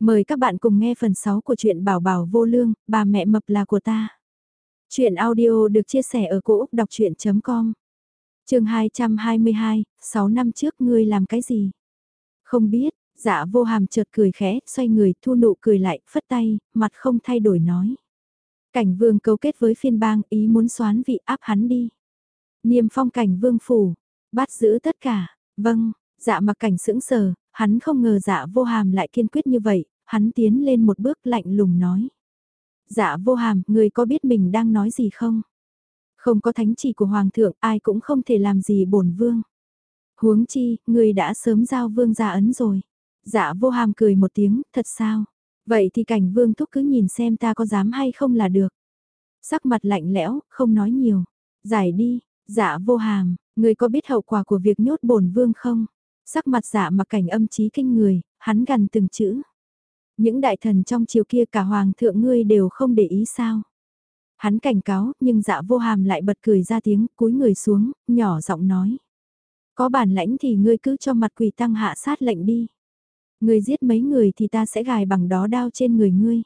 Mời các bạn cùng nghe phần 6 của truyện Bảo Bảo Vô Lương, bà mẹ mập là của ta. Chuyện audio được chia sẻ ở cỗ đọc chuyện.com Trường 222, 6 năm trước ngươi làm cái gì? Không biết, dạ vô hàm chợt cười khẽ, xoay người thu nụ cười lại, phất tay, mặt không thay đổi nói. Cảnh vương cấu kết với phiên bang ý muốn xoán vị áp hắn đi. Niềm phong cảnh vương phủ, bắt giữ tất cả, vâng, dạ mặc cảnh sững sờ, hắn không ngờ dạ vô hàm lại kiên quyết như vậy, hắn tiến lên một bước lạnh lùng nói. Dạ vô hàm, người có biết mình đang nói gì không? Không có thánh chỉ của hoàng thượng, ai cũng không thể làm gì bổn vương. Huống chi, người đã sớm giao vương gia ấn rồi. Dạ vô hàm cười một tiếng, thật sao? Vậy thì cảnh vương thúc cứ nhìn xem ta có dám hay không là được. Sắc mặt lạnh lẽo, không nói nhiều. Giải đi, dạ vô hàm, người có biết hậu quả của việc nhốt bổn vương không? Sắc mặt dạ mặc cảnh âm trí kinh người, hắn gần từng chữ. Những đại thần trong chiều kia cả hoàng thượng ngươi đều không để ý sao. Hắn cảnh cáo, nhưng dạ vô hàm lại bật cười ra tiếng, cúi người xuống, nhỏ giọng nói. Có bản lãnh thì ngươi cứ cho mặt quỷ tăng hạ sát lệnh đi. Ngươi giết mấy người thì ta sẽ gài bằng đó đao trên người ngươi.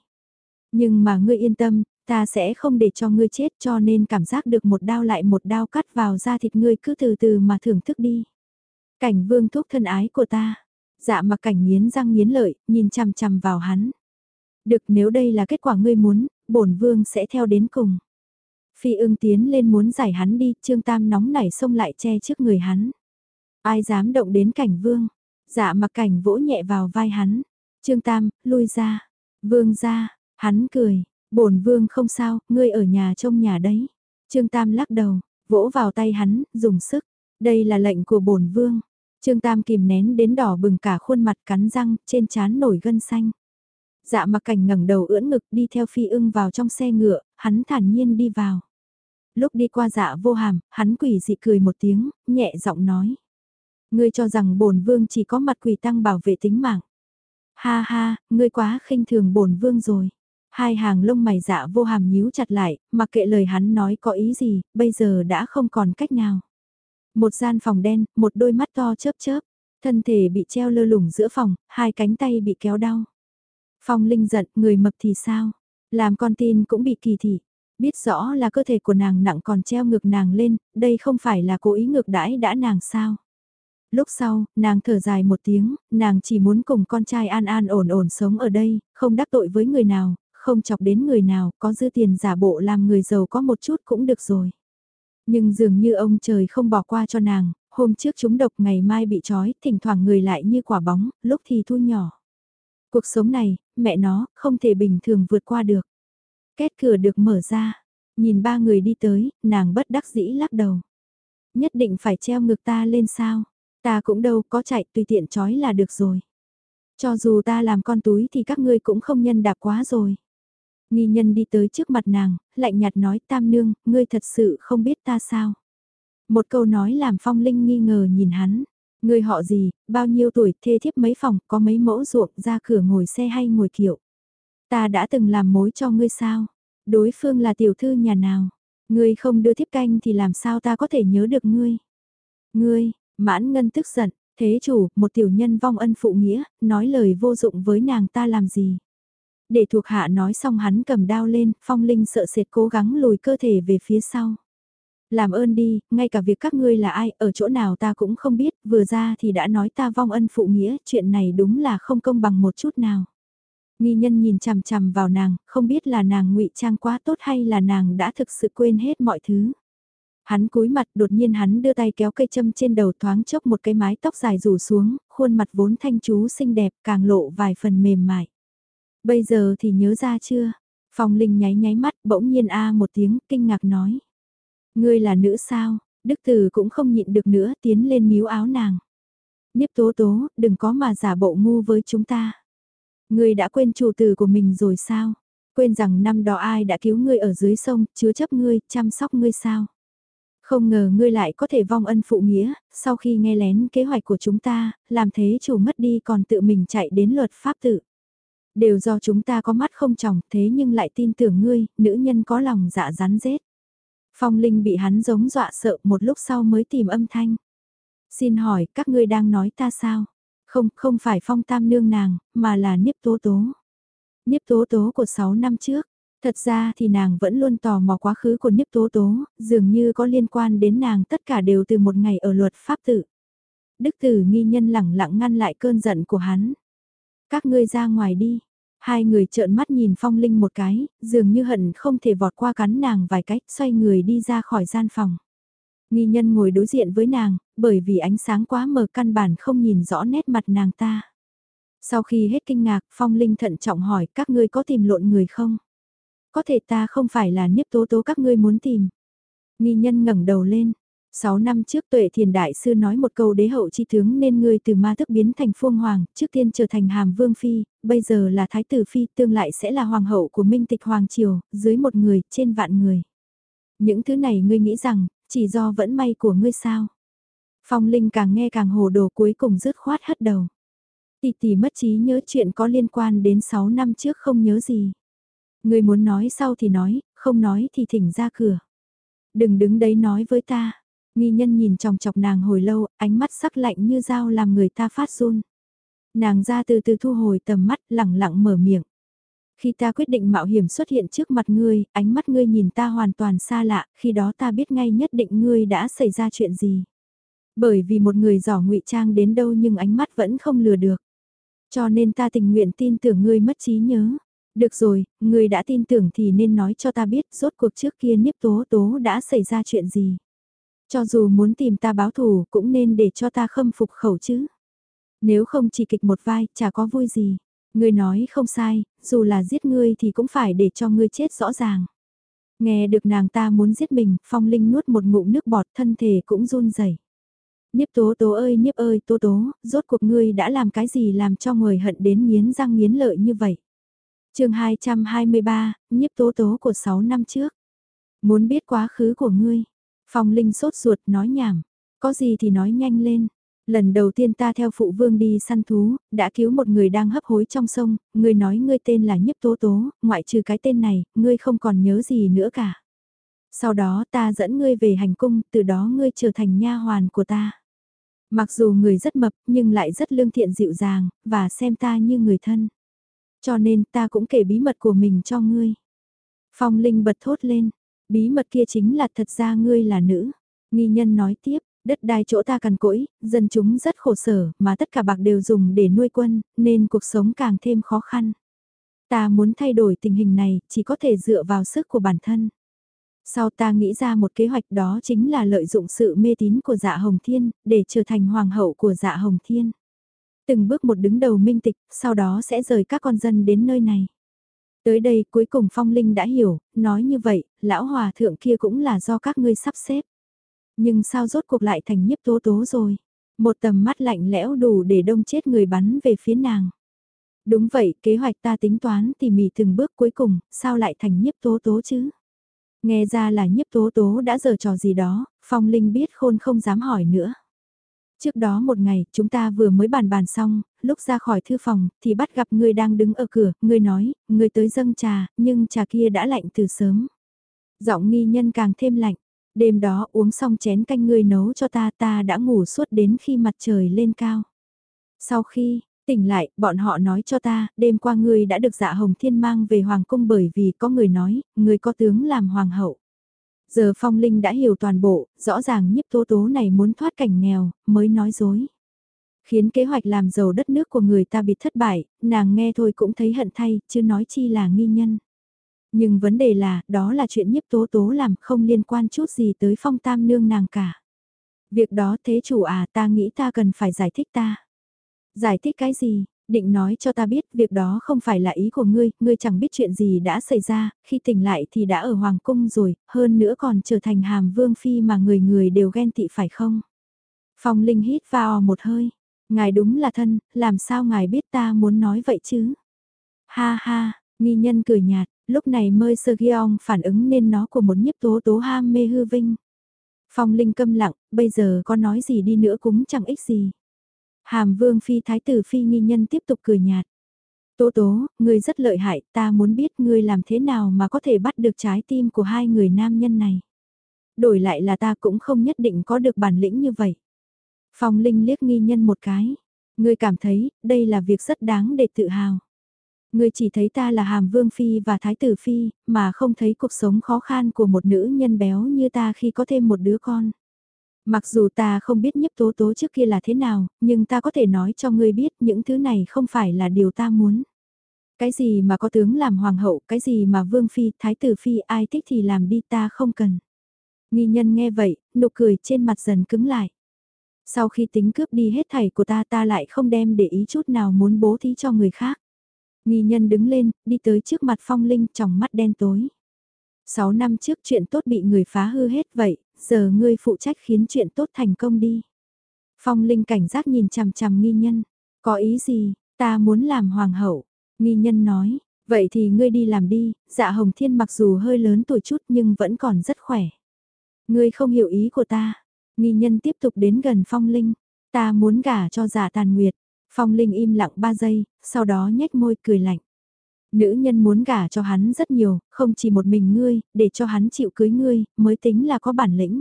Nhưng mà ngươi yên tâm, ta sẽ không để cho ngươi chết cho nên cảm giác được một đao lại một đao cắt vào da thịt ngươi cứ từ từ mà thưởng thức đi. Cảnh vương thúc thân ái của ta. Dạ mặc cảnh nghiến răng nghiến lợi, nhìn chằm chằm vào hắn. Được nếu đây là kết quả ngươi muốn, bổn vương sẽ theo đến cùng. Phi ưng tiến lên muốn giải hắn đi, Trương Tam nóng nảy xông lại che trước người hắn. Ai dám động đến cảnh vương? Dạ mặc cảnh vỗ nhẹ vào vai hắn. Trương Tam, lui ra. Vương ra, hắn cười, bổn vương không sao, ngươi ở nhà trông nhà đấy. Trương Tam lắc đầu, vỗ vào tay hắn, dùng sức. Đây là lệnh của bổn vương. Trương Tam kìm nén đến đỏ bừng cả khuôn mặt cắn răng, trên trán nổi gân xanh. Dạ mặc cảnh ngẩng đầu ưỡn ngực đi theo phi ưng vào trong xe ngựa, hắn thản nhiên đi vào. Lúc đi qua dạ vô hàm, hắn quỷ dị cười một tiếng, nhẹ giọng nói. Ngươi cho rằng bổn vương chỉ có mặt quỷ tăng bảo vệ tính mạng. Ha ha, ngươi quá khinh thường bổn vương rồi. Hai hàng lông mày dạ vô hàm nhíu chặt lại, mặc kệ lời hắn nói có ý gì, bây giờ đã không còn cách nào. Một gian phòng đen, một đôi mắt to chớp chớp, thân thể bị treo lơ lửng giữa phòng, hai cánh tay bị kéo đau. Phong Linh giận, người mập thì sao? Làm con tin cũng bị kỳ thị. Biết rõ là cơ thể của nàng nặng còn treo ngược nàng lên, đây không phải là cố ý ngược đãi đã nàng sao? Lúc sau, nàng thở dài một tiếng, nàng chỉ muốn cùng con trai an an ổn ổn sống ở đây, không đắc tội với người nào, không chọc đến người nào, có dư tiền giả bộ làm người giàu có một chút cũng được rồi. Nhưng dường như ông trời không bỏ qua cho nàng, hôm trước chúng độc ngày mai bị trói, thỉnh thoảng người lại như quả bóng, lúc thì thu nhỏ. Cuộc sống này, mẹ nó, không thể bình thường vượt qua được. Kết cửa được mở ra, nhìn ba người đi tới, nàng bất đắc dĩ lắc đầu. Nhất định phải treo ngực ta lên sao, ta cũng đâu có chạy tùy tiện trói là được rồi. Cho dù ta làm con túi thì các ngươi cũng không nhân đạp quá rồi. Nghi nhân đi tới trước mặt nàng, lạnh nhạt nói tam nương, ngươi thật sự không biết ta sao. Một câu nói làm phong linh nghi ngờ nhìn hắn. Ngươi họ gì, bao nhiêu tuổi, thê thiếp mấy phòng, có mấy mẫu ruộng, ra cửa ngồi xe hay ngồi kiệu. Ta đã từng làm mối cho ngươi sao? Đối phương là tiểu thư nhà nào? Ngươi không đưa thiếp canh thì làm sao ta có thể nhớ được ngươi? Ngươi, mãn ngân tức giận, thế chủ, một tiểu nhân vong ân phụ nghĩa, nói lời vô dụng với nàng ta làm gì? Để thuộc hạ nói xong hắn cầm đao lên, phong linh sợ sệt cố gắng lùi cơ thể về phía sau. Làm ơn đi, ngay cả việc các ngươi là ai, ở chỗ nào ta cũng không biết, vừa ra thì đã nói ta vong ân phụ nghĩa, chuyện này đúng là không công bằng một chút nào. Nghi nhân nhìn chằm chằm vào nàng, không biết là nàng ngụy trang quá tốt hay là nàng đã thực sự quên hết mọi thứ. Hắn cúi mặt đột nhiên hắn đưa tay kéo cây châm trên đầu thoáng chốc một cái mái tóc dài rủ xuống, khuôn mặt vốn thanh chú xinh đẹp càng lộ vài phần mềm mại. Bây giờ thì nhớ ra chưa? Phong Linh nháy nháy mắt bỗng nhiên a một tiếng kinh ngạc nói. Ngươi là nữ sao? Đức Tử cũng không nhịn được nữa tiến lên níu áo nàng. Niếp tố tố, đừng có mà giả bộ ngu với chúng ta. Ngươi đã quên chủ tử của mình rồi sao? Quên rằng năm đó ai đã cứu ngươi ở dưới sông, chứa chấp ngươi, chăm sóc ngươi sao? Không ngờ ngươi lại có thể vong ân phụ nghĩa, sau khi nghe lén kế hoạch của chúng ta, làm thế chủ mất đi còn tự mình chạy đến luật pháp tự. Đều do chúng ta có mắt không tròng thế nhưng lại tin tưởng ngươi, nữ nhân có lòng dạ rắn rết. Phong Linh bị hắn giống dọa sợ một lúc sau mới tìm âm thanh. Xin hỏi, các ngươi đang nói ta sao? Không, không phải phong tam nương nàng, mà là Niếp Tố Tố. Niếp Tố Tố của 6 năm trước, thật ra thì nàng vẫn luôn tò mò quá khứ của Niếp Tố Tố, dường như có liên quan đến nàng tất cả đều từ một ngày ở luật pháp tử Đức tử nghi nhân lẳng lặng ngăn lại cơn giận của hắn. Các ngươi ra ngoài đi. Hai người trợn mắt nhìn phong linh một cái, dường như hận không thể vọt qua cắn nàng vài cách, xoay người đi ra khỏi gian phòng. Nghi nhân ngồi đối diện với nàng, bởi vì ánh sáng quá mờ căn bản không nhìn rõ nét mặt nàng ta. Sau khi hết kinh ngạc, Phong Linh thận trọng hỏi các ngươi có tìm lộn người không? Có thể ta không phải là niếp tố tố các ngươi muốn tìm. Nghi nhân ngẩng đầu lên. Sáu năm trước tuệ thiền đại sư nói một câu đế hậu chi tướng nên ngươi từ ma thức biến thành phương hoàng, trước tiên trở thành hàm vương phi, bây giờ là thái tử phi, tương lại sẽ là hoàng hậu của minh tịch hoàng triều, dưới một người, trên vạn người. Những thứ này ngươi nghĩ rằng, chỉ do vẫn may của ngươi sao. Phong Linh càng nghe càng hồ đồ cuối cùng rứt khoát hất đầu. Tỷ tỷ mất trí nhớ chuyện có liên quan đến 6 năm trước không nhớ gì. Ngươi muốn nói sau thì nói, không nói thì thỉnh ra cửa. Đừng đứng đấy nói với ta. Nghi nhân nhìn chòng chọc nàng hồi lâu, ánh mắt sắc lạnh như dao làm người ta phát run. Nàng ra từ từ thu hồi tầm mắt, lẳng lặng mở miệng. Khi ta quyết định mạo hiểm xuất hiện trước mặt ngươi, ánh mắt ngươi nhìn ta hoàn toàn xa lạ, khi đó ta biết ngay nhất định ngươi đã xảy ra chuyện gì. Bởi vì một người giỏ ngụy trang đến đâu nhưng ánh mắt vẫn không lừa được. Cho nên ta tình nguyện tin tưởng ngươi mất trí nhớ. Được rồi, ngươi đã tin tưởng thì nên nói cho ta biết rốt cuộc trước kia Niếp Tố Tố đã xảy ra chuyện gì. Cho dù muốn tìm ta báo thù cũng nên để cho ta khâm phục khẩu chứ. Nếu không chỉ kịch một vai, chả có vui gì. Ngươi nói không sai, dù là giết ngươi thì cũng phải để cho ngươi chết rõ ràng. Nghe được nàng ta muốn giết mình, Phong Linh nuốt một ngụm nước bọt thân thể cũng run rẩy. Niếp tố tố ơi niếp ơi tố tố, rốt cuộc ngươi đã làm cái gì làm cho người hận đến nghiến răng nghiến lợi như vậy. chương 223, nhiếp tố tố của 6 năm trước. Muốn biết quá khứ của ngươi. Phong Linh sốt ruột nói nhảm. Có gì thì nói nhanh lên. Lần đầu tiên ta theo phụ vương đi săn thú, đã cứu một người đang hấp hối trong sông, ngươi nói ngươi tên là Nhấp tố tố, ngoại trừ cái tên này, ngươi không còn nhớ gì nữa cả. Sau đó ta dẫn ngươi về hành cung, từ đó ngươi trở thành nha hoàn của ta. Mặc dù người rất mập nhưng lại rất lương thiện dịu dàng, và xem ta như người thân. Cho nên ta cũng kể bí mật của mình cho ngươi. Phong Linh bật thốt lên, bí mật kia chính là thật ra ngươi là nữ. Nghi nhân nói tiếp, đất đai chỗ ta cằn cỗi, dân chúng rất khổ sở, mà tất cả bạc đều dùng để nuôi quân, nên cuộc sống càng thêm khó khăn. Ta muốn thay đổi tình hình này, chỉ có thể dựa vào sức của bản thân. Sau ta nghĩ ra một kế hoạch đó chính là lợi dụng sự mê tín của dạ Hồng Thiên, để trở thành hoàng hậu của dạ Hồng Thiên. Từng bước một đứng đầu minh tịch, sau đó sẽ rời các con dân đến nơi này. Tới đây cuối cùng Phong Linh đã hiểu, nói như vậy, lão hòa thượng kia cũng là do các ngươi sắp xếp. Nhưng sao rốt cuộc lại thành nhiếp tố tố rồi? Một tầm mắt lạnh lẽo đủ để đông chết người bắn về phía nàng. Đúng vậy, kế hoạch ta tính toán tỉ mỉ từng bước cuối cùng, sao lại thành nhiếp tố tố chứ? Nghe ra là nhiếp tố tố đã giờ trò gì đó, Phong Linh biết khôn không dám hỏi nữa. Trước đó một ngày, chúng ta vừa mới bàn bàn xong, lúc ra khỏi thư phòng, thì bắt gặp người đang đứng ở cửa, người nói, người tới dâng trà, nhưng trà kia đã lạnh từ sớm. Giọng nghi nhân càng thêm lạnh, đêm đó uống xong chén canh người nấu cho ta, ta đã ngủ suốt đến khi mặt trời lên cao. Sau khi, Tỉnh lại, bọn họ nói cho ta, đêm qua ngươi đã được dạ hồng thiên mang về hoàng cung bởi vì có người nói, ngươi có tướng làm hoàng hậu. Giờ phong linh đã hiểu toàn bộ, rõ ràng nhiếp tố tố này muốn thoát cảnh nghèo, mới nói dối. Khiến kế hoạch làm giàu đất nước của người ta bị thất bại, nàng nghe thôi cũng thấy hận thay, chứ nói chi là nghi nhân. Nhưng vấn đề là, đó là chuyện nhiếp tố tố làm không liên quan chút gì tới phong tam nương nàng cả. Việc đó thế chủ à ta nghĩ ta cần phải giải thích ta. Giải thích cái gì? Định nói cho ta biết việc đó không phải là ý của ngươi, ngươi chẳng biết chuyện gì đã xảy ra, khi tỉnh lại thì đã ở Hoàng Cung rồi, hơn nữa còn trở thành hàm vương phi mà người người đều ghen tị phải không? Phong Linh hít vào một hơi, ngài đúng là thân, làm sao ngài biết ta muốn nói vậy chứ? Ha ha, nghi nhân cười nhạt, lúc này mơi sơ Gyeong phản ứng nên nó của một nhiếp tố tố ham mê hư vinh. Phong Linh câm lặng, bây giờ có nói gì đi nữa cũng chẳng ích gì. Hàm vương phi thái tử phi nghi nhân tiếp tục cười nhạt. Tố tố, ngươi rất lợi hại, ta muốn biết ngươi làm thế nào mà có thể bắt được trái tim của hai người nam nhân này. Đổi lại là ta cũng không nhất định có được bản lĩnh như vậy. Phong Linh liếc nghi nhân một cái. Ngươi cảm thấy, đây là việc rất đáng để tự hào. Ngươi chỉ thấy ta là hàm vương phi và thái tử phi, mà không thấy cuộc sống khó khăn của một nữ nhân béo như ta khi có thêm một đứa con. Mặc dù ta không biết nhiếp tố tố trước kia là thế nào, nhưng ta có thể nói cho ngươi biết những thứ này không phải là điều ta muốn. Cái gì mà có tướng làm hoàng hậu, cái gì mà vương phi, thái tử phi ai thích thì làm đi ta không cần. Nghi nhân nghe vậy, nụ cười trên mặt dần cứng lại. Sau khi tính cướp đi hết thảy của ta ta lại không đem để ý chút nào muốn bố thí cho người khác. Nghi nhân đứng lên, đi tới trước mặt phong linh trong mắt đen tối. Sáu năm trước chuyện tốt bị người phá hư hết vậy, giờ ngươi phụ trách khiến chuyện tốt thành công đi. Phong linh cảnh giác nhìn chằm chằm nghi nhân. Có ý gì, ta muốn làm hoàng hậu. Nghi nhân nói, vậy thì ngươi đi làm đi, dạ hồng thiên mặc dù hơi lớn tuổi chút nhưng vẫn còn rất khỏe. Ngươi không hiểu ý của ta. Nghi nhân tiếp tục đến gần phong linh. Ta muốn gả cho dạ tàn nguyệt. Phong linh im lặng ba giây, sau đó nhếch môi cười lạnh. Nữ nhân muốn gả cho hắn rất nhiều, không chỉ một mình ngươi, để cho hắn chịu cưới ngươi, mới tính là có bản lĩnh.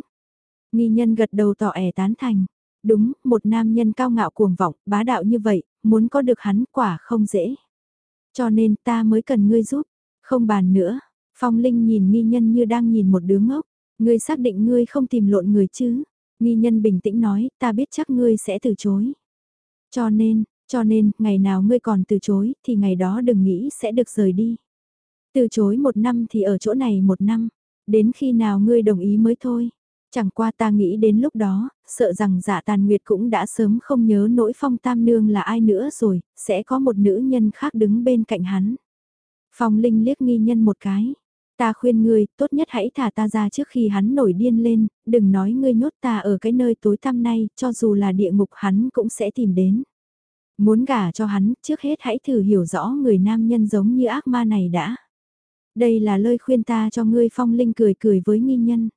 Nghi nhân gật đầu tỏ ẻ tán thành. Đúng, một nam nhân cao ngạo cuồng vọng, bá đạo như vậy, muốn có được hắn quả không dễ. Cho nên ta mới cần ngươi giúp. Không bàn nữa. Phong Linh nhìn nghi nhân như đang nhìn một đứa ngốc. Ngươi xác định ngươi không tìm lộn người chứ. Nghi nhân bình tĩnh nói, ta biết chắc ngươi sẽ từ chối. Cho nên, cho nên, ngày nào ngươi còn từ chối, thì ngày đó đừng nghĩ sẽ được rời đi. Từ chối một năm thì ở chỗ này một năm. Đến khi nào ngươi đồng ý mới thôi. Chẳng qua ta nghĩ đến lúc đó, sợ rằng dạ tàn nguyệt cũng đã sớm không nhớ nỗi phong tam nương là ai nữa rồi, sẽ có một nữ nhân khác đứng bên cạnh hắn. Phong Linh liếc nghi nhân một cái. Ta khuyên ngươi, tốt nhất hãy thả ta ra trước khi hắn nổi điên lên, đừng nói ngươi nhốt ta ở cái nơi tối tăm này, cho dù là địa ngục hắn cũng sẽ tìm đến. Muốn gả cho hắn, trước hết hãy thử hiểu rõ người nam nhân giống như ác ma này đã. Đây là lời khuyên ta cho ngươi Phong Linh cười cười với nghi nhân.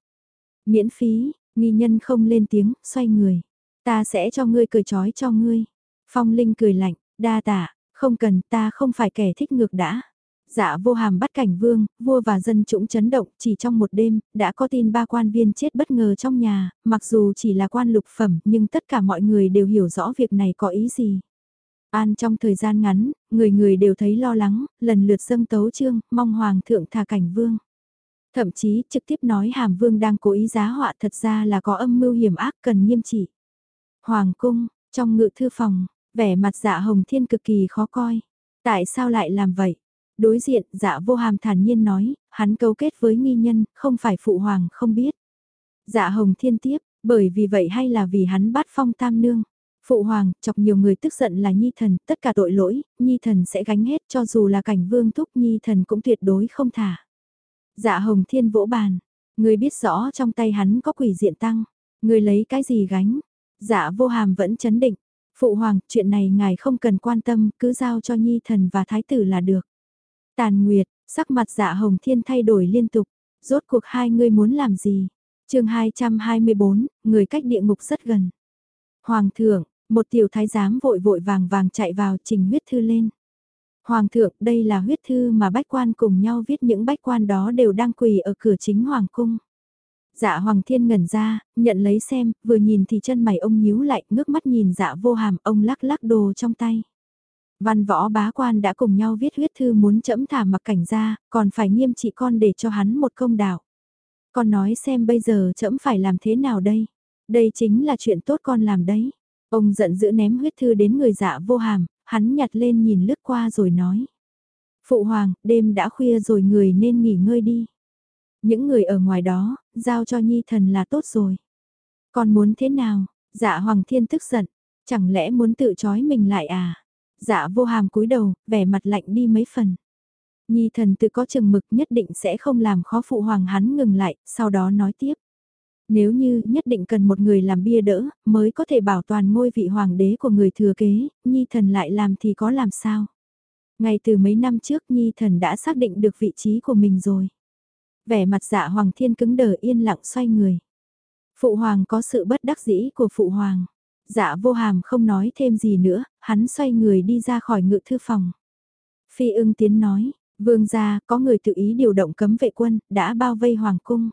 Miễn phí, nghi nhân không lên tiếng, xoay người. Ta sẽ cho ngươi cười chói cho ngươi. Phong Linh cười lạnh, đa tạ, không cần ta không phải kẻ thích ngược đã. Dạ vô hàm bắt cảnh vương, vua và dân chúng chấn động chỉ trong một đêm, đã có tin ba quan viên chết bất ngờ trong nhà, mặc dù chỉ là quan lục phẩm nhưng tất cả mọi người đều hiểu rõ việc này có ý gì. An trong thời gian ngắn, người người đều thấy lo lắng, lần lượt dâng tấu chương, mong hoàng thượng thả cảnh vương. Thậm chí trực tiếp nói hàm vương đang cố ý giá họa thật ra là có âm mưu hiểm ác cần nghiêm trị. Hoàng cung, trong ngự thư phòng, vẻ mặt dạ hồng thiên cực kỳ khó coi. Tại sao lại làm vậy? Đối diện dạ vô hàm thản nhiên nói, hắn cấu kết với nghi nhân, không phải phụ hoàng không biết. Dạ hồng thiên tiếp, bởi vì vậy hay là vì hắn bắt phong tam nương. Phụ hoàng, chọc nhiều người tức giận là nhi thần, tất cả tội lỗi, nhi thần sẽ gánh hết cho dù là cảnh vương thúc nhi thần cũng tuyệt đối không thả. Dạ hồng thiên vỗ bàn, người biết rõ trong tay hắn có quỷ diện tăng, người lấy cái gì gánh. Dạ vô hàm vẫn chấn định, phụ hoàng, chuyện này ngài không cần quan tâm, cứ giao cho nhi thần và thái tử là được. Tàn Nguyệt, sắc mặt dạ hồng thiên thay đổi liên tục, rốt cuộc hai người muốn làm gì? chương 224, người cách địa ngục rất gần. Hoàng thượng, một tiểu thái giám vội vội vàng vàng chạy vào trình huyết thư lên. Hoàng thượng, đây là huyết thư mà bách quan cùng nhau viết những bách quan đó đều đang quỳ ở cửa chính hoàng cung. Dạ Hoàng Thiên ngẩn ra, nhận lấy xem, vừa nhìn thì chân mày ông nhíu lại, ngước mắt nhìn dạ vô hàm, ông lắc lắc đồ trong tay. Văn võ bá quan đã cùng nhau viết huyết thư muốn chẫm thả mặc cảnh ra, còn phải nghiêm trị con để cho hắn một công đạo. Con nói xem bây giờ chẫm phải làm thế nào đây? Đây chính là chuyện tốt con làm đấy. Ông giận dữ ném huyết thư đến người dạ vô hàm, hắn nhặt lên nhìn lướt qua rồi nói. Phụ hoàng, đêm đã khuya rồi người nên nghỉ ngơi đi. Những người ở ngoài đó, giao cho nhi thần là tốt rồi. Còn muốn thế nào? Dạ hoàng thiên tức giận, chẳng lẽ muốn tự trói mình lại à? Dạ vô hàm cúi đầu, vẻ mặt lạnh đi mấy phần. Nhi thần tự có chừng mực nhất định sẽ không làm khó phụ hoàng hắn ngừng lại, sau đó nói tiếp. Nếu như nhất định cần một người làm bia đỡ, mới có thể bảo toàn ngôi vị hoàng đế của người thừa kế, Nhi thần lại làm thì có làm sao? Ngay từ mấy năm trước Nhi thần đã xác định được vị trí của mình rồi. Vẻ mặt dạ hoàng thiên cứng đờ yên lặng xoay người. Phụ hoàng có sự bất đắc dĩ của phụ hoàng. Dạ vô hàm không nói thêm gì nữa, hắn xoay người đi ra khỏi ngự thư phòng. Phi ưng tiến nói, vương gia có người tự ý điều động cấm vệ quân, đã bao vây hoàng cung.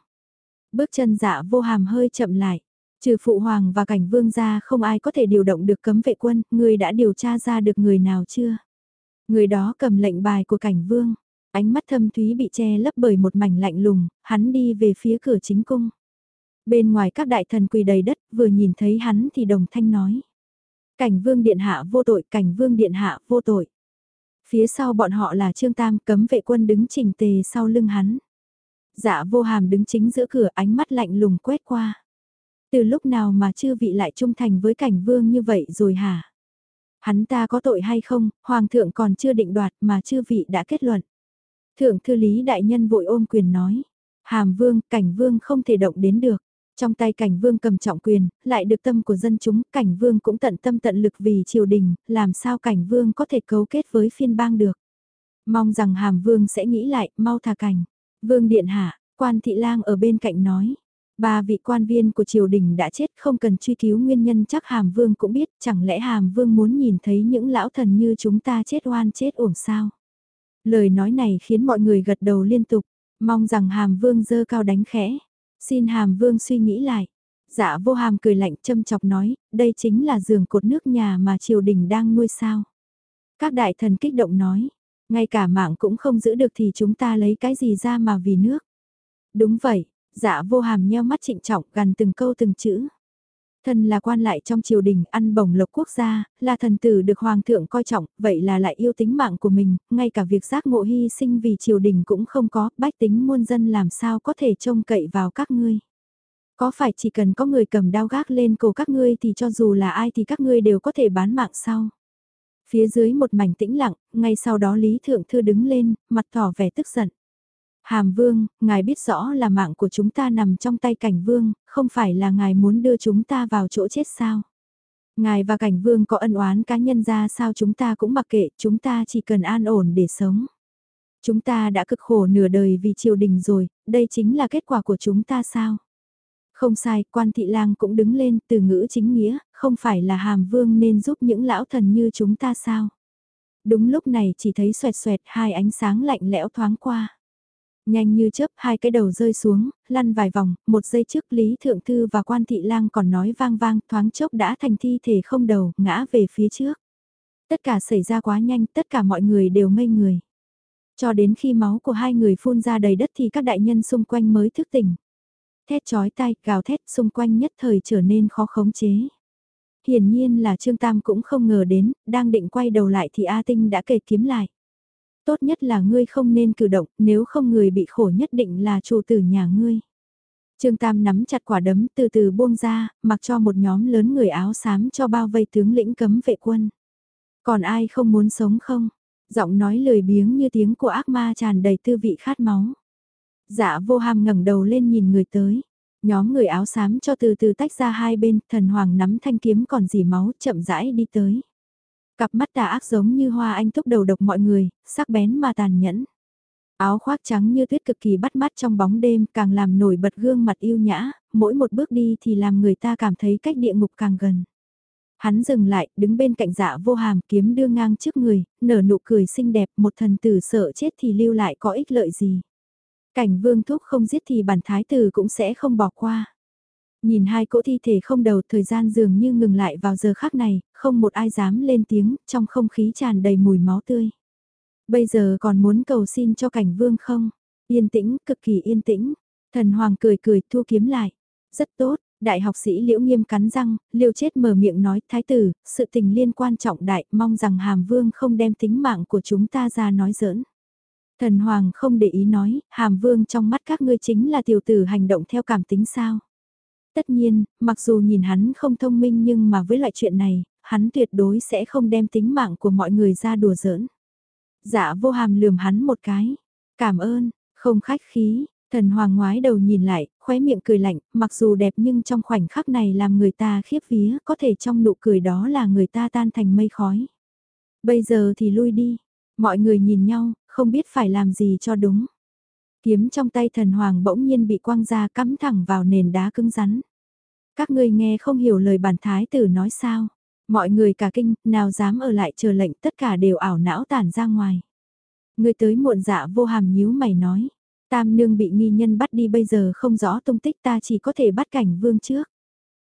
Bước chân dạ vô hàm hơi chậm lại. Trừ phụ hoàng và cảnh vương gia không ai có thể điều động được cấm vệ quân, người đã điều tra ra được người nào chưa? Người đó cầm lệnh bài của cảnh vương, ánh mắt thâm thúy bị che lấp bởi một mảnh lạnh lùng, hắn đi về phía cửa chính cung. Bên ngoài các đại thần quỳ đầy đất, vừa nhìn thấy hắn thì đồng thanh nói. Cảnh vương điện hạ vô tội, cảnh vương điện hạ vô tội. Phía sau bọn họ là Trương Tam cấm vệ quân đứng chỉnh tề sau lưng hắn. Dạ vô hàm đứng chính giữa cửa ánh mắt lạnh lùng quét qua. Từ lúc nào mà chư vị lại trung thành với cảnh vương như vậy rồi hả? Hắn ta có tội hay không, hoàng thượng còn chưa định đoạt mà chư vị đã kết luận. Thượng thư lý đại nhân vội ôm quyền nói. Hàm vương, cảnh vương không thể động đến được. Trong tay cảnh vương cầm trọng quyền, lại được tâm của dân chúng, cảnh vương cũng tận tâm tận lực vì triều đình, làm sao cảnh vương có thể cấu kết với phiên bang được. Mong rằng hàm vương sẽ nghĩ lại, mau thả cảnh. Vương điện hạ, quan thị lang ở bên cạnh nói. Ba vị quan viên của triều đình đã chết không cần truy cứu nguyên nhân chắc hàm vương cũng biết chẳng lẽ hàm vương muốn nhìn thấy những lão thần như chúng ta chết oan chết uổng sao. Lời nói này khiến mọi người gật đầu liên tục, mong rằng hàm vương dơ cao đánh khẽ. Xin hàm vương suy nghĩ lại. Dạ vô hàm cười lạnh châm chọc nói, đây chính là giường cột nước nhà mà triều đình đang nuôi sao. Các đại thần kích động nói, ngay cả mạng cũng không giữ được thì chúng ta lấy cái gì ra mà vì nước. Đúng vậy, dạ vô hàm nheo mắt trịnh trọng gần từng câu từng chữ. Thần là quan lại trong triều đình, ăn bổng lộc quốc gia, là thần tử được hoàng thượng coi trọng, vậy là lại yêu tính mạng của mình, ngay cả việc giác ngộ hy sinh vì triều đình cũng không có, bách tính muôn dân làm sao có thể trông cậy vào các ngươi. Có phải chỉ cần có người cầm đao gác lên cổ các ngươi thì cho dù là ai thì các ngươi đều có thể bán mạng sau. Phía dưới một mảnh tĩnh lặng, ngay sau đó Lý Thượng Thư đứng lên, mặt tỏ vẻ tức giận. Hàm Vương, ngài biết rõ là mạng của chúng ta nằm trong tay cảnh Vương, không phải là ngài muốn đưa chúng ta vào chỗ chết sao? Ngài và cảnh Vương có ân oán cá nhân ra sao chúng ta cũng mặc kệ, chúng ta chỉ cần an ổn để sống. Chúng ta đã cực khổ nửa đời vì triều đình rồi, đây chính là kết quả của chúng ta sao? Không sai, quan thị lang cũng đứng lên từ ngữ chính nghĩa, không phải là hàm vương nên giúp những lão thần như chúng ta sao? Đúng lúc này chỉ thấy xoẹt xoẹt hai ánh sáng lạnh lẽo thoáng qua. Nhanh như chớp hai cái đầu rơi xuống, lăn vài vòng, một giây trước Lý Thượng Thư và quan thị lang còn nói vang vang thoáng chốc đã thành thi thể không đầu, ngã về phía trước. Tất cả xảy ra quá nhanh, tất cả mọi người đều ngây người. Cho đến khi máu của hai người phun ra đầy đất thì các đại nhân xung quanh mới thức tỉnh. Thét chói tai, gào thét xung quanh nhất thời trở nên khó khống chế. Hiển nhiên là Trương Tam cũng không ngờ đến, đang định quay đầu lại thì A Tinh đã kề kiếm lại. Tốt nhất là ngươi không nên cử động, nếu không người bị khổ nhất định là chủ tử nhà ngươi. Trương Tam nắm chặt quả đấm từ từ buông ra, mặc cho một nhóm lớn người áo xám cho bao vây tướng lĩnh cấm vệ quân. Còn ai không muốn sống không? Giọng nói lười biếng như tiếng của ác ma tràn đầy tư vị khát máu. Dạ vô hàm ngẩng đầu lên nhìn người tới. Nhóm người áo xám cho từ từ tách ra hai bên, thần hoàng nắm thanh kiếm còn dì máu chậm rãi đi tới. Cặp mắt tà ác giống như hoa anh thúc đầu độc mọi người, sắc bén mà tàn nhẫn. Áo khoác trắng như tuyết cực kỳ bắt mắt trong bóng đêm càng làm nổi bật gương mặt yêu nhã, mỗi một bước đi thì làm người ta cảm thấy cách địa ngục càng gần. Hắn dừng lại, đứng bên cạnh dạ vô hàm kiếm đưa ngang trước người, nở nụ cười xinh đẹp một thần tử sợ chết thì lưu lại có ích lợi gì. Cảnh vương thúc không giết thì bản thái tử cũng sẽ không bỏ qua. Nhìn hai cỗ thi thể không đầu thời gian dường như ngừng lại vào giờ khác này, không một ai dám lên tiếng, trong không khí tràn đầy mùi máu tươi. Bây giờ còn muốn cầu xin cho cảnh vương không? Yên tĩnh, cực kỳ yên tĩnh. Thần hoàng cười cười thu kiếm lại. Rất tốt, đại học sĩ liễu nghiêm cắn răng, liêu chết mở miệng nói, thái tử, sự tình liên quan trọng đại, mong rằng hàm vương không đem tính mạng của chúng ta ra nói giỡn. Thần hoàng không để ý nói, hàm vương trong mắt các ngươi chính là tiểu tử hành động theo cảm tính sao. Tất nhiên, mặc dù nhìn hắn không thông minh nhưng mà với loại chuyện này, hắn tuyệt đối sẽ không đem tính mạng của mọi người ra đùa giỡn. Dạ vô hàm lườm hắn một cái. Cảm ơn, không khách khí, thần hoàng ngoái đầu nhìn lại, khóe miệng cười lạnh, mặc dù đẹp nhưng trong khoảnh khắc này làm người ta khiếp vía, có thể trong nụ cười đó là người ta tan thành mây khói. Bây giờ thì lui đi, mọi người nhìn nhau, không biết phải làm gì cho đúng. Kiếm trong tay thần hoàng bỗng nhiên bị quăng ra cắm thẳng vào nền đá cứng rắn. Các ngươi nghe không hiểu lời bản thái tử nói sao. Mọi người cả kinh, nào dám ở lại chờ lệnh tất cả đều ảo não tản ra ngoài. Người tới muộn dạ vô hàm nhíu mày nói. Tam nương bị nghi nhân bắt đi bây giờ không rõ tung tích ta chỉ có thể bắt cảnh vương trước.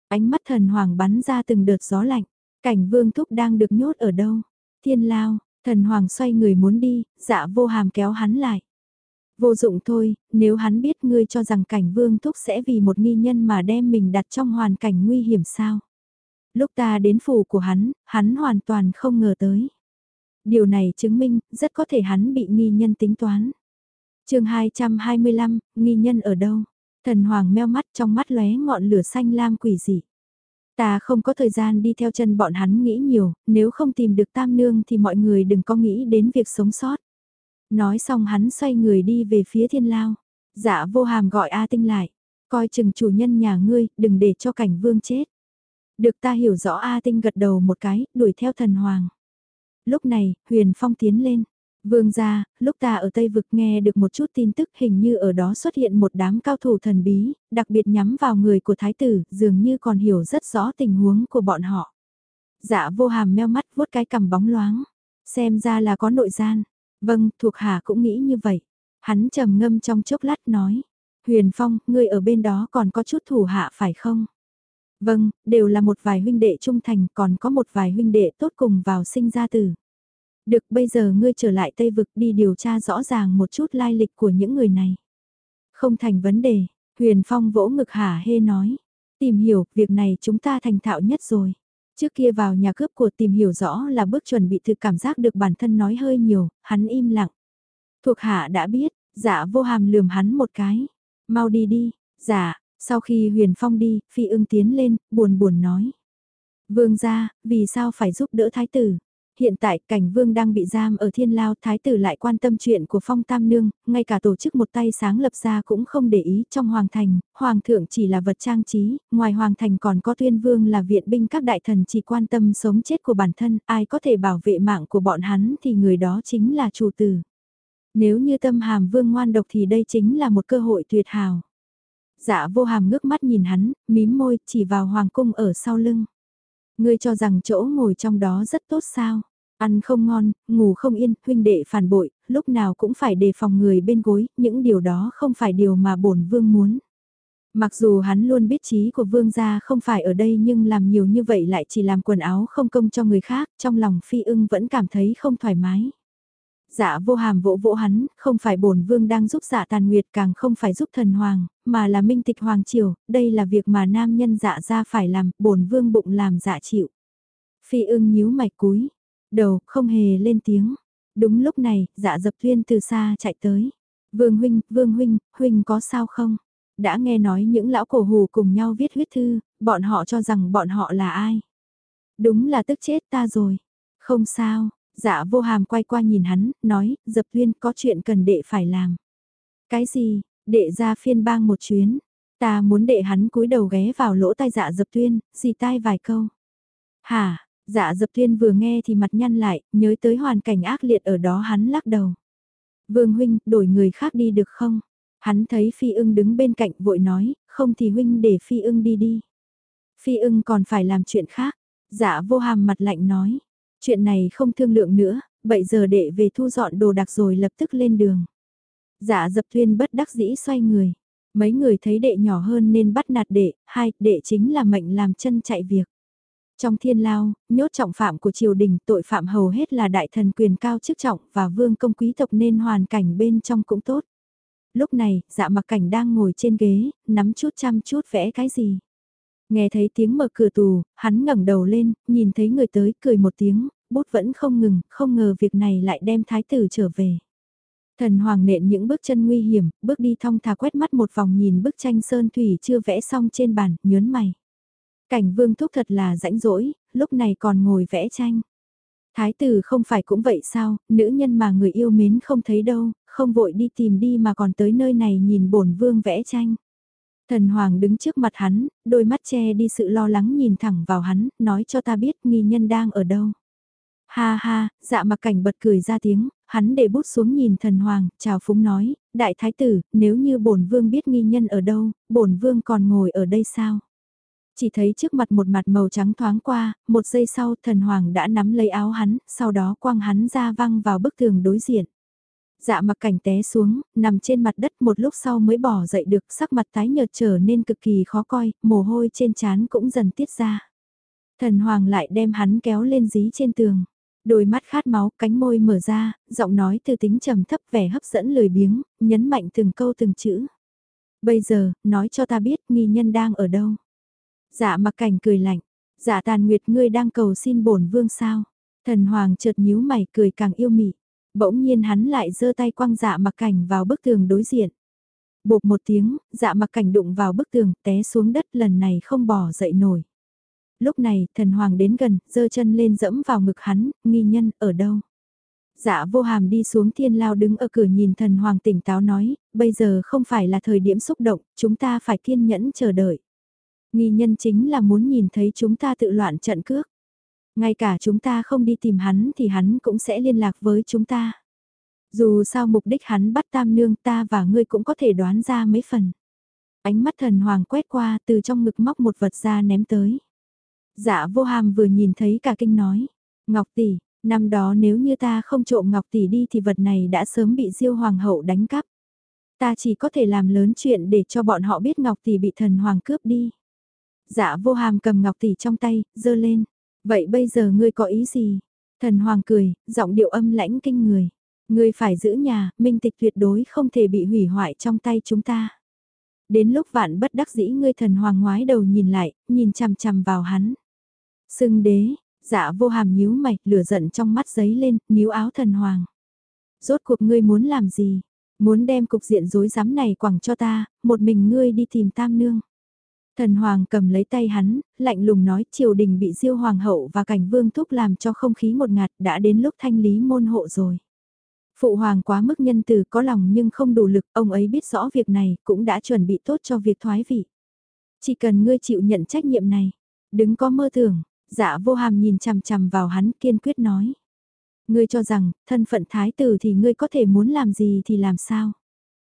Ánh mắt thần hoàng bắn ra từng đợt gió lạnh. Cảnh vương thúc đang được nhốt ở đâu? Thiên lao, thần hoàng xoay người muốn đi, dạ vô hàm kéo hắn lại. Vô dụng thôi, nếu hắn biết ngươi cho rằng cảnh vương thúc sẽ vì một nghi nhân mà đem mình đặt trong hoàn cảnh nguy hiểm sao? Lúc ta đến phủ của hắn, hắn hoàn toàn không ngờ tới. Điều này chứng minh, rất có thể hắn bị nghi nhân tính toán. chương 225, nghi nhân ở đâu? Thần Hoàng meo mắt trong mắt lóe ngọn lửa xanh lam quỷ dị. Ta không có thời gian đi theo chân bọn hắn nghĩ nhiều, nếu không tìm được tam nương thì mọi người đừng có nghĩ đến việc sống sót. Nói xong hắn xoay người đi về phía thiên lao. Dạ vô hàm gọi A Tinh lại. Coi chừng chủ nhân nhà ngươi, đừng để cho cảnh vương chết. Được ta hiểu rõ A Tinh gật đầu một cái, đuổi theo thần hoàng. Lúc này, Huyền Phong tiến lên. Vương gia, lúc ta ở Tây Vực nghe được một chút tin tức hình như ở đó xuất hiện một đám cao thủ thần bí, đặc biệt nhắm vào người của Thái tử, dường như còn hiểu rất rõ tình huống của bọn họ. Dạ vô hàm meo mắt vuốt cái cầm bóng loáng. Xem ra là có nội gian. Vâng, thuộc hạ cũng nghĩ như vậy. Hắn trầm ngâm trong chốc lát nói. Huyền Phong, ngươi ở bên đó còn có chút thủ hạ phải không? Vâng, đều là một vài huynh đệ trung thành còn có một vài huynh đệ tốt cùng vào sinh ra tử. Được bây giờ ngươi trở lại Tây Vực đi điều tra rõ ràng một chút lai lịch của những người này. Không thành vấn đề, Huyền Phong vỗ ngực hả hê nói. Tìm hiểu, việc này chúng ta thành thạo nhất rồi. Trước kia vào nhà cướp của tìm hiểu rõ là bước chuẩn bị thực cảm giác được bản thân nói hơi nhiều, hắn im lặng. Thuộc hạ đã biết, dạ vô hàm lườm hắn một cái. Mau đi đi, dạ, sau khi huyền phong đi, phi ưng tiến lên, buồn buồn nói. Vương gia, vì sao phải giúp đỡ thái tử? Hiện tại cảnh vương đang bị giam ở thiên lao thái tử lại quan tâm chuyện của phong tam nương, ngay cả tổ chức một tay sáng lập ra cũng không để ý trong hoàng thành, hoàng thượng chỉ là vật trang trí, ngoài hoàng thành còn có tuyên vương là viện binh các đại thần chỉ quan tâm sống chết của bản thân, ai có thể bảo vệ mạng của bọn hắn thì người đó chính là chủ tử. Nếu như tâm hàm vương ngoan độc thì đây chính là một cơ hội tuyệt hào. Dạ vô hàm ngước mắt nhìn hắn, mím môi, chỉ vào hoàng cung ở sau lưng. Ngươi cho rằng chỗ ngồi trong đó rất tốt sao? Ăn không ngon, ngủ không yên, huynh đệ phản bội, lúc nào cũng phải đề phòng người bên gối, những điều đó không phải điều mà bổn vương muốn. Mặc dù hắn luôn biết trí của vương gia không phải ở đây nhưng làm nhiều như vậy lại chỉ làm quần áo không công cho người khác, trong lòng phi ưng vẫn cảm thấy không thoải mái. Dạ vô hàm vỗ vỗ hắn, không phải bổn vương đang giúp dạ tàn nguyệt càng không phải giúp thần hoàng, mà là minh tịch hoàng triều, đây là việc mà nam nhân dạ ra phải làm, bổn vương bụng làm dạ chịu. Phi ưng nhíu mạch cúi, đầu không hề lên tiếng. Đúng lúc này, dạ dập tuyên từ xa chạy tới. Vương huynh, vương huynh, huynh có sao không? Đã nghe nói những lão cổ hù cùng nhau viết huyết thư, bọn họ cho rằng bọn họ là ai? Đúng là tức chết ta rồi. Không sao, Dạ vô hàm quay qua nhìn hắn, nói, dập tuyên có chuyện cần đệ phải làm. Cái gì, đệ ra phiên bang một chuyến. Ta muốn đệ hắn cúi đầu ghé vào lỗ tai dạ dập tuyên, xì tai vài câu. Hả, dạ dập tuyên vừa nghe thì mặt nhăn lại, nhớ tới hoàn cảnh ác liệt ở đó hắn lắc đầu. Vương huynh, đổi người khác đi được không? Hắn thấy phi ưng đứng bên cạnh vội nói, không thì huynh để phi ưng đi đi. Phi ưng còn phải làm chuyện khác. Dạ vô hàm mặt lạnh nói, Chuyện này không thương lượng nữa, vậy giờ đệ về thu dọn đồ đạc rồi lập tức lên đường. Dạ dập thuyên bất đắc dĩ xoay người. Mấy người thấy đệ nhỏ hơn nên bắt nạt đệ, hai, đệ chính là mệnh làm chân chạy việc. Trong thiên lao, nhốt trọng phạm của triều đình tội phạm hầu hết là đại thần quyền cao chức trọng và vương công quý tộc nên hoàn cảnh bên trong cũng tốt. Lúc này, dạ mặc cảnh đang ngồi trên ghế, nắm chút chăm chút vẽ cái gì. Nghe thấy tiếng mở cửa tù, hắn ngẩng đầu lên, nhìn thấy người tới, cười một tiếng, bút vẫn không ngừng, không ngờ việc này lại đem thái tử trở về. Thần hoàng nện những bước chân nguy hiểm, bước đi thong thả quét mắt một vòng nhìn bức tranh sơn thủy chưa vẽ xong trên bàn, nhớn mày. Cảnh vương thúc thật là rãnh rỗi, lúc này còn ngồi vẽ tranh. Thái tử không phải cũng vậy sao, nữ nhân mà người yêu mến không thấy đâu, không vội đi tìm đi mà còn tới nơi này nhìn bổn vương vẽ tranh. Thần Hoàng đứng trước mặt hắn, đôi mắt che đi sự lo lắng nhìn thẳng vào hắn, nói cho ta biết nghi nhân đang ở đâu. Ha ha, dạ mặc cảnh bật cười ra tiếng, hắn để bút xuống nhìn thần hoàng, chào phúng nói, đại thái tử, nếu như bổn vương biết nghi nhân ở đâu, bổn vương còn ngồi ở đây sao? Chỉ thấy trước mặt một mặt màu trắng thoáng qua, một giây sau thần hoàng đã nắm lấy áo hắn, sau đó quăng hắn ra văng vào bức tường đối diện. Dạ mặc cảnh té xuống, nằm trên mặt đất một lúc sau mới bỏ dậy được sắc mặt tái nhợt trở nên cực kỳ khó coi, mồ hôi trên trán cũng dần tiết ra. Thần Hoàng lại đem hắn kéo lên dí trên tường. Đôi mắt khát máu, cánh môi mở ra, giọng nói từ tính trầm thấp vẻ hấp dẫn lười biếng, nhấn mạnh từng câu từng chữ. Bây giờ, nói cho ta biết nghi nhân đang ở đâu. Dạ mặc cảnh cười lạnh. Dạ tàn nguyệt ngươi đang cầu xin bổn vương sao. Thần hoàng chợt nhíu mày cười càng yêu mị. Bỗng nhiên hắn lại giơ tay quăng dạ mặc cảnh vào bức tường đối diện. Bột một tiếng, dạ mặc cảnh đụng vào bức tường, té xuống đất lần này không bỏ dậy nổi. Lúc này, thần hoàng đến gần, giơ chân lên dẫm vào ngực hắn, nghi nhân, ở đâu? Dạ vô hàm đi xuống thiên lao đứng ở cửa nhìn thần hoàng tỉnh táo nói, bây giờ không phải là thời điểm xúc động, chúng ta phải kiên nhẫn chờ đợi. Nghi nhân chính là muốn nhìn thấy chúng ta tự loạn trận cước. Ngay cả chúng ta không đi tìm hắn thì hắn cũng sẽ liên lạc với chúng ta. Dù sao mục đích hắn bắt tam nương ta và ngươi cũng có thể đoán ra mấy phần. Ánh mắt thần hoàng quét qua từ trong ngực móc một vật ra ném tới. Dạ vô hàm vừa nhìn thấy cả kinh nói. Ngọc tỷ, năm đó nếu như ta không trộm Ngọc tỷ đi thì vật này đã sớm bị diêu hoàng hậu đánh cắp. Ta chỉ có thể làm lớn chuyện để cho bọn họ biết Ngọc tỷ bị thần hoàng cướp đi. Dạ vô hàm cầm Ngọc tỷ trong tay, dơ lên. Vậy bây giờ ngươi có ý gì? Thần hoàng cười, giọng điệu âm lãnh kinh người. Ngươi phải giữ nhà, minh tịch tuyệt đối không thể bị hủy hoại trong tay chúng ta. Đến lúc vạn bất đắc dĩ ngươi thần hoàng ngoái đầu nhìn lại, nhìn chằm chằm vào hắn. Sưng đế, dạ vô hàm nhíu mày, lửa giận trong mắt giấy lên, níu áo thần hoàng. Rốt cuộc ngươi muốn làm gì? Muốn đem cục diện rối rắm này quẳng cho ta, một mình ngươi đi tìm tam nương. Thần hoàng cầm lấy tay hắn, lạnh lùng nói triều đình bị diêu hoàng hậu và cảnh vương thúc làm cho không khí một ngạt đã đến lúc thanh lý môn hộ rồi. Phụ hoàng quá mức nhân từ có lòng nhưng không đủ lực, ông ấy biết rõ việc này cũng đã chuẩn bị tốt cho việc thoái vị. Chỉ cần ngươi chịu nhận trách nhiệm này, đừng có mơ tưởng, dạ vô hàm nhìn chằm chằm vào hắn kiên quyết nói. Ngươi cho rằng, thân phận thái tử thì ngươi có thể muốn làm gì thì làm sao?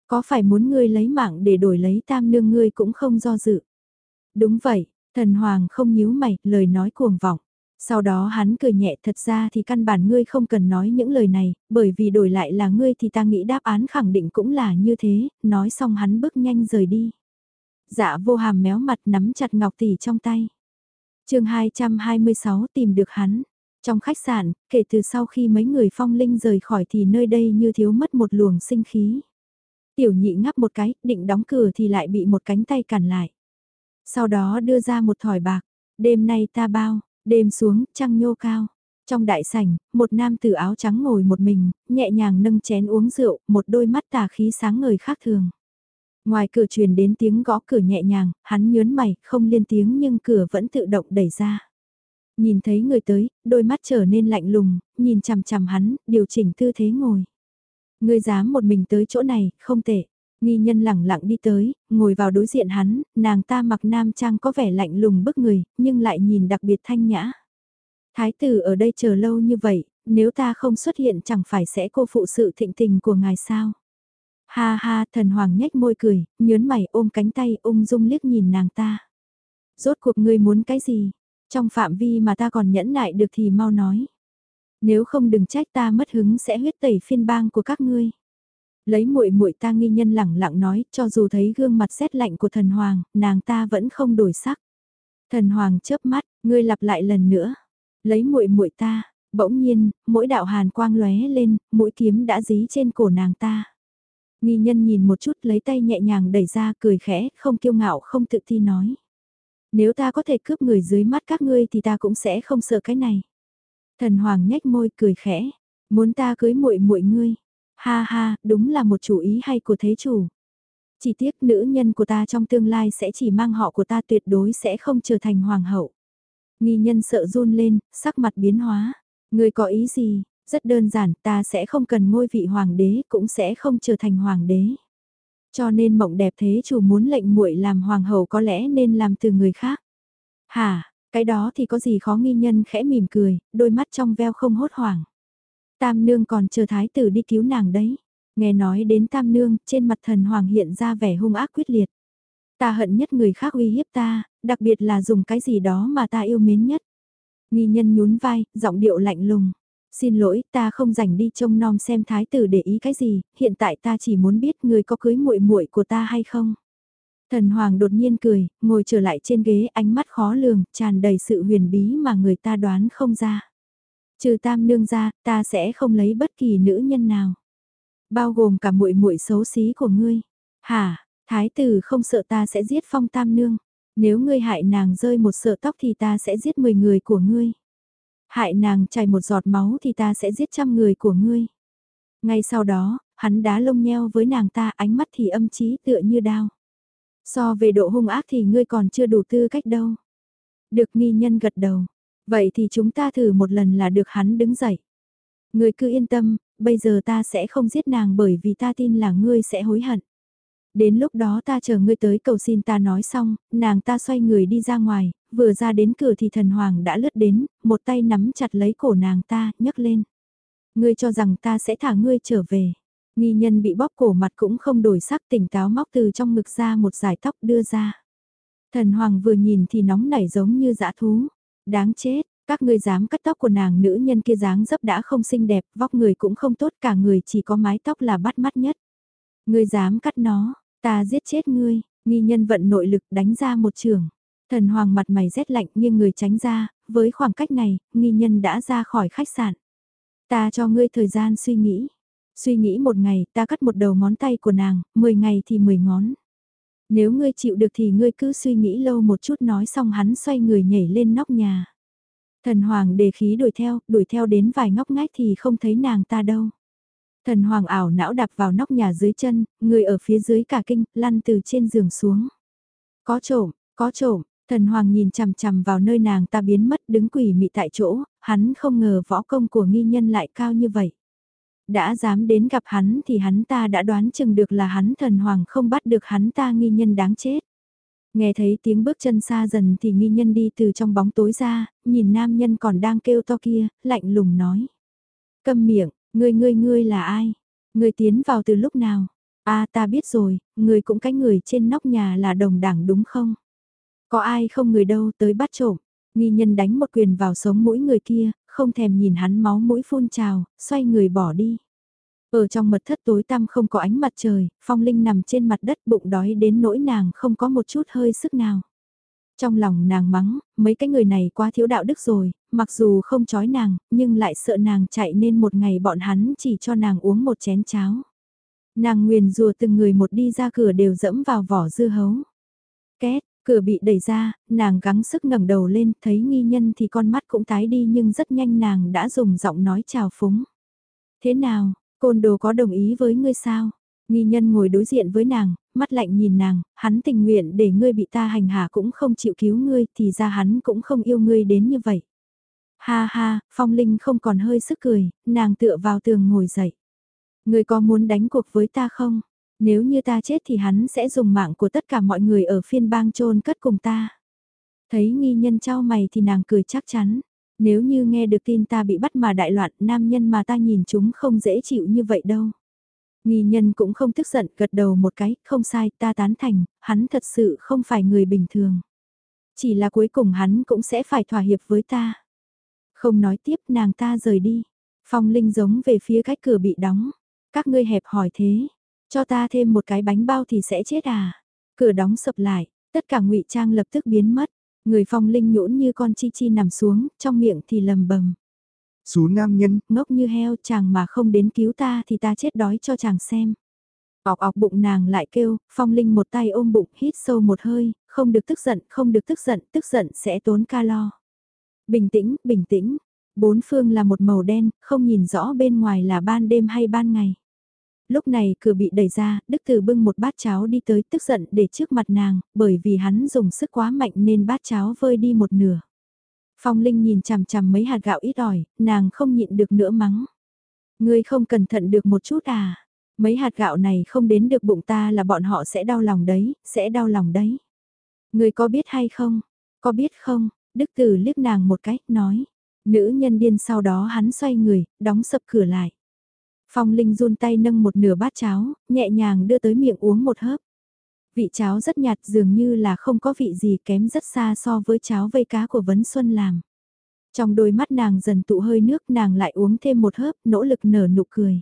Có phải muốn ngươi lấy mạng để đổi lấy tam nương ngươi cũng không do dự. Đúng vậy, thần hoàng không nhíu mày, lời nói cuồng vọng. Sau đó hắn cười nhẹ thật ra thì căn bản ngươi không cần nói những lời này, bởi vì đổi lại là ngươi thì ta nghĩ đáp án khẳng định cũng là như thế, nói xong hắn bước nhanh rời đi. Dạ vô hàm méo mặt nắm chặt ngọc tỷ trong tay. chương 226 tìm được hắn. Trong khách sạn, kể từ sau khi mấy người phong linh rời khỏi thì nơi đây như thiếu mất một luồng sinh khí. Tiểu nhị ngắp một cái, định đóng cửa thì lại bị một cánh tay cản lại. Sau đó đưa ra một thỏi bạc, đêm nay ta bao, đêm xuống, trăng nhô cao. Trong đại sảnh, một nam tử áo trắng ngồi một mình, nhẹ nhàng nâng chén uống rượu, một đôi mắt tà khí sáng ngời khác thường. Ngoài cửa truyền đến tiếng gõ cửa nhẹ nhàng, hắn nhớn mày, không liên tiếng nhưng cửa vẫn tự động đẩy ra. Nhìn thấy người tới, đôi mắt trở nên lạnh lùng, nhìn chằm chằm hắn, điều chỉnh tư thế ngồi. Ngươi dám một mình tới chỗ này, không tệ. Nghi nhân lẳng lặng đi tới, ngồi vào đối diện hắn, nàng ta mặc nam trang có vẻ lạnh lùng bức người, nhưng lại nhìn đặc biệt thanh nhã. Thái tử ở đây chờ lâu như vậy, nếu ta không xuất hiện chẳng phải sẽ cô phụ sự thịnh tình của ngài sao. Ha ha, thần hoàng nhếch môi cười, nhớn mày ôm cánh tay ung dung liếc nhìn nàng ta. Rốt cuộc ngươi muốn cái gì? Trong phạm vi mà ta còn nhẫn nại được thì mau nói. Nếu không đừng trách ta mất hứng sẽ huyết tẩy phiên bang của các ngươi. Lấy muội muội ta nghi nhân lẳng lặng nói, cho dù thấy gương mặt rét lạnh của thần hoàng, nàng ta vẫn không đổi sắc. Thần hoàng chớp mắt, ngươi lặp lại lần nữa. Lấy muội muội ta, bỗng nhiên, mỗi đạo hàn quang lóe lên, mũi kiếm đã dí trên cổ nàng ta. Nghi nhân nhìn một chút lấy tay nhẹ nhàng đẩy ra cười khẽ, không kiêu ngạo không tự ti nói. Nếu ta có thể cướp người dưới mắt các ngươi thì ta cũng sẽ không sợ cái này. Thần hoàng nhếch môi cười khẽ, muốn ta cưới muội muội ngươi. Ha ha, đúng là một chủ ý hay của thế chủ. Chỉ tiếc nữ nhân của ta trong tương lai sẽ chỉ mang họ của ta tuyệt đối sẽ không trở thành hoàng hậu. Nghi nhân sợ run lên, sắc mặt biến hóa. Người có ý gì? Rất đơn giản, ta sẽ không cần ngôi vị hoàng đế, cũng sẽ không trở thành hoàng đế. Cho nên mộng đẹp thế chủ muốn lệnh muội làm hoàng hậu có lẽ nên làm từ người khác. Hả, cái đó thì có gì khó nghi nhân khẽ mỉm cười, đôi mắt trong veo không hốt hoảng. Tam nương còn chờ thái tử đi cứu nàng đấy. Nghe nói đến tam nương, trên mặt thần hoàng hiện ra vẻ hung ác quyết liệt. Ta hận nhất người khác uy hiếp ta, đặc biệt là dùng cái gì đó mà ta yêu mến nhất. Nghi nhân nhún vai, giọng điệu lạnh lùng. Xin lỗi, ta không rảnh đi trông nom xem thái tử để ý cái gì, hiện tại ta chỉ muốn biết người có cưới muội muội của ta hay không. Thần Hoàng đột nhiên cười, ngồi trở lại trên ghế ánh mắt khó lường, tràn đầy sự huyền bí mà người ta đoán không ra. Trừ tam nương ra, ta sẽ không lấy bất kỳ nữ nhân nào. Bao gồm cả muội muội xấu xí của ngươi. Hả, thái tử không sợ ta sẽ giết phong tam nương. Nếu ngươi hại nàng rơi một sợ tóc thì ta sẽ giết 10 người của ngươi. Hại nàng chảy một giọt máu thì ta sẽ giết trăm người của ngươi. Ngay sau đó, hắn đá lông nheo với nàng ta ánh mắt thì âm trí tựa như đao. So về độ hung ác thì ngươi còn chưa đủ tư cách đâu. Được nghi nhân gật đầu. Vậy thì chúng ta thử một lần là được hắn đứng dậy. Ngươi cứ yên tâm, bây giờ ta sẽ không giết nàng bởi vì ta tin là ngươi sẽ hối hận. Đến lúc đó ta chờ ngươi tới cầu xin ta nói xong, nàng ta xoay người đi ra ngoài, vừa ra đến cửa thì thần hoàng đã lướt đến, một tay nắm chặt lấy cổ nàng ta, nhấc lên. Ngươi cho rằng ta sẽ thả ngươi trở về. Nghi nhân bị bóp cổ mặt cũng không đổi sắc tỉnh táo móc từ trong ngực ra một giải tóc đưa ra. Thần hoàng vừa nhìn thì nóng nảy giống như dã thú. Đáng chết, các ngươi dám cắt tóc của nàng nữ nhân kia dáng dấp đã không xinh đẹp, vóc người cũng không tốt cả người chỉ có mái tóc là bắt mắt nhất. Ngươi dám cắt nó, ta giết chết ngươi, nghi nhân vận nội lực đánh ra một trường. Thần hoàng mặt mày rét lạnh nhưng người tránh ra, với khoảng cách này, nghi nhân đã ra khỏi khách sạn. Ta cho ngươi thời gian suy nghĩ. Suy nghĩ một ngày ta cắt một đầu ngón tay của nàng, 10 ngày thì 10 ngón. Nếu ngươi chịu được thì ngươi cứ suy nghĩ lâu một chút nói xong hắn xoay người nhảy lên nóc nhà. Thần hoàng đề khí đuổi theo, đuổi theo đến vài ngóc ngách thì không thấy nàng ta đâu. Thần hoàng ảo não đạp vào nóc nhà dưới chân, người ở phía dưới cả kinh, lăn từ trên giường xuống. Có trộm, có trộm, thần hoàng nhìn chằm chằm vào nơi nàng ta biến mất đứng quỷ mị tại chỗ, hắn không ngờ võ công của nghi nhân lại cao như vậy. Đã dám đến gặp hắn thì hắn ta đã đoán chừng được là hắn thần hoàng không bắt được hắn ta nghi nhân đáng chết. Nghe thấy tiếng bước chân xa dần thì nghi nhân đi từ trong bóng tối ra, nhìn nam nhân còn đang kêu to kia, lạnh lùng nói. Câm miệng, ngươi ngươi ngươi là ai? Ngươi tiến vào từ lúc nào? À ta biết rồi, ngươi cũng cái người trên nóc nhà là đồng đảng đúng không? Có ai không người đâu tới bắt trộm? Nghi nhân đánh một quyền vào sống mũi người kia, không thèm nhìn hắn máu mũi phun trào, xoay người bỏ đi. Ở trong mật thất tối tăm không có ánh mặt trời, phong linh nằm trên mặt đất bụng đói đến nỗi nàng không có một chút hơi sức nào. Trong lòng nàng mắng, mấy cái người này quá thiếu đạo đức rồi, mặc dù không chói nàng, nhưng lại sợ nàng chạy nên một ngày bọn hắn chỉ cho nàng uống một chén cháo. Nàng nguyền rùa từng người một đi ra cửa đều dẫm vào vỏ dưa hấu. Két, cửa bị đẩy ra, nàng gắng sức ngẩng đầu lên, thấy nghi nhân thì con mắt cũng tái đi nhưng rất nhanh nàng đã dùng giọng nói chào phúng. Thế nào, Côn đồ có đồng ý với ngươi sao? Nghi nhân ngồi đối diện với nàng, mắt lạnh nhìn nàng, hắn tình nguyện để ngươi bị ta hành hạ cũng không chịu cứu ngươi thì ra hắn cũng không yêu ngươi đến như vậy. Ha ha, phong linh không còn hơi sức cười, nàng tựa vào tường ngồi dậy. Ngươi có muốn đánh cuộc với ta không? Nếu như ta chết thì hắn sẽ dùng mạng của tất cả mọi người ở phiên bang trôn cất cùng ta. Thấy nghi nhân trao mày thì nàng cười chắc chắn. Nếu như nghe được tin ta bị bắt mà đại loạn, nam nhân mà ta nhìn chúng không dễ chịu như vậy đâu. Nghi nhân cũng không tức giận, gật đầu một cái, không sai, ta tán thành, hắn thật sự không phải người bình thường. Chỉ là cuối cùng hắn cũng sẽ phải thỏa hiệp với ta. Không nói tiếp nàng ta rời đi. Phong Linh giống về phía cách cửa bị đóng. Các ngươi hẹp hỏi thế. Cho ta thêm một cái bánh bao thì sẽ chết à. Cửa đóng sập lại, tất cả ngụy trang lập tức biến mất. Người phong linh nhũn như con chi chi nằm xuống, trong miệng thì lầm bầm. Xú nam nhân, ngốc như heo chàng mà không đến cứu ta thì ta chết đói cho chàng xem. Ọc ọc bụng nàng lại kêu, phong linh một tay ôm bụng hít sâu một hơi, không được tức giận, không được tức giận, tức giận sẽ tốn calo. Bình tĩnh, bình tĩnh, bốn phương là một màu đen, không nhìn rõ bên ngoài là ban đêm hay ban ngày lúc này cửa bị đẩy ra, Đức Tử bưng một bát cháo đi tới tức giận để trước mặt nàng, bởi vì hắn dùng sức quá mạnh nên bát cháo vơi đi một nửa. Phong Linh nhìn chằm chằm mấy hạt gạo ít ỏi, nàng không nhịn được nữa mắng. Ngươi không cẩn thận được một chút à? Mấy hạt gạo này không đến được bụng ta là bọn họ sẽ đau lòng đấy, sẽ đau lòng đấy. Ngươi có biết hay không? Có biết không? Đức Tử liếc nàng một cách, nói. Nữ nhân điên sau đó hắn xoay người, đóng sập cửa lại. Phong Linh run tay nâng một nửa bát cháo, nhẹ nhàng đưa tới miệng uống một hớp. Vị cháo rất nhạt dường như là không có vị gì kém rất xa so với cháo vây cá của Vấn Xuân làm. Trong đôi mắt nàng dần tụ hơi nước nàng lại uống thêm một hớp, nỗ lực nở nụ cười.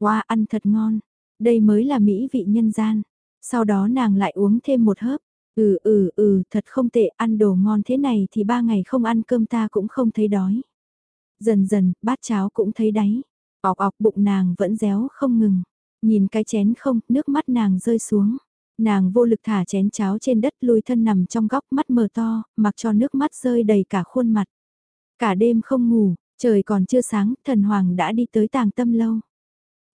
Wow, ăn thật ngon. Đây mới là mỹ vị nhân gian. Sau đó nàng lại uống thêm một hớp. Ừ ừ ừ, thật không tệ, ăn đồ ngon thế này thì ba ngày không ăn cơm ta cũng không thấy đói. Dần dần, bát cháo cũng thấy đáy. Ọc ọc bụng nàng vẫn réo không ngừng. Nhìn cái chén không, nước mắt nàng rơi xuống. Nàng vô lực thả chén cháo trên đất lùi thân nằm trong góc mắt mờ to, mặc cho nước mắt rơi đầy cả khuôn mặt. Cả đêm không ngủ, trời còn chưa sáng, thần hoàng đã đi tới tàng tâm lâu.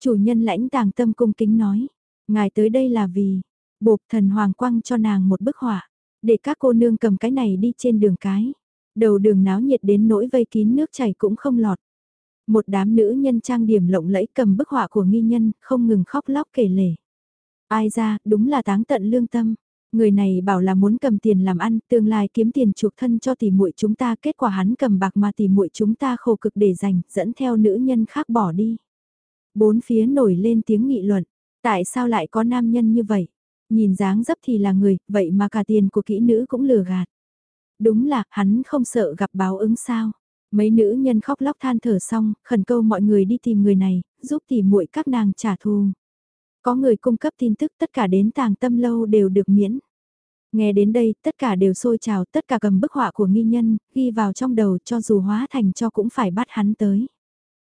Chủ nhân lãnh tàng tâm cung kính nói, ngài tới đây là vì, bộp thần hoàng quăng cho nàng một bức họa, để các cô nương cầm cái này đi trên đường cái. Đầu đường náo nhiệt đến nỗi vây kín nước chảy cũng không lọt. Một đám nữ nhân trang điểm lộng lẫy cầm bức họa của nghi nhân, không ngừng khóc lóc kể lể. Ai ra, đúng là táng tận lương tâm. Người này bảo là muốn cầm tiền làm ăn, tương lai kiếm tiền chuộc thân cho tỷ muội chúng ta, kết quả hắn cầm bạc mà tỷ muội chúng ta khổ cực để dành, dẫn theo nữ nhân khác bỏ đi. Bốn phía nổi lên tiếng nghị luận, tại sao lại có nam nhân như vậy? Nhìn dáng dấp thì là người, vậy mà cả tiền của kỹ nữ cũng lừa gạt. Đúng là, hắn không sợ gặp báo ứng sao? Mấy nữ nhân khóc lóc than thở xong, khẩn câu mọi người đi tìm người này, giúp tỉ muội các nàng trả thù. Có người cung cấp tin tức tất cả đến tàng tâm lâu đều được miễn. Nghe đến đây, tất cả đều sôi trào, tất cả cầm bức họa của nghi nhân, ghi vào trong đầu cho dù hóa thành cho cũng phải bắt hắn tới.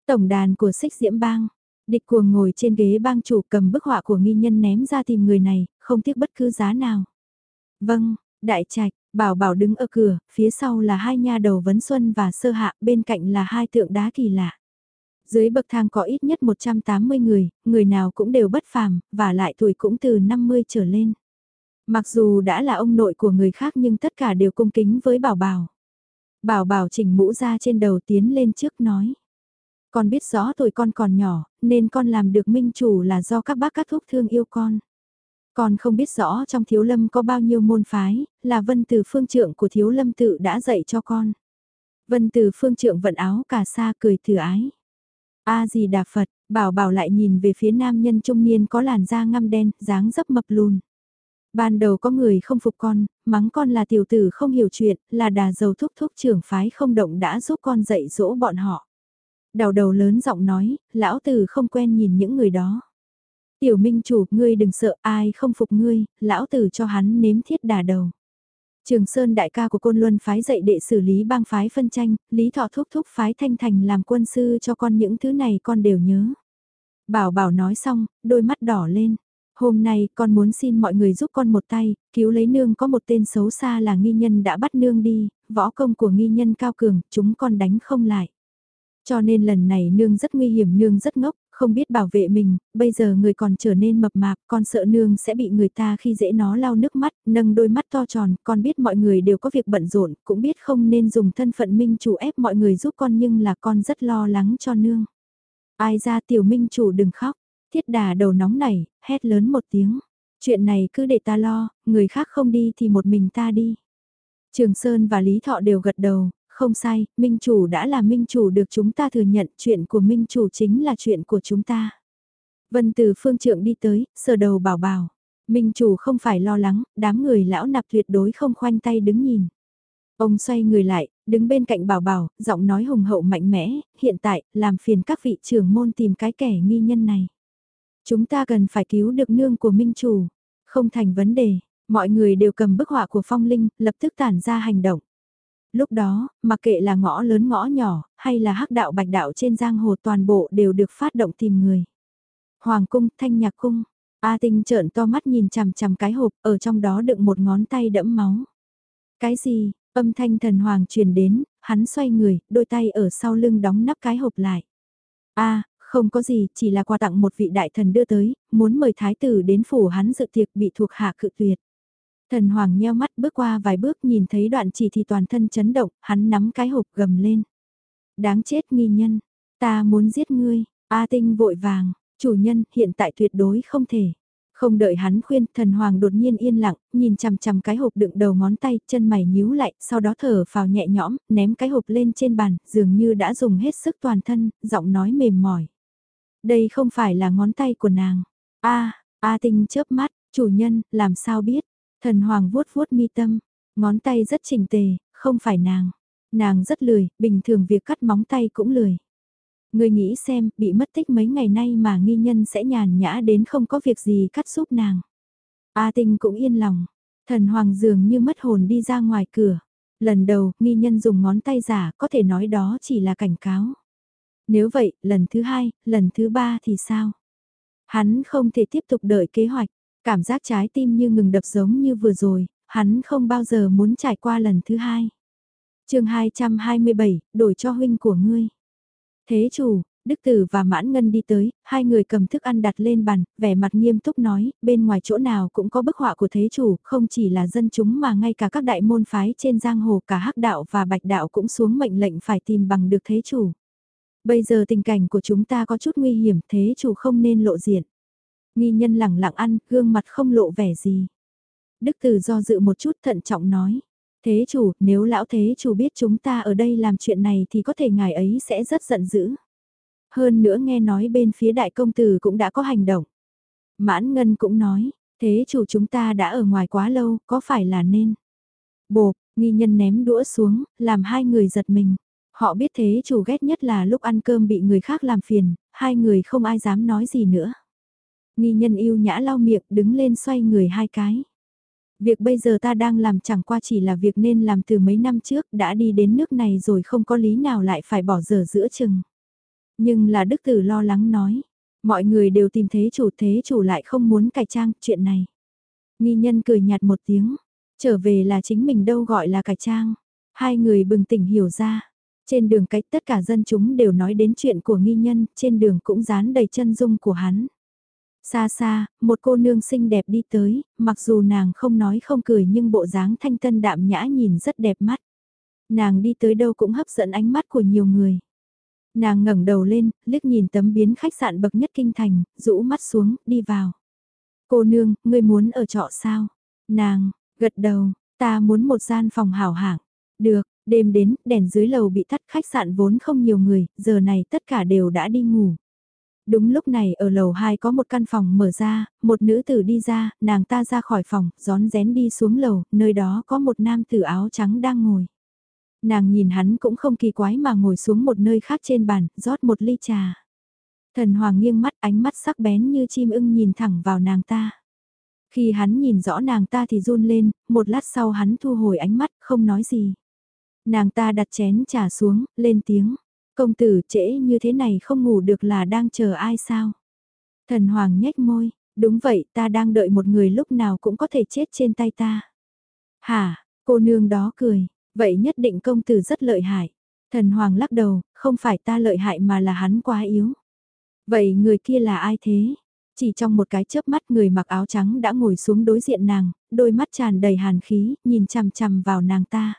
Tổng đàn của xích diễm bang, địch cuồng ngồi trên ghế bang chủ cầm bức họa của nghi nhân ném ra tìm người này, không tiếc bất cứ giá nào. Vâng, đại trạch, bảo bảo đứng ở cửa, phía sau là hai nha đầu vấn xuân và sơ hạ, bên cạnh là hai tượng đá kỳ lạ. Dưới bậc thang có ít nhất 180 người, người nào cũng đều bất phàm, và lại tuổi cũng từ 50 trở lên. Mặc dù đã là ông nội của người khác nhưng tất cả đều cung kính với bảo bảo. Bảo bảo chỉnh mũ ra trên đầu tiến lên trước nói. Con biết rõ tuổi con còn nhỏ, nên con làm được minh chủ là do các bác các thúc thương yêu con. Con không biết rõ trong thiếu lâm có bao nhiêu môn phái, là vân từ phương trượng của thiếu lâm tự đã dạy cho con. Vân từ phương trượng vận áo cả sa cười thừa ái. A gì đà Phật, bảo bảo lại nhìn về phía nam nhân trung niên có làn da ngăm đen, dáng dấp mập lùn. Ban đầu có người không phục con, mắng con là tiểu tử không hiểu chuyện, là đà dầu thúc thúc trưởng phái không động đã giúp con dạy dỗ bọn họ. Đầu đầu lớn giọng nói, lão tử không quen nhìn những người đó. Tiểu minh chủ, ngươi đừng sợ ai không phục ngươi, lão tử cho hắn nếm thiết đà đầu. Trường Sơn đại ca của Côn Luân phái dạy đệ xử lý bang phái phân tranh, Lý Thọ thúc thúc phái Thanh Thành làm quân sư cho con những thứ này con đều nhớ. Bảo bảo nói xong, đôi mắt đỏ lên. Hôm nay con muốn xin mọi người giúp con một tay, cứu lấy nương có một tên xấu xa là nghi nhân đã bắt nương đi, võ công của nghi nhân cao cường, chúng con đánh không lại. Cho nên lần này nương rất nguy hiểm nương rất ngốc, không biết bảo vệ mình, bây giờ người còn trở nên mập mạp, con sợ nương sẽ bị người ta khi dễ nó lau nước mắt, nâng đôi mắt to tròn, con biết mọi người đều có việc bận rộn, cũng biết không nên dùng thân phận minh chủ ép mọi người giúp con nhưng là con rất lo lắng cho nương. Ai ra tiểu minh chủ đừng khóc, thiết đà đầu nóng này, hét lớn một tiếng. Chuyện này cứ để ta lo, người khác không đi thì một mình ta đi. Trường Sơn và Lý Thọ đều gật đầu, không sai, minh chủ đã là minh chủ được chúng ta thừa nhận chuyện của minh chủ chính là chuyện của chúng ta. Vân từ phương trượng đi tới, sờ đầu bảo bảo. Minh chủ không phải lo lắng, đám người lão nạp tuyệt đối không khoanh tay đứng nhìn. Ông xoay người lại, đứng bên cạnh bảo bảo, giọng nói hùng hậu mạnh mẽ, hiện tại, làm phiền các vị trưởng môn tìm cái kẻ nghi nhân này. Chúng ta cần phải cứu được nương của minh chủ. Không thành vấn đề, mọi người đều cầm bức họa của phong linh, lập tức tản ra hành động. Lúc đó, mặc kệ là ngõ lớn ngõ nhỏ, hay là hắc đạo bạch đạo trên giang hồ toàn bộ đều được phát động tìm người. Hoàng cung, thanh nhạc cung, A tinh trợn to mắt nhìn chằm chằm cái hộp, ở trong đó đựng một ngón tay đẫm máu. Cái gì, âm thanh thần hoàng truyền đến, hắn xoay người, đôi tay ở sau lưng đóng nắp cái hộp lại. A, không có gì, chỉ là quà tặng một vị đại thần đưa tới, muốn mời thái tử đến phủ hắn dự tiệc bị thuộc hạ cự tuyệt. Thần Hoàng nheo mắt bước qua vài bước nhìn thấy đoạn chỉ thì toàn thân chấn động, hắn nắm cái hộp gầm lên. Đáng chết nghi nhân, ta muốn giết ngươi, A Tinh vội vàng, chủ nhân hiện tại tuyệt đối không thể. Không đợi hắn khuyên, thần hoàng đột nhiên yên lặng, nhìn chằm chằm cái hộp đựng đầu ngón tay, chân mày nhíu lại, sau đó thở phào nhẹ nhõm, ném cái hộp lên trên bàn, dường như đã dùng hết sức toàn thân, giọng nói mềm mỏi. Đây không phải là ngón tay của nàng. A, A Tinh chớp mắt, chủ nhân, làm sao biết? Thần hoàng vuốt vuốt mi tâm, ngón tay rất chỉnh tề, không phải nàng. Nàng rất lười, bình thường việc cắt móng tay cũng lười. Người nghĩ xem, bị mất tích mấy ngày nay mà nghi nhân sẽ nhàn nhã đến không có việc gì cắt giúp nàng. A Tinh cũng yên lòng. Thần Hoàng dường như mất hồn đi ra ngoài cửa. Lần đầu, nghi nhân dùng ngón tay giả, có thể nói đó chỉ là cảnh cáo. Nếu vậy, lần thứ hai, lần thứ ba thì sao? Hắn không thể tiếp tục đợi kế hoạch, cảm giác trái tim như ngừng đập giống như vừa rồi, hắn không bao giờ muốn trải qua lần thứ hai. chương 227, đổi cho huynh của ngươi. Thế chủ, Đức Tử và Mãn Ngân đi tới, hai người cầm thức ăn đặt lên bàn, vẻ mặt nghiêm túc nói, bên ngoài chỗ nào cũng có bức họa của thế chủ, không chỉ là dân chúng mà ngay cả các đại môn phái trên giang hồ cả hắc đạo và bạch đạo cũng xuống mệnh lệnh phải tìm bằng được thế chủ. Bây giờ tình cảnh của chúng ta có chút nguy hiểm, thế chủ không nên lộ diện. Nghi nhân lẳng lặng ăn, gương mặt không lộ vẻ gì. Đức Tử do dự một chút thận trọng nói. Thế chủ, nếu lão thế chủ biết chúng ta ở đây làm chuyện này thì có thể ngài ấy sẽ rất giận dữ. Hơn nữa nghe nói bên phía đại công tử cũng đã có hành động. Mãn Ngân cũng nói, thế chủ chúng ta đã ở ngoài quá lâu, có phải là nên? Bộp, nghi nhân ném đũa xuống, làm hai người giật mình. Họ biết thế chủ ghét nhất là lúc ăn cơm bị người khác làm phiền, hai người không ai dám nói gì nữa. Nghi nhân yêu nhã lau miệng đứng lên xoay người hai cái. Việc bây giờ ta đang làm chẳng qua chỉ là việc nên làm từ mấy năm trước đã đi đến nước này rồi không có lý nào lại phải bỏ dở giữa chừng. Nhưng là đức tử lo lắng nói, mọi người đều tìm thế chủ thế chủ lại không muốn cải trang chuyện này. Nghi nhân cười nhạt một tiếng, trở về là chính mình đâu gọi là cải trang. Hai người bừng tỉnh hiểu ra, trên đường cách tất cả dân chúng đều nói đến chuyện của nghi nhân, trên đường cũng dán đầy chân dung của hắn. Xa xa, một cô nương xinh đẹp đi tới, mặc dù nàng không nói không cười nhưng bộ dáng thanh tân đạm nhã nhìn rất đẹp mắt. Nàng đi tới đâu cũng hấp dẫn ánh mắt của nhiều người. Nàng ngẩng đầu lên, liếc nhìn tấm biến khách sạn bậc nhất kinh thành, rũ mắt xuống, đi vào. Cô nương, ngươi muốn ở trọ sao? Nàng, gật đầu, ta muốn một gian phòng hảo hạng. Được, đêm đến, đèn dưới lầu bị tắt khách sạn vốn không nhiều người, giờ này tất cả đều đã đi ngủ. Đúng lúc này ở lầu 2 có một căn phòng mở ra, một nữ tử đi ra, nàng ta ra khỏi phòng, gión rén đi xuống lầu, nơi đó có một nam tử áo trắng đang ngồi. Nàng nhìn hắn cũng không kỳ quái mà ngồi xuống một nơi khác trên bàn, rót một ly trà. Thần Hoàng nghiêng mắt ánh mắt sắc bén như chim ưng nhìn thẳng vào nàng ta. Khi hắn nhìn rõ nàng ta thì run lên, một lát sau hắn thu hồi ánh mắt, không nói gì. Nàng ta đặt chén trà xuống, lên tiếng. Công tử trễ như thế này không ngủ được là đang chờ ai sao? Thần Hoàng nhếch môi, đúng vậy ta đang đợi một người lúc nào cũng có thể chết trên tay ta. Hả, cô nương đó cười, vậy nhất định công tử rất lợi hại. Thần Hoàng lắc đầu, không phải ta lợi hại mà là hắn quá yếu. Vậy người kia là ai thế? Chỉ trong một cái chớp mắt người mặc áo trắng đã ngồi xuống đối diện nàng, đôi mắt tràn đầy hàn khí, nhìn chằm chằm vào nàng ta.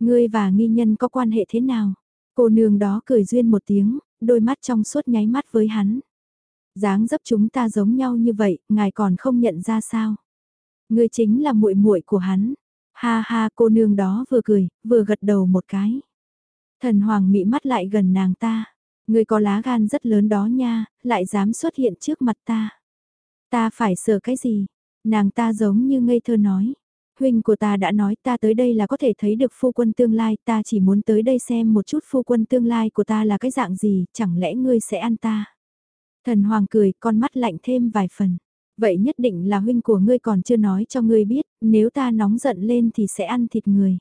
Ngươi và nghi nhân có quan hệ thế nào? Cô nương đó cười duyên một tiếng, đôi mắt trong suốt nháy mắt với hắn. dáng dấp chúng ta giống nhau như vậy, ngài còn không nhận ra sao? Ngươi chính là muội muội của hắn. Ha ha cô nương đó vừa cười, vừa gật đầu một cái. Thần hoàng mị mắt lại gần nàng ta. Ngươi có lá gan rất lớn đó nha, lại dám xuất hiện trước mặt ta. Ta phải sợ cái gì? Nàng ta giống như ngây thơ nói huynh của ta đã nói ta tới đây là có thể thấy được phu quân tương lai, ta chỉ muốn tới đây xem một chút phu quân tương lai của ta là cái dạng gì, chẳng lẽ ngươi sẽ ăn ta. Thần Hoàng cười, con mắt lạnh thêm vài phần. Vậy nhất định là huynh của ngươi còn chưa nói cho ngươi biết, nếu ta nóng giận lên thì sẽ ăn thịt người.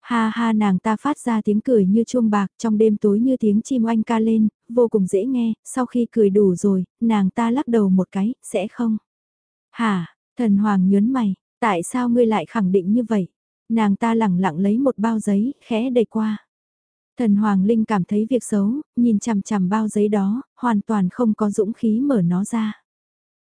Ha ha nàng ta phát ra tiếng cười như chuông bạc trong đêm tối như tiếng chim oanh ca lên, vô cùng dễ nghe, sau khi cười đủ rồi, nàng ta lắc đầu một cái, sẽ không. Hả, thần hoàng nhớn mày, Tại sao ngươi lại khẳng định như vậy? Nàng ta lẳng lặng lấy một bao giấy, khẽ đầy qua. Thần Hoàng Linh cảm thấy việc xấu, nhìn chằm chằm bao giấy đó, hoàn toàn không có dũng khí mở nó ra.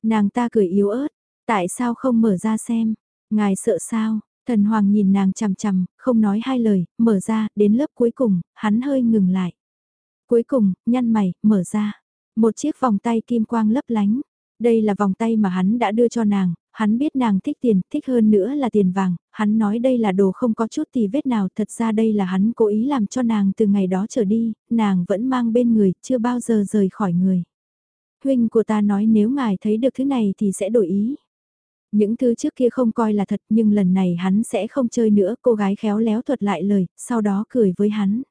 Nàng ta cười yếu ớt, tại sao không mở ra xem? Ngài sợ sao? Thần Hoàng nhìn nàng chằm chằm, không nói hai lời, mở ra, đến lớp cuối cùng, hắn hơi ngừng lại. Cuối cùng, nhăn mày, mở ra. Một chiếc vòng tay kim quang lấp lánh. Đây là vòng tay mà hắn đã đưa cho nàng, hắn biết nàng thích tiền, thích hơn nữa là tiền vàng, hắn nói đây là đồ không có chút tì vết nào, thật ra đây là hắn cố ý làm cho nàng từ ngày đó trở đi, nàng vẫn mang bên người, chưa bao giờ rời khỏi người. Huynh của ta nói nếu ngài thấy được thứ này thì sẽ đổi ý. Những thứ trước kia không coi là thật nhưng lần này hắn sẽ không chơi nữa, cô gái khéo léo thuật lại lời, sau đó cười với hắn.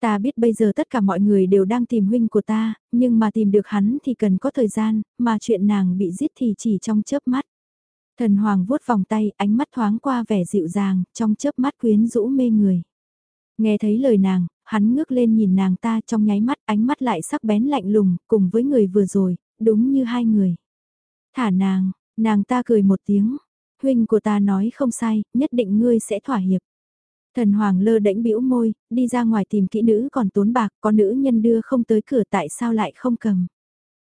Ta biết bây giờ tất cả mọi người đều đang tìm huynh của ta, nhưng mà tìm được hắn thì cần có thời gian, mà chuyện nàng bị giết thì chỉ trong chớp mắt. Thần Hoàng vuốt vòng tay, ánh mắt thoáng qua vẻ dịu dàng, trong chớp mắt quyến rũ mê người. Nghe thấy lời nàng, hắn ngước lên nhìn nàng ta trong nháy mắt, ánh mắt lại sắc bén lạnh lùng, cùng với người vừa rồi, đúng như hai người. Thả nàng, nàng ta cười một tiếng, huynh của ta nói không sai, nhất định ngươi sẽ thỏa hiệp. Thần Hoàng lơ đễnh bĩu môi, đi ra ngoài tìm kỹ nữ còn tốn bạc, có nữ nhân đưa không tới cửa tại sao lại không cầm.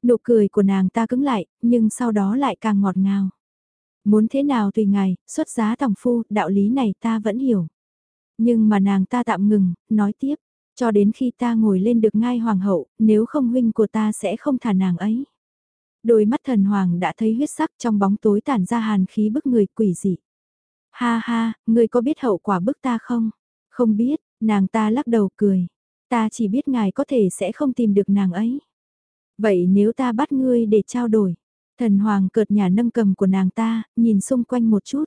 Nụ cười của nàng ta cứng lại, nhưng sau đó lại càng ngọt ngào. Muốn thế nào tùy ngài, xuất giá tòng phu, đạo lý này ta vẫn hiểu. Nhưng mà nàng ta tạm ngừng, nói tiếp, cho đến khi ta ngồi lên được ngai hoàng hậu, nếu không huynh của ta sẽ không thả nàng ấy. Đôi mắt thần hoàng đã thấy huyết sắc trong bóng tối tản ra hàn khí bức người quỷ dị. Ha ha, ngươi có biết hậu quả bức ta không? Không biết, nàng ta lắc đầu cười. Ta chỉ biết ngài có thể sẽ không tìm được nàng ấy. Vậy nếu ta bắt ngươi để trao đổi, thần hoàng cợt nhà nâng cầm của nàng ta, nhìn xung quanh một chút.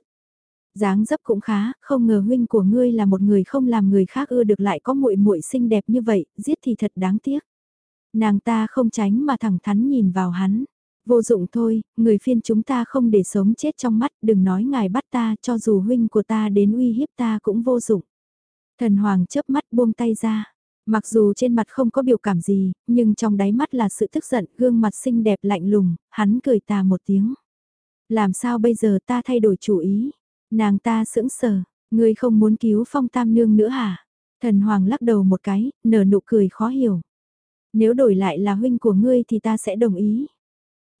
dáng dấp cũng khá, không ngờ huynh của ngươi là một người không làm người khác ưa được lại có muội muội xinh đẹp như vậy, giết thì thật đáng tiếc. Nàng ta không tránh mà thẳng thắn nhìn vào hắn. Vô dụng thôi, người phiên chúng ta không để sống chết trong mắt, đừng nói ngài bắt ta, cho dù huynh của ta đến uy hiếp ta cũng vô dụng. Thần Hoàng chớp mắt buông tay ra. Mặc dù trên mặt không có biểu cảm gì, nhưng trong đáy mắt là sự tức giận, gương mặt xinh đẹp lạnh lùng, hắn cười tà một tiếng. Làm sao bây giờ ta thay đổi chủ ý? Nàng ta sững sờ, ngươi không muốn cứu phong tam nương nữa hả? Thần Hoàng lắc đầu một cái, nở nụ cười khó hiểu. Nếu đổi lại là huynh của ngươi thì ta sẽ đồng ý.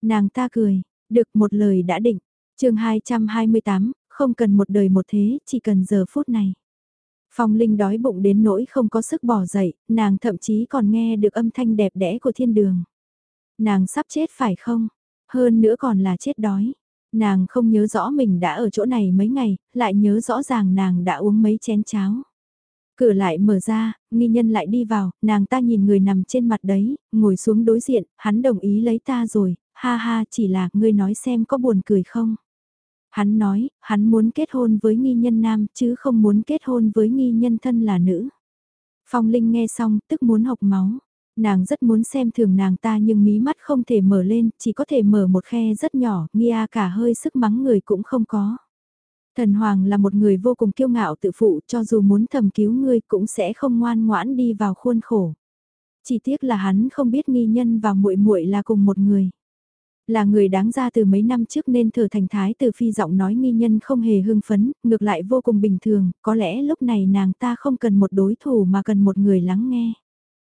Nàng ta cười, được một lời đã định. chương 228, không cần một đời một thế, chỉ cần giờ phút này. Phong Linh đói bụng đến nỗi không có sức bỏ dậy, nàng thậm chí còn nghe được âm thanh đẹp đẽ của thiên đường. Nàng sắp chết phải không? Hơn nữa còn là chết đói. Nàng không nhớ rõ mình đã ở chỗ này mấy ngày, lại nhớ rõ ràng nàng đã uống mấy chén cháo. Cửa lại mở ra, nghi nhân lại đi vào, nàng ta nhìn người nằm trên mặt đấy, ngồi xuống đối diện, hắn đồng ý lấy ta rồi, ha ha chỉ là ngươi nói xem có buồn cười không. Hắn nói, hắn muốn kết hôn với nghi nhân nam chứ không muốn kết hôn với nghi nhân thân là nữ. Phong Linh nghe xong tức muốn học máu. Nàng rất muốn xem thường nàng ta nhưng mí mắt không thể mở lên, chỉ có thể mở một khe rất nhỏ, nghi cả hơi sức mắng người cũng không có. Thần Hoàng là một người vô cùng kiêu ngạo tự phụ cho dù muốn thầm cứu ngươi cũng sẽ không ngoan ngoãn đi vào khuôn khổ. Chỉ tiếc là hắn không biết nghi nhân và muội muội là cùng một người. Là người đáng ra từ mấy năm trước nên thở thành thái từ phi giọng nói nghi nhân không hề hưng phấn, ngược lại vô cùng bình thường, có lẽ lúc này nàng ta không cần một đối thủ mà cần một người lắng nghe.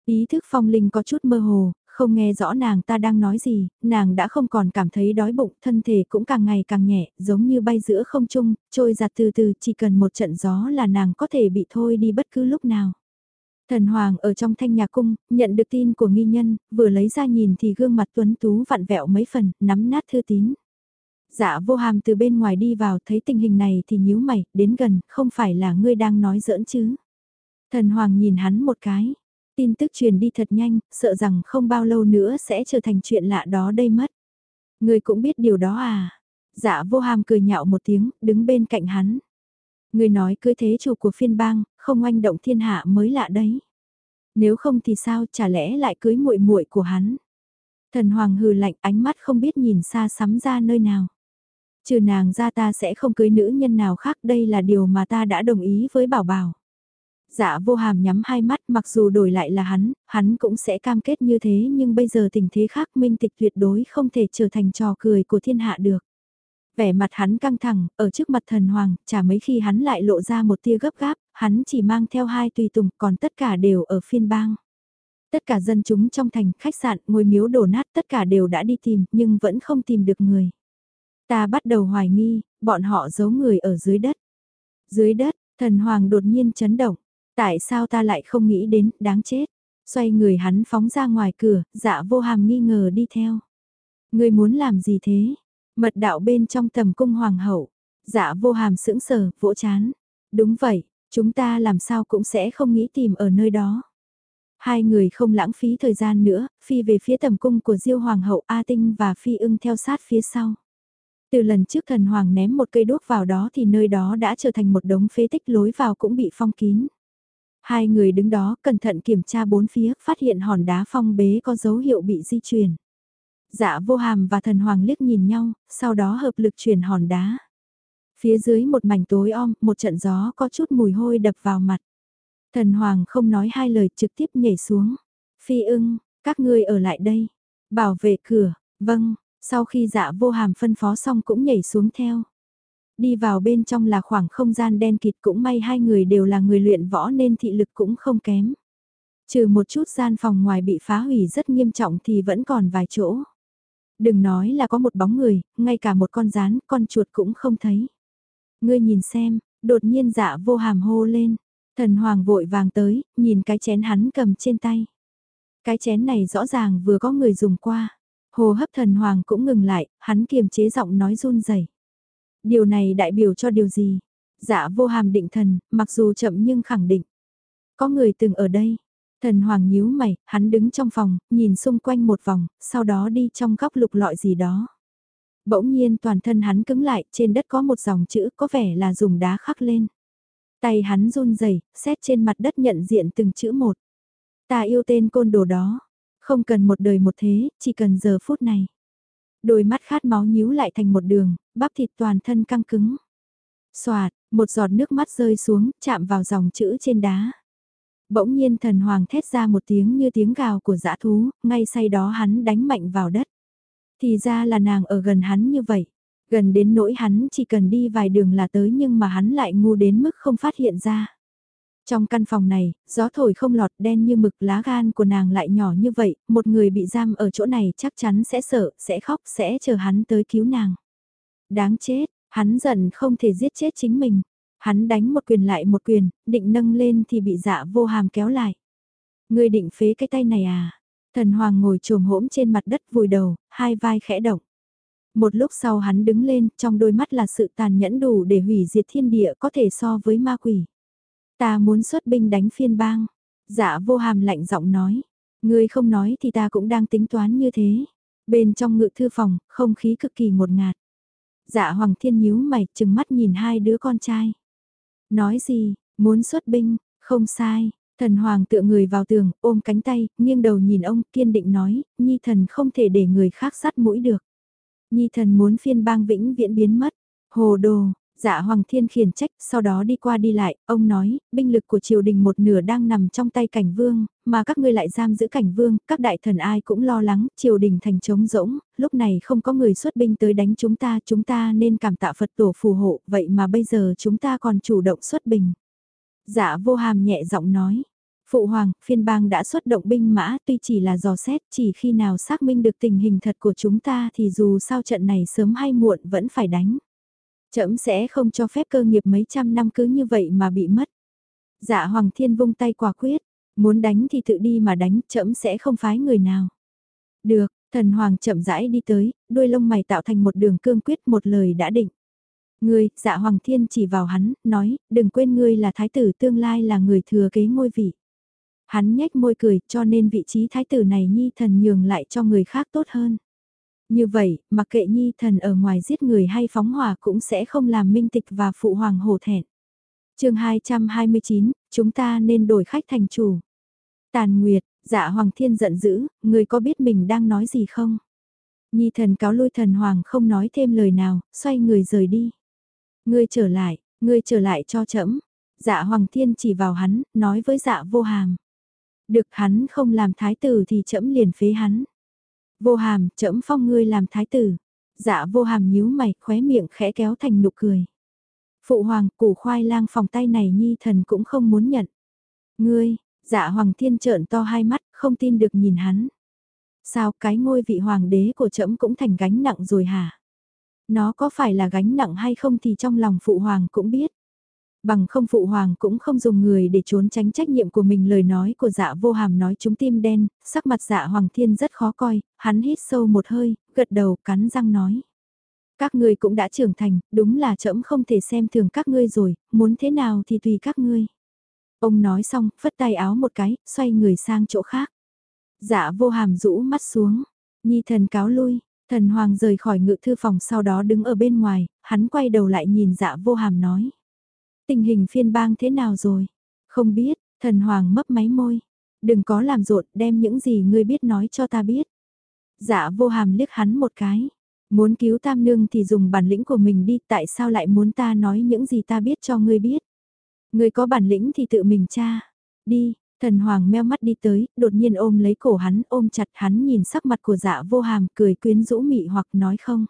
Ý thức phong linh có chút mơ hồ, không nghe rõ nàng ta đang nói gì, nàng đã không còn cảm thấy đói bụng, thân thể cũng càng ngày càng nhẹ, giống như bay giữa không trung, trôi giặt từ từ chỉ cần một trận gió là nàng có thể bị thôi đi bất cứ lúc nào. Thần Hoàng ở trong thanh nhà cung, nhận được tin của nghi nhân, vừa lấy ra nhìn thì gương mặt tuấn tú vặn vẹo mấy phần, nắm nát thư tín. Dạ vô hàm từ bên ngoài đi vào thấy tình hình này thì nhíu mày, đến gần, không phải là ngươi đang nói giỡn chứ. Thần Hoàng nhìn hắn một cái, tin tức truyền đi thật nhanh, sợ rằng không bao lâu nữa sẽ trở thành chuyện lạ đó đây mất. Ngươi cũng biết điều đó à? Dạ vô hàm cười nhạo một tiếng, đứng bên cạnh hắn. Người nói cưới thế chủ của phiên bang, không oanh động thiên hạ mới lạ đấy. Nếu không thì sao, chả lẽ lại cưới muội muội của hắn? Thần hoàng hừ lạnh ánh mắt không biết nhìn xa sắm ra nơi nào. Trừ nàng ra ta sẽ không cưới nữ nhân nào khác đây là điều mà ta đã đồng ý với bảo bảo. Dạ vô hàm nhắm hai mắt mặc dù đổi lại là hắn, hắn cũng sẽ cam kết như thế nhưng bây giờ tình thế khác minh tịch tuyệt đối không thể trở thành trò cười của thiên hạ được. Vẻ mặt hắn căng thẳng, ở trước mặt thần hoàng, chả mấy khi hắn lại lộ ra một tia gấp gáp, hắn chỉ mang theo hai tùy tùng, còn tất cả đều ở phiên bang. Tất cả dân chúng trong thành, khách sạn, ngôi miếu đổ nát tất cả đều đã đi tìm, nhưng vẫn không tìm được người. Ta bắt đầu hoài nghi, bọn họ giấu người ở dưới đất. Dưới đất, thần hoàng đột nhiên chấn động. Tại sao ta lại không nghĩ đến, đáng chết. Xoay người hắn phóng ra ngoài cửa, dạ vô hàm nghi ngờ đi theo. Người muốn làm gì thế? Mật đạo bên trong tầm cung hoàng hậu. Dạ vô hàm sững sờ, vỗ chán. Đúng vậy, chúng ta làm sao cũng sẽ không nghĩ tìm ở nơi đó. Hai người không lãng phí thời gian nữa, phi về phía tầm cung của Diêu Hoàng hậu A Tinh và Phi ưng theo sát phía sau. Từ lần trước thần hoàng ném một cây đuốc vào đó thì nơi đó đã trở thành một đống phế tích lối vào cũng bị phong kín. Hai người đứng đó cẩn thận kiểm tra bốn phía, phát hiện hòn đá phong bế có dấu hiệu bị di chuyển. Dạ vô hàm và thần hoàng liếc nhìn nhau, sau đó hợp lực chuyển hòn đá. Phía dưới một mảnh tối om, một trận gió có chút mùi hôi đập vào mặt. Thần hoàng không nói hai lời trực tiếp nhảy xuống. Phi ưng, các ngươi ở lại đây. Bảo vệ cửa, vâng, sau khi dạ vô hàm phân phó xong cũng nhảy xuống theo. Đi vào bên trong là khoảng không gian đen kịt cũng may hai người đều là người luyện võ nên thị lực cũng không kém. Trừ một chút gian phòng ngoài bị phá hủy rất nghiêm trọng thì vẫn còn vài chỗ. Đừng nói là có một bóng người, ngay cả một con rán, con chuột cũng không thấy. Ngươi nhìn xem, đột nhiên dạ vô hàm hô lên. Thần hoàng vội vàng tới, nhìn cái chén hắn cầm trên tay. Cái chén này rõ ràng vừa có người dùng qua. Hồ hấp thần hoàng cũng ngừng lại, hắn kiềm chế giọng nói run rẩy. Điều này đại biểu cho điều gì? Dạ vô hàm định thần, mặc dù chậm nhưng khẳng định. Có người từng ở đây. Thần hoàng nhíu mày, hắn đứng trong phòng, nhìn xung quanh một vòng, sau đó đi trong góc lục lọi gì đó. Bỗng nhiên toàn thân hắn cứng lại, trên đất có một dòng chữ có vẻ là dùng đá khắc lên. Tay hắn run rẩy, xét trên mặt đất nhận diện từng chữ một. Ta yêu tên côn đồ đó. Không cần một đời một thế, chỉ cần giờ phút này. Đôi mắt khát máu nhíu lại thành một đường, bắp thịt toàn thân căng cứng. Xoạt, một giọt nước mắt rơi xuống, chạm vào dòng chữ trên đá. Bỗng nhiên thần hoàng thét ra một tiếng như tiếng gào của dã thú, ngay say đó hắn đánh mạnh vào đất. Thì ra là nàng ở gần hắn như vậy. Gần đến nỗi hắn chỉ cần đi vài đường là tới nhưng mà hắn lại ngu đến mức không phát hiện ra. Trong căn phòng này, gió thổi không lọt đen như mực lá gan của nàng lại nhỏ như vậy, một người bị giam ở chỗ này chắc chắn sẽ sợ, sẽ khóc, sẽ chờ hắn tới cứu nàng. Đáng chết, hắn giận không thể giết chết chính mình. Hắn đánh một quyền lại một quyền, định nâng lên thì bị dạ vô hàm kéo lại. Người định phế cái tay này à? Thần hoàng ngồi trồm hỗm trên mặt đất vùi đầu, hai vai khẽ động. Một lúc sau hắn đứng lên, trong đôi mắt là sự tàn nhẫn đủ để hủy diệt thiên địa có thể so với ma quỷ. Ta muốn xuất binh đánh phiên bang. Dạ vô hàm lạnh giọng nói. Ngươi không nói thì ta cũng đang tính toán như thế. Bên trong ngự thư phòng, không khí cực kỳ ngột ngạt. Dạ Hoàng Thiên nhíu mày, chừng mắt nhìn hai đứa con trai. Nói gì, muốn xuất binh, không sai. Thần Hoàng tựa người vào tường, ôm cánh tay, nghiêng đầu nhìn ông, kiên định nói, Nhi thần không thể để người khác sát mũi được. Nhi thần muốn phiên bang vĩnh viễn biến mất. Hồ đồ, Dạ Hoàng Thiên khiển trách, sau đó đi qua đi lại, ông nói, binh lực của triều đình một nửa đang nằm trong tay cảnh vương, mà các ngươi lại giam giữ cảnh vương, các đại thần ai cũng lo lắng, triều đình thành trống rỗng, lúc này không có người xuất binh tới đánh chúng ta, chúng ta nên cảm tạ Phật tổ phù hộ, vậy mà bây giờ chúng ta còn chủ động xuất binh. Dạ vô hàm nhẹ giọng nói, Phụ hoàng, phiên bang đã xuất động binh mã tuy chỉ là dò xét chỉ khi nào xác minh được tình hình thật của chúng ta thì dù sao trận này sớm hay muộn vẫn phải đánh. Trẫm sẽ không cho phép cơ nghiệp mấy trăm năm cứ như vậy mà bị mất. Dạ Hoàng Thiên vung tay quả quyết, muốn đánh thì tự đi mà đánh, trẫm sẽ không phái người nào. Được, thần hoàng chậm rãi đi tới, đuôi lông mày tạo thành một đường cương quyết một lời đã định. Ngươi, dạ Hoàng Thiên chỉ vào hắn, nói, đừng quên ngươi là thái tử tương lai là người thừa kế ngôi vị. Hắn nhếch môi cười, cho nên vị trí thái tử này nhi thần nhường lại cho người khác tốt hơn. Như vậy, mặc kệ nhi thần ở ngoài giết người hay phóng hỏa cũng sẽ không làm minh tịch và phụ hoàng hổ thẹn. chương 229, chúng ta nên đổi khách thành chủ. Tàn Nguyệt, dạ Hoàng Thiên giận dữ, người có biết mình đang nói gì không? Nhi thần cáo lui thần Hoàng không nói thêm lời nào, xoay người rời đi. Ngươi trở lại, ngươi trở lại cho trẫm Dạ Hoàng Thiên chỉ vào hắn, nói với dạ vô hàm. Được hắn không làm thái tử thì trẫm liền phế hắn. Vô hàm, trẫm phong ngươi làm thái tử. Dạ vô hàm nhíu mày, khóe miệng khẽ kéo thành nụ cười. Phụ hoàng, củ khoai lang phòng tay này nhi thần cũng không muốn nhận. Ngươi, dạ hoàng thiên trợn to hai mắt, không tin được nhìn hắn. Sao cái ngôi vị hoàng đế của trẫm cũng thành gánh nặng rồi hả? Nó có phải là gánh nặng hay không thì trong lòng phụ hoàng cũng biết. Bằng không phụ hoàng cũng không dùng người để trốn tránh trách nhiệm của mình lời nói của dạ vô hàm nói chúng tim đen, sắc mặt dạ hoàng thiên rất khó coi, hắn hít sâu một hơi, gật đầu cắn răng nói. Các ngươi cũng đã trưởng thành, đúng là trẫm không thể xem thường các ngươi rồi, muốn thế nào thì tùy các ngươi. Ông nói xong, phất tay áo một cái, xoay người sang chỗ khác. Dạ vô hàm rũ mắt xuống, nhi thần cáo lui, Thần Hoàng rời khỏi ngự thư phòng sau đó đứng ở bên ngoài, hắn quay đầu lại nhìn dạ vô hàm nói. Tình hình phiên bang thế nào rồi? Không biết, thần Hoàng mấp máy môi. Đừng có làm rộn, đem những gì ngươi biết nói cho ta biết. Dạ vô hàm liếc hắn một cái. Muốn cứu tam nương thì dùng bản lĩnh của mình đi, tại sao lại muốn ta nói những gì ta biết cho ngươi biết? Ngươi có bản lĩnh thì tự mình tra. Đi, thần hoàng meo mắt đi tới, đột nhiên ôm lấy cổ hắn, ôm chặt hắn nhìn sắc mặt của dạ vô hàm, cười quyến rũ mị hoặc nói không.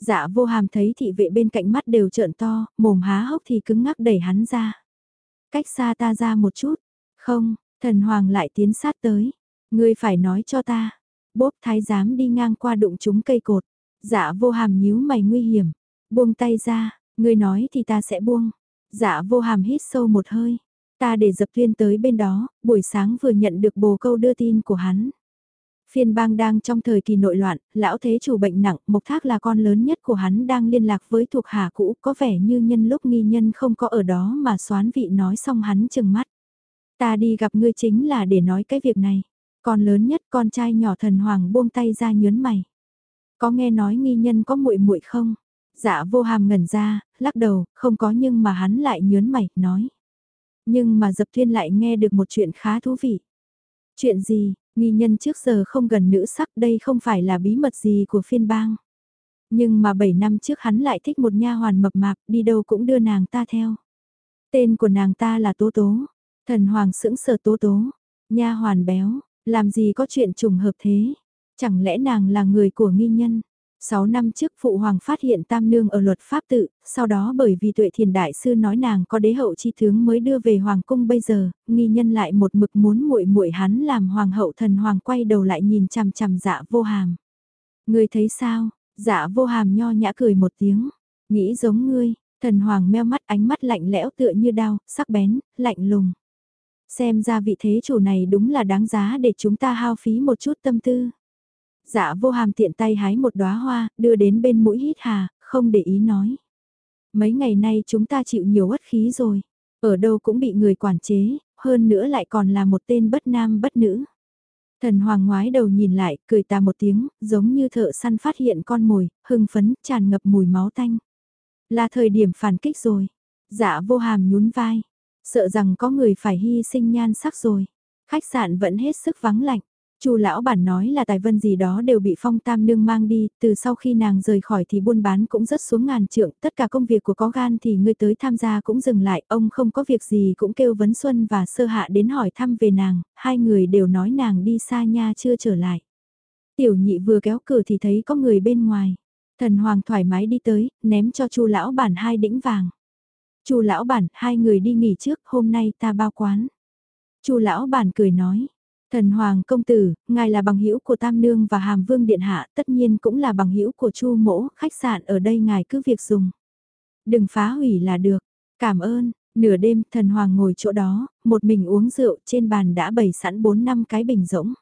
Dạ vô hàm thấy thị vệ bên cạnh mắt đều trợn to, mồm há hốc thì cứng ngắc đẩy hắn ra. Cách xa ta ra một chút. Không, thần hoàng lại tiến sát tới. Ngươi phải nói cho ta. Bốp thái giám đi ngang qua đụng chúng cây cột. Dạ vô hàm nhíu mày nguy hiểm. Buông tay ra, ngươi nói thì ta sẽ buông. Dạ vô hàm hít sâu một hơi. Ta để dập tuyên tới bên đó, buổi sáng vừa nhận được bồ câu đưa tin của hắn. Phiên bang đang trong thời kỳ nội loạn, lão thế chủ bệnh nặng, Mộc Thác là con lớn nhất của hắn đang liên lạc với thuộc hạ cũ, có vẻ như nhân lúc nghi nhân không có ở đó mà xoán vị nói xong hắn chừng mắt. Ta đi gặp ngươi chính là để nói cái việc này. Con lớn nhất con trai nhỏ thần hoàng buông tay ra nhớn mày. Có nghe nói nghi nhân có muội muội không? Dạ vô hàm ngẩn ra, lắc đầu, không có nhưng mà hắn lại nhớn mày, nói. Nhưng mà dập thiên lại nghe được một chuyện khá thú vị. Chuyện gì, nghi nhân trước giờ không gần nữ sắc đây không phải là bí mật gì của phiên bang. Nhưng mà 7 năm trước hắn lại thích một nha hoàn mập mạp, đi đâu cũng đưa nàng ta theo. Tên của nàng ta là Tố Tố. Thần hoàng sững sờ Tố Tố. Nha hoàn béo, làm gì có chuyện trùng hợp thế. Chẳng lẽ nàng là người của nghi nhân? 6 năm trước Phụ Hoàng phát hiện Tam Nương ở luật pháp tự, sau đó bởi vì tuệ thiền đại sư nói nàng có đế hậu chi tướng mới đưa về Hoàng cung bây giờ, nghi nhân lại một mực muốn muội muội hắn làm Hoàng hậu thần Hoàng quay đầu lại nhìn chằm chằm dạ vô hàm. Ngươi thấy sao? Dạ vô hàm nho nhã cười một tiếng, nghĩ giống ngươi, thần Hoàng meo mắt ánh mắt lạnh lẽo tựa như đao, sắc bén, lạnh lùng. Xem ra vị thế chủ này đúng là đáng giá để chúng ta hao phí một chút tâm tư. Dạ vô hàm tiện tay hái một đóa hoa, đưa đến bên mũi hít hà, không để ý nói. Mấy ngày nay chúng ta chịu nhiều uất khí rồi, ở đâu cũng bị người quản chế, hơn nữa lại còn là một tên bất nam bất nữ. Thần hoàng ngoái đầu nhìn lại, cười ta một tiếng, giống như thợ săn phát hiện con mồi, hưng phấn, tràn ngập mùi máu tanh. Là thời điểm phản kích rồi. Dạ vô hàm nhún vai, sợ rằng có người phải hy sinh nhan sắc rồi. Khách sạn vẫn hết sức vắng lạnh. Chu lão bản nói là tài vân gì đó đều bị phong tam nương mang đi, từ sau khi nàng rời khỏi thì buôn bán cũng rất xuống ngàn trượng, tất cả công việc của có gan thì ngươi tới tham gia cũng dừng lại, ông không có việc gì cũng kêu vấn xuân và sơ hạ đến hỏi thăm về nàng, hai người đều nói nàng đi xa nha chưa trở lại. Tiểu nhị vừa kéo cửa thì thấy có người bên ngoài, thần hoàng thoải mái đi tới, ném cho chu lão bản hai đĩnh vàng. chu lão bản, hai người đi nghỉ trước, hôm nay ta bao quán. chu lão bản cười nói Thần Hoàng công tử, ngài là bằng hữu của Tam Nương và Hàm Vương Điện Hạ, tất nhiên cũng là bằng hữu của Chu Mỗ, khách sạn ở đây ngài cứ việc dùng. Đừng phá hủy là được. Cảm ơn, nửa đêm thần Hoàng ngồi chỗ đó, một mình uống rượu, trên bàn đã bày sẵn 4 năm cái bình rỗng.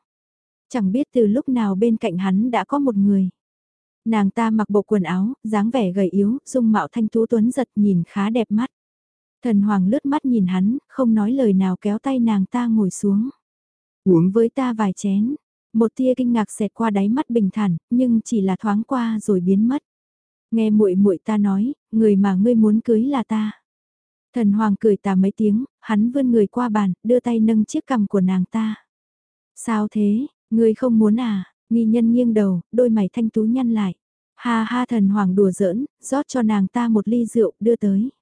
Chẳng biết từ lúc nào bên cạnh hắn đã có một người. Nàng ta mặc bộ quần áo, dáng vẻ gầy yếu, dung mạo thanh tú tuấn giật nhìn khá đẹp mắt. Thần Hoàng lướt mắt nhìn hắn, không nói lời nào kéo tay nàng ta ngồi xuống. Uống với ta vài chén. Một tia kinh ngạc xẹt qua đáy mắt bình thản, nhưng chỉ là thoáng qua rồi biến mất. Nghe muội muội ta nói, người mà ngươi muốn cưới là ta. Thần Hoàng cười tà mấy tiếng, hắn vươn người qua bàn, đưa tay nâng chiếc cằm của nàng ta. Sao thế, ngươi không muốn à? Nghi nhân nghiêng đầu, đôi mày thanh tú nhăn lại. Ha ha thần Hoàng đùa giỡn, rót cho nàng ta một ly rượu, đưa tới.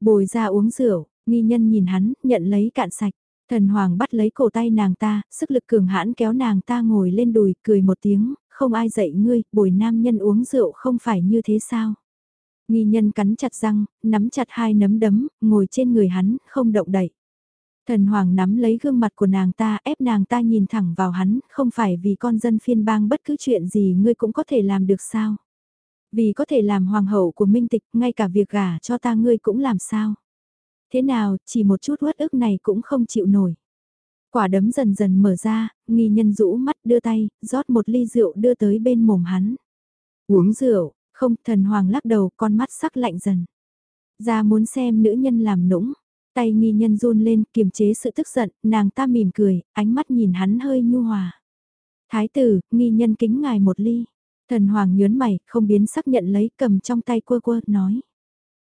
Bồi ra uống rượu, nghi nhân nhìn hắn, nhận lấy cạn sạch. Thần Hoàng bắt lấy cổ tay nàng ta, sức lực cường hãn kéo nàng ta ngồi lên đùi, cười một tiếng, không ai dạy ngươi, bồi nam nhân uống rượu không phải như thế sao. Nghi nhân cắn chặt răng, nắm chặt hai nấm đấm, ngồi trên người hắn, không động đậy. Thần Hoàng nắm lấy gương mặt của nàng ta, ép nàng ta nhìn thẳng vào hắn, không phải vì con dân phiên bang bất cứ chuyện gì ngươi cũng có thể làm được sao. Vì có thể làm hoàng hậu của minh tịch, ngay cả việc gả cho ta ngươi cũng làm sao. Thế nào, chỉ một chút uất ức này cũng không chịu nổi. Quả đấm dần dần mở ra, nghi nhân rũ mắt đưa tay, rót một ly rượu đưa tới bên mồm hắn. Uống rượu, không, thần hoàng lắc đầu, con mắt sắc lạnh dần. Ra muốn xem nữ nhân làm nũng, tay nghi nhân run lên, kiềm chế sự tức giận, nàng ta mỉm cười, ánh mắt nhìn hắn hơi nhu hòa. Thái tử, nghi nhân kính ngài một ly. Thần Hoàng nhớn mày, không biến sắc nhận lấy cầm trong tay quơ quơ, nói.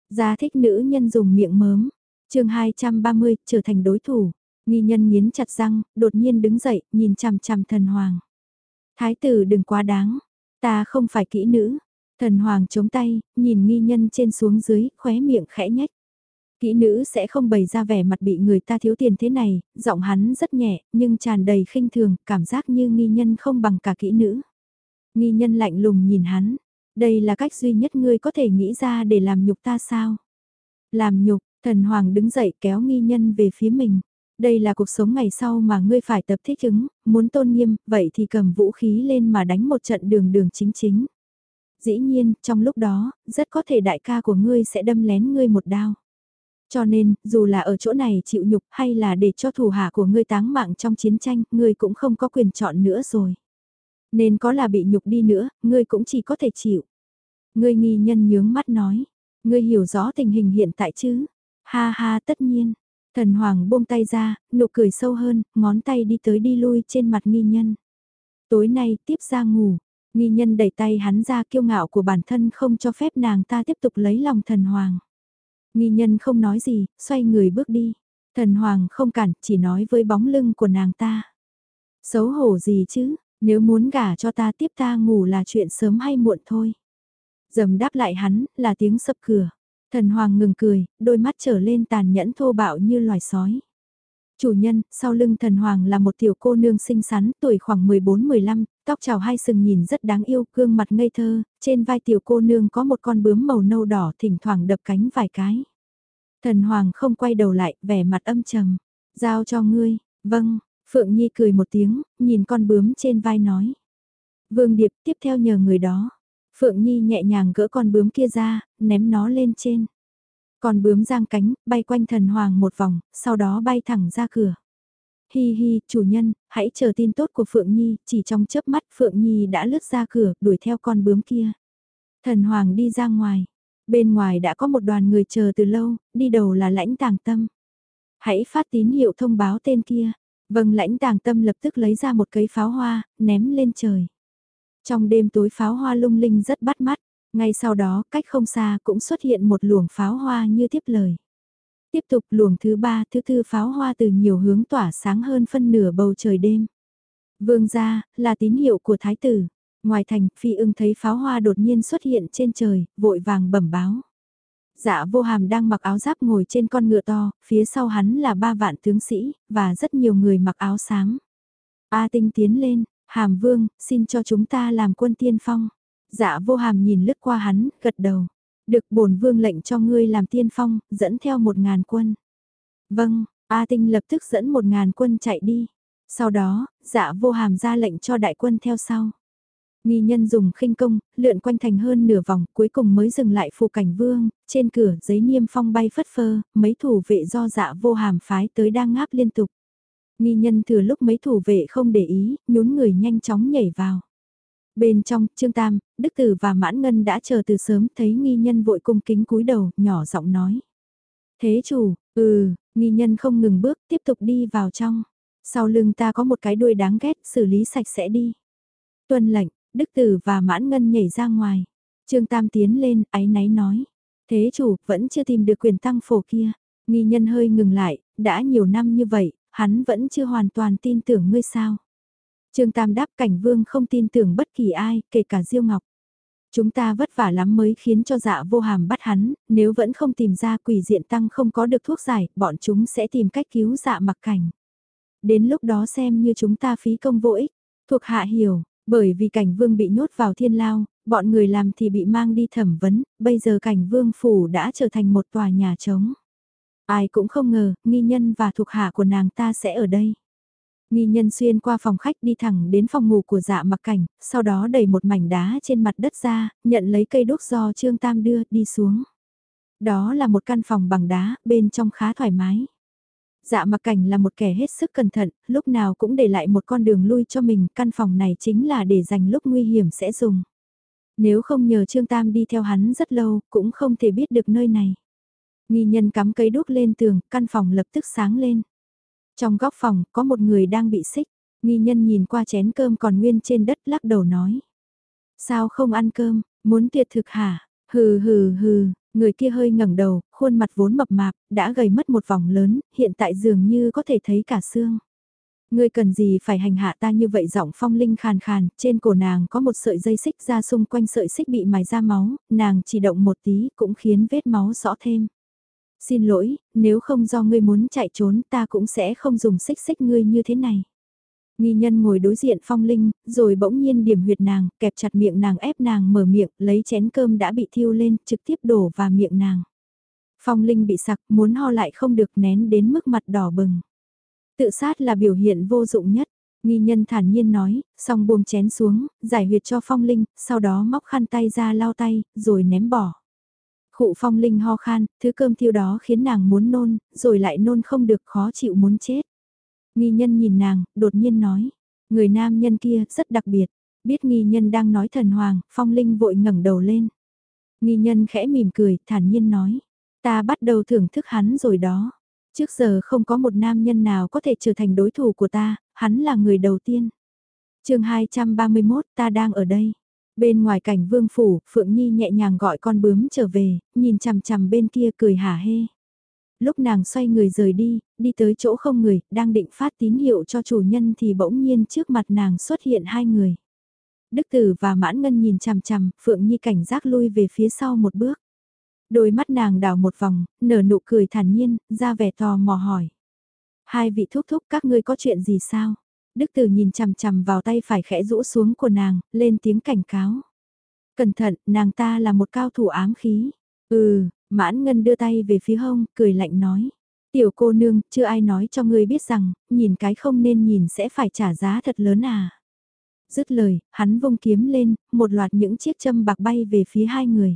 Gia thích nữ nhân dùng miệng mớm chương 230, trở thành đối thủ. Nghi nhân nghiến chặt răng, đột nhiên đứng dậy, nhìn chằm chằm thần Hoàng. Thái tử đừng quá đáng. Ta không phải kỹ nữ. Thần Hoàng chống tay, nhìn nghi nhân trên xuống dưới, khóe miệng khẽ nhách. Kỹ nữ sẽ không bày ra vẻ mặt bị người ta thiếu tiền thế này, giọng hắn rất nhẹ, nhưng tràn đầy khinh thường, cảm giác như nghi nhân không bằng cả kỹ nữ. Nghi nhân lạnh lùng nhìn hắn, đây là cách duy nhất ngươi có thể nghĩ ra để làm nhục ta sao? Làm nhục, thần hoàng đứng dậy kéo nghi nhân về phía mình. Đây là cuộc sống ngày sau mà ngươi phải tập thích ứng, muốn tôn nghiêm, vậy thì cầm vũ khí lên mà đánh một trận đường đường chính chính. Dĩ nhiên, trong lúc đó, rất có thể đại ca của ngươi sẽ đâm lén ngươi một đao. Cho nên, dù là ở chỗ này chịu nhục hay là để cho thủ hạ của ngươi táng mạng trong chiến tranh, ngươi cũng không có quyền chọn nữa rồi. Nên có là bị nhục đi nữa, ngươi cũng chỉ có thể chịu. Ngươi nghi nhân nhướng mắt nói, ngươi hiểu rõ tình hình hiện tại chứ? Ha ha tất nhiên. Thần Hoàng buông tay ra, nụ cười sâu hơn, ngón tay đi tới đi lui trên mặt nghi nhân. Tối nay tiếp ra ngủ, nghi nhân đẩy tay hắn ra kiêu ngạo của bản thân không cho phép nàng ta tiếp tục lấy lòng thần Hoàng. Nghi nhân không nói gì, xoay người bước đi. Thần Hoàng không cản, chỉ nói với bóng lưng của nàng ta. Xấu hổ gì chứ, nếu muốn gả cho ta tiếp ta ngủ là chuyện sớm hay muộn thôi. Dầm đáp lại hắn, là tiếng sập cửa. Thần Hoàng ngừng cười, đôi mắt trở lên tàn nhẫn thô bạo như loài sói. Chủ nhân, sau lưng thần hoàng là một tiểu cô nương xinh xắn, tuổi khoảng 14-15, tóc trào hai sừng nhìn rất đáng yêu, gương mặt ngây thơ, trên vai tiểu cô nương có một con bướm màu nâu đỏ thỉnh thoảng đập cánh vài cái. Thần hoàng không quay đầu lại, vẻ mặt âm trầm. Giao cho ngươi, vâng, Phượng Nhi cười một tiếng, nhìn con bướm trên vai nói. Vương Điệp tiếp theo nhờ người đó. Phượng Nhi nhẹ nhàng gỡ con bướm kia ra, ném nó lên trên. Con bướm giang cánh, bay quanh thần hoàng một vòng, sau đó bay thẳng ra cửa. Hi hi, chủ nhân, hãy chờ tin tốt của Phượng Nhi, chỉ trong chớp mắt Phượng Nhi đã lướt ra cửa, đuổi theo con bướm kia. Thần hoàng đi ra ngoài. Bên ngoài đã có một đoàn người chờ từ lâu, đi đầu là lãnh tàng tâm. Hãy phát tín hiệu thông báo tên kia. Vâng lãnh tàng tâm lập tức lấy ra một cây pháo hoa, ném lên trời. Trong đêm tối pháo hoa lung linh rất bắt mắt, ngay sau đó cách không xa cũng xuất hiện một luồng pháo hoa như tiếp lời. Tiếp tục luồng thứ ba thứ tư pháo hoa từ nhiều hướng tỏa sáng hơn phân nửa bầu trời đêm. Vương gia, là tín hiệu của thái tử. Ngoài thành, phi ưng thấy pháo hoa đột nhiên xuất hiện trên trời, vội vàng bẩm báo. Dạ vô hàm đang mặc áo giáp ngồi trên con ngựa to, phía sau hắn là ba vạn tướng sĩ, và rất nhiều người mặc áo sáng A tinh tiến lên, hàm vương, xin cho chúng ta làm quân tiên phong. Dạ vô hàm nhìn lướt qua hắn, gật đầu. Được bổn vương lệnh cho ngươi làm tiên phong, dẫn theo một ngàn quân. Vâng, A tinh lập tức dẫn một ngàn quân chạy đi. Sau đó, dạ vô hàm ra lệnh cho đại quân theo sau. Nghi nhân dùng khinh công, lượn quanh thành hơn nửa vòng, cuối cùng mới dừng lại phù cảnh vương, trên cửa giấy niêm phong bay phất phơ, mấy thủ vệ do dạ vô hàm phái tới đang ngáp liên tục. Nghi nhân thừa lúc mấy thủ vệ không để ý, nhún người nhanh chóng nhảy vào. Bên trong, Trương Tam, Đức Tử và Mãn Ngân đã chờ từ sớm thấy nghi nhân vội cung kính cúi đầu, nhỏ giọng nói. Thế chủ, ừ, nghi nhân không ngừng bước, tiếp tục đi vào trong. Sau lưng ta có một cái đuôi đáng ghét, xử lý sạch sẽ đi. Tuân lệnh, Đức Tử và Mãn Ngân nhảy ra ngoài. Trương Tam tiến lên, áy náy nói. Thế chủ, vẫn chưa tìm được quyền tăng phổ kia. Nghi nhân hơi ngừng lại, đã nhiều năm như vậy, hắn vẫn chưa hoàn toàn tin tưởng ngươi sao. Trương Tam đáp cảnh vương không tin tưởng bất kỳ ai, kể cả Diêu Ngọc. Chúng ta vất vả lắm mới khiến cho dạ vô hàm bắt hắn, nếu vẫn không tìm ra quỷ diện tăng không có được thuốc giải, bọn chúng sẽ tìm cách cứu dạ mặc cảnh. Đến lúc đó xem như chúng ta phí công vô ích, thuộc hạ hiểu, bởi vì cảnh vương bị nhốt vào thiên lao, bọn người làm thì bị mang đi thẩm vấn, bây giờ cảnh vương phủ đã trở thành một tòa nhà trống. Ai cũng không ngờ, nghi nhân và thuộc hạ của nàng ta sẽ ở đây. Nghi nhân xuyên qua phòng khách đi thẳng đến phòng ngủ của dạ mặc cảnh, sau đó đẩy một mảnh đá trên mặt đất ra, nhận lấy cây đúc do Trương Tam đưa, đi xuống. Đó là một căn phòng bằng đá, bên trong khá thoải mái. Dạ mặc cảnh là một kẻ hết sức cẩn thận, lúc nào cũng để lại một con đường lui cho mình, căn phòng này chính là để dành lúc nguy hiểm sẽ dùng. Nếu không nhờ Trương Tam đi theo hắn rất lâu, cũng không thể biết được nơi này. Nghi nhân cắm cây đuốc lên tường, căn phòng lập tức sáng lên. Trong góc phòng, có một người đang bị xích. Nghi nhân nhìn qua chén cơm còn nguyên trên đất lắc đầu nói. Sao không ăn cơm, muốn tiệt thực hả? Hừ hừ hừ, người kia hơi ngẩng đầu, khuôn mặt vốn mập mạp, đã gầy mất một vòng lớn, hiện tại dường như có thể thấy cả xương. Ngươi cần gì phải hành hạ ta như vậy giọng phong linh khàn khàn, trên cổ nàng có một sợi dây xích ra xung quanh sợi xích bị mài ra máu, nàng chỉ động một tí cũng khiến vết máu rõ thêm. Xin lỗi, nếu không do ngươi muốn chạy trốn ta cũng sẽ không dùng xích xích ngươi như thế này. Nghi nhân ngồi đối diện phong linh, rồi bỗng nhiên điểm huyệt nàng, kẹp chặt miệng nàng ép nàng mở miệng, lấy chén cơm đã bị thiêu lên, trực tiếp đổ vào miệng nàng. Phong linh bị sặc, muốn ho lại không được nén đến mức mặt đỏ bừng. Tự sát là biểu hiện vô dụng nhất. Nghi nhân thản nhiên nói, xong buông chén xuống, giải huyệt cho phong linh, sau đó móc khăn tay ra lau tay, rồi ném bỏ. Khụ phong linh ho khan, thứ cơm thiêu đó khiến nàng muốn nôn, rồi lại nôn không được khó chịu muốn chết. Nghi nhân nhìn nàng, đột nhiên nói, người nam nhân kia rất đặc biệt, biết nghi nhân đang nói thần hoàng, phong linh vội ngẩng đầu lên. Nghi nhân khẽ mỉm cười, thản nhiên nói, ta bắt đầu thưởng thức hắn rồi đó. Trước giờ không có một nam nhân nào có thể trở thành đối thủ của ta, hắn là người đầu tiên. chương 231 ta đang ở đây. Bên ngoài cảnh vương phủ, Phượng Nhi nhẹ nhàng gọi con bướm trở về, nhìn chằm chằm bên kia cười hả hê. Lúc nàng xoay người rời đi, đi tới chỗ không người, đang định phát tín hiệu cho chủ nhân thì bỗng nhiên trước mặt nàng xuất hiện hai người. Đức Tử và Mãn Ngân nhìn chằm chằm, Phượng Nhi cảnh giác lui về phía sau một bước. Đôi mắt nàng đảo một vòng, nở nụ cười thản nhiên, ra vẻ tò mò hỏi. Hai vị thúc thúc các ngươi có chuyện gì sao? Đức Tử nhìn chằm chằm vào tay phải khẽ rũ xuống của nàng, lên tiếng cảnh cáo. Cẩn thận, nàng ta là một cao thủ ám khí. Ừ, mãn ngân đưa tay về phía hông, cười lạnh nói. Tiểu cô nương, chưa ai nói cho ngươi biết rằng, nhìn cái không nên nhìn sẽ phải trả giá thật lớn à. Dứt lời, hắn vung kiếm lên, một loạt những chiếc châm bạc bay về phía hai người.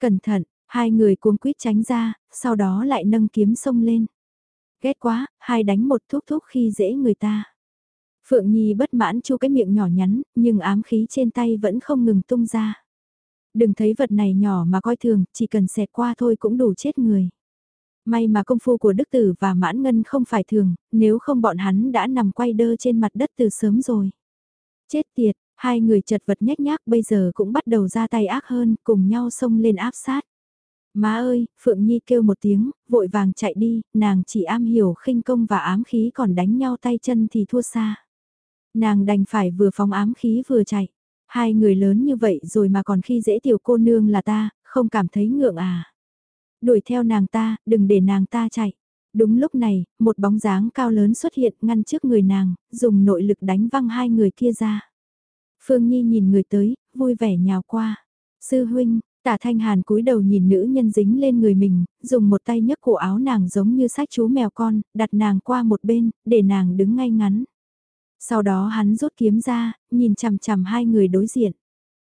Cẩn thận, hai người cuống quýt tránh ra, sau đó lại nâng kiếm sông lên. Ghét quá, hai đánh một thúc thúc khi dễ người ta. Phượng Nhi bất mãn chu cái miệng nhỏ nhắn, nhưng ám khí trên tay vẫn không ngừng tung ra. Đừng thấy vật này nhỏ mà coi thường, chỉ cần xẹt qua thôi cũng đủ chết người. May mà công phu của Đức Tử và Mãn Ngân không phải thường, nếu không bọn hắn đã nằm quay đơ trên mặt đất từ sớm rồi. Chết tiệt, hai người chật vật nhách nhác bây giờ cũng bắt đầu ra tay ác hơn, cùng nhau xông lên áp sát. Má ơi, Phượng Nhi kêu một tiếng, vội vàng chạy đi, nàng chỉ am hiểu khinh công và ám khí còn đánh nhau tay chân thì thua xa. Nàng đành phải vừa phóng ám khí vừa chạy. Hai người lớn như vậy rồi mà còn khi dễ tiểu cô nương là ta, không cảm thấy ngượng à. Đuổi theo nàng ta, đừng để nàng ta chạy. Đúng lúc này, một bóng dáng cao lớn xuất hiện ngăn trước người nàng, dùng nội lực đánh văng hai người kia ra. Phương Nhi nhìn người tới, vui vẻ nhào qua. Sư huynh, Tả Thanh Hàn cúi đầu nhìn nữ nhân dính lên người mình, dùng một tay nhấc cổ áo nàng giống như sách chú mèo con, đặt nàng qua một bên, để nàng đứng ngay ngắn. Sau đó hắn rút kiếm ra, nhìn chằm chằm hai người đối diện.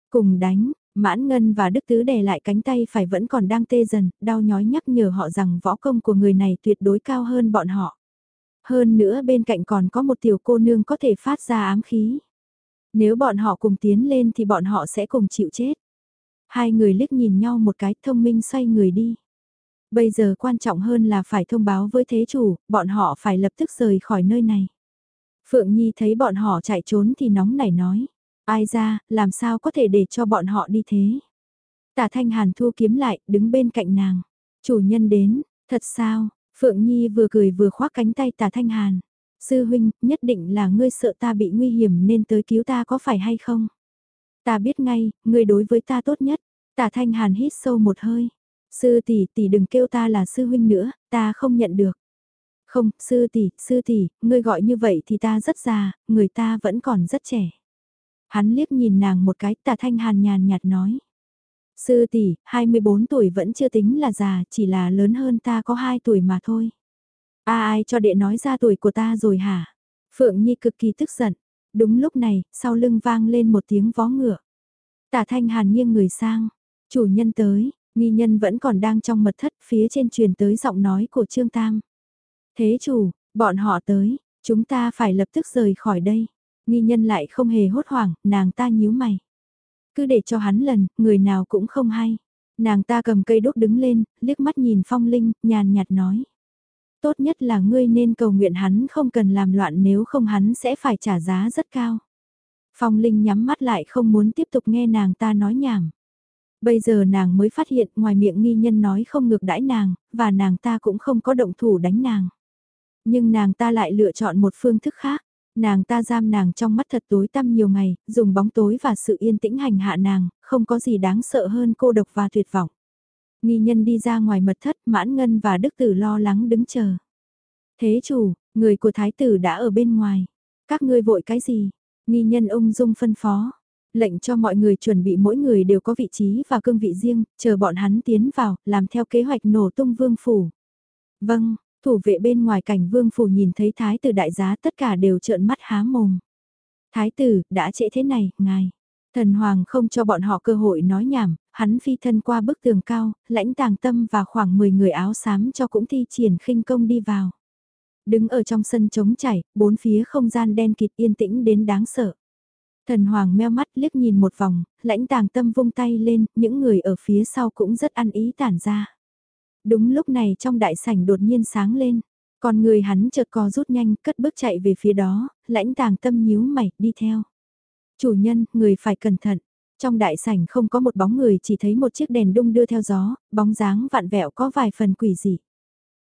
Cùng đánh, Mãn Ngân và Đức Tứ đè lại cánh tay phải vẫn còn đang tê dần, đau nhói nhắc nhở họ rằng võ công của người này tuyệt đối cao hơn bọn họ. Hơn nữa bên cạnh còn có một tiểu cô nương có thể phát ra ám khí. Nếu bọn họ cùng tiến lên thì bọn họ sẽ cùng chịu chết. Hai người liếc nhìn nhau một cái thông minh xoay người đi. Bây giờ quan trọng hơn là phải thông báo với thế chủ, bọn họ phải lập tức rời khỏi nơi này. Phượng Nhi thấy bọn họ chạy trốn thì nóng nảy nói. Ai ra, làm sao có thể để cho bọn họ đi thế? Tả Thanh Hàn thu kiếm lại, đứng bên cạnh nàng. Chủ nhân đến, thật sao? Phượng Nhi vừa cười vừa khoác cánh tay Tả Thanh Hàn. Sư huynh, nhất định là ngươi sợ ta bị nguy hiểm nên tới cứu ta có phải hay không? Ta biết ngay, ngươi đối với ta tốt nhất. Tả Thanh Hàn hít sâu một hơi. Sư tỷ tỷ đừng kêu ta là sư huynh nữa, ta không nhận được. Không, sư tỷ, sư tỷ, ngươi gọi như vậy thì ta rất già, người ta vẫn còn rất trẻ. Hắn liếc nhìn nàng một cái, tà Thanh Hàn nhàn nhạt nói. Sư tỷ, 24 tuổi vẫn chưa tính là già, chỉ là lớn hơn ta có 2 tuổi mà thôi. A ai cho đệ nói ra tuổi của ta rồi hả? Phượng Nhi cực kỳ tức giận. Đúng lúc này, sau lưng vang lên một tiếng vó ngựa. Tả Thanh Hàn nghiêng người sang. Chủ nhân tới, nghi nhân vẫn còn đang trong mật thất phía trên truyền tới giọng nói của Trương Tam. Thế chủ, bọn họ tới, chúng ta phải lập tức rời khỏi đây. Nghi nhân lại không hề hốt hoảng, nàng ta nhíu mày. Cứ để cho hắn lần, người nào cũng không hay. Nàng ta cầm cây đốt đứng lên, liếc mắt nhìn phong linh, nhàn nhạt nói. Tốt nhất là ngươi nên cầu nguyện hắn không cần làm loạn nếu không hắn sẽ phải trả giá rất cao. Phong Linh nhắm mắt lại không muốn tiếp tục nghe nàng ta nói nhảm. Bây giờ nàng mới phát hiện ngoài miệng nghi nhân nói không ngược đãi nàng, và nàng ta cũng không có động thủ đánh nàng. Nhưng nàng ta lại lựa chọn một phương thức khác. Nàng ta giam nàng trong mắt thật tối tăm nhiều ngày, dùng bóng tối và sự yên tĩnh hành hạ nàng, không có gì đáng sợ hơn cô độc và tuyệt vọng. Nghi nhân đi ra ngoài mật thất, mãn ngân và đức tử lo lắng đứng chờ. Thế chủ, người của thái tử đã ở bên ngoài. Các ngươi vội cái gì? Nghi nhân ung dung phân phó. Lệnh cho mọi người chuẩn bị mỗi người đều có vị trí và cương vị riêng, chờ bọn hắn tiến vào, làm theo kế hoạch nổ tung vương phủ. Vâng, thủ vệ bên ngoài cảnh vương phủ nhìn thấy thái tử đại giá tất cả đều trợn mắt há mồm. Thái tử, đã trễ thế này, ngài. Thần Hoàng không cho bọn họ cơ hội nói nhảm, hắn phi thân qua bức tường cao, lãnh tàng tâm và khoảng 10 người áo xám cho cũng thi triển khinh công đi vào. Đứng ở trong sân trống chảy, bốn phía không gian đen kịt yên tĩnh đến đáng sợ. Thần Hoàng meo mắt liếc nhìn một vòng, lãnh tàng tâm vung tay lên, những người ở phía sau cũng rất ăn ý tản ra. Đúng lúc này trong đại sảnh đột nhiên sáng lên, còn người hắn chợt co rút nhanh, cất bước chạy về phía đó, lãnh tàng tâm nhíu mày, đi theo. Chủ nhân, người phải cẩn thận. Trong đại sảnh không có một bóng người chỉ thấy một chiếc đèn đung đưa theo gió, bóng dáng vạn vẹo có vài phần quỷ dị.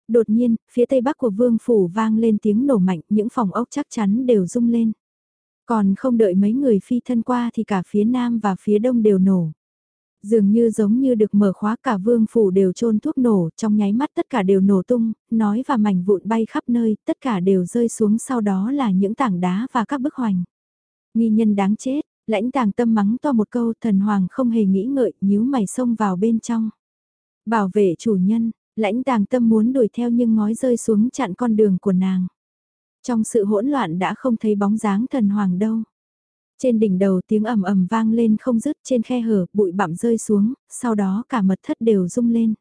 Đột nhiên, phía tây bắc của vương phủ vang lên tiếng nổ mạnh, những phòng ốc chắc chắn đều rung lên. Còn không đợi mấy người phi thân qua thì cả phía nam và phía đông đều nổ. Dường như giống như được mở khóa cả vương phủ đều trôn thuốc nổ, trong nháy mắt tất cả đều nổ tung, nói và mảnh vụn bay khắp nơi, tất cả đều rơi xuống sau đó là những tảng đá và các bức hoành. Nghi nhân đáng chết, lãnh tàng tâm mắng to một câu thần hoàng không hề nghĩ ngợi, nhíu mày xông vào bên trong. Bảo vệ chủ nhân, lãnh tàng tâm muốn đuổi theo nhưng ngói rơi xuống chặn con đường của nàng. Trong sự hỗn loạn đã không thấy bóng dáng thần hoàng đâu. Trên đỉnh đầu tiếng ầm ầm vang lên không dứt trên khe hở, bụi bặm rơi xuống, sau đó cả mật thất đều rung lên.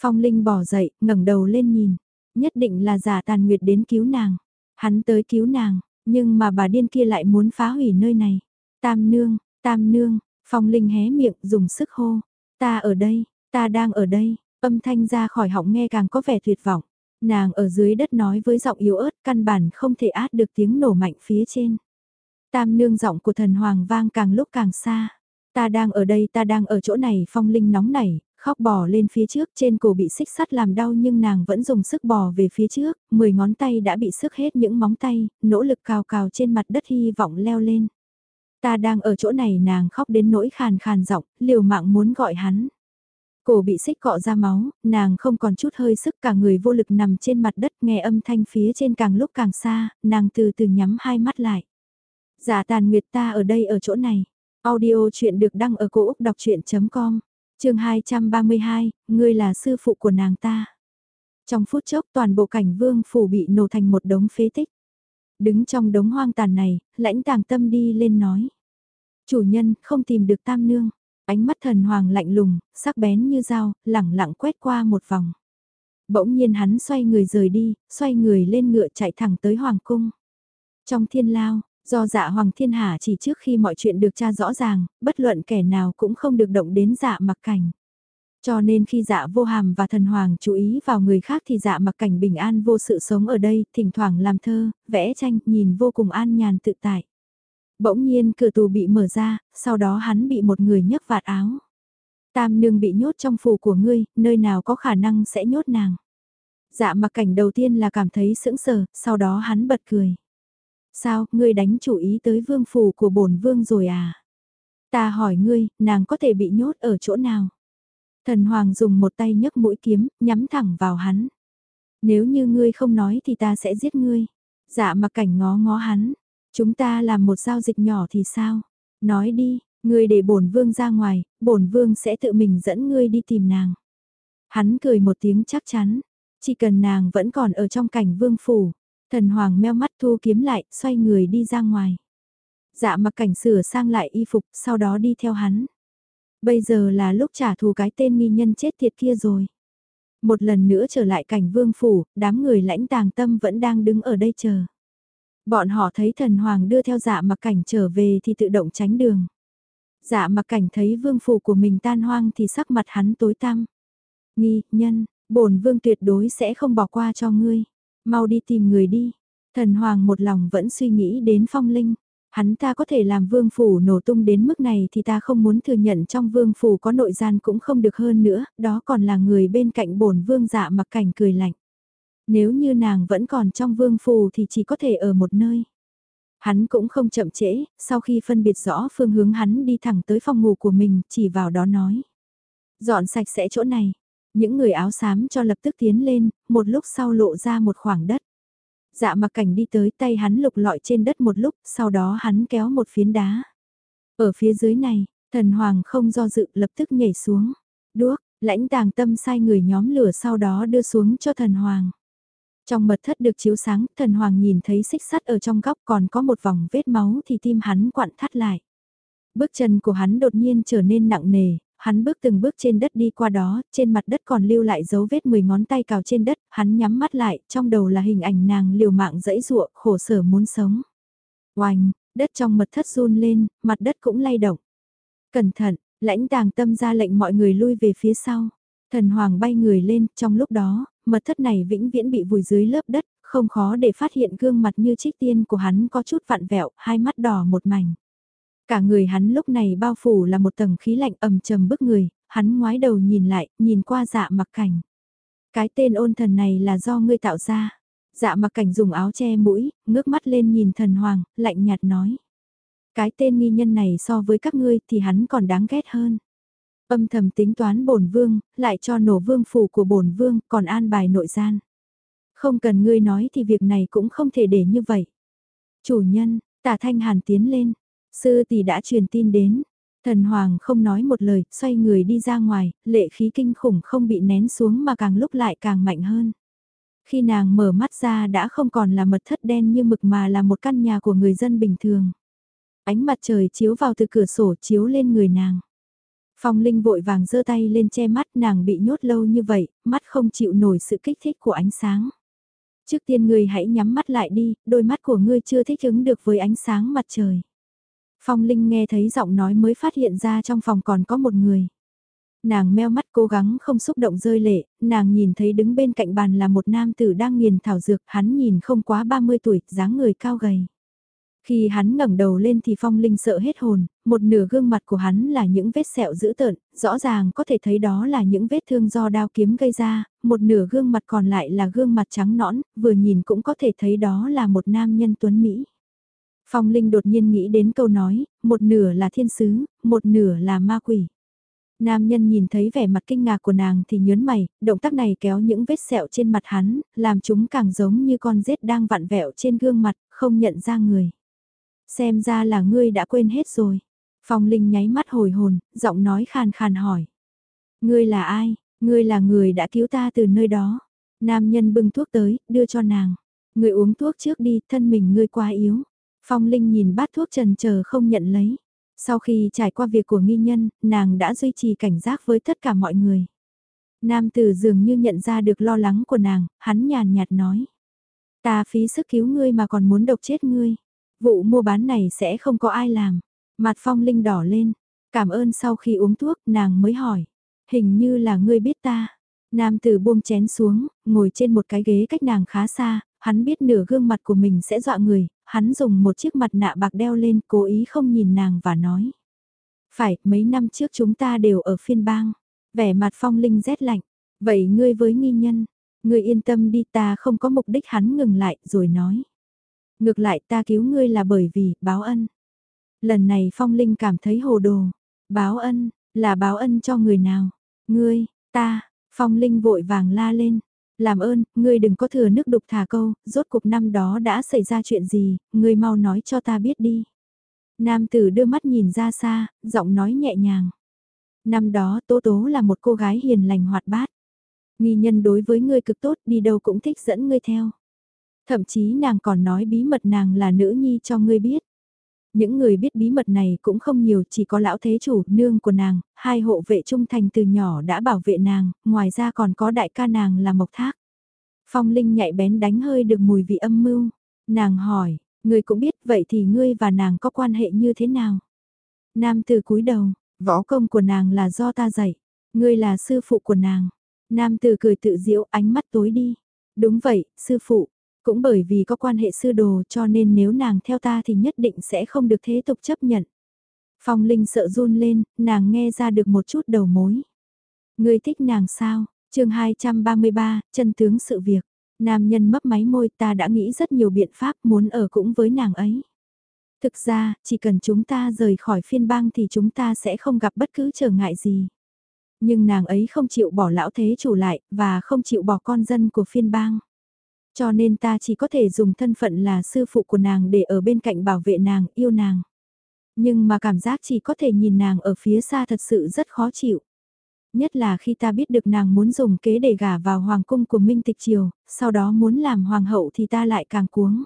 Phong Linh bỏ dậy, ngẩng đầu lên nhìn, nhất định là giả tàn nguyệt đến cứu nàng. Hắn tới cứu nàng, nhưng mà bà điên kia lại muốn phá hủy nơi này. Tam nương, tam nương, Phong Linh hé miệng dùng sức hô. Ta ở đây, ta đang ở đây, âm thanh ra khỏi họng nghe càng có vẻ tuyệt vọng. Nàng ở dưới đất nói với giọng yếu ớt căn bản không thể át được tiếng nổ mạnh phía trên. Tam nương giọng của thần hoàng vang càng lúc càng xa. Ta đang ở đây ta đang ở chỗ này phong linh nóng nảy, khóc bò lên phía trước trên cổ bị xích sắt làm đau nhưng nàng vẫn dùng sức bò về phía trước, mười ngón tay đã bị sức hết những móng tay, nỗ lực cào cào trên mặt đất hy vọng leo lên. Ta đang ở chỗ này nàng khóc đến nỗi khàn khàn giọng, liều mạng muốn gọi hắn. Cổ bị xích cọ ra máu, nàng không còn chút hơi sức cả người vô lực nằm trên mặt đất nghe âm thanh phía trên càng lúc càng xa, nàng từ từ nhắm hai mắt lại. Giả tàn nguyệt ta ở đây ở chỗ này. Audio chuyện được đăng ở cổ Úc đọc chuyện.com, trường 232, ngươi là sư phụ của nàng ta. Trong phút chốc toàn bộ cảnh vương phủ bị nổ thành một đống phế tích. Đứng trong đống hoang tàn này, lãnh tàng tâm đi lên nói. Chủ nhân không tìm được tam nương. Ánh mắt thần hoàng lạnh lùng, sắc bén như dao, lẳng lặng quét qua một vòng. Bỗng nhiên hắn xoay người rời đi, xoay người lên ngựa chạy thẳng tới hoàng cung. Trong thiên lao, do dạ hoàng thiên hà chỉ trước khi mọi chuyện được tra rõ ràng, bất luận kẻ nào cũng không được động đến dạ mặc cảnh. Cho nên khi dạ vô hàm và thần hoàng chú ý vào người khác thì dạ mặc cảnh bình an vô sự sống ở đây, thỉnh thoảng làm thơ, vẽ tranh, nhìn vô cùng an nhàn tự tại. Bỗng nhiên cửa tù bị mở ra, sau đó hắn bị một người nhấc vạt áo. Tam nương bị nhốt trong phủ của ngươi, nơi nào có khả năng sẽ nhốt nàng. Dạ mặc cảnh đầu tiên là cảm thấy sững sờ, sau đó hắn bật cười. Sao, ngươi đánh chủ ý tới vương phủ của bổn vương rồi à? Ta hỏi ngươi, nàng có thể bị nhốt ở chỗ nào? Thần Hoàng dùng một tay nhấc mũi kiếm, nhắm thẳng vào hắn. Nếu như ngươi không nói thì ta sẽ giết ngươi. Dạ mặc cảnh ngó ngó hắn, Chúng ta làm một giao dịch nhỏ thì sao? Nói đi, ngươi để bổn vương ra ngoài, bổn vương sẽ tự mình dẫn ngươi đi tìm nàng. Hắn cười một tiếng chắc chắn, chỉ cần nàng vẫn còn ở trong cảnh vương phủ. Thần hoàng meo mắt thu kiếm lại, xoay người đi ra ngoài. Dạ mặc cảnh sửa sang lại y phục, sau đó đi theo hắn. Bây giờ là lúc trả thù cái tên nghi nhân chết thiệt kia rồi. Một lần nữa trở lại cảnh vương phủ, đám người lãnh tàng tâm vẫn đang đứng ở đây chờ. Bọn họ thấy thần hoàng đưa theo dạ mặc cảnh trở về thì tự động tránh đường. Dạ mặc cảnh thấy vương phủ của mình tan hoang thì sắc mặt hắn tối tăm. Nghi, nhân, bổn vương tuyệt đối sẽ không bỏ qua cho ngươi. Mau đi tìm người đi. Thần hoàng một lòng vẫn suy nghĩ đến phong linh. Hắn ta có thể làm vương phủ nổ tung đến mức này thì ta không muốn thừa nhận trong vương phủ có nội gian cũng không được hơn nữa, đó còn là người bên cạnh bổn vương dạ mặc cảnh cười lạnh. Nếu như nàng vẫn còn trong vương phủ thì chỉ có thể ở một nơi. Hắn cũng không chậm trễ, sau khi phân biệt rõ phương hướng hắn đi thẳng tới phòng ngủ của mình, chỉ vào đó nói. Dọn sạch sẽ chỗ này. Những người áo xám cho lập tức tiến lên, một lúc sau lộ ra một khoảng đất. Dạ mặc cảnh đi tới tay hắn lục lọi trên đất một lúc, sau đó hắn kéo một phiến đá. Ở phía dưới này, thần hoàng không do dự lập tức nhảy xuống. Đuốc, lãnh tàng tâm sai người nhóm lửa sau đó đưa xuống cho thần hoàng. Trong mật thất được chiếu sáng, thần hoàng nhìn thấy xích sắt ở trong góc còn có một vòng vết máu thì tim hắn quặn thắt lại. Bước chân của hắn đột nhiên trở nên nặng nề, hắn bước từng bước trên đất đi qua đó, trên mặt đất còn lưu lại dấu vết 10 ngón tay cào trên đất, hắn nhắm mắt lại, trong đầu là hình ảnh nàng liều mạng dẫy dụa, khổ sở muốn sống. Oanh, đất trong mật thất run lên, mặt đất cũng lay động. Cẩn thận, lãnh tàng tâm ra lệnh mọi người lui về phía sau. Thần hoàng bay người lên, trong lúc đó, mật thất này vĩnh viễn bị vùi dưới lớp đất, không khó để phát hiện gương mặt như trích tiên của hắn có chút vặn vẹo, hai mắt đỏ một mảnh. Cả người hắn lúc này bao phủ là một tầng khí lạnh ầm trầm bức người, hắn ngoái đầu nhìn lại, nhìn qua dạ mặc cảnh. Cái tên ôn thần này là do ngươi tạo ra. Dạ mặc cảnh dùng áo che mũi, ngước mắt lên nhìn thần hoàng, lạnh nhạt nói. Cái tên nghi nhân này so với các ngươi thì hắn còn đáng ghét hơn. Âm thầm tính toán bổn vương, lại cho nổ vương phủ của bổn vương, còn an bài nội gian. Không cần ngươi nói thì việc này cũng không thể để như vậy. Chủ nhân, tả thanh hàn tiến lên, sư tỷ đã truyền tin đến. Thần hoàng không nói một lời, xoay người đi ra ngoài, lệ khí kinh khủng không bị nén xuống mà càng lúc lại càng mạnh hơn. Khi nàng mở mắt ra đã không còn là mật thất đen như mực mà là một căn nhà của người dân bình thường. Ánh mặt trời chiếu vào từ cửa sổ chiếu lên người nàng. Phong Linh vội vàng giơ tay lên che mắt nàng bị nhốt lâu như vậy, mắt không chịu nổi sự kích thích của ánh sáng. Trước tiên ngươi hãy nhắm mắt lại đi, đôi mắt của ngươi chưa thích ứng được với ánh sáng mặt trời. Phong Linh nghe thấy giọng nói mới phát hiện ra trong phòng còn có một người. Nàng meo mắt cố gắng không xúc động rơi lệ, nàng nhìn thấy đứng bên cạnh bàn là một nam tử đang nghiền thảo dược, hắn nhìn không quá 30 tuổi, dáng người cao gầy. Khi hắn ngẩng đầu lên thì Phong Linh sợ hết hồn, một nửa gương mặt của hắn là những vết sẹo dữ tợn, rõ ràng có thể thấy đó là những vết thương do đao kiếm gây ra, một nửa gương mặt còn lại là gương mặt trắng nõn, vừa nhìn cũng có thể thấy đó là một nam nhân tuấn Mỹ. Phong Linh đột nhiên nghĩ đến câu nói, một nửa là thiên sứ, một nửa là ma quỷ. Nam nhân nhìn thấy vẻ mặt kinh ngạc của nàng thì nhớn mày, động tác này kéo những vết sẹo trên mặt hắn, làm chúng càng giống như con rết đang vặn vẹo trên gương mặt, không nhận ra người. Xem ra là ngươi đã quên hết rồi. Phong Linh nháy mắt hồi hồn, giọng nói khàn khàn hỏi. Ngươi là ai? Ngươi là người đã cứu ta từ nơi đó. Nam nhân bưng thuốc tới, đưa cho nàng. Ngươi uống thuốc trước đi, thân mình ngươi quá yếu. Phong Linh nhìn bát thuốc trần chờ không nhận lấy. Sau khi trải qua việc của nghi nhân, nàng đã duy trì cảnh giác với tất cả mọi người. Nam tử dường như nhận ra được lo lắng của nàng, hắn nhàn nhạt nói. Ta phí sức cứu ngươi mà còn muốn độc chết ngươi. Vụ mua bán này sẽ không có ai làm. Mặt phong linh đỏ lên. Cảm ơn sau khi uống thuốc nàng mới hỏi. Hình như là ngươi biết ta. Nam tử buông chén xuống, ngồi trên một cái ghế cách nàng khá xa, hắn biết nửa gương mặt của mình sẽ dọa người, hắn dùng một chiếc mặt nạ bạc đeo lên cố ý không nhìn nàng và nói. Phải, mấy năm trước chúng ta đều ở phiên bang. Vẻ mặt phong linh rét lạnh. Vậy ngươi với nghi nhân, ngươi yên tâm đi ta không có mục đích hắn ngừng lại rồi nói. Ngược lại ta cứu ngươi là bởi vì, báo ân. Lần này Phong Linh cảm thấy hồ đồ. Báo ân, là báo ân cho người nào? Ngươi, ta, Phong Linh vội vàng la lên. Làm ơn, ngươi đừng có thừa nước đục thả câu, rốt cuộc năm đó đã xảy ra chuyện gì, ngươi mau nói cho ta biết đi. Nam tử đưa mắt nhìn ra xa, giọng nói nhẹ nhàng. Năm đó Tố Tố là một cô gái hiền lành hoạt bát. Nghi nhân đối với ngươi cực tốt đi đâu cũng thích dẫn ngươi theo. Thậm chí nàng còn nói bí mật nàng là nữ nhi cho ngươi biết. Những người biết bí mật này cũng không nhiều, chỉ có lão thế chủ, nương của nàng, hai hộ vệ trung thành từ nhỏ đã bảo vệ nàng, ngoài ra còn có đại ca nàng là Mộc Thác. Phong Linh nhạy bén đánh hơi được mùi vị âm mưu. Nàng hỏi, ngươi cũng biết vậy thì ngươi và nàng có quan hệ như thế nào? Nam từ cúi đầu, võ công của nàng là do ta dạy, ngươi là sư phụ của nàng. Nam từ cười tự diễu ánh mắt tối đi. Đúng vậy, sư phụ, cũng bởi vì có quan hệ sư đồ cho nên nếu nàng theo ta thì nhất định sẽ không được thế tục chấp nhận. Phong Linh sợ run lên, nàng nghe ra được một chút đầu mối. Ngươi thích nàng sao? chương 233, chân tướng sự việc. Nam nhân mấp máy môi ta đã nghĩ rất nhiều biện pháp muốn ở cũng với nàng ấy. Thực ra, chỉ cần chúng ta rời khỏi phiên bang thì chúng ta sẽ không gặp bất cứ trở ngại gì. Nhưng nàng ấy không chịu bỏ lão thế chủ lại, và không chịu bỏ con dân của phiên bang. Cho nên ta chỉ có thể dùng thân phận là sư phụ của nàng để ở bên cạnh bảo vệ nàng, yêu nàng. Nhưng mà cảm giác chỉ có thể nhìn nàng ở phía xa thật sự rất khó chịu. Nhất là khi ta biết được nàng muốn dùng kế để gả vào hoàng cung của Minh Tịch Triều, sau đó muốn làm hoàng hậu thì ta lại càng cuống.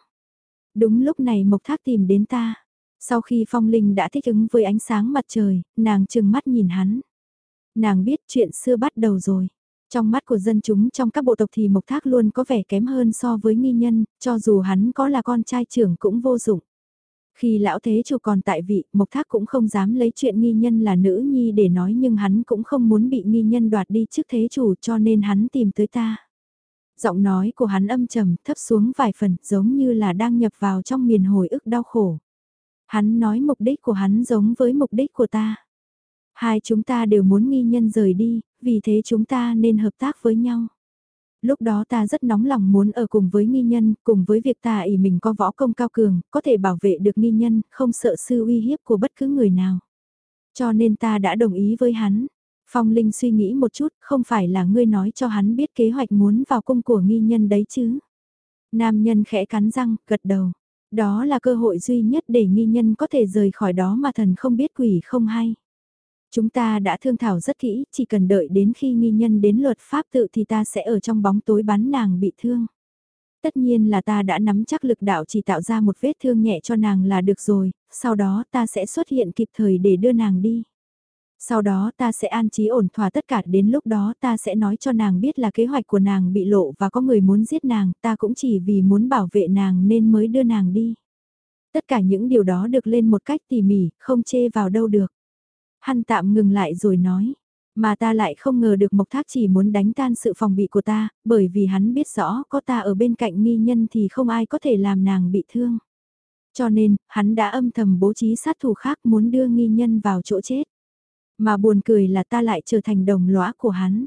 Đúng lúc này Mộc Thác tìm đến ta. Sau khi Phong Linh đã thích ứng với ánh sáng mặt trời, nàng chừng mắt nhìn hắn. Nàng biết chuyện xưa bắt đầu rồi. Trong mắt của dân chúng trong các bộ tộc thì Mộc Thác luôn có vẻ kém hơn so với nghi nhân, cho dù hắn có là con trai trưởng cũng vô dụng. Khi lão thế chủ còn tại vị, Mộc Thác cũng không dám lấy chuyện nghi nhân là nữ nhi để nói nhưng hắn cũng không muốn bị nghi nhân đoạt đi trước thế chủ cho nên hắn tìm tới ta. Giọng nói của hắn âm trầm thấp xuống vài phần giống như là đang nhập vào trong miền hồi ức đau khổ. Hắn nói mục đích của hắn giống với mục đích của ta. Hai chúng ta đều muốn nghi nhân rời đi, vì thế chúng ta nên hợp tác với nhau lúc đó ta rất nóng lòng muốn ở cùng với nghi nhân, cùng với việc ta ỷ mình có võ công cao cường, có thể bảo vệ được nghi nhân, không sợ sư uy hiếp của bất cứ người nào. Cho nên ta đã đồng ý với hắn. Phong Linh suy nghĩ một chút, không phải là ngươi nói cho hắn biết kế hoạch muốn vào cung của nghi nhân đấy chứ. Nam nhân khẽ cắn răng, gật đầu. Đó là cơ hội duy nhất để nghi nhân có thể rời khỏi đó mà thần không biết quỷ không hay. Chúng ta đã thương thảo rất kỹ, chỉ cần đợi đến khi nghi nhân đến luật pháp tự thì ta sẽ ở trong bóng tối bắn nàng bị thương. Tất nhiên là ta đã nắm chắc lực đạo chỉ tạo ra một vết thương nhẹ cho nàng là được rồi, sau đó ta sẽ xuất hiện kịp thời để đưa nàng đi. Sau đó ta sẽ an trí ổn thỏa tất cả đến lúc đó ta sẽ nói cho nàng biết là kế hoạch của nàng bị lộ và có người muốn giết nàng, ta cũng chỉ vì muốn bảo vệ nàng nên mới đưa nàng đi. Tất cả những điều đó được lên một cách tỉ mỉ, không chê vào đâu được. Hắn tạm ngừng lại rồi nói. Mà ta lại không ngờ được Mộc Thác chỉ muốn đánh tan sự phòng bị của ta, bởi vì hắn biết rõ có ta ở bên cạnh nghi nhân thì không ai có thể làm nàng bị thương. Cho nên, hắn đã âm thầm bố trí sát thủ khác muốn đưa nghi nhân vào chỗ chết. Mà buồn cười là ta lại trở thành đồng lõa của hắn.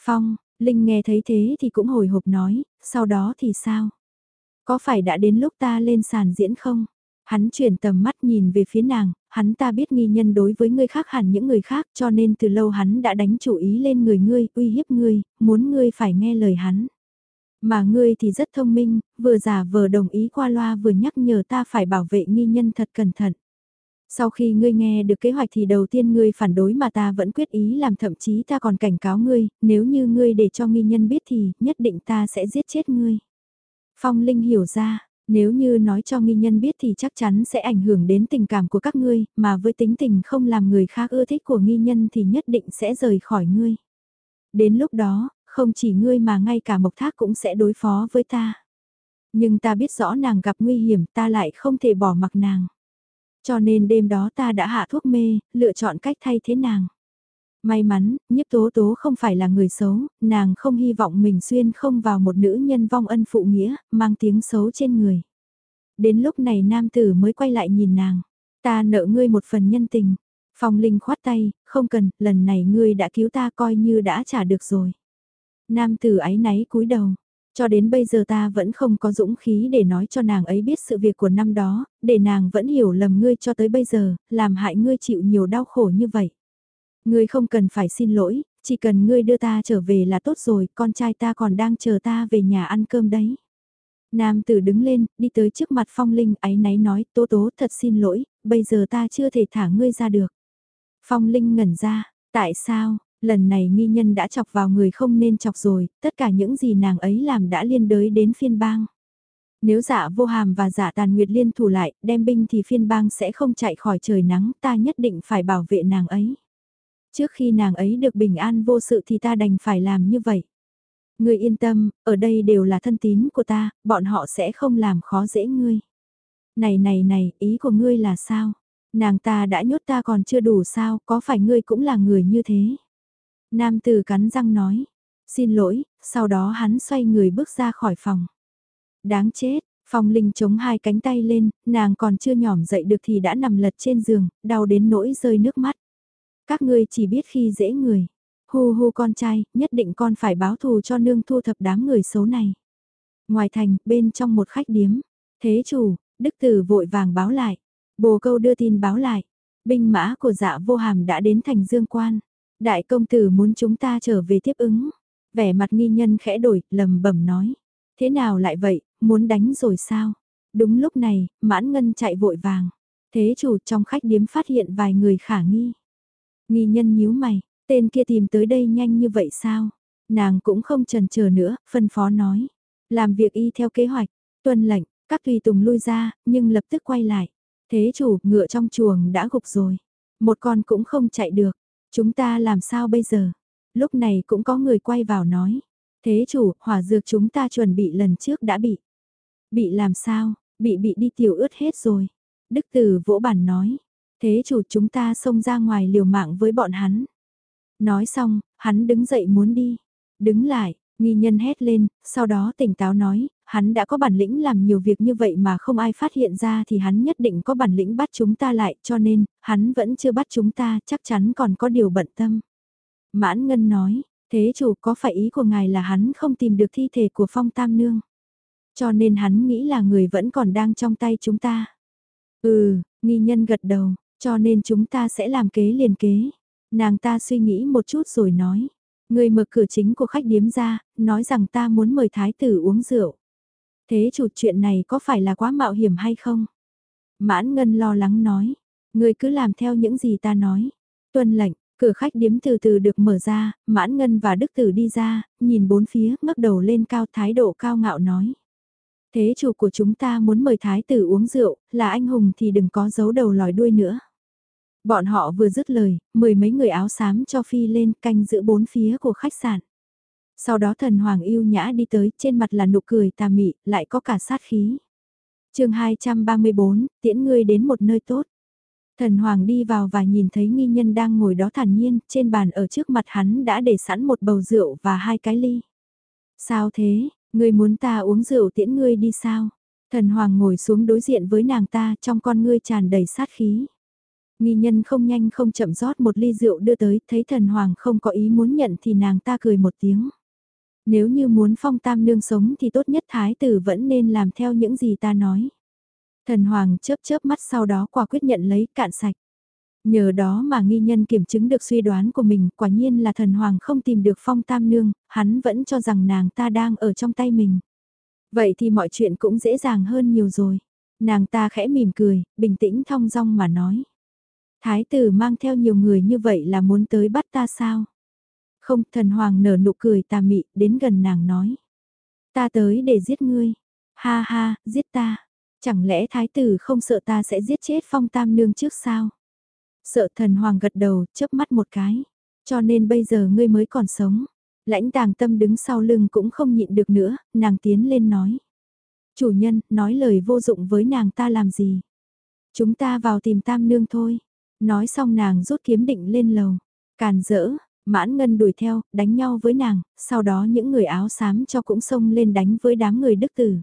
Phong, Linh nghe thấy thế thì cũng hồi hộp nói, sau đó thì sao? Có phải đã đến lúc ta lên sàn diễn không? Hắn chuyển tầm mắt nhìn về phía nàng, hắn ta biết nghi nhân đối với ngươi khác hẳn những người khác cho nên từ lâu hắn đã đánh chủ ý lên người ngươi, uy hiếp ngươi, muốn ngươi phải nghe lời hắn. Mà ngươi thì rất thông minh, vừa giả vờ đồng ý qua loa vừa nhắc nhở ta phải bảo vệ nghi nhân thật cẩn thận. Sau khi ngươi nghe được kế hoạch thì đầu tiên ngươi phản đối mà ta vẫn quyết ý làm thậm chí ta còn cảnh cáo ngươi, nếu như ngươi để cho nghi nhân biết thì nhất định ta sẽ giết chết ngươi. Phong Linh hiểu ra, nếu như nói cho nghi nhân biết thì chắc chắn sẽ ảnh hưởng đến tình cảm của các ngươi, mà với tính tình không làm người khác ưa thích của nghi nhân thì nhất định sẽ rời khỏi ngươi. Đến lúc đó, không chỉ ngươi mà ngay cả Mộc Thác cũng sẽ đối phó với ta. Nhưng ta biết rõ nàng gặp nguy hiểm ta lại không thể bỏ mặc nàng. Cho nên đêm đó ta đã hạ thuốc mê, lựa chọn cách thay thế nàng. May mắn, nhiếp tố tố không phải là người xấu, nàng không hy vọng mình xuyên không vào một nữ nhân vong ân phụ nghĩa, mang tiếng xấu trên người. Đến lúc này nam tử mới quay lại nhìn nàng, ta nợ ngươi một phần nhân tình. Phong Linh khoát tay, không cần, lần này ngươi đã cứu ta coi như đã trả được rồi. Nam tử ấy náy cúi đầu, cho đến bây giờ ta vẫn không có dũng khí để nói cho nàng ấy biết sự việc của năm đó, để nàng vẫn hiểu lầm ngươi cho tới bây giờ, làm hại ngươi chịu nhiều đau khổ như vậy. Ngươi không cần phải xin lỗi, chỉ cần ngươi đưa ta trở về là tốt rồi, con trai ta còn đang chờ ta về nhà ăn cơm đấy. Nam tử đứng lên, đi tới trước mặt Phong Linh, áy náy nói, tố tố thật xin lỗi, bây giờ ta chưa thể thả ngươi ra được. Phong Linh ngẩn ra, tại sao, lần này nghi nhân đã chọc vào người không nên chọc rồi, tất cả những gì nàng ấy làm đã liên đới đến phiên bang. Nếu giả vô hàm và giả tàn nguyệt liên thủ lại, đem binh thì phiên bang sẽ không chạy khỏi trời nắng, ta nhất định phải bảo vệ nàng ấy. Trước khi nàng ấy được bình an vô sự thì ta đành phải làm như vậy. Ngươi yên tâm, ở đây đều là thân tín của ta, bọn họ sẽ không làm khó dễ ngươi. Này này này, ý của ngươi là sao? Nàng ta đã nhốt ta còn chưa đủ sao, có phải ngươi cũng là người như thế? Nam tử cắn răng nói, xin lỗi, sau đó hắn xoay người bước ra khỏi phòng. Đáng chết, Phong Linh chống hai cánh tay lên, nàng còn chưa nhỏm dậy được thì đã nằm lật trên giường, đau đến nỗi rơi nước mắt. Các ngươi chỉ biết khi dễ người. Hù hù con trai, nhất định con phải báo thù cho nương thu thập đám người xấu này. Ngoài thành, bên trong một khách điếm. Thế chủ, đức tử vội vàng báo lại. Bồ câu đưa tin báo lại. Binh mã của dạ vô hàm đã đến thành dương quan. Đại công tử muốn chúng ta trở về tiếp ứng. Vẻ mặt nghi nhân khẽ đổi, lầm bẩm nói. Thế nào lại vậy, muốn đánh rồi sao? Đúng lúc này, mãn ngân chạy vội vàng. Thế chủ trong khách điếm phát hiện vài người khả nghi. Nghi nhân nhíu mày, tên kia tìm tới đây nhanh như vậy sao? Nàng cũng không trần chờ nữa, phân phó nói. Làm việc y theo kế hoạch, tuân lệnh, các tùy tùng lui ra, nhưng lập tức quay lại. Thế chủ, ngựa trong chuồng đã gục rồi. Một con cũng không chạy được. Chúng ta làm sao bây giờ? Lúc này cũng có người quay vào nói. Thế chủ, hỏa dược chúng ta chuẩn bị lần trước đã bị. Bị làm sao? Bị bị đi tiểu ướt hết rồi. Đức tử vỗ bản nói. Thế chủ chúng ta xông ra ngoài liều mạng với bọn hắn. Nói xong, hắn đứng dậy muốn đi. Đứng lại, nghi nhân hét lên, sau đó tỉnh táo nói, hắn đã có bản lĩnh làm nhiều việc như vậy mà không ai phát hiện ra thì hắn nhất định có bản lĩnh bắt chúng ta lại cho nên, hắn vẫn chưa bắt chúng ta chắc chắn còn có điều bận tâm. Mãn Ngân nói, thế chủ có phải ý của ngài là hắn không tìm được thi thể của Phong Tam Nương? Cho nên hắn nghĩ là người vẫn còn đang trong tay chúng ta. Ừ, nghi nhân gật đầu, cho nên chúng ta sẽ làm kế liền kế. Nàng ta suy nghĩ một chút rồi nói. Người mở cửa chính của khách điếm ra, nói rằng ta muốn mời thái tử uống rượu. Thế chủ chuyện này có phải là quá mạo hiểm hay không? Mãn Ngân lo lắng nói. Người cứ làm theo những gì ta nói. Tuân lệnh, cửa khách điếm từ từ được mở ra, Mãn Ngân và Đức Tử đi ra, nhìn bốn phía, ngước đầu lên cao thái độ cao ngạo nói. Thế chủ của chúng ta muốn mời thái tử uống rượu, là anh hùng thì đừng có giấu đầu lòi đuôi nữa. Bọn họ vừa dứt lời, mười mấy người áo xám cho phi lên canh giữ bốn phía của khách sạn. Sau đó thần hoàng yêu nhã đi tới, trên mặt là nụ cười tà mị, lại có cả sát khí. chương 234, tiễn ngươi đến một nơi tốt. Thần hoàng đi vào và nhìn thấy nghi nhân đang ngồi đó thản nhiên, trên bàn ở trước mặt hắn đã để sẵn một bầu rượu và hai cái ly. Sao thế, ngươi muốn ta uống rượu tiễn ngươi đi sao? Thần hoàng ngồi xuống đối diện với nàng ta trong con ngươi tràn đầy sát khí. Nghi nhân không nhanh không chậm rót một ly rượu đưa tới, thấy thần hoàng không có ý muốn nhận thì nàng ta cười một tiếng. Nếu như muốn phong tam nương sống thì tốt nhất thái tử vẫn nên làm theo những gì ta nói. Thần hoàng chớp chớp mắt sau đó quả quyết nhận lấy cạn sạch. Nhờ đó mà nghi nhân kiểm chứng được suy đoán của mình, quả nhiên là thần hoàng không tìm được phong tam nương, hắn vẫn cho rằng nàng ta đang ở trong tay mình. Vậy thì mọi chuyện cũng dễ dàng hơn nhiều rồi. Nàng ta khẽ mỉm cười, bình tĩnh thong dong mà nói. Thái tử mang theo nhiều người như vậy là muốn tới bắt ta sao? Không, thần hoàng nở nụ cười tà mị, đến gần nàng nói. Ta tới để giết ngươi. Ha ha, giết ta. Chẳng lẽ thái tử không sợ ta sẽ giết chết phong tam nương trước sao? Sợ thần hoàng gật đầu, chớp mắt một cái. Cho nên bây giờ ngươi mới còn sống. Lãnh tàng tâm đứng sau lưng cũng không nhịn được nữa, nàng tiến lên nói. Chủ nhân, nói lời vô dụng với nàng ta làm gì? Chúng ta vào tìm tam nương thôi. Nói xong nàng rút kiếm định lên lầu. Càn rỡ, mãn ngân đuổi theo, đánh nhau với nàng, sau đó những người áo xám cho cũng xông lên đánh với đám người đức tử.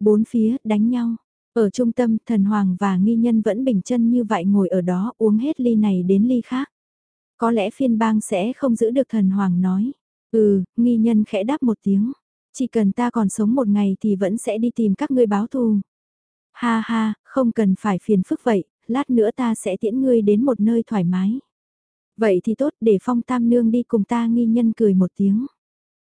Bốn phía, đánh nhau. Ở trung tâm, thần hoàng và nghi nhân vẫn bình chân như vậy ngồi ở đó uống hết ly này đến ly khác. Có lẽ phiên bang sẽ không giữ được thần hoàng nói. Ừ, nghi nhân khẽ đáp một tiếng. Chỉ cần ta còn sống một ngày thì vẫn sẽ đi tìm các ngươi báo thù. Ha ha, không cần phải phiền phức vậy, lát nữa ta sẽ tiễn ngươi đến một nơi thoải mái. Vậy thì tốt để phong tam nương đi cùng ta nghi nhân cười một tiếng.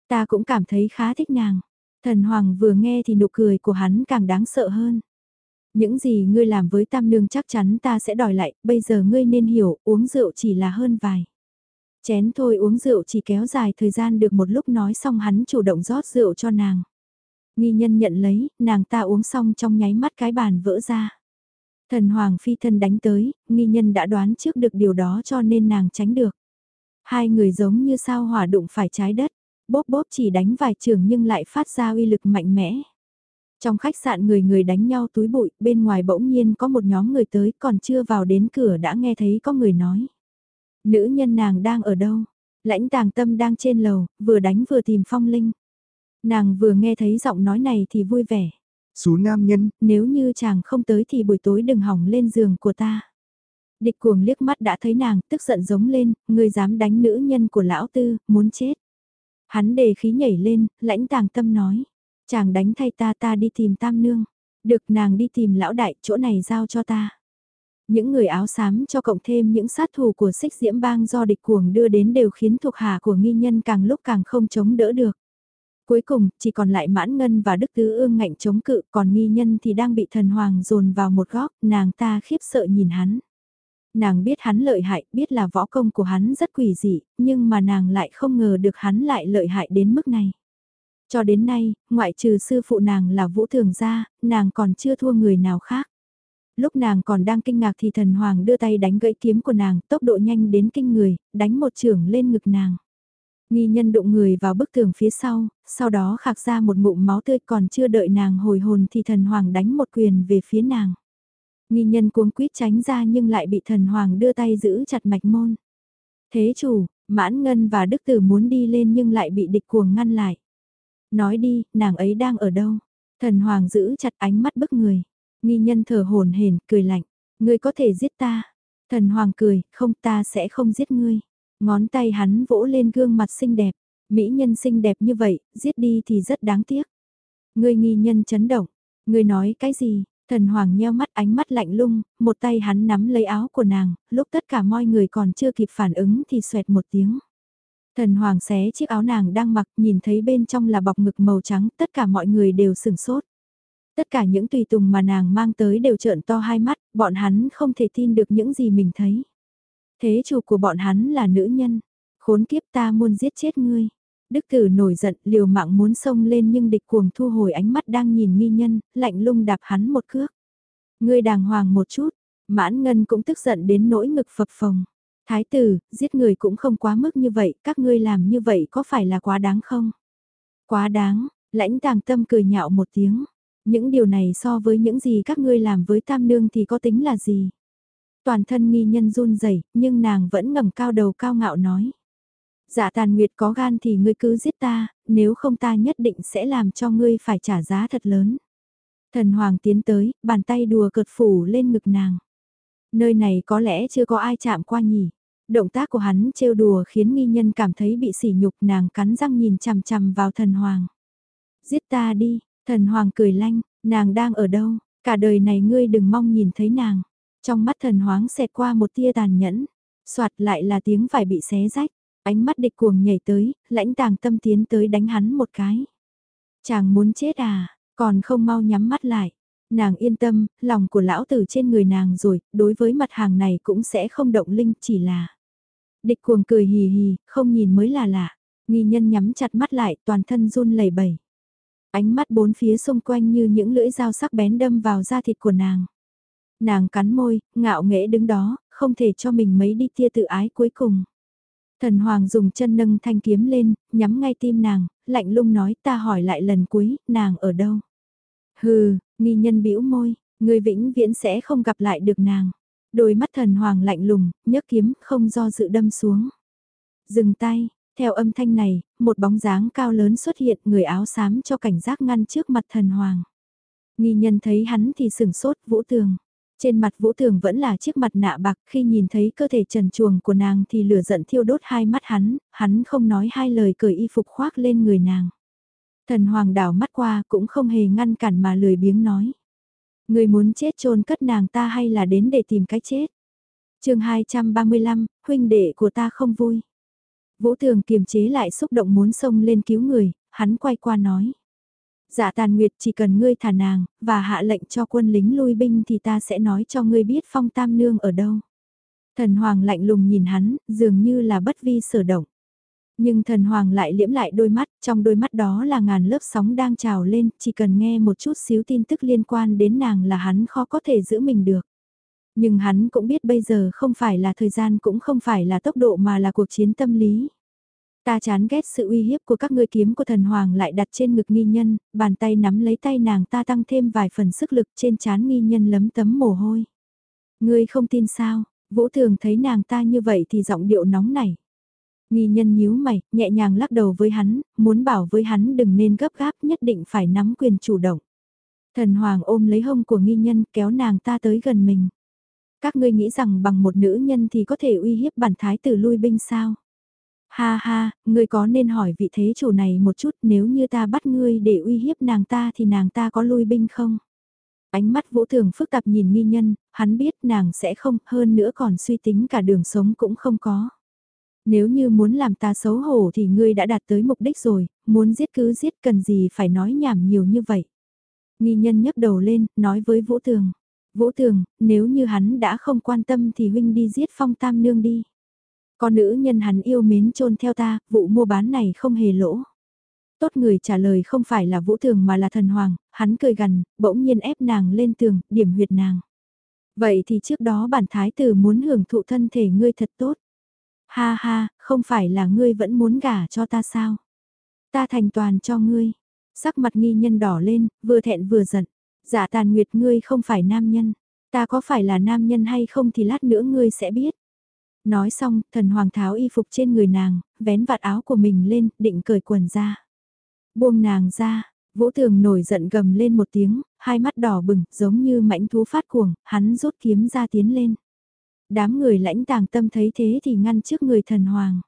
Ta cũng cảm thấy khá thích nàng. Thần Hoàng vừa nghe thì nụ cười của hắn càng đáng sợ hơn. Những gì ngươi làm với tam nương chắc chắn ta sẽ đòi lại, bây giờ ngươi nên hiểu uống rượu chỉ là hơn vài. Chén thôi uống rượu chỉ kéo dài thời gian được một lúc nói xong hắn chủ động rót rượu cho nàng. Nghi nhân nhận lấy, nàng ta uống xong trong nháy mắt cái bàn vỡ ra. Thần Hoàng phi thân đánh tới, nghi nhân đã đoán trước được điều đó cho nên nàng tránh được. Hai người giống như sao hỏa đụng phải trái đất, bốp bốp chỉ đánh vài trường nhưng lại phát ra uy lực mạnh mẽ. Trong khách sạn người người đánh nhau túi bụi, bên ngoài bỗng nhiên có một nhóm người tới còn chưa vào đến cửa đã nghe thấy có người nói. Nữ nhân nàng đang ở đâu? Lãnh tàng tâm đang trên lầu, vừa đánh vừa tìm phong linh. Nàng vừa nghe thấy giọng nói này thì vui vẻ. Xú nam nhân, Nếu như chàng không tới thì buổi tối đừng hỏng lên giường của ta. Địch cuồng liếc mắt đã thấy nàng, tức giận giống lên, người dám đánh nữ nhân của lão tư, muốn chết. Hắn đề khí nhảy lên, lãnh tàng tâm nói. Chàng đánh thay ta ta đi tìm tam nương. Được nàng đi tìm lão đại, chỗ này giao cho ta. Những người áo xám cho cộng thêm những sát thủ của xích diễm bang do địch cuồng đưa đến đều khiến thuộc hạ của nghi nhân càng lúc càng không chống đỡ được. Cuối cùng, chỉ còn lại mãn ngân và đức tứ ương ngạnh chống cự, còn nghi nhân thì đang bị thần hoàng dồn vào một góc, nàng ta khiếp sợ nhìn hắn. Nàng biết hắn lợi hại, biết là võ công của hắn rất quỷ dị, nhưng mà nàng lại không ngờ được hắn lại lợi hại đến mức này. Cho đến nay, ngoại trừ sư phụ nàng là Vũ Thường gia, nàng còn chưa thua người nào khác. Lúc nàng còn đang kinh ngạc thì thần hoàng đưa tay đánh gãy kiếm của nàng, tốc độ nhanh đến kinh người, đánh một trường lên ngực nàng. Nghi nhân đụng người vào bức tường phía sau, sau đó khạc ra một ngụm máu tươi còn chưa đợi nàng hồi hồn thì thần hoàng đánh một quyền về phía nàng. Nghi nhân cuống quýt tránh ra nhưng lại bị thần hoàng đưa tay giữ chặt mạch môn. Thế chủ, mãn ngân và đức tử muốn đi lên nhưng lại bị địch cuồng ngăn lại. Nói đi, nàng ấy đang ở đâu? Thần hoàng giữ chặt ánh mắt bức người. Nghi nhân thở hồn hển cười lạnh. Ngươi có thể giết ta. Thần hoàng cười, không ta sẽ không giết ngươi. Ngón tay hắn vỗ lên gương mặt xinh đẹp. Mỹ nhân xinh đẹp như vậy, giết đi thì rất đáng tiếc. người nghi nhân chấn động. người nói cái gì? Thần hoàng nheo mắt ánh mắt lạnh lung, một tay hắn nắm lấy áo của nàng, lúc tất cả mọi người còn chưa kịp phản ứng thì xoẹt một tiếng. Thần hoàng xé chiếc áo nàng đang mặc, nhìn thấy bên trong là bọc ngực màu trắng, tất cả mọi người đều sửng sốt. Tất cả những tùy tùng mà nàng mang tới đều trợn to hai mắt, bọn hắn không thể tin được những gì mình thấy. Thế chủ của bọn hắn là nữ nhân, khốn kiếp ta muốn giết chết ngươi. Đức tử nổi giận liều mạng muốn xông lên nhưng địch cuồng thu hồi ánh mắt đang nhìn nghi nhân, lạnh lung đạp hắn một cước. Ngươi đàng hoàng một chút, mãn ngân cũng tức giận đến nỗi ngực phập phồng. Thái tử, giết người cũng không quá mức như vậy, các ngươi làm như vậy có phải là quá đáng không? Quá đáng, lãnh tàng tâm cười nhạo một tiếng. Những điều này so với những gì các ngươi làm với tam nương thì có tính là gì? Toàn thân nghi nhân run rẩy nhưng nàng vẫn ngẩng cao đầu cao ngạo nói. Dạ tàn nguyệt có gan thì ngươi cứ giết ta, nếu không ta nhất định sẽ làm cho ngươi phải trả giá thật lớn. Thần hoàng tiến tới, bàn tay đùa cợt phủ lên ngực nàng. Nơi này có lẽ chưa có ai chạm qua nhỉ. Động tác của hắn trêu đùa khiến nghi nhân cảm thấy bị sỉ nhục nàng cắn răng nhìn chằm chằm vào thần hoàng. Giết ta đi, thần hoàng cười lanh, nàng đang ở đâu, cả đời này ngươi đừng mong nhìn thấy nàng. Trong mắt thần hoáng xẹt qua một tia tàn nhẫn, soạt lại là tiếng phải bị xé rách, ánh mắt địch cuồng nhảy tới, lãnh tàng tâm tiến tới đánh hắn một cái. Chàng muốn chết à, còn không mau nhắm mắt lại. Nàng yên tâm, lòng của lão tử trên người nàng rồi, đối với mặt hàng này cũng sẽ không động linh chỉ là. Địch cuồng cười hì hì, không nhìn mới là lạ. Nghi nhân nhắm chặt mắt lại, toàn thân run lẩy bẩy. Ánh mắt bốn phía xung quanh như những lưỡi dao sắc bén đâm vào da thịt của nàng. Nàng cắn môi, ngạo nghễ đứng đó, không thể cho mình mấy đi tia tự ái cuối cùng. Thần Hoàng dùng chân nâng thanh kiếm lên, nhắm ngay tim nàng, lạnh lung nói ta hỏi lại lần cuối, nàng ở đâu? Hừ, nghi nhân bĩu môi, người vĩnh viễn sẽ không gặp lại được nàng. Đôi mắt thần Hoàng lạnh lùng, nhấc kiếm, không do dự đâm xuống. Dừng tay, theo âm thanh này, một bóng dáng cao lớn xuất hiện người áo xám cho cảnh giác ngăn trước mặt thần Hoàng. Nghi nhân thấy hắn thì sừng sốt vũ tường. Trên mặt Vũ Thường vẫn là chiếc mặt nạ bạc khi nhìn thấy cơ thể trần chuồng của nàng thì lửa giận thiêu đốt hai mắt hắn, hắn không nói hai lời cởi y phục khoác lên người nàng. Thần Hoàng đảo mắt qua cũng không hề ngăn cản mà lười biếng nói. Người muốn chết chôn cất nàng ta hay là đến để tìm cái chết? chương 235, huynh đệ của ta không vui. Vũ Thường kiềm chế lại xúc động muốn xông lên cứu người, hắn quay qua nói. Dạ tàn nguyệt chỉ cần ngươi thả nàng, và hạ lệnh cho quân lính lui binh thì ta sẽ nói cho ngươi biết phong tam nương ở đâu. Thần hoàng lạnh lùng nhìn hắn, dường như là bất vi sở động. Nhưng thần hoàng lại liễm lại đôi mắt, trong đôi mắt đó là ngàn lớp sóng đang trào lên, chỉ cần nghe một chút xíu tin tức liên quan đến nàng là hắn khó có thể giữ mình được. Nhưng hắn cũng biết bây giờ không phải là thời gian cũng không phải là tốc độ mà là cuộc chiến tâm lý. Ta chán ghét sự uy hiếp của các ngươi kiếm của thần hoàng lại đặt trên ngực nghi nhân, bàn tay nắm lấy tay nàng ta tăng thêm vài phần sức lực trên chán nghi nhân lấm tấm mồ hôi. Ngươi không tin sao, vũ thường thấy nàng ta như vậy thì giọng điệu nóng này. Nghi nhân nhíu mày, nhẹ nhàng lắc đầu với hắn, muốn bảo với hắn đừng nên gấp gáp nhất định phải nắm quyền chủ động. Thần Hoàng ôm lấy hông của nghi nhân kéo nàng ta tới gần mình. Các ngươi nghĩ rằng bằng một nữ nhân thì có thể uy hiếp bản thái tử lui binh sao? Ha ha, ngươi có nên hỏi vị thế chủ này một chút nếu như ta bắt ngươi để uy hiếp nàng ta thì nàng ta có lui binh không? Ánh mắt vũ thường phức tạp nhìn nghi nhân, hắn biết nàng sẽ không, hơn nữa còn suy tính cả đường sống cũng không có. Nếu như muốn làm ta xấu hổ thì ngươi đã đạt tới mục đích rồi, muốn giết cứ giết cần gì phải nói nhảm nhiều như vậy. Nghi nhân nhấc đầu lên, nói với Vũ Tường. Vũ Tường, nếu như hắn đã không quan tâm thì huynh đi giết phong tam nương đi. Con nữ nhân hắn yêu mến trôn theo ta, vụ mua bán này không hề lỗ. Tốt người trả lời không phải là Vũ thường mà là thần hoàng, hắn cười gần bỗng nhiên ép nàng lên tường, điểm huyệt nàng. Vậy thì trước đó bản thái tử muốn hưởng thụ thân thể ngươi thật tốt. Ha ha, không phải là ngươi vẫn muốn gả cho ta sao? Ta thành toàn cho ngươi. Sắc mặt nghi nhân đỏ lên, vừa thẹn vừa giận. Dạ tàn nguyệt ngươi không phải nam nhân. Ta có phải là nam nhân hay không thì lát nữa ngươi sẽ biết. Nói xong, thần hoàng tháo y phục trên người nàng, vén vạt áo của mình lên, định cởi quần ra. Buông nàng ra, vũ tường nổi giận gầm lên một tiếng, hai mắt đỏ bừng, giống như mãnh thú phát cuồng, hắn rút kiếm ra tiến lên. Đám người lãnh tàng tâm thấy thế thì ngăn trước người thần hoàng.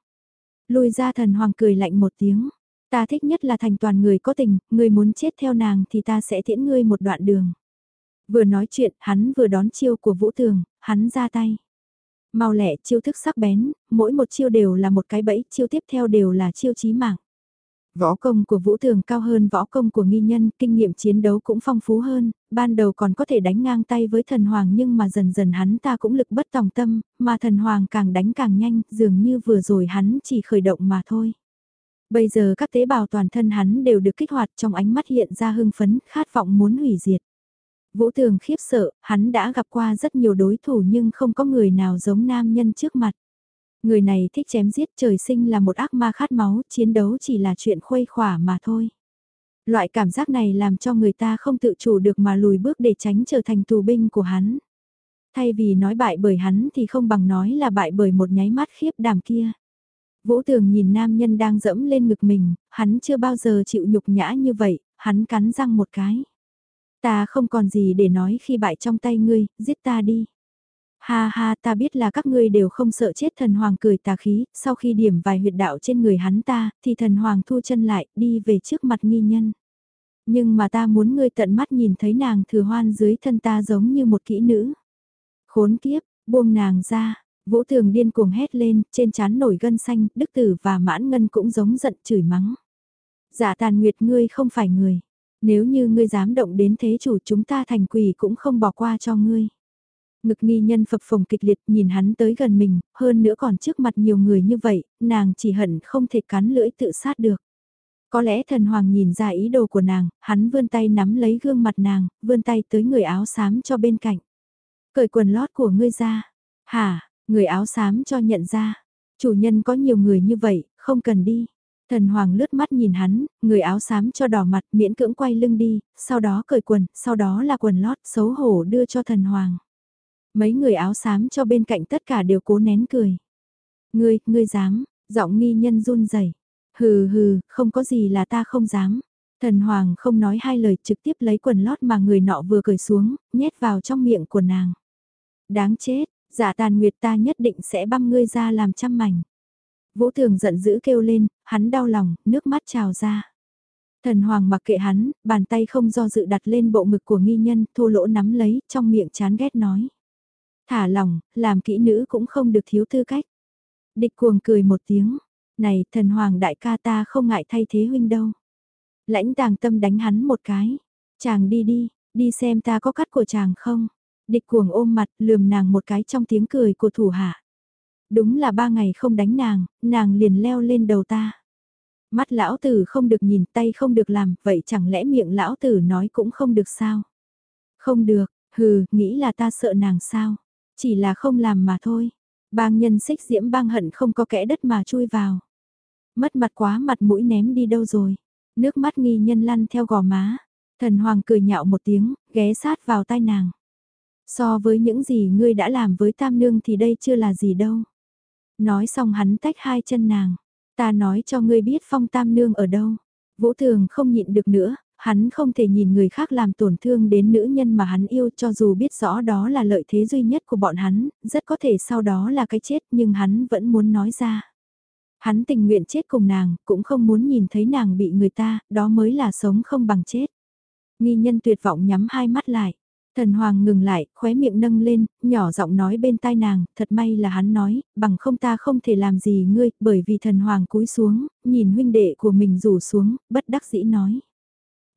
Lùi ra thần hoàng cười lạnh một tiếng. Ta thích nhất là thành toàn người có tình, người muốn chết theo nàng thì ta sẽ tiễn ngươi một đoạn đường. Vừa nói chuyện, hắn vừa đón chiêu của vũ tường, hắn ra tay. Mau lẹ chiêu thức sắc bén, mỗi một chiêu đều là một cái bẫy, chiêu tiếp theo đều là chiêu chí mạng. Võ công của Vũ Tường cao hơn võ công của nghi nhân, kinh nghiệm chiến đấu cũng phong phú hơn, ban đầu còn có thể đánh ngang tay với thần hoàng nhưng mà dần dần hắn ta cũng lực bất tòng tâm, mà thần hoàng càng đánh càng nhanh, dường như vừa rồi hắn chỉ khởi động mà thôi. Bây giờ các tế bào toàn thân hắn đều được kích hoạt trong ánh mắt hiện ra hưng phấn, khát vọng muốn hủy diệt. Vũ Tường khiếp sợ, hắn đã gặp qua rất nhiều đối thủ nhưng không có người nào giống nam nhân trước mặt. Người này thích chém giết trời sinh là một ác ma khát máu, chiến đấu chỉ là chuyện khuây khỏa mà thôi. Loại cảm giác này làm cho người ta không tự chủ được mà lùi bước để tránh trở thành tù binh của hắn. Thay vì nói bại bởi hắn thì không bằng nói là bại bởi một nháy mắt khiếp đảm kia. Vũ Tường nhìn nam nhân đang dẫm lên ngực mình, hắn chưa bao giờ chịu nhục nhã như vậy, hắn cắn răng một cái. Ta không còn gì để nói khi bại trong tay ngươi, giết ta đi. Ha ha ta biết là các ngươi đều không sợ chết thần hoàng cười tà khí, sau khi điểm vài huyệt đạo trên người hắn ta, thì thần hoàng thu chân lại, đi về trước mặt nghi nhân. Nhưng mà ta muốn ngươi tận mắt nhìn thấy nàng thừa hoan dưới thân ta giống như một kỹ nữ. Khốn kiếp, buông nàng ra, vũ thường điên cuồng hét lên, trên trán nổi gân xanh, đức tử và mãn ngân cũng giống giận chửi mắng. Giả dạ tàn nguyệt ngươi không phải người, nếu như ngươi dám động đến thế chủ chúng ta thành quỷ cũng không bỏ qua cho ngươi. Ngực nghi nhân phập phồng kịch liệt nhìn hắn tới gần mình, hơn nữa còn trước mặt nhiều người như vậy, nàng chỉ hận không thể cắn lưỡi tự sát được. Có lẽ thần hoàng nhìn ra ý đồ của nàng, hắn vươn tay nắm lấy gương mặt nàng, vươn tay tới người áo xám cho bên cạnh. Cởi quần lót của ngươi ra. Hả, người áo xám cho nhận ra. Chủ nhân có nhiều người như vậy, không cần đi. Thần hoàng lướt mắt nhìn hắn, người áo xám cho đỏ mặt miễn cưỡng quay lưng đi, sau đó cởi quần, sau đó là quần lót xấu hổ đưa cho thần hoàng. Mấy người áo xám cho bên cạnh tất cả đều cố nén cười. Ngươi, ngươi dám, giọng nghi nhân run rẩy. Hừ hừ, không có gì là ta không dám. Thần Hoàng không nói hai lời trực tiếp lấy quần lót mà người nọ vừa cởi xuống, nhét vào trong miệng của nàng. Đáng chết, giả tàn nguyệt ta nhất định sẽ băm ngươi ra làm trăm mảnh. Vũ Thường giận dữ kêu lên, hắn đau lòng, nước mắt trào ra. Thần Hoàng mặc kệ hắn, bàn tay không do dự đặt lên bộ ngực của nghi nhân, thô lỗ nắm lấy, trong miệng chán ghét nói. Thả lòng, làm kỹ nữ cũng không được thiếu tư cách. Địch cuồng cười một tiếng, này thần hoàng đại ca ta không ngại thay thế huynh đâu. Lãnh tàng tâm đánh hắn một cái, chàng đi đi, đi xem ta có cắt của chàng không. Địch cuồng ôm mặt lườm nàng một cái trong tiếng cười của thủ hạ. Đúng là ba ngày không đánh nàng, nàng liền leo lên đầu ta. Mắt lão tử không được nhìn tay không được làm, vậy chẳng lẽ miệng lão tử nói cũng không được sao? Không được, hừ, nghĩ là ta sợ nàng sao? Chỉ là không làm mà thôi. Bang nhân xích diễm bang hận không có kẽ đất mà chui vào. Mất mặt quá mặt mũi ném đi đâu rồi. Nước mắt nghi nhân lăn theo gò má. Thần hoàng cười nhạo một tiếng, ghé sát vào tai nàng. So với những gì ngươi đã làm với tam nương thì đây chưa là gì đâu. Nói xong hắn tách hai chân nàng. Ta nói cho ngươi biết phong tam nương ở đâu. Vũ thường không nhịn được nữa, hắn không thể nhìn người khác làm tổn thương đến nữ nhân mà hắn yêu cho dù biết rõ đó là lợi thế duy nhất của bọn hắn, rất có thể sau đó là cái chết nhưng hắn vẫn muốn nói ra. Hắn tình nguyện chết cùng nàng, cũng không muốn nhìn thấy nàng bị người ta, đó mới là sống không bằng chết. Nghi nhân tuyệt vọng nhắm hai mắt lại. Thần Hoàng ngừng lại, khóe miệng nâng lên, nhỏ giọng nói bên tai nàng, thật may là hắn nói, bằng không ta không thể làm gì ngươi, bởi vì thần Hoàng cúi xuống, nhìn huynh đệ của mình rủ xuống, bất đắc dĩ nói.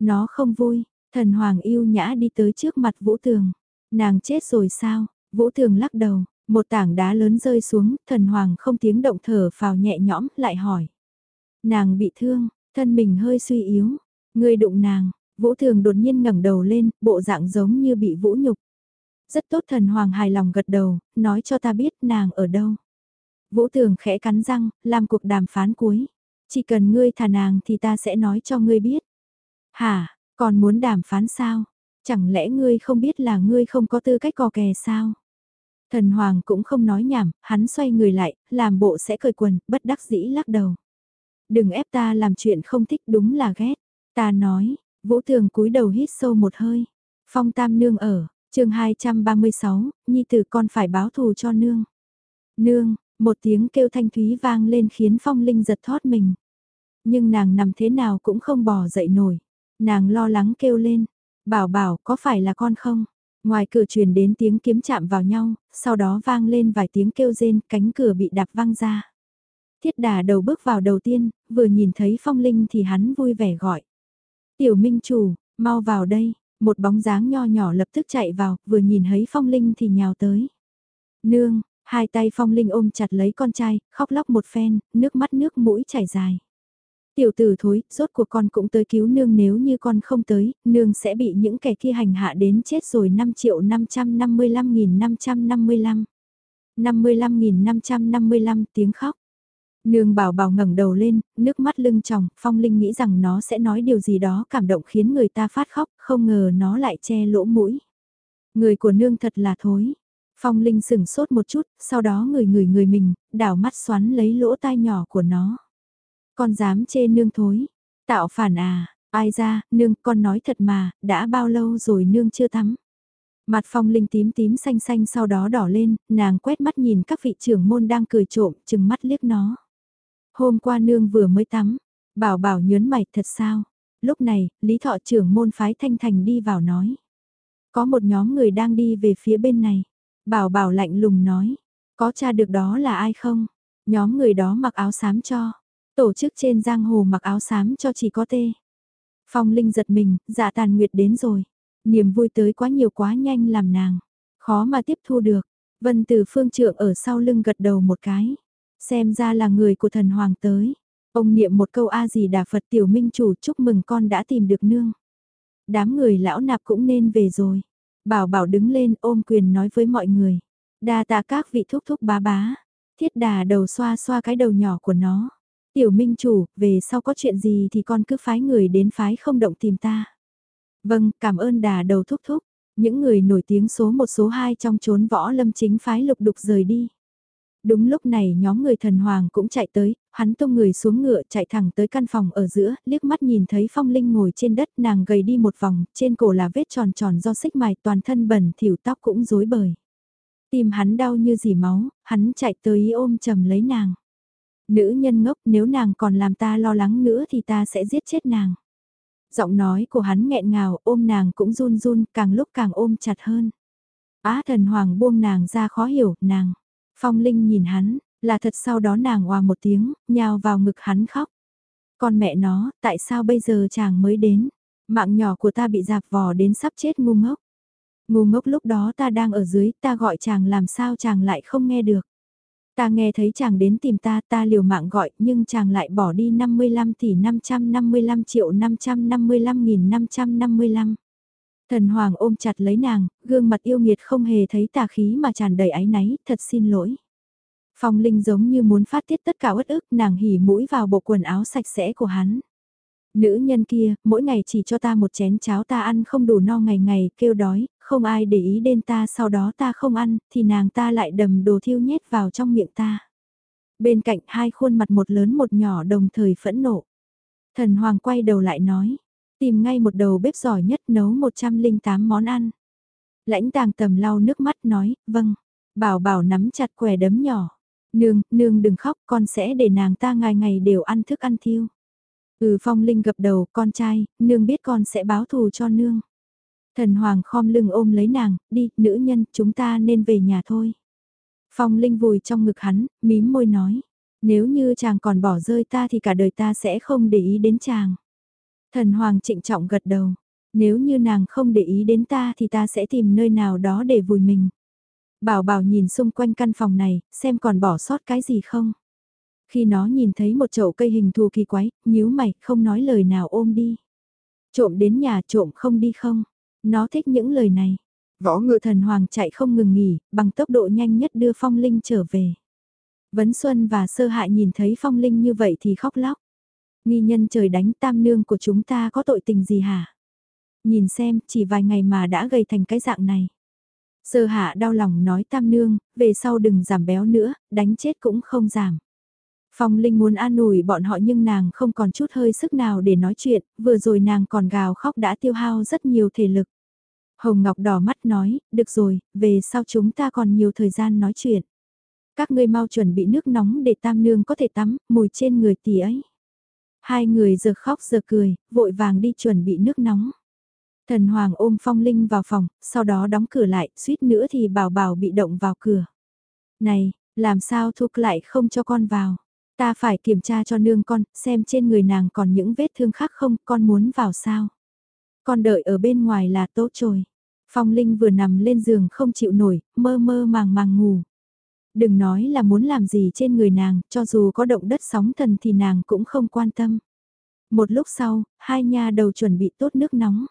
Nó không vui, thần Hoàng yêu nhã đi tới trước mặt Vũ Tường. Nàng chết rồi sao? Vũ Tường lắc đầu, một tảng đá lớn rơi xuống, thần Hoàng không tiếng động thở phào nhẹ nhõm, lại hỏi. Nàng bị thương, thân mình hơi suy yếu, ngươi đụng nàng, Vũ Thường đột nhiên ngẩng đầu lên, bộ dạng giống như bị vũ nhục. Rất tốt thần hoàng hài lòng gật đầu, nói cho ta biết nàng ở đâu. Vũ Thường khẽ cắn răng, làm cuộc đàm phán cuối. Chỉ cần ngươi thả nàng thì ta sẽ nói cho ngươi biết. Hả, còn muốn đàm phán sao? Chẳng lẽ ngươi không biết là ngươi không có tư cách cò kè sao? Thần Hoàng cũng không nói nhảm, hắn xoay người lại, làm bộ sẽ cởi quần, bất đắc dĩ lắc đầu. Đừng ép ta làm chuyện không thích đúng là ghét. Ta nói, Vũ Thường cúi đầu hít sâu một hơi. Phong Tam Nương ở, chương 236, Nhi tử con phải báo thù cho Nương. Nương, một tiếng kêu thanh thúy vang lên khiến Phong Linh giật thoát mình. Nhưng nàng nằm thế nào cũng không bò dậy nổi. Nàng lo lắng kêu lên, bảo bảo có phải là con không? Ngoài cửa truyền đến tiếng kiếm chạm vào nhau, sau đó vang lên vài tiếng kêu rên, cánh cửa bị đạp văng ra. Thiết đà đầu bước vào đầu tiên, vừa nhìn thấy phong linh thì hắn vui vẻ gọi. Tiểu Minh Chủ, mau vào đây, một bóng dáng nho nhỏ lập tức chạy vào, vừa nhìn thấy Phong Linh thì nhào tới. Nương, hai tay Phong Linh ôm chặt lấy con trai, khóc lóc một phen, nước mắt nước mũi chảy dài. Tiểu tử thối, rốt cuộc con cũng tới cứu nương nếu như con không tới, nương sẽ bị những kẻ kia hành hạ đến chết rồi 5 triệu 555.555. 55.555 tiếng khóc. Nương bảo bảo ngẩng đầu lên, nước mắt lưng tròng, Phong Linh nghĩ rằng nó sẽ nói điều gì đó cảm động khiến người ta phát khóc, không ngờ nó lại che lỗ mũi. Người của nương thật là thối. Phong Linh sửng sốt một chút, sau đó người người người mình, đảo mắt xoắn lấy lỗ tai nhỏ của nó. Con dám chê nương thối. Tạo phản à, ai ra, nương, con nói thật mà, đã bao lâu rồi nương chưa tắm. Mặt phong linh tím tím xanh xanh sau đó đỏ lên, nàng quét mắt nhìn các vị trưởng môn đang cười trộm, chừng mắt liếc nó. Hôm qua nương vừa mới tắm, bảo bảo nhớn mày thật sao. Lúc này, Lý Thọ trưởng môn phái Thanh Thành đi vào nói. Có một nhóm người đang đi về phía bên này. Bảo bảo lạnh lùng nói. Có tra được đó là ai không? Nhóm người đó mặc áo xám cho. Tổ chức trên giang hồ mặc áo xám cho chỉ có tê. Phong Linh giật mình, dạ tàn nguyệt đến rồi. Niềm vui tới quá nhiều quá nhanh làm nàng. Khó mà tiếp thu được. Vân từ phương trượng ở sau lưng gật đầu một cái. Xem ra là người của thần hoàng tới. Ông niệm một câu A gì đà Phật tiểu minh chủ chúc mừng con đã tìm được nương. Đám người lão nạp cũng nên về rồi. Bảo bảo đứng lên ôm quyền nói với mọi người. Đa tạ các vị thúc thúc bá bá. Thiết đà đầu xoa xoa cái đầu nhỏ của nó. Tiểu minh chủ, về sau có chuyện gì thì con cứ phái người đến phái không động tìm ta. Vâng, cảm ơn đà đầu thúc thúc. Những người nổi tiếng số một số hai trong chốn võ lâm chính phái lục đục rời đi. Đúng lúc này nhóm người thần hoàng cũng chạy tới, hắn tung người xuống ngựa chạy thẳng tới căn phòng ở giữa, liếc mắt nhìn thấy phong linh ngồi trên đất nàng gầy đi một vòng, trên cổ là vết tròn tròn do xích mài toàn thân bẩn thỉu tóc cũng rối bời. Tim hắn đau như dì máu, hắn chạy tới ôm chầm lấy nàng. Nữ nhân ngốc nếu nàng còn làm ta lo lắng nữa thì ta sẽ giết chết nàng. Giọng nói của hắn nghẹn ngào ôm nàng cũng run run càng lúc càng ôm chặt hơn. Á thần hoàng buông nàng ra khó hiểu, nàng. Phong Linh nhìn hắn, là thật sau đó nàng hòa một tiếng, nhào vào ngực hắn khóc. Con mẹ nó, tại sao bây giờ chàng mới đến? Mạng nhỏ của ta bị dạp vò đến sắp chết ngu ngốc. Ngu ngốc lúc đó ta đang ở dưới, ta gọi chàng làm sao chàng lại không nghe được. Ta nghe thấy chàng đến tìm ta, ta liều mạng gọi, nhưng chàng lại bỏ đi 55 tỷ 555 triệu 555 nghìn 555. Thần Hoàng ôm chặt lấy nàng, gương mặt yêu nghiệt không hề thấy tà khí mà tràn đầy áy náy, thật xin lỗi. Phong Linh giống như muốn phát tiết tất cả uất ức, nàng hỉ mũi vào bộ quần áo sạch sẽ của hắn. Nữ nhân kia, mỗi ngày chỉ cho ta một chén cháo ta ăn không đủ no ngày ngày, kêu đói, không ai để ý đến ta sau đó ta không ăn, thì nàng ta lại đầm đồ thiêu nhét vào trong miệng ta. Bên cạnh hai khuôn mặt một lớn một nhỏ đồng thời phẫn nộ. Thần Hoàng quay đầu lại nói, tìm ngay một đầu bếp giỏi nhất nấu 108 món ăn. Lãnh tàng tầm lau nước mắt nói, vâng. Bảo bảo nắm chặt quẻ đấm nhỏ. Nương, nương đừng khóc, con sẽ để nàng ta ngày ngày đều ăn thức ăn thiêu. Ừ phong linh gập đầu, con trai, nương biết con sẽ báo thù cho nương. Thần hoàng khom lưng ôm lấy nàng, đi, nữ nhân, chúng ta nên về nhà thôi. Phong linh vùi trong ngực hắn, mím môi nói. Nếu như chàng còn bỏ rơi ta thì cả đời ta sẽ không để ý đến chàng. Thần hoàng trịnh trọng gật đầu. Nếu như nàng không để ý đến ta thì ta sẽ tìm nơi nào đó để vùi mình. Bảo bảo nhìn xung quanh căn phòng này, xem còn bỏ sót cái gì không. Khi nó nhìn thấy một chậu cây hình thù kỳ quái, nhíu mày, không nói lời nào ôm đi. Trộm đến nhà trộm không đi không? Nó thích những lời này. Võ ngự thần hoàng chạy không ngừng nghỉ, bằng tốc độ nhanh nhất đưa phong linh trở về. Vấn Xuân và Sơ Hại nhìn thấy phong linh như vậy thì khóc lóc. Nghi nhân trời đánh tam nương của chúng ta có tội tình gì hả? Nhìn xem, chỉ vài ngày mà đã gầy thành cái dạng này. Sơ hạ đau lòng nói tam nương, về sau đừng giảm béo nữa, đánh chết cũng không giảm. Phong Linh muốn an ủi bọn họ nhưng nàng không còn chút hơi sức nào để nói chuyện, vừa rồi nàng còn gào khóc đã tiêu hao rất nhiều thể lực. Hồng Ngọc đỏ mắt nói, được rồi, về sau chúng ta còn nhiều thời gian nói chuyện. Các ngươi mau chuẩn bị nước nóng để tam nương có thể tắm, mùi trên người tỷ ấy. Hai người giờ khóc giờ cười, vội vàng đi chuẩn bị nước nóng. Thần Hoàng ôm Phong Linh vào phòng, sau đó đóng cửa lại, suýt nữa thì bảo bảo bị động vào cửa. Này, làm sao thúc lại không cho con vào? Ta phải kiểm tra cho nương con, xem trên người nàng còn những vết thương khác không, con muốn vào sao? Con đợi ở bên ngoài là tốt rồi. Phong Linh vừa nằm lên giường không chịu nổi, mơ mơ màng màng ngủ. Đừng nói là muốn làm gì trên người nàng, cho dù có động đất sóng thần thì nàng cũng không quan tâm. Một lúc sau, hai nha đầu chuẩn bị tốt nước nóng.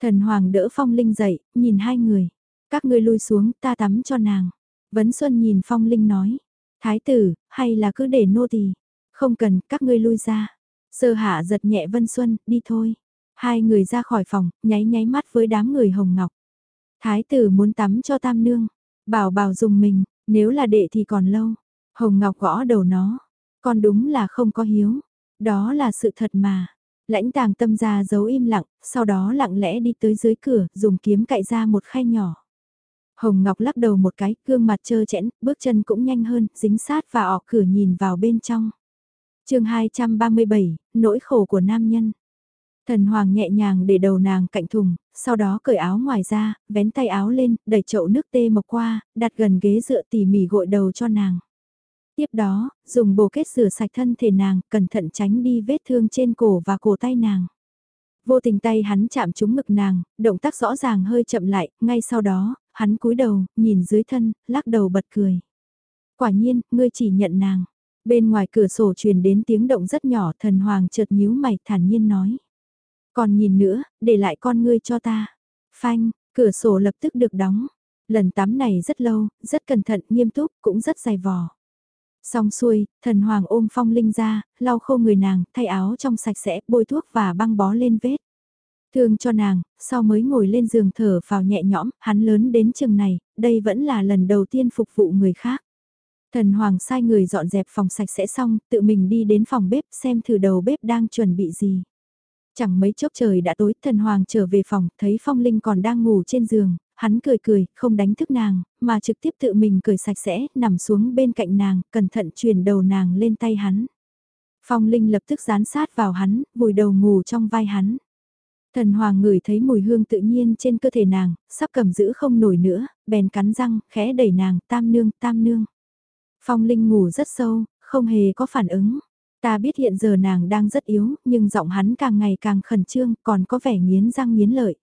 Thần Hoàng đỡ Phong Linh dậy, nhìn hai người. Các ngươi lui xuống, ta tắm cho nàng. Vấn Xuân nhìn Phong Linh nói. Thái tử, hay là cứ để nô tỳ Không cần, các ngươi lui ra. Sơ hạ giật nhẹ Vân Xuân, đi thôi. Hai người ra khỏi phòng, nháy nháy mắt với đám người hồng ngọc. Thái tử muốn tắm cho tam nương. Bảo bảo dùng mình, nếu là đệ thì còn lâu. Hồng ngọc gõ đầu nó. Con đúng là không có hiếu. Đó là sự thật mà. Lãnh tàng tâm ra giấu im lặng, sau đó lặng lẽ đi tới dưới cửa, dùng kiếm cạy ra một khay nhỏ. Hồng Ngọc lắc đầu một cái, gương mặt trơ chẽn, bước chân cũng nhanh hơn, dính sát và ọ cửa nhìn vào bên trong. chương 237, nỗi khổ của nam nhân. Thần Hoàng nhẹ nhàng để đầu nàng cạnh thùng, sau đó cởi áo ngoài ra, vén tay áo lên, đẩy chậu nước tê mộc qua, đặt gần ghế dựa tỉ mỉ gội đầu cho nàng. Tiếp đó, dùng bồ kết rửa sạch thân thể nàng, cẩn thận tránh đi vết thương trên cổ và cổ tay nàng. Vô tình tay hắn chạm trúng ngực nàng, động tác rõ ràng hơi chậm lại, ngay sau đó, hắn cúi đầu, nhìn dưới thân, lắc đầu bật cười. Quả nhiên, ngươi chỉ nhận nàng. Bên ngoài cửa sổ truyền đến tiếng động rất nhỏ, thần hoàng chợt nhíu mày thản nhiên nói. Còn nhìn nữa, để lại con ngươi cho ta. Phanh, cửa sổ lập tức được đóng. Lần tắm này rất lâu, rất cẩn thận, nghiêm túc, cũng rất dày vò. Xong xuôi, thần hoàng ôm phong linh ra, lau khô người nàng, thay áo trong sạch sẽ, bôi thuốc và băng bó lên vết. Thương cho nàng, sau mới ngồi lên giường thở vào nhẹ nhõm, hắn lớn đến chừng này, đây vẫn là lần đầu tiên phục vụ người khác. Thần Hoàng sai người dọn dẹp phòng sạch sẽ xong, tự mình đi đến phòng bếp xem thử đầu bếp đang chuẩn bị gì. Chẳng mấy chốc trời đã tối, thần Hoàng trở về phòng, thấy Phong Linh còn đang ngủ trên giường, hắn cười cười, không đánh thức nàng, mà trực tiếp tự mình cười sạch sẽ, nằm xuống bên cạnh nàng, cẩn thận truyền đầu nàng lên tay hắn. Phong Linh lập tức dán sát vào hắn, vùi đầu ngủ trong vai hắn. Thần Hoàng ngửi thấy mùi hương tự nhiên trên cơ thể nàng, sắp cầm giữ không nổi nữa, bèn cắn răng, khẽ đẩy nàng, tam nương, tam nương. Phong Linh ngủ rất sâu, không hề có phản ứng. Ta biết hiện giờ nàng đang rất yếu, nhưng giọng hắn càng ngày càng khẩn trương, còn có vẻ nghiến răng nghiến lợi.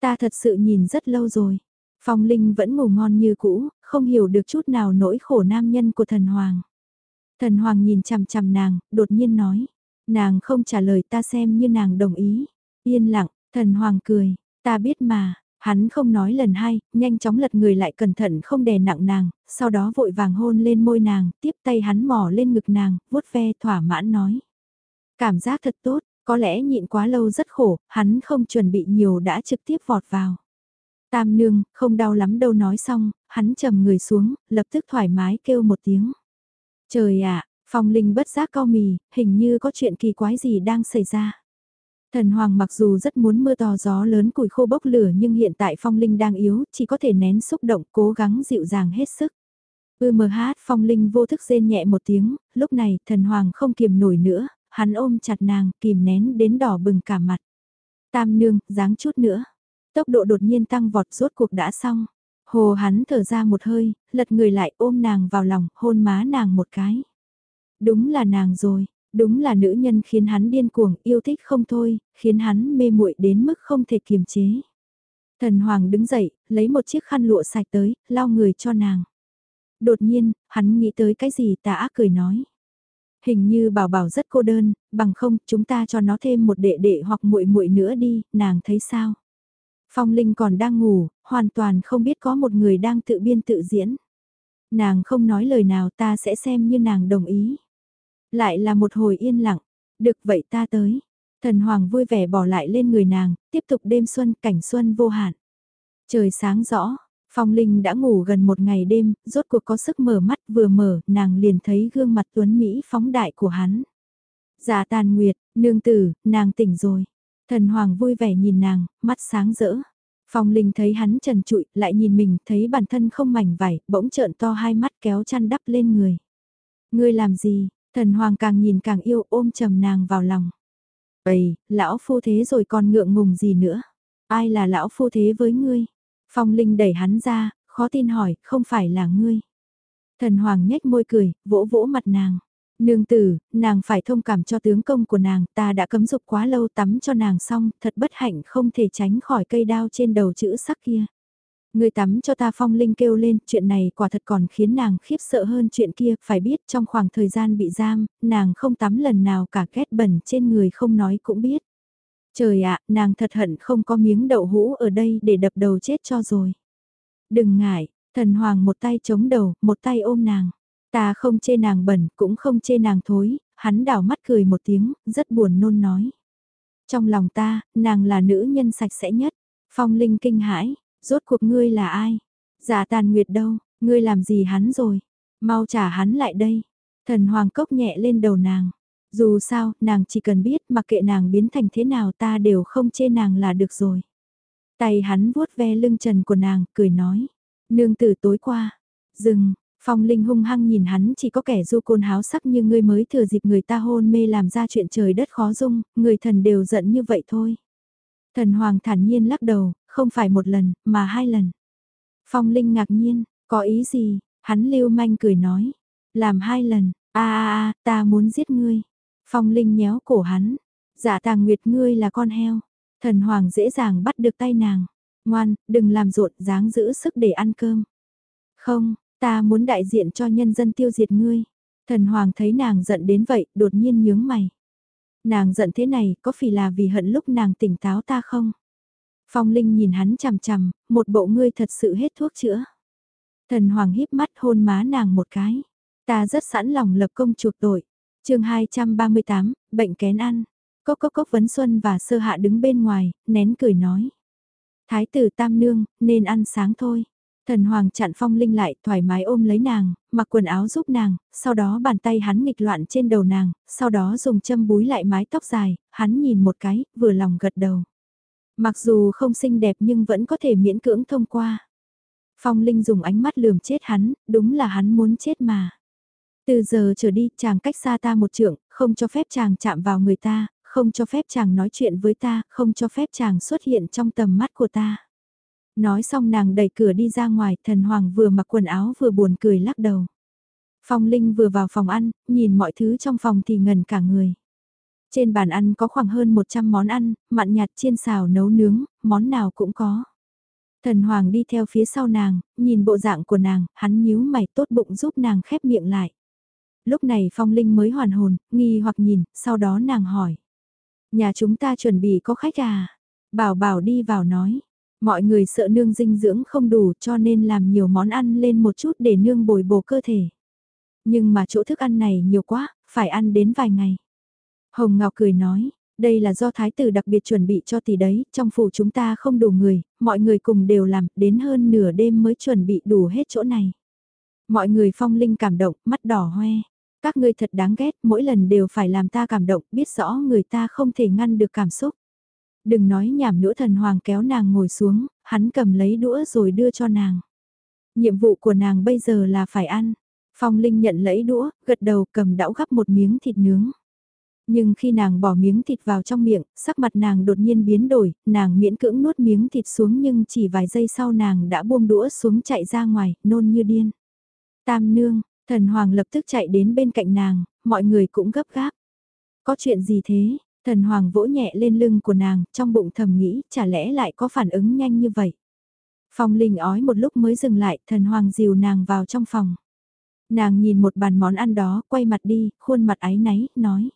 Ta thật sự nhìn rất lâu rồi. Phong Linh vẫn ngủ ngon như cũ, không hiểu được chút nào nỗi khổ nam nhân của thần Hoàng. Thần Hoàng nhìn chằm chằm nàng, đột nhiên nói. Nàng không trả lời ta xem như nàng đồng ý. Yên lặng, thần Hoàng cười, ta biết mà, hắn không nói lần hai, nhanh chóng lật người lại cẩn thận không đè nặng nàng, sau đó vội vàng hôn lên môi nàng, tiếp tay hắn mò lên ngực nàng, vuốt ve thỏa mãn nói. Cảm giác thật tốt, có lẽ nhịn quá lâu rất khổ, hắn không chuẩn bị nhiều đã trực tiếp vọt vào. Tam nương, không đau lắm đâu nói xong, hắn trầm người xuống, lập tức thoải mái kêu một tiếng. Trời ạ, Phong Linh bất giác cao mì, hình như có chuyện kỳ quái gì đang xảy ra. Thần Hoàng mặc dù rất muốn mưa to gió lớn củi khô bốc lửa nhưng hiện tại Phong Linh đang yếu, chỉ có thể nén xúc động cố gắng dịu dàng hết sức. Ư mờ hát Phong Linh vô thức rên nhẹ một tiếng, lúc này thần Hoàng không kiềm nổi nữa, hắn ôm chặt nàng, kìm nén đến đỏ bừng cả mặt. Tam nương, dáng chút nữa. Tốc độ đột nhiên tăng vọt rốt cuộc đã xong. Hồ hắn thở ra một hơi, lật người lại ôm nàng vào lòng, hôn má nàng một cái. Đúng là nàng rồi, đúng là nữ nhân khiến hắn điên cuồng, yêu thích không thôi, khiến hắn mê muội đến mức không thể kiềm chế. Thần Hoàng đứng dậy, lấy một chiếc khăn lụa sạch tới, lau người cho nàng. Đột nhiên, hắn nghĩ tới cái gì tà ác cười nói. Hình như bảo bảo rất cô đơn, bằng không chúng ta cho nó thêm một đệ đệ hoặc muội muội nữa đi, nàng thấy sao? Phong Linh còn đang ngủ, hoàn toàn không biết có một người đang tự biên tự diễn. Nàng không nói lời nào ta sẽ xem như nàng đồng ý. Lại là một hồi yên lặng, được vậy ta tới. Thần Hoàng vui vẻ bỏ lại lên người nàng, tiếp tục đêm xuân cảnh xuân vô hạn. Trời sáng rõ, Phong Linh đã ngủ gần một ngày đêm, rốt cuộc có sức mở mắt vừa mở, nàng liền thấy gương mặt tuấn Mỹ phóng đại của hắn. giả tàn nguyệt, nương tử, nàng tỉnh rồi. Thần Hoàng vui vẻ nhìn nàng, mắt sáng rỡ. Phong Linh thấy hắn trần trụi, lại nhìn mình, thấy bản thân không mảnh vải, bỗng trợn to hai mắt kéo chăn đắp lên người. Ngươi làm gì? Thần Hoàng càng nhìn càng yêu ôm trầm nàng vào lòng. Ây, lão phu thế rồi còn ngượng ngùng gì nữa? Ai là lão phu thế với ngươi? Phong Linh đẩy hắn ra, khó tin hỏi, không phải là ngươi. Thần Hoàng nhếch môi cười, vỗ vỗ mặt nàng. Nương tử, nàng phải thông cảm cho tướng công của nàng, ta đã cấm dục quá lâu tắm cho nàng xong, thật bất hạnh không thể tránh khỏi cây đao trên đầu chữ sắc kia. Người tắm cho ta phong linh kêu lên, chuyện này quả thật còn khiến nàng khiếp sợ hơn chuyện kia, phải biết trong khoảng thời gian bị giam, nàng không tắm lần nào cả ghét bẩn trên người không nói cũng biết. Trời ạ, nàng thật hận không có miếng đậu hũ ở đây để đập đầu chết cho rồi. Đừng ngại, thần hoàng một tay chống đầu, một tay ôm nàng. Ta không chê nàng bẩn, cũng không chê nàng thối, hắn đảo mắt cười một tiếng, rất buồn nôn nói. Trong lòng ta, nàng là nữ nhân sạch sẽ nhất. Phong Linh kinh hãi, rốt cuộc ngươi là ai? Giả tàn nguyệt đâu, ngươi làm gì hắn rồi? Mau trả hắn lại đây. Thần hoàng cốc nhẹ lên đầu nàng. Dù sao, nàng chỉ cần biết mặc kệ nàng biến thành thế nào ta đều không chê nàng là được rồi. Tay hắn vuốt ve lưng trần của nàng, cười nói. Nương tử tối qua. Dừng, Phong Linh hung hăng nhìn hắn chỉ có kẻ du côn háo sắc như ngươi mới thừa dịp người ta hôn mê làm ra chuyện trời đất khó dung, người thần đều giận như vậy thôi. Thần Hoàng thản nhiên lắc đầu, không phải một lần, mà hai lần. Phong Linh ngạc nhiên, có ý gì, hắn lưu manh cười nói. Làm hai lần, a a a, ta muốn giết ngươi. Phong Linh nhéo cổ hắn, dạ tàng nguyệt ngươi là con heo. Thần Hoàng dễ dàng bắt được tay nàng. Ngoan, đừng làm rộn dáng giữ sức để ăn cơm. Không, Ta muốn đại diện cho nhân dân tiêu diệt ngươi. Thần Hoàng thấy nàng giận đến vậy, đột nhiên nhướng mày. Nàng giận thế này, có phải là vì hận lúc nàng tỉnh táo ta không? Phong Linh nhìn hắn chằm chằm, một bộ ngươi thật sự hết thuốc chữa. Thần Hoàng híp mắt hôn má nàng một cái. Ta rất sẵn lòng lập công chuộc tội. chương 238, bệnh kén ăn. Cốc cốc cốc vấn xuân và sơ hạ đứng bên ngoài, nén cười nói. Thái tử Tam Nương, nên ăn sáng thôi. Thần Hoàng chặn Phong Linh lại, thoải mái ôm lấy nàng, mặc quần áo giúp nàng, sau đó bàn tay hắn nghịch loạn trên đầu nàng, sau đó dùng châm búi lại mái tóc dài, hắn nhìn một cái, vừa lòng gật đầu. Mặc dù không xinh đẹp nhưng vẫn có thể miễn cưỡng thông qua. Phong Linh dùng ánh mắt lườm chết hắn, đúng là hắn muốn chết mà. Từ giờ trở đi, chàng cách xa ta một trượng, không cho phép chàng chạm vào người ta, không cho phép chàng nói chuyện với ta, không cho phép chàng xuất hiện trong tầm mắt của ta. Nói xong nàng đẩy cửa đi ra ngoài, thần hoàng vừa mặc quần áo vừa buồn cười lắc đầu. Phong Linh vừa vào phòng ăn, nhìn mọi thứ trong phòng thì ngần cả người. Trên bàn ăn có khoảng hơn 100 món ăn, mặn nhạt chiên xào nấu nướng, món nào cũng có. Thần Hoàng đi theo phía sau nàng, nhìn bộ dạng của nàng, hắn nhíu mày tốt bụng giúp nàng khép miệng lại. Lúc này Phong Linh mới hoàn hồn, nghi hoặc nhìn, sau đó nàng hỏi. Nhà chúng ta chuẩn bị có khách à? Bảo bảo đi vào nói, Mọi người sợ nương dinh dưỡng không đủ cho nên làm nhiều món ăn lên một chút để nương bồi bổ cơ thể. Nhưng mà chỗ thức ăn này nhiều quá, phải ăn đến vài ngày. Hồng Ngọc cười nói, đây là do thái tử đặc biệt chuẩn bị cho tỷ đấy, trong phủ chúng ta không đủ người, mọi người cùng đều làm, đến hơn nửa đêm mới chuẩn bị đủ hết chỗ này. Mọi người phong linh cảm động, mắt đỏ hoe. Các ngươi thật đáng ghét, mỗi lần đều phải làm ta cảm động, biết rõ người ta không thể ngăn được cảm xúc. Đừng nói nhảm nữa thần hoàng kéo nàng ngồi xuống, hắn cầm lấy đũa rồi đưa cho nàng. Nhiệm vụ của nàng bây giờ là phải ăn. Phong Linh nhận lấy đũa, gật đầu cầm đảo gắp một miếng thịt nướng. Nhưng khi nàng bỏ miếng thịt vào trong miệng, sắc mặt nàng đột nhiên biến đổi, nàng miễn cưỡng nuốt miếng thịt xuống nhưng chỉ vài giây sau nàng đã buông đũa xuống chạy ra ngoài, nôn như điên. Tam nương, thần hoàng lập tức chạy đến bên cạnh nàng, mọi người cũng gấp gáp. Có chuyện gì thế? Thần hoàng vỗ nhẹ lên lưng của nàng, trong bụng thầm nghĩ, chả lẽ lại có phản ứng nhanh như vậy? Phong Linh ói một lúc mới dừng lại, thần hoàng dìu nàng vào trong phòng. Nàng nhìn một bàn món ăn đó, quay mặt đi, khuôn mặt áy náy, nói.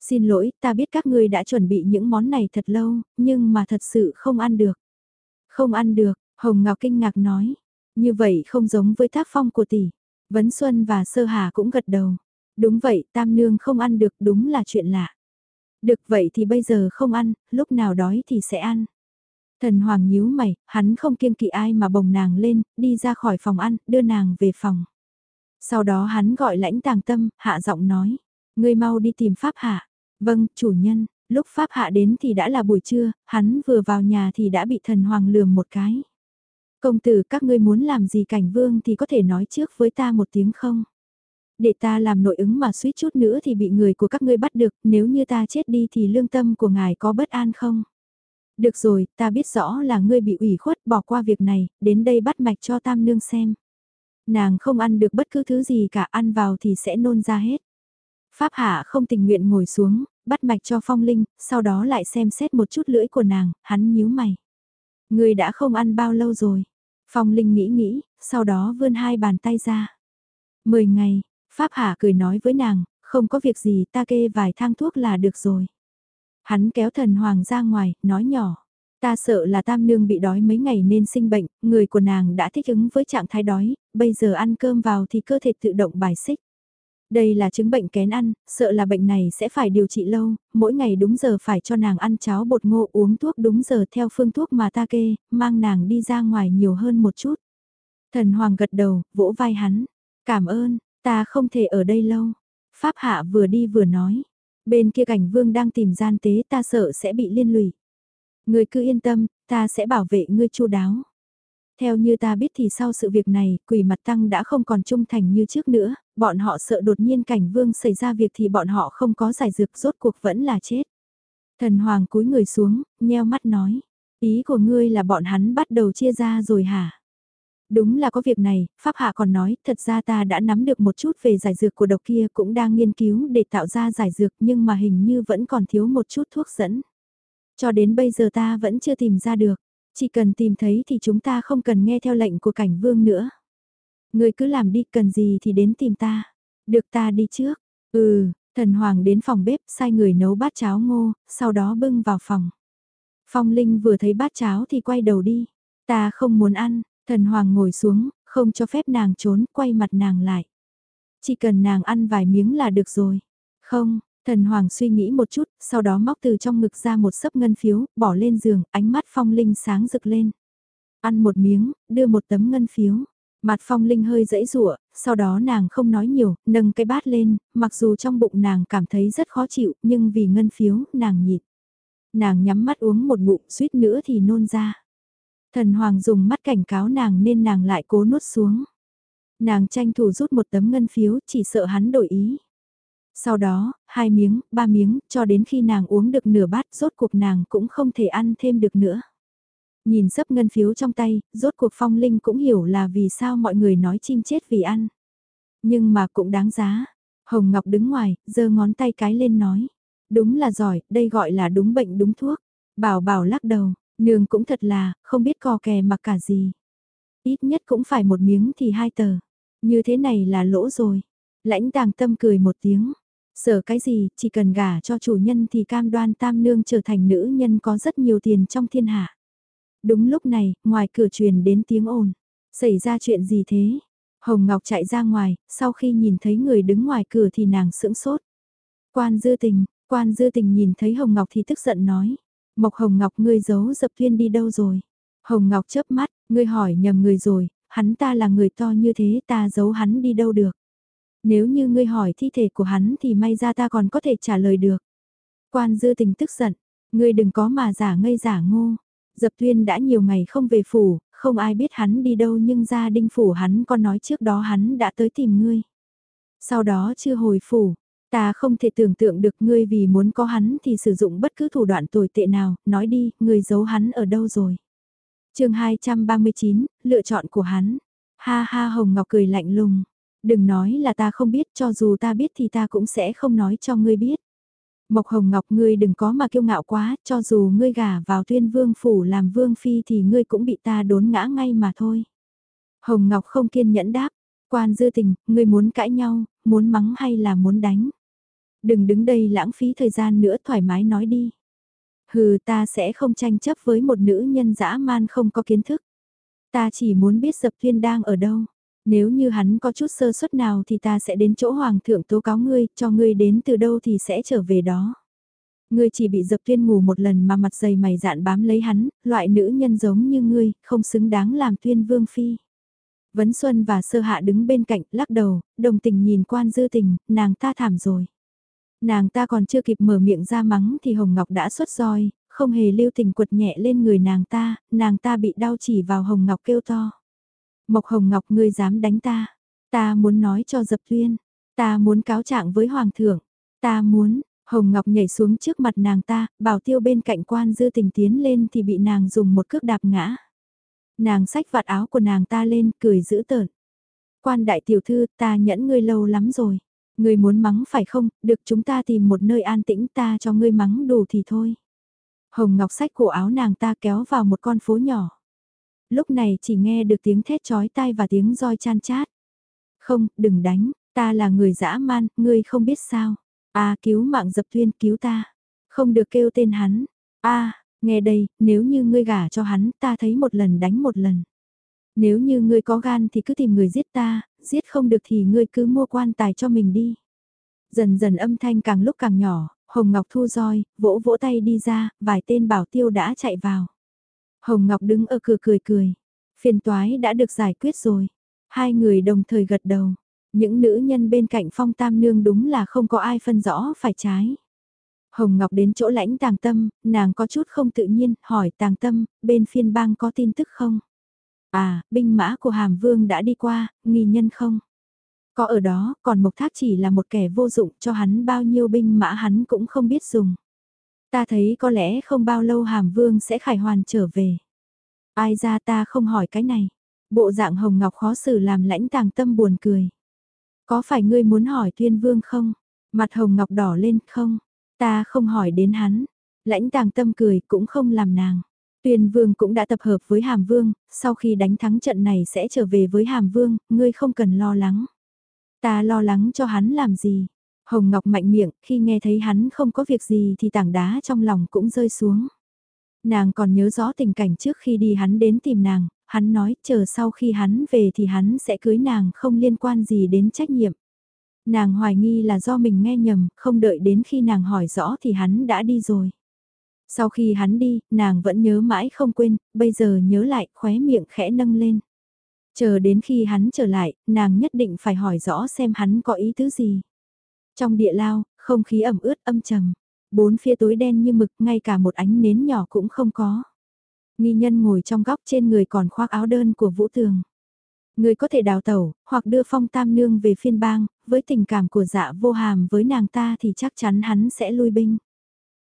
Xin lỗi, ta biết các ngươi đã chuẩn bị những món này thật lâu, nhưng mà thật sự không ăn được. Không ăn được, Hồng Ngọc kinh ngạc nói. Như vậy không giống với tác phong của tỷ. Vấn Xuân và Sơ Hà cũng gật đầu. Đúng vậy, Tam Nương không ăn được đúng là chuyện lạ. Được vậy thì bây giờ không ăn, lúc nào đói thì sẽ ăn. Thần Hoàng nhíu mày, hắn không kiêng kỵ ai mà bồng nàng lên, đi ra khỏi phòng ăn, đưa nàng về phòng. Sau đó hắn gọi lãnh tàng tâm, hạ giọng nói. Ngươi mau đi tìm Pháp Hạ. Vâng, chủ nhân, lúc Pháp Hạ đến thì đã là buổi trưa, hắn vừa vào nhà thì đã bị thần hoàng lườm một cái. Công tử các ngươi muốn làm gì cảnh vương thì có thể nói trước với ta một tiếng không? Để ta làm nội ứng mà suýt chút nữa thì bị người của các ngươi bắt được, nếu như ta chết đi thì lương tâm của ngài có bất an không? Được rồi, ta biết rõ là ngươi bị ủy khuất bỏ qua việc này, đến đây bắt mạch cho tam nương xem. Nàng không ăn được bất cứ thứ gì cả, ăn vào thì sẽ nôn ra hết. Pháp Hạ không tình nguyện ngồi xuống, bắt mạch cho Phong Linh, sau đó lại xem xét một chút lưỡi của nàng, hắn nhíu mày. Người đã không ăn bao lâu rồi. Phong Linh nghĩ nghĩ, sau đó vươn hai bàn tay ra. Mười ngày, Pháp Hạ cười nói với nàng, không có việc gì ta kê vài thang thuốc là được rồi. Hắn kéo thần hoàng ra ngoài, nói nhỏ. Ta sợ là tam nương bị đói mấy ngày nên sinh bệnh, người của nàng đã thích ứng với trạng thái đói, bây giờ ăn cơm vào thì cơ thể tự động bài xích. Đây là chứng bệnh kén ăn, sợ là bệnh này sẽ phải điều trị lâu, mỗi ngày đúng giờ phải cho nàng ăn cháo bột ngô uống thuốc đúng giờ theo phương thuốc mà ta kê, mang nàng đi ra ngoài nhiều hơn một chút. Thần Hoàng gật đầu, vỗ vai hắn. Cảm ơn, ta không thể ở đây lâu. Pháp Hạ vừa đi vừa nói. Bên kia cảnh vương đang tìm gian tế ta sợ sẽ bị liên lụy. Ngươi cứ yên tâm, ta sẽ bảo vệ ngươi chu đáo. Theo như ta biết thì sau sự việc này, quỷ mặt tăng đã không còn trung thành như trước nữa, bọn họ sợ đột nhiên cảnh vương xảy ra việc thì bọn họ không có giải dược rốt cuộc vẫn là chết. Thần hoàng cúi người xuống, nheo mắt nói, ý của ngươi là bọn hắn bắt đầu chia ra rồi hả? Đúng là có việc này, Pháp Hạ còn nói, thật ra ta đã nắm được một chút về giải dược của độc kia cũng đang nghiên cứu để tạo ra giải dược nhưng mà hình như vẫn còn thiếu một chút thuốc dẫn. Cho đến bây giờ ta vẫn chưa tìm ra được. Chỉ cần tìm thấy thì chúng ta không cần nghe theo lệnh của cảnh vương nữa. Người cứ làm đi cần gì thì đến tìm ta. Được ta đi trước. Ừ, thần hoàng đến phòng bếp sai người nấu bát cháo ngô, sau đó bưng vào phòng. Phong Linh vừa thấy bát cháo thì quay đầu đi. Ta không muốn ăn, thần hoàng ngồi xuống, không cho phép nàng trốn, quay mặt nàng lại. Chỉ cần nàng ăn vài miếng là được rồi. Không, Thần Hoàng suy nghĩ một chút, sau đó móc từ trong ngực ra một sấp ngân phiếu, bỏ lên giường, ánh mắt Phong Linh sáng rực lên. Ăn một miếng, đưa một tấm ngân phiếu. Mặt Phong Linh hơi dãy rụa, sau đó nàng không nói nhiều, nâng cái bát lên, mặc dù trong bụng nàng cảm thấy rất khó chịu, nhưng vì ngân phiếu, nàng nhịn. Nàng nhắm mắt uống một bụng, suýt nữa thì nôn ra. Thần Hoàng dùng mắt cảnh cáo nàng nên nàng lại cố nuốt xuống. Nàng tranh thủ rút một tấm ngân phiếu, chỉ sợ hắn đổi ý. Sau đó, hai miếng, ba miếng, cho đến khi nàng uống được nửa bát, rốt cuộc nàng cũng không thể ăn thêm được nữa. Nhìn sấp ngân phiếu trong tay, rốt cuộc phong linh cũng hiểu là vì sao mọi người nói chim chết vì ăn. Nhưng mà cũng đáng giá. Hồng Ngọc đứng ngoài, giơ ngón tay cái lên nói. Đúng là giỏi, đây gọi là đúng bệnh đúng thuốc. Bảo bảo lắc đầu, nương cũng thật là, không biết co kè mặc cả gì. Ít nhất cũng phải một miếng thì hai tờ. Như thế này là lỗ rồi. Lãnh tàng tâm cười một tiếng. sở cái gì, chỉ cần gả cho chủ nhân thì cam đoan tam nương trở thành nữ nhân có rất nhiều tiền trong thiên hạ. Đúng lúc này, ngoài cửa truyền đến tiếng ồn. Xảy ra chuyện gì thế? Hồng Ngọc chạy ra ngoài, sau khi nhìn thấy người đứng ngoài cửa thì nàng sững sốt. Quan dư tình, quan dư tình nhìn thấy Hồng Ngọc thì tức giận nói. Mộc Hồng Ngọc ngươi giấu dập tuyên đi đâu rồi? Hồng Ngọc chớp mắt, ngươi hỏi nhầm người rồi, hắn ta là người to như thế ta giấu hắn đi đâu được? Nếu như ngươi hỏi thi thể của hắn thì may ra ta còn có thể trả lời được. Quan dư tình tức giận, ngươi đừng có mà giả ngây giả ngô. Dập tuyên đã nhiều ngày không về phủ, không ai biết hắn đi đâu nhưng gia đình phủ hắn có nói trước đó hắn đã tới tìm ngươi. Sau đó chưa hồi phủ, ta không thể tưởng tượng được ngươi vì muốn có hắn thì sử dụng bất cứ thủ đoạn tồi tệ nào, nói đi, ngươi giấu hắn ở đâu rồi. chương 239, lựa chọn của hắn. Ha ha Hồng Ngọc cười lạnh lùng. Đừng nói là ta không biết cho dù ta biết thì ta cũng sẽ không nói cho ngươi biết. Mộc Hồng Ngọc ngươi đừng có mà kiêu ngạo quá, cho dù ngươi gả vào tuyên vương phủ làm vương phi thì ngươi cũng bị ta đốn ngã ngay mà thôi. Hồng Ngọc không kiên nhẫn đáp, quan dư tình, ngươi muốn cãi nhau, muốn mắng hay là muốn đánh. Đừng đứng đây lãng phí thời gian nữa thoải mái nói đi. Hừ ta sẽ không tranh chấp với một nữ nhân dã man không có kiến thức. Ta chỉ muốn biết dập tuyên đang ở đâu. Nếu như hắn có chút sơ suất nào thì ta sẽ đến chỗ hoàng thượng tố cáo ngươi, cho ngươi đến từ đâu thì sẽ trở về đó. Ngươi chỉ bị dập tuyên ngủ một lần mà mặt dày mày dạn bám lấy hắn, loại nữ nhân giống như ngươi, không xứng đáng làm tuyên vương phi. Vấn Xuân và Sơ Hạ đứng bên cạnh, lắc đầu, đồng tình nhìn quan dư tình, nàng ta thảm rồi. Nàng ta còn chưa kịp mở miệng ra mắng thì Hồng Ngọc đã xuất roi, không hề lưu tình quật nhẹ lên người nàng ta, nàng ta bị đau chỉ vào Hồng Ngọc kêu to. Mộc Hồng Ngọc ngươi dám đánh ta, ta muốn nói cho Dập Tuyên, ta muốn cáo trạng với Hoàng thượng, ta muốn, Hồng Ngọc nhảy xuống trước mặt nàng ta, bảo tiêu bên cạnh quan dư tình tiến lên thì bị nàng dùng một cước đạp ngã. Nàng xách vạt áo của nàng ta lên, cười giữ tợn. Quan đại tiểu thư, ta nhẫn ngươi lâu lắm rồi. Ngươi muốn mắng phải không, được chúng ta tìm một nơi an tĩnh ta cho ngươi mắng đủ thì thôi. Hồng Ngọc xách cổ áo nàng ta kéo vào một con phố nhỏ. Lúc này chỉ nghe được tiếng thét chói tai và tiếng roi chan chát. Không, đừng đánh, ta là người dã man, ngươi không biết sao. a cứu mạng dập tuyên cứu ta. Không được kêu tên hắn. a nghe đây, nếu như ngươi gả cho hắn, ta thấy một lần đánh một lần. Nếu như ngươi có gan thì cứ tìm người giết ta, giết không được thì ngươi cứ mua quan tài cho mình đi. Dần dần âm thanh càng lúc càng nhỏ, Hồng Ngọc thu roi, vỗ vỗ tay đi ra, vài tên bảo tiêu đã chạy vào. Hồng Ngọc đứng ở cửa cười cười. Phiền toái đã được giải quyết rồi. Hai người đồng thời gật đầu. Những nữ nhân bên cạnh phong tam nương đúng là không có ai phân rõ phải trái. Hồng Ngọc đến chỗ lãnh tàng tâm, nàng có chút không tự nhiên, hỏi tàng tâm, bên phiên bang có tin tức không? À, binh mã của Hàm Vương đã đi qua, nghi nhân không? Có ở đó, còn Mộc Thác chỉ là một kẻ vô dụng cho hắn bao nhiêu binh mã hắn cũng không biết dùng. Ta thấy có lẽ không bao lâu Hàm Vương sẽ khải hoàn trở về. Ai ra ta không hỏi cái này. Bộ dạng Hồng Ngọc khó xử làm lãnh tàng tâm buồn cười. Có phải ngươi muốn hỏi Tuyên Vương không? Mặt Hồng Ngọc đỏ lên không? Ta không hỏi đến hắn. Lãnh tàng tâm cười cũng không làm nàng. Tuyên Vương cũng đã tập hợp với Hàm Vương, sau khi đánh thắng trận này sẽ trở về với Hàm Vương, ngươi không cần lo lắng. Ta lo lắng cho hắn làm gì? Hồng Ngọc mạnh miệng, khi nghe thấy hắn không có việc gì thì tảng đá trong lòng cũng rơi xuống. Nàng còn nhớ rõ tình cảnh trước khi đi hắn đến tìm nàng, hắn nói chờ sau khi hắn về thì hắn sẽ cưới nàng không liên quan gì đến trách nhiệm. Nàng hoài nghi là do mình nghe nhầm, không đợi đến khi nàng hỏi rõ thì hắn đã đi rồi. Sau khi hắn đi, nàng vẫn nhớ mãi không quên, bây giờ nhớ lại khóe miệng khẽ nâng lên. Chờ đến khi hắn trở lại, nàng nhất định phải hỏi rõ xem hắn có ý tứ gì. Trong địa lao, không khí ẩm ướt âm trầm. Bốn phía tối đen như mực, ngay cả một ánh nến nhỏ cũng không có. Nghi nhân ngồi trong góc trên người còn khoác áo đơn của Vũ Tường. Người có thể đào tẩu, hoặc đưa phong tam nương về phiên bang, với tình cảm của dạ vô hàm với nàng ta thì chắc chắn hắn sẽ lui binh.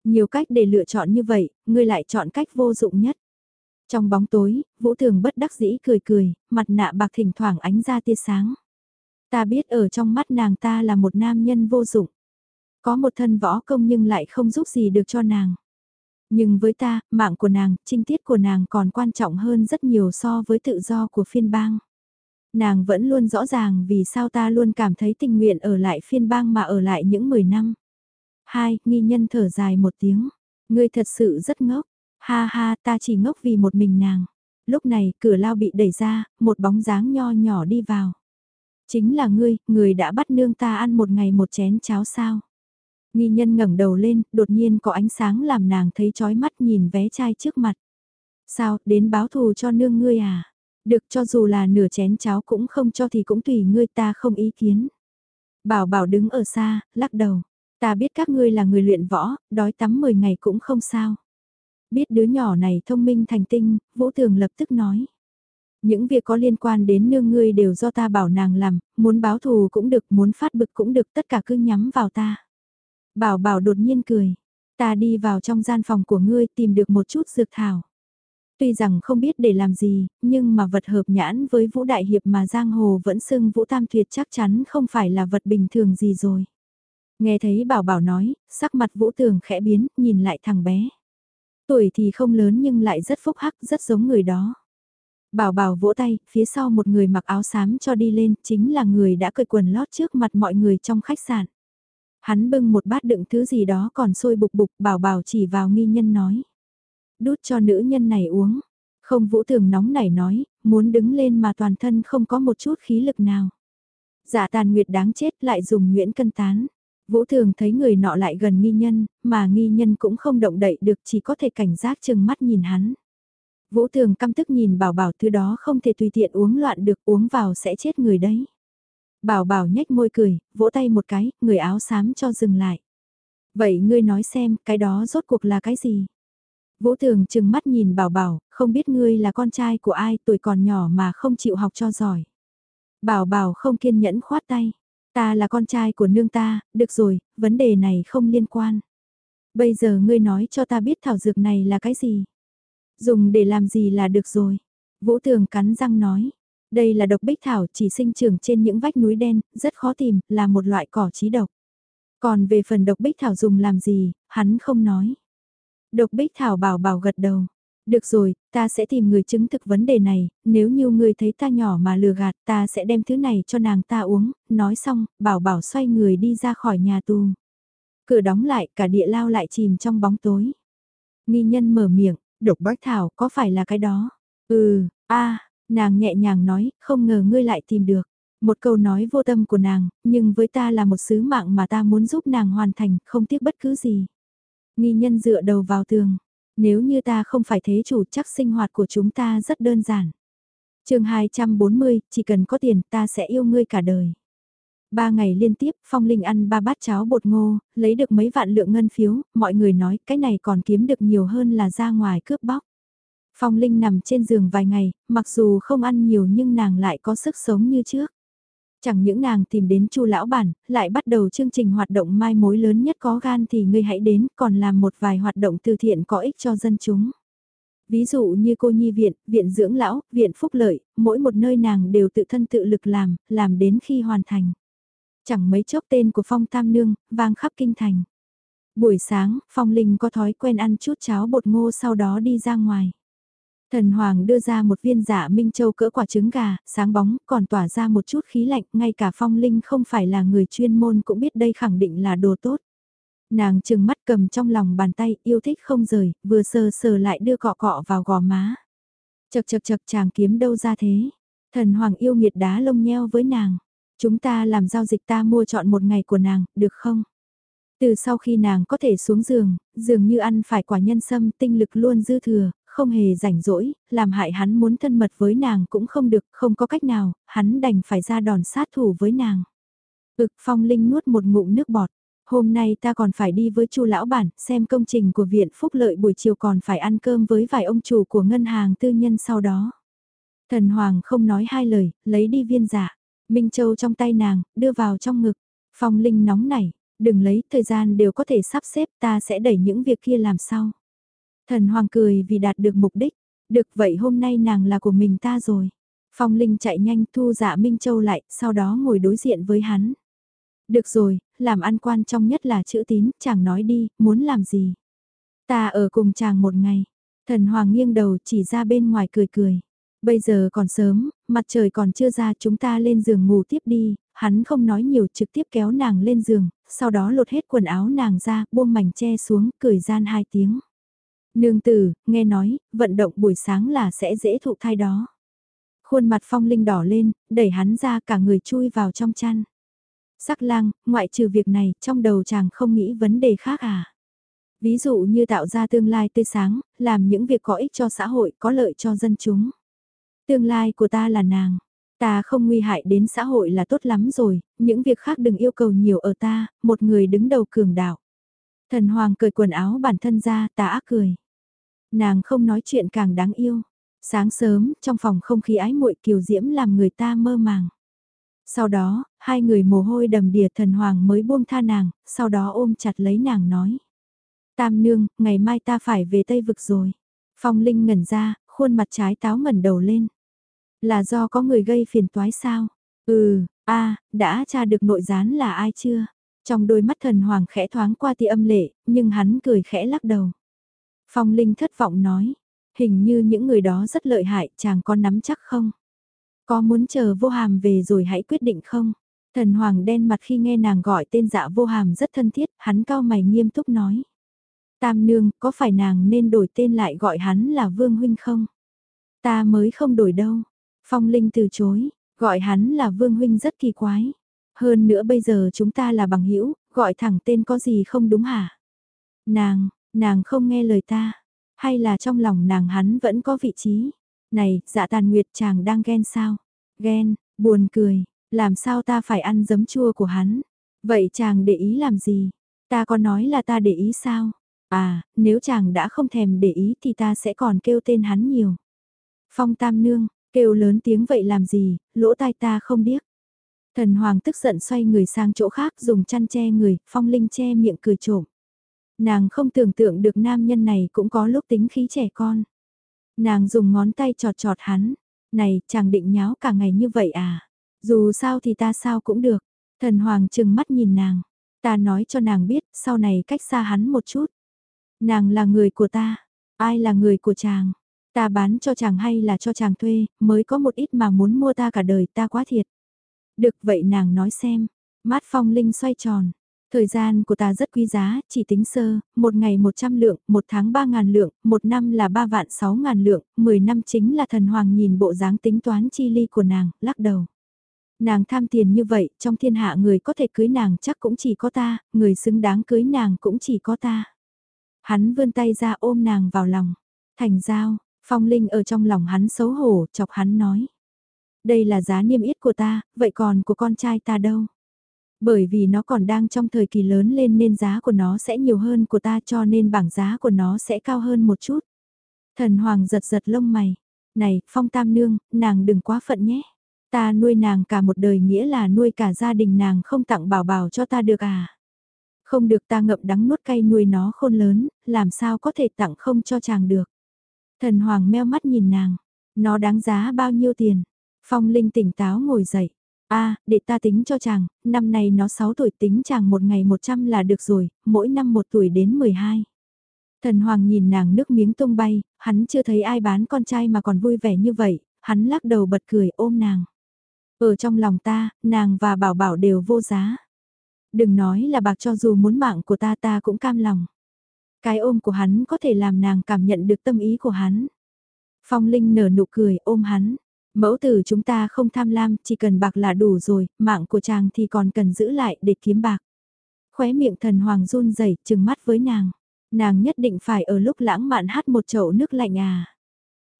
Nhiều cách để lựa chọn như vậy, người lại chọn cách vô dụng nhất. Trong bóng tối, Vũ Thường bất đắc dĩ cười cười, mặt nạ bạc thỉnh thoảng ánh ra tia sáng. Ta biết ở trong mắt nàng ta là một nam nhân vô dụng. Có một thân võ công nhưng lại không giúp gì được cho nàng. Nhưng với ta, mạng của nàng, trinh tiết của nàng còn quan trọng hơn rất nhiều so với tự do của phiên bang. Nàng vẫn luôn rõ ràng vì sao ta luôn cảm thấy tình nguyện ở lại phiên bang mà ở lại những 10 năm. Hai, nghi nhân thở dài một tiếng. Ngươi thật sự rất ngốc. Ha ha, ta chỉ ngốc vì một mình nàng. Lúc này, cửa lao bị đẩy ra, một bóng dáng nho nhỏ đi vào. Chính là ngươi, người đã bắt nương ta ăn một ngày một chén cháo sao. Nghi nhân ngẩng đầu lên, đột nhiên có ánh sáng làm nàng thấy chói mắt nhìn vé chai trước mặt. Sao, đến báo thù cho nương ngươi à? Được cho dù là nửa chén cháo cũng không cho thì cũng tùy ngươi ta không ý kiến. Bảo bảo đứng ở xa, lắc đầu. Ta biết các ngươi là người luyện võ, đói tắm 10 ngày cũng không sao. Biết đứa nhỏ này thông minh thành tinh, Vũ Tường lập tức nói. Những việc có liên quan đến nương ngươi đều do ta bảo nàng làm, muốn báo thù cũng được, muốn phát bực cũng được, tất cả cứ nhắm vào ta. Bảo bảo đột nhiên cười. Ta đi vào trong gian phòng của ngươi tìm được một chút dược thảo. Tuy rằng không biết để làm gì, nhưng mà vật hợp nhãn với Vũ Đại Hiệp mà Giang Hồ vẫn xưng Vũ Tam Tuyệt chắc chắn không phải là vật bình thường gì rồi. Nghe thấy bảo bảo nói, sắc mặt Vũ Tường khẽ biến, nhìn lại thằng bé. Tuổi thì không lớn nhưng lại rất phúc hắc, rất giống người đó. Bảo bảo vỗ tay, phía sau một người mặc áo xám cho đi lên, chính là người đã cởi quần lót trước mặt mọi người trong khách sạn. Hắn bưng một bát đựng thứ gì đó còn sôi bục bục, bảo bảo chỉ vào nghi nhân nói. Đút cho nữ nhân này uống. Không vũ thường nóng nảy nói, muốn đứng lên mà toàn thân không có một chút khí lực nào. Dạ tàn nguyệt đáng chết lại dùng nguyễn cân tán. Vũ thường thấy người nọ lại gần nghi nhân, mà nghi nhân cũng không động đậy được chỉ có thể cảnh giác chừng mắt nhìn hắn. Vũ thường căm tức nhìn bảo bảo thứ đó không thể tùy tiện uống loạn được uống vào sẽ chết người đấy. Bảo bảo nhếch môi cười, vỗ tay một cái, người áo xám cho dừng lại. Vậy ngươi nói xem, cái đó rốt cuộc là cái gì? Vũ thường chừng mắt nhìn bảo bảo, không biết ngươi là con trai của ai tuổi còn nhỏ mà không chịu học cho giỏi. Bảo bảo không kiên nhẫn khoát tay. Ta là con trai của nương ta, được rồi, vấn đề này không liên quan. Bây giờ ngươi nói cho ta biết thảo dược này là cái gì? Dùng để làm gì là được rồi. Vũ Tường cắn răng nói. Đây là độc bích thảo chỉ sinh trưởng trên những vách núi đen, rất khó tìm, là một loại cỏ trí độc. Còn về phần độc bích thảo dùng làm gì, hắn không nói. Độc bích thảo bảo bảo gật đầu. Được rồi, ta sẽ tìm người chứng thực vấn đề này, nếu như người thấy ta nhỏ mà lừa gạt ta sẽ đem thứ này cho nàng ta uống, nói xong, bảo bảo xoay người đi ra khỏi nhà tù. Cửa đóng lại, cả địa lao lại chìm trong bóng tối. Nghi nhân mở miệng, độc bách thảo có phải là cái đó? Ừ, a nàng nhẹ nhàng nói, không ngờ ngươi lại tìm được. Một câu nói vô tâm của nàng, nhưng với ta là một sứ mạng mà ta muốn giúp nàng hoàn thành, không tiếc bất cứ gì. Nghi nhân dựa đầu vào tường. Nếu như ta không phải thế chủ chắc sinh hoạt của chúng ta rất đơn giản. chương 240, chỉ cần có tiền ta sẽ yêu ngươi cả đời. Ba ngày liên tiếp, Phong Linh ăn ba bát cháo bột ngô, lấy được mấy vạn lượng ngân phiếu, mọi người nói cái này còn kiếm được nhiều hơn là ra ngoài cướp bóc. Phong Linh nằm trên giường vài ngày, mặc dù không ăn nhiều nhưng nàng lại có sức sống như trước. Chẳng những nàng tìm đến chu lão bản, lại bắt đầu chương trình hoạt động mai mối lớn nhất có gan thì ngươi hãy đến, còn làm một vài hoạt động từ thiện có ích cho dân chúng. Ví dụ như cô nhi viện, viện dưỡng lão, viện phúc lợi, mỗi một nơi nàng đều tự thân tự lực làm, làm đến khi hoàn thành. Chẳng mấy chốc tên của Phong Tam Nương, vang khắp kinh thành. Buổi sáng, Phong Linh có thói quen ăn chút cháo bột ngô sau đó đi ra ngoài. Thần Hoàng đưa ra một viên dạ Minh Châu cỡ quả trứng gà, sáng bóng, còn tỏa ra một chút khí lạnh, ngay cả Phong Linh không phải là người chuyên môn cũng biết đây khẳng định là đồ tốt. Nàng trừng mắt cầm trong lòng bàn tay, yêu thích không rời, vừa sờ sờ lại đưa cọ cọ vào gò má. Chật chật chật chàng kiếm đâu ra thế. Thần Hoàng yêu nghiệt đá lông nheo với nàng. Chúng ta làm giao dịch ta mua chọn một ngày của nàng, được không? Từ sau khi nàng có thể xuống giường, dường như ăn phải quả nhân sâm tinh lực luôn dư thừa, không hề rảnh rỗi, làm hại hắn muốn thân mật với nàng cũng không được, không có cách nào, hắn đành phải ra đòn sát thủ với nàng. Ực phong linh nuốt một ngụm nước bọt. Hôm nay ta còn phải đi với chu lão bản, xem công trình của viện phúc lợi buổi chiều còn phải ăn cơm với vài ông chủ của ngân hàng tư nhân sau đó. Thần Hoàng không nói hai lời, lấy đi viên giả. Minh Châu trong tay nàng, đưa vào trong ngực. Phong Linh nóng nảy, đừng lấy, thời gian đều có thể sắp xếp ta sẽ đẩy những việc kia làm sau. Thần Hoàng cười vì đạt được mục đích, được vậy hôm nay nàng là của mình ta rồi. Phong Linh chạy nhanh thu dạ Minh Châu lại, sau đó ngồi đối diện với hắn. Được rồi, làm ăn quan trọng nhất là chữ tín, chàng nói đi, muốn làm gì. Ta ở cùng chàng một ngày. Thần Hoàng nghiêng đầu chỉ ra bên ngoài cười cười. Bây giờ còn sớm, mặt trời còn chưa ra chúng ta lên giường ngủ tiếp đi, hắn không nói nhiều trực tiếp kéo nàng lên giường, sau đó lột hết quần áo nàng ra, buông mảnh che xuống, cười gian hai tiếng. Nương tử, nghe nói, vận động buổi sáng là sẽ dễ thụ thai đó. Khuôn mặt phong linh đỏ lên, đẩy hắn ra cả người chui vào trong chăn. Sắc lang, ngoại trừ việc này, trong đầu chàng không nghĩ vấn đề khác à? Ví dụ như tạo ra tương lai tươi sáng, làm những việc có ích cho xã hội, có lợi cho dân chúng. Tương lai của ta là nàng. Ta không nguy hại đến xã hội là tốt lắm rồi, những việc khác đừng yêu cầu nhiều ở ta, một người đứng đầu cường đạo. Thần Hoàng cởi quần áo bản thân ra, ta ác cười. Nàng không nói chuyện càng đáng yêu. Sáng sớm, trong phòng không khí ái muội kiều diễm làm người ta mơ màng. Sau đó, hai người mồ hôi đầm đìa thần hoàng mới buông tha nàng, sau đó ôm chặt lấy nàng nói. Tam nương, ngày mai ta phải về Tây Vực rồi. Phong Linh ngẩn ra, khuôn mặt trái táo ngẩn đầu lên. Là do có người gây phiền toái sao? Ừ, a đã tra được nội gián là ai chưa? Trong đôi mắt thần hoàng khẽ thoáng qua tia âm lệ, nhưng hắn cười khẽ lắc đầu. Phong Linh thất vọng nói, hình như những người đó rất lợi hại, chàng có nắm chắc không? Có muốn chờ vô hàm về rồi hãy quyết định không? Thần hoàng đen mặt khi nghe nàng gọi tên dạ vô hàm rất thân thiết, hắn cao mày nghiêm túc nói. Tam nương, có phải nàng nên đổi tên lại gọi hắn là Vương Huynh không? Ta mới không đổi đâu. Phong Linh từ chối, gọi hắn là Vương Huynh rất kỳ quái. Hơn nữa bây giờ chúng ta là bằng hữu gọi thẳng tên có gì không đúng hả? Nàng, nàng không nghe lời ta. Hay là trong lòng nàng hắn vẫn có vị trí? Này, dạ tàn nguyệt chàng đang ghen sao? Ghen, buồn cười, làm sao ta phải ăn giấm chua của hắn? Vậy chàng để ý làm gì? Ta có nói là ta để ý sao? À, nếu chàng đã không thèm để ý thì ta sẽ còn kêu tên hắn nhiều. Phong Tam Nương, kêu lớn tiếng vậy làm gì, lỗ tai ta không điếc. Thần Hoàng tức giận xoay người sang chỗ khác dùng chăn che người, Phong Linh che miệng cười trộm. Nàng không tưởng tượng được nam nhân này cũng có lúc tính khí trẻ con. Nàng dùng ngón tay trọt trọt hắn. Này, chàng định nháo cả ngày như vậy à? Dù sao thì ta sao cũng được. Thần Hoàng chừng mắt nhìn nàng. Ta nói cho nàng biết, sau này cách xa hắn một chút. Nàng là người của ta. Ai là người của chàng? Ta bán cho chàng hay là cho chàng thuê, mới có một ít mà muốn mua ta cả đời ta quá thiệt. Được vậy nàng nói xem. Mát phong linh xoay tròn. Thời gian của ta rất quý giá, chỉ tính sơ, một ngày 100 lượng, một tháng 3 ngàn lượng, một năm là 3 vạn 6 ngàn lượng, 10 năm chính là thần hoàng nhìn bộ dáng tính toán chi ly của nàng, lắc đầu. Nàng tham tiền như vậy, trong thiên hạ người có thể cưới nàng chắc cũng chỉ có ta, người xứng đáng cưới nàng cũng chỉ có ta. Hắn vươn tay ra ôm nàng vào lòng. Thành giao, phong linh ở trong lòng hắn xấu hổ, chọc hắn nói. Đây là giá niêm yết của ta, vậy còn của con trai ta đâu? Bởi vì nó còn đang trong thời kỳ lớn lên nên giá của nó sẽ nhiều hơn của ta cho nên bảng giá của nó sẽ cao hơn một chút. Thần Hoàng giật giật lông mày. Này, Phong Tam Nương, nàng đừng quá phận nhé. Ta nuôi nàng cả một đời nghĩa là nuôi cả gia đình nàng không tặng bảo bảo cho ta được à. Không được ta ngậm đắng nuốt cay nuôi nó khôn lớn, làm sao có thể tặng không cho chàng được. Thần Hoàng meo mắt nhìn nàng, nó đáng giá bao nhiêu tiền. Phong Linh tỉnh táo ngồi dậy, a để ta tính cho chàng, năm nay nó 6 tuổi tính chàng một ngày 100 là được rồi, mỗi năm một tuổi đến 12. Thần Hoàng nhìn nàng nước miếng tung bay, hắn chưa thấy ai bán con trai mà còn vui vẻ như vậy, hắn lắc đầu bật cười ôm nàng. Ở trong lòng ta, nàng và bảo bảo đều vô giá. Đừng nói là bạc cho dù muốn mạng của ta ta cũng cam lòng. Cái ôm của hắn có thể làm nàng cảm nhận được tâm ý của hắn. Phong Linh nở nụ cười ôm hắn. Mẫu tử chúng ta không tham lam, chỉ cần bạc là đủ rồi, mạng của chàng thì còn cần giữ lại để kiếm bạc. Khóe miệng thần hoàng run rẩy trừng mắt với nàng. Nàng nhất định phải ở lúc lãng mạn hát một chậu nước lạnh à.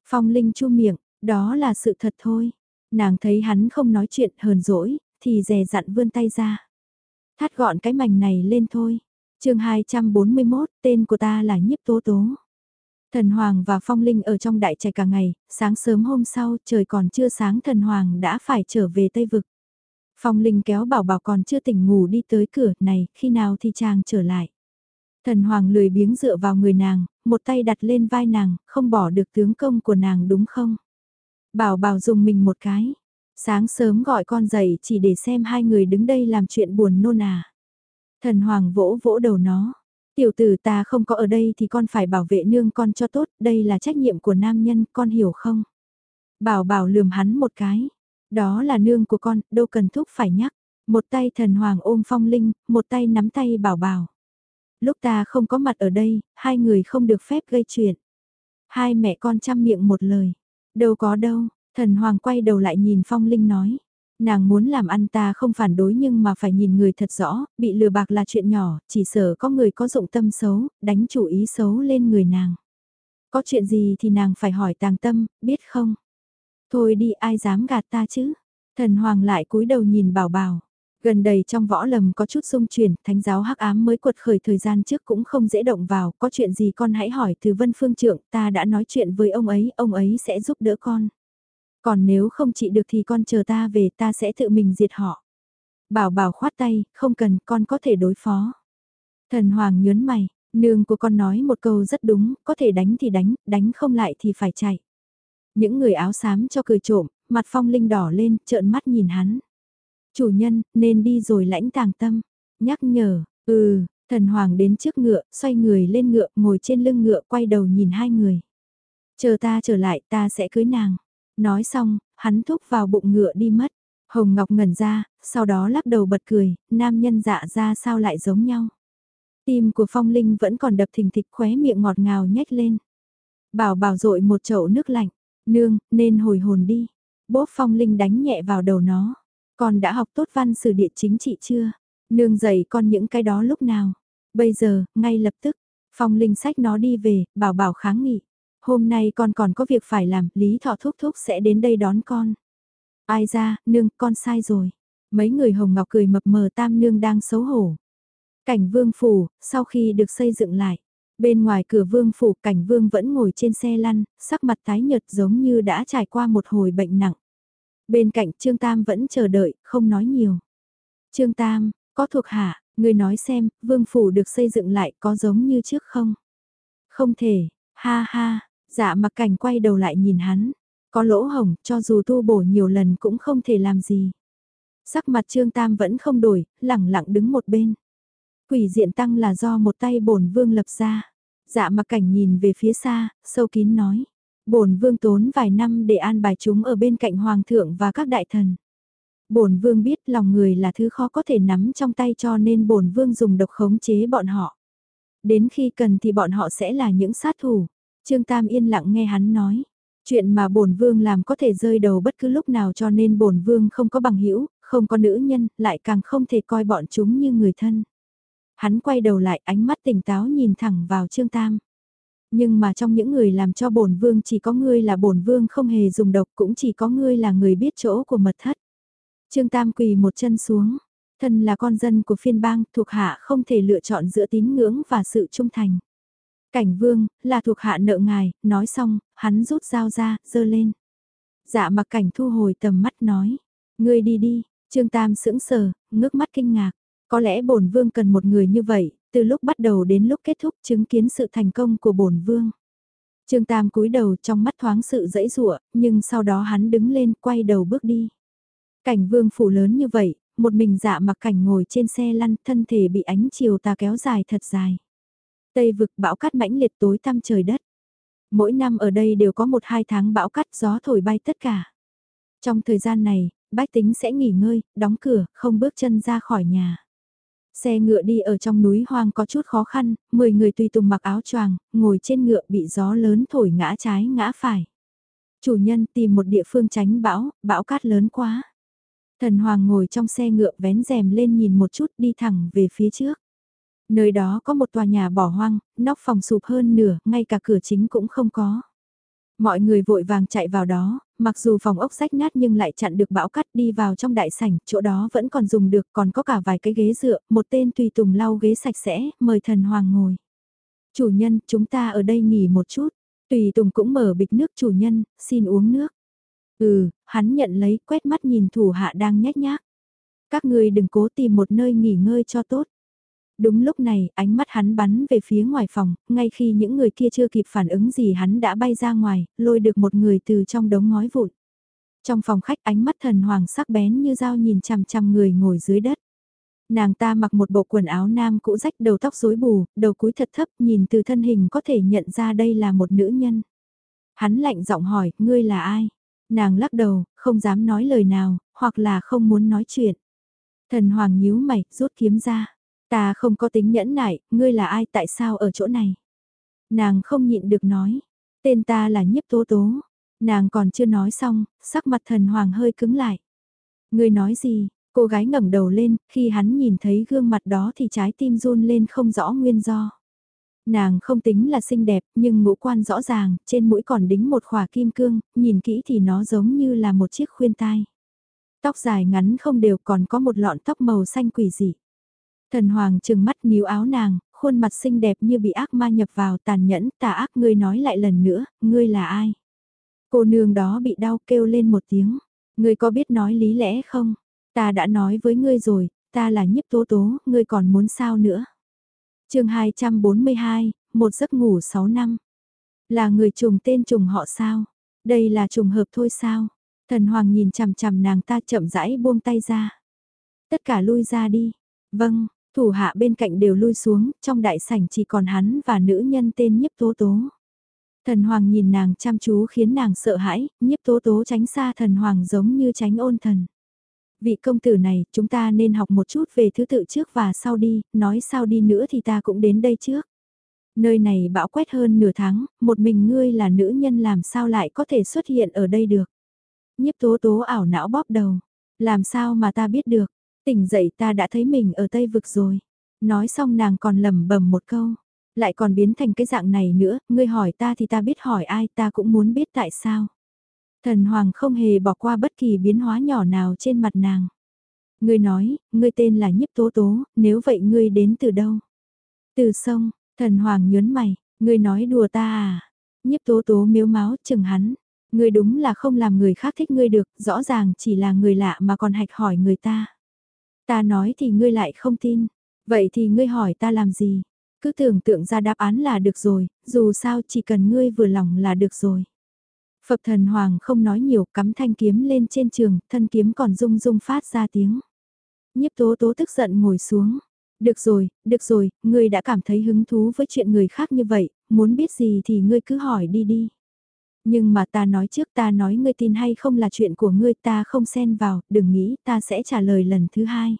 Phong Linh chu miệng, đó là sự thật thôi. Nàng thấy hắn không nói chuyện hờn dỗi, thì dè dặn vươn tay ra. Thắt gọn cái mảnh này lên thôi. chương 241, tên của ta là Nhiếp Tố Tố. Thần Hoàng và Phong Linh ở trong đại trại cả ngày, sáng sớm hôm sau trời còn chưa sáng thần Hoàng đã phải trở về Tây Vực. Phong Linh kéo bảo bảo còn chưa tỉnh ngủ đi tới cửa này, khi nào thì chàng trở lại. Thần Hoàng lười biếng dựa vào người nàng, một tay đặt lên vai nàng, không bỏ được tướng công của nàng đúng không? Bảo bảo dùng mình một cái. Sáng sớm gọi con dậy chỉ để xem hai người đứng đây làm chuyện buồn nôn à. Thần Hoàng vỗ vỗ đầu nó. Tiểu tử ta không có ở đây thì con phải bảo vệ nương con cho tốt, đây là trách nhiệm của nam nhân, con hiểu không? Bảo bảo lườm hắn một cái. Đó là nương của con, đâu cần thúc phải nhắc. Một tay thần hoàng ôm phong linh, một tay nắm tay bảo bảo. Lúc ta không có mặt ở đây, hai người không được phép gây chuyện. Hai mẹ con chăm miệng một lời. Đâu có đâu, thần hoàng quay đầu lại nhìn phong linh nói. Nàng muốn làm ăn ta không phản đối nhưng mà phải nhìn người thật rõ, bị lừa bạc là chuyện nhỏ, chỉ sợ có người có dụng tâm xấu, đánh chủ ý xấu lên người nàng. Có chuyện gì thì nàng phải hỏi tàng tâm, biết không? Thôi đi ai dám gạt ta chứ? Thần Hoàng lại cúi đầu nhìn bảo bảo. Gần đây trong võ lầm có chút xung chuyển, thánh giáo hắc ám mới quật khởi thời gian trước cũng không dễ động vào, có chuyện gì con hãy hỏi từ vân phương trượng, ta đã nói chuyện với ông ấy, ông ấy sẽ giúp đỡ con. Còn nếu không trị được thì con chờ ta về ta sẽ tự mình diệt họ. Bảo bảo khoát tay, không cần, con có thể đối phó. Thần Hoàng nhớn mày, nương của con nói một câu rất đúng, có thể đánh thì đánh, đánh không lại thì phải chạy. Những người áo xám cho cười trộm, mặt phong linh đỏ lên, trợn mắt nhìn hắn. Chủ nhân, nên đi rồi lãnh tàng tâm. Nhắc nhở, ừ, thần hoàng đến trước ngựa, xoay người lên ngựa, ngồi trên lưng ngựa, quay đầu nhìn hai người. Chờ ta trở lại, ta sẽ cưới nàng. Nói xong, hắn thúc vào bụng ngựa đi mất. Hồng Ngọc ngẩn ra, sau đó lắc đầu bật cười, nam nhân dạ ra sao lại giống nhau. Tim của Phong Linh vẫn còn đập thình thịch khóe miệng ngọt ngào nhếch lên. Bảo bảo rội một chậu nước lạnh, nương, nên hồi hồn đi. Bốp Phong Linh đánh nhẹ vào đầu nó. Con đã học tốt văn sử địa chính trị chưa? Nương dạy con những cái đó lúc nào? Bây giờ, ngay lập tức, Phong Linh sách nó đi về, bảo bảo kháng nghị. Hôm nay con còn có việc phải làm, Lý Thọ Thúc Thúc sẽ đến đây đón con. Ai ra, nương, con sai rồi. Mấy người Hồng Ngọc cười mập mờ tam nương đang xấu hổ. Cảnh vương phủ, sau khi được xây dựng lại. Bên ngoài cửa vương phủ cảnh vương vẫn ngồi trên xe lăn, sắc mặt tái nhợt giống như đã trải qua một hồi bệnh nặng. Bên cạnh Trương Tam vẫn chờ đợi, không nói nhiều. Trương Tam, có thuộc hạ, người nói xem, vương phủ được xây dựng lại có giống như trước không? Không thể, ha ha, dạ mặc cảnh quay đầu lại nhìn hắn. Có lỗ hồng, cho dù tu bổ nhiều lần cũng không thể làm gì. Sắc mặt Trương Tam vẫn không đổi, lẳng lặng đứng một bên. Quỷ diện tăng là do một tay bổn vương lập ra. Dạ mặc cảnh nhìn về phía xa, sâu kín nói bổn vương tốn vài năm để an bài chúng ở bên cạnh hoàng thượng và các đại thần. Bổn vương biết lòng người là thứ khó có thể nắm trong tay cho nên bổn vương dùng độc khống chế bọn họ. Đến khi cần thì bọn họ sẽ là những sát thủ. Trương Tam yên lặng nghe hắn nói. Chuyện mà bổn vương làm có thể rơi đầu bất cứ lúc nào cho nên bổn vương không có bằng hữu, không có nữ nhân, lại càng không thể coi bọn chúng như người thân. Hắn quay đầu lại ánh mắt tỉnh táo nhìn thẳng vào Trương Tam. Nhưng mà trong những người làm cho bổn vương chỉ có ngươi là bổn vương không hề dùng độc cũng chỉ có ngươi là người biết chỗ của mật thất. Trương Tam quỳ một chân xuống, thân là con dân của phiên bang thuộc hạ không thể lựa chọn giữa tín ngưỡng và sự trung thành. Cảnh vương, là thuộc hạ nợ ngài, nói xong, hắn rút dao ra, dơ lên. Dạ mặc cảnh thu hồi tầm mắt nói, ngươi đi đi, Trương Tam sững sờ, ngước mắt kinh ngạc. Có lẽ bổn vương cần một người như vậy, từ lúc bắt đầu đến lúc kết thúc chứng kiến sự thành công của bổn vương. Trương Tam cúi đầu trong mắt thoáng sự dãy rụa, nhưng sau đó hắn đứng lên quay đầu bước đi. Cảnh vương phủ lớn như vậy, một mình dạ mặc cảnh ngồi trên xe lăn thân thể bị ánh chiều tà kéo dài thật dài. Tây vực bão cát mãnh liệt tối tăm trời đất. Mỗi năm ở đây đều có một hai tháng bão cát gió thổi bay tất cả. Trong thời gian này, bách tính sẽ nghỉ ngơi, đóng cửa, không bước chân ra khỏi nhà. Xe ngựa đi ở trong núi hoang có chút khó khăn, 10 người tùy tùng mặc áo choàng, ngồi trên ngựa bị gió lớn thổi ngã trái ngã phải. Chủ nhân tìm một địa phương tránh bão, bão cát lớn quá. Thần Hoàng ngồi trong xe ngựa vén rèm lên nhìn một chút đi thẳng về phía trước. Nơi đó có một tòa nhà bỏ hoang, nóc phòng sụp hơn nửa, ngay cả cửa chính cũng không có. Mọi người vội vàng chạy vào đó, mặc dù phòng ốc rách nát nhưng lại chặn được bão cắt đi vào trong đại sảnh, chỗ đó vẫn còn dùng được, còn có cả vài cái ghế dựa, một tên tùy tùng lau ghế sạch sẽ, mời thần hoàng ngồi. Chủ nhân, chúng ta ở đây nghỉ một chút. Tùy tùng cũng mở bịch nước chủ nhân, xin uống nước. Ừ, hắn nhận lấy, quét mắt nhìn thủ hạ đang nhét nhác. Các người đừng cố tìm một nơi nghỉ ngơi cho tốt. Đúng lúc này, ánh mắt hắn bắn về phía ngoài phòng, ngay khi những người kia chưa kịp phản ứng gì hắn đã bay ra ngoài, lôi được một người từ trong đống ngói vụn. Trong phòng khách ánh mắt thần hoàng sắc bén như dao nhìn chằm chằm người ngồi dưới đất. Nàng ta mặc một bộ quần áo nam cũ rách đầu tóc rối bù, đầu cúi thật thấp nhìn từ thân hình có thể nhận ra đây là một nữ nhân. Hắn lạnh giọng hỏi, ngươi là ai? Nàng lắc đầu, không dám nói lời nào, hoặc là không muốn nói chuyện. Thần hoàng nhíu mày, rút kiếm ra. Ta không có tính nhẫn nại, ngươi là ai tại sao ở chỗ này? Nàng không nhịn được nói, tên ta là nhiếp tố tố. Nàng còn chưa nói xong, sắc mặt thần hoàng hơi cứng lại. Ngươi nói gì? Cô gái ngẩng đầu lên, khi hắn nhìn thấy gương mặt đó thì trái tim run lên không rõ nguyên do. Nàng không tính là xinh đẹp, nhưng ngũ quan rõ ràng, trên mũi còn đính một khỏa kim cương, nhìn kỹ thì nó giống như là một chiếc khuyên tai. Tóc dài ngắn không đều còn có một lọn tóc màu xanh quỷ dị. Thần Hoàng trừng mắt níu áo nàng, khuôn mặt xinh đẹp như bị ác ma nhập vào tàn nhẫn tà ác ngươi nói lại lần nữa, ngươi là ai? Cô nương đó bị đau kêu lên một tiếng, ngươi có biết nói lý lẽ không? Ta đã nói với ngươi rồi, ta là nhiếp tố tố, ngươi còn muốn sao nữa? chương 242, một giấc ngủ 6 năm. Là người trùng tên trùng họ sao? Đây là trùng hợp thôi sao? Thần Hoàng nhìn chằm chằm nàng ta chậm rãi buông tay ra. Tất cả lui ra đi. Vâng, thủ hạ bên cạnh đều lui xuống, trong đại sảnh chỉ còn hắn và nữ nhân tên nhiếp tố tố. Thần Hoàng nhìn nàng chăm chú khiến nàng sợ hãi, nhiếp tố tố tránh xa thần Hoàng giống như tránh ôn thần. Vị công tử này, chúng ta nên học một chút về thứ tự trước và sau đi, nói sau đi nữa thì ta cũng đến đây trước. Nơi này bão quét hơn nửa tháng, một mình ngươi là nữ nhân làm sao lại có thể xuất hiện ở đây được. Nhiếp tố tố ảo não bóp đầu, làm sao mà ta biết được, tỉnh dậy ta đã thấy mình ở Tây Vực rồi. Nói xong nàng còn lẩm bẩm một câu, lại còn biến thành cái dạng này nữa, ngươi hỏi ta thì ta biết hỏi ai ta cũng muốn biết tại sao. Thần Hoàng không hề bỏ qua bất kỳ biến hóa nhỏ nào trên mặt nàng. Ngươi nói, ngươi tên là Nhiếp Tố Tố, nếu vậy ngươi đến từ đâu? Từ sông, thần Hoàng nhớn mày, ngươi nói đùa ta à? Nhiếp Tố Tố miếu máu chừng hắn. Ngươi đúng là không làm người khác thích ngươi được, rõ ràng chỉ là người lạ mà còn hạch hỏi người ta. Ta nói thì ngươi lại không tin. Vậy thì ngươi hỏi ta làm gì? Cứ tưởng tượng ra đáp án là được rồi, dù sao chỉ cần ngươi vừa lòng là được rồi. Phật thần hoàng không nói nhiều cắm thanh kiếm lên trên trường, thân kiếm còn rung rung phát ra tiếng. Nhiếp tố tố tức giận ngồi xuống. Được rồi, được rồi, ngươi đã cảm thấy hứng thú với chuyện người khác như vậy, muốn biết gì thì ngươi cứ hỏi đi đi. Nhưng mà ta nói trước ta nói ngươi tin hay không là chuyện của ngươi ta không xen vào, đừng nghĩ ta sẽ trả lời lần thứ hai.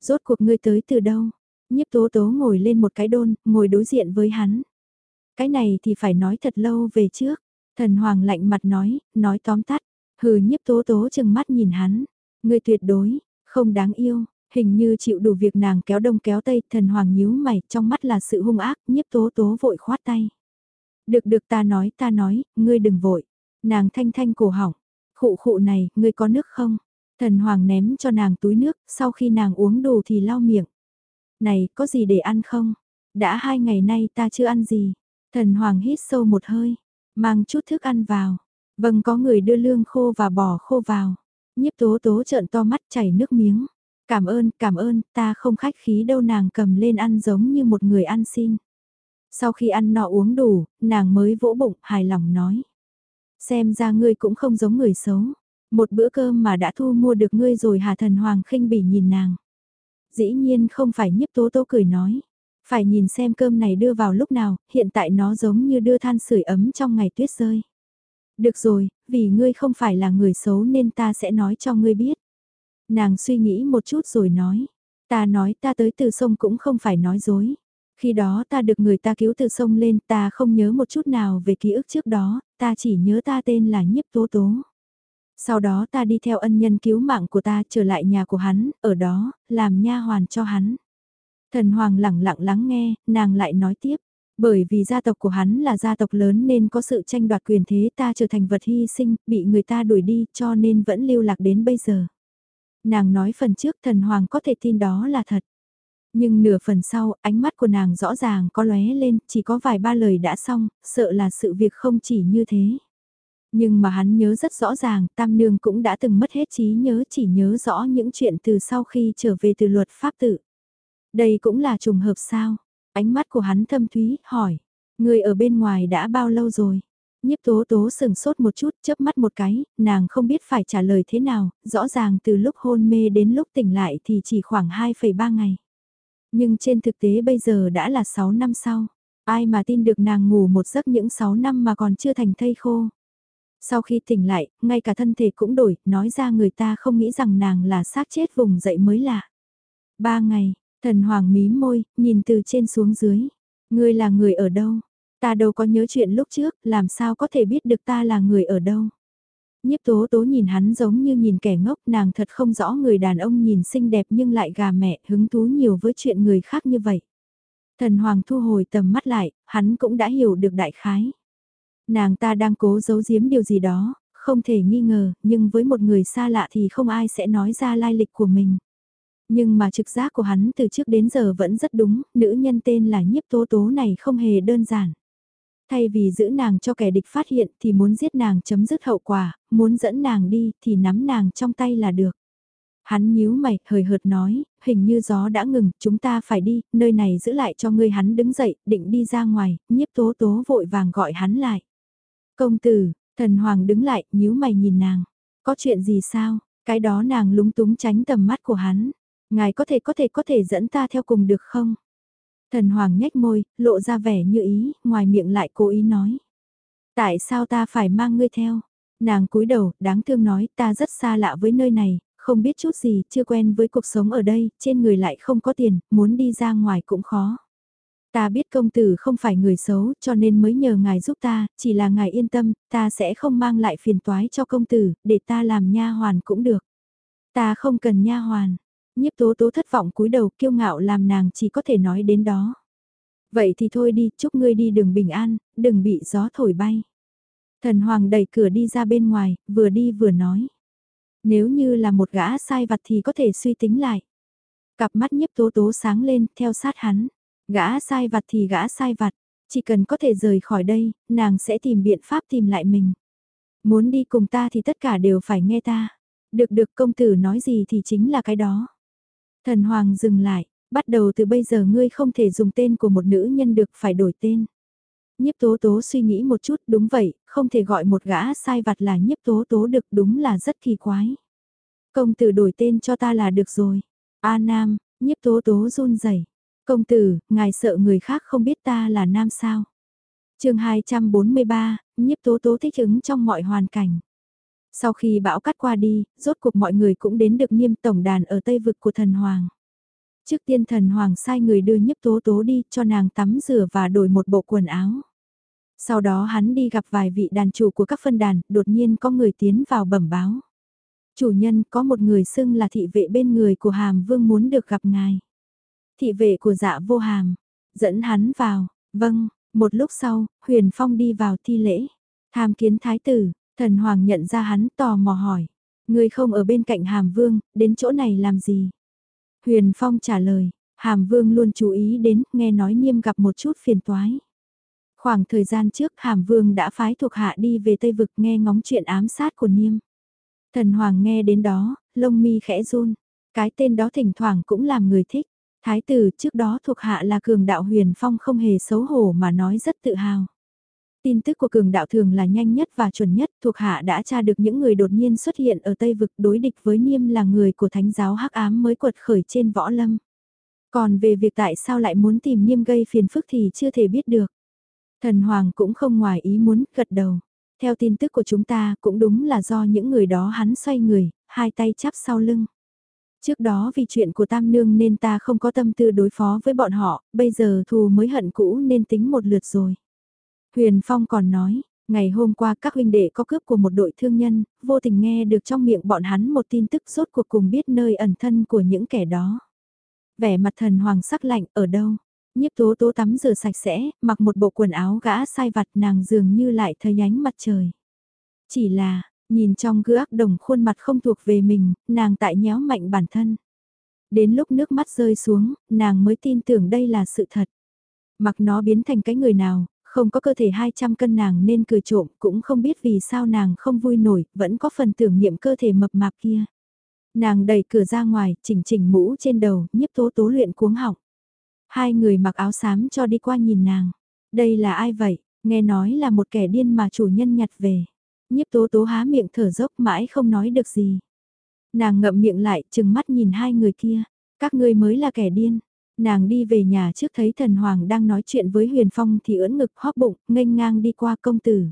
Rốt cuộc ngươi tới từ đâu? Nhiếp tố tố ngồi lên một cái đôn, ngồi đối diện với hắn. Cái này thì phải nói thật lâu về trước. Thần Hoàng lạnh mặt nói, nói tóm tắt. Hừ nhiếp tố tố chừng mắt nhìn hắn. Ngươi tuyệt đối, không đáng yêu. Hình như chịu đủ việc nàng kéo đông kéo tây, thần hoàng nhíu mày, trong mắt là sự hung ác, nhiếp tố tố vội khoát tay. Được được ta nói ta nói, ngươi đừng vội. Nàng thanh thanh cổ họng. Khụ khụ này, ngươi có nước không? Thần hoàng ném cho nàng túi nước, sau khi nàng uống đủ thì lau miệng. Này, có gì để ăn không? Đã hai ngày nay ta chưa ăn gì. Thần hoàng hít sâu một hơi, mang chút thức ăn vào. Vâng có người đưa lương khô và bò khô vào. Nhiếp tố tố trợn to mắt chảy nước miếng. Cảm ơn, cảm ơn, ta không khách khí đâu nàng cầm lên ăn giống như một người ăn xin. Sau khi ăn nọ uống đủ, nàng mới vỗ bụng, hài lòng nói. Xem ra ngươi cũng không giống người xấu. Một bữa cơm mà đã thu mua được ngươi rồi hà thần hoàng khinh bỉ nhìn nàng. Dĩ nhiên không phải nhiếp tố tố cười nói. Phải nhìn xem cơm này đưa vào lúc nào, hiện tại nó giống như đưa than sưởi ấm trong ngày tuyết rơi. Được rồi, vì ngươi không phải là người xấu nên ta sẽ nói cho ngươi biết. Nàng suy nghĩ một chút rồi nói. Ta nói ta tới từ sông cũng không phải nói dối. Khi đó ta được người ta cứu từ sông lên ta không nhớ một chút nào về ký ức trước đó, ta chỉ nhớ ta tên là Nhiếp Tố Tố. Sau đó ta đi theo ân nhân cứu mạng của ta trở lại nhà của hắn, ở đó, làm nha hoàn cho hắn. Thần Hoàng lặng lặng lắng nghe, nàng lại nói tiếp. Bởi vì gia tộc của hắn là gia tộc lớn nên có sự tranh đoạt quyền thế ta trở thành vật hy sinh, bị người ta đuổi đi cho nên vẫn lưu lạc đến bây giờ. Nàng nói phần trước thần Hoàng có thể tin đó là thật. Nhưng nửa phần sau, ánh mắt của nàng rõ ràng có lóe lên, chỉ có vài ba lời đã xong, sợ là sự việc không chỉ như thế. Nhưng mà hắn nhớ rất rõ ràng, Tam Nương cũng đã từng mất hết trí nhớ chỉ nhớ rõ những chuyện từ sau khi trở về từ luật pháp tự. Đây cũng là trùng hợp sao? Ánh mắt của hắn thâm thúy, hỏi. Người ở bên ngoài đã bao lâu rồi? Nhiếp tố tố sừng sốt một chút, chớp mắt một cái, nàng không biết phải trả lời thế nào, rõ ràng từ lúc hôn mê đến lúc tỉnh lại thì chỉ khoảng 2,3 ngày. Nhưng trên thực tế bây giờ đã là 6 năm sau. Ai mà tin được nàng ngủ một giấc những 6 năm mà còn chưa thành thây khô. Sau khi tỉnh lại, ngay cả thân thể cũng đổi, nói ra người ta không nghĩ rằng nàng là xác chết vùng dậy mới lạ. Ba ngày, thần hoàng mí môi, nhìn từ trên xuống dưới. Ngươi là người ở đâu? Ta đâu có nhớ chuyện lúc trước, làm sao có thể biết được ta là người ở đâu? Nhiếp tố tố nhìn hắn giống như nhìn kẻ ngốc nàng thật không rõ người đàn ông nhìn xinh đẹp nhưng lại gà mẹ hứng thú nhiều với chuyện người khác như vậy. Thần Hoàng thu hồi tầm mắt lại, hắn cũng đã hiểu được đại khái. Nàng ta đang cố giấu giếm điều gì đó, không thể nghi ngờ, nhưng với một người xa lạ thì không ai sẽ nói ra lai lịch của mình. Nhưng mà trực giác của hắn từ trước đến giờ vẫn rất đúng, nữ nhân tên là nhiếp tố tố này không hề đơn giản. Thay vì giữ nàng cho kẻ địch phát hiện thì muốn giết nàng chấm dứt hậu quả, muốn dẫn nàng đi thì nắm nàng trong tay là được. Hắn nhíu mày, hời hợt nói, hình như gió đã ngừng, chúng ta phải đi, nơi này giữ lại cho ngươi hắn đứng dậy, định đi ra ngoài, nhiếp tố tố vội vàng gọi hắn lại. Công tử, thần hoàng đứng lại, nhíu mày nhìn nàng, có chuyện gì sao, cái đó nàng lúng túng tránh tầm mắt của hắn, ngài có thể có thể có thể dẫn ta theo cùng được không? Thần hoàng nhếch môi, lộ ra vẻ như ý, ngoài miệng lại cố ý nói. Tại sao ta phải mang ngươi theo? Nàng cúi đầu, đáng thương nói, ta rất xa lạ với nơi này, không biết chút gì, chưa quen với cuộc sống ở đây, trên người lại không có tiền, muốn đi ra ngoài cũng khó. Ta biết công tử không phải người xấu, cho nên mới nhờ ngài giúp ta, chỉ là ngài yên tâm, ta sẽ không mang lại phiền toái cho công tử, để ta làm nha hoàn cũng được. Ta không cần nha hoàn. Nhiếp tố tố thất vọng cúi đầu kiêu ngạo làm nàng chỉ có thể nói đến đó. Vậy thì thôi đi, chúc ngươi đi đường bình an, đừng bị gió thổi bay. Thần hoàng đẩy cửa đi ra bên ngoài, vừa đi vừa nói. Nếu như là một gã sai vặt thì có thể suy tính lại. Cặp mắt nhiếp tố tố sáng lên, theo sát hắn. Gã sai vặt thì gã sai vặt, chỉ cần có thể rời khỏi đây, nàng sẽ tìm biện pháp tìm lại mình. Muốn đi cùng ta thì tất cả đều phải nghe ta. Được được công tử nói gì thì chính là cái đó. Thần Hoàng dừng lại, bắt đầu từ bây giờ ngươi không thể dùng tên của một nữ nhân được phải đổi tên. Nhiếp tố tố suy nghĩ một chút đúng vậy, không thể gọi một gã sai vặt là nhiếp tố tố được đúng là rất kỳ quái. Công tử đổi tên cho ta là được rồi. A Nam, nhiếp tố tố run rẩy Công tử, ngài sợ người khác không biết ta là Nam sao? chương 243, nhiếp tố tố thích ứng trong mọi hoàn cảnh. Sau khi bão cắt qua đi, rốt cuộc mọi người cũng đến được niêm tổng đàn ở tây vực của thần hoàng. Trước tiên thần hoàng sai người đưa nhiếp tố tố đi cho nàng tắm rửa và đổi một bộ quần áo. Sau đó hắn đi gặp vài vị đàn chủ của các phân đàn, đột nhiên có người tiến vào bẩm báo. Chủ nhân có một người xưng là thị vệ bên người của hàm vương muốn được gặp ngài. Thị vệ của dạ vô hàm, dẫn hắn vào, vâng, một lúc sau, huyền phong đi vào thi lễ. Tham kiến thái tử, thần hoàng nhận ra hắn tò mò hỏi. Người không ở bên cạnh hàm vương, đến chỗ này làm gì? Huyền phong trả lời, hàm vương luôn chú ý đến, nghe nói niêm gặp một chút phiền toái. Khoảng thời gian trước Hàm Vương đã phái thuộc hạ đi về Tây Vực nghe ngóng chuyện ám sát của Niêm. Thần Hoàng nghe đến đó, lông mi khẽ run. Cái tên đó thỉnh thoảng cũng làm người thích. Thái tử trước đó thuộc hạ là cường đạo huyền phong không hề xấu hổ mà nói rất tự hào. Tin tức của cường đạo thường là nhanh nhất và chuẩn nhất, thuộc hạ đã tra được những người đột nhiên xuất hiện ở Tây Vực đối địch với Niêm là người của thánh giáo hắc ám mới quật khởi trên võ lâm. Còn về việc tại sao lại muốn tìm Niêm gây phiền phức thì chưa thể biết được. Thần Hoàng cũng không ngoài ý muốn gật đầu. Theo tin tức của chúng ta cũng đúng là do những người đó hắn xoay người, hai tay chắp sau lưng. Trước đó vì chuyện của Tam Nương nên ta không có tâm tư đối phó với bọn họ, bây giờ thù mới hận cũ nên tính một lượt rồi. Huyền Phong còn nói, ngày hôm qua các huynh đệ có cướp của một đội thương nhân, vô tình nghe được trong miệng bọn hắn một tin tức rốt cuộc cùng biết nơi ẩn thân của những kẻ đó. Vẻ mặt thần hoàng sắc lạnh ở đâu? nhiếp tố tố tắm rửa sạch sẽ, mặc một bộ quần áo gã sai vặt nàng dường như lại thấy ánh mặt trời. Chỉ là, nhìn trong gương đồng khuôn mặt không thuộc về mình, nàng tại nhéo mạnh bản thân. Đến lúc nước mắt rơi xuống, nàng mới tin tưởng đây là sự thật. Mặc nó biến thành cái người nào, không có cơ thể 200 cân nàng nên cười trộm, cũng không biết vì sao nàng không vui nổi, vẫn có phần tưởng niệm cơ thể mập mạp kia. Nàng đẩy cửa ra ngoài, chỉnh chỉnh mũ trên đầu, nhiếp tố tố luyện cuống họng. Hai người mặc áo xám cho đi qua nhìn nàng. Đây là ai vậy? Nghe nói là một kẻ điên mà chủ nhân nhặt về. Nhiếp tố tố há miệng thở dốc mãi không nói được gì. Nàng ngậm miệng lại chừng mắt nhìn hai người kia. Các ngươi mới là kẻ điên. Nàng đi về nhà trước thấy thần hoàng đang nói chuyện với huyền phong thì ưỡn ngực hóp bụng, nghênh ngang đi qua công tử.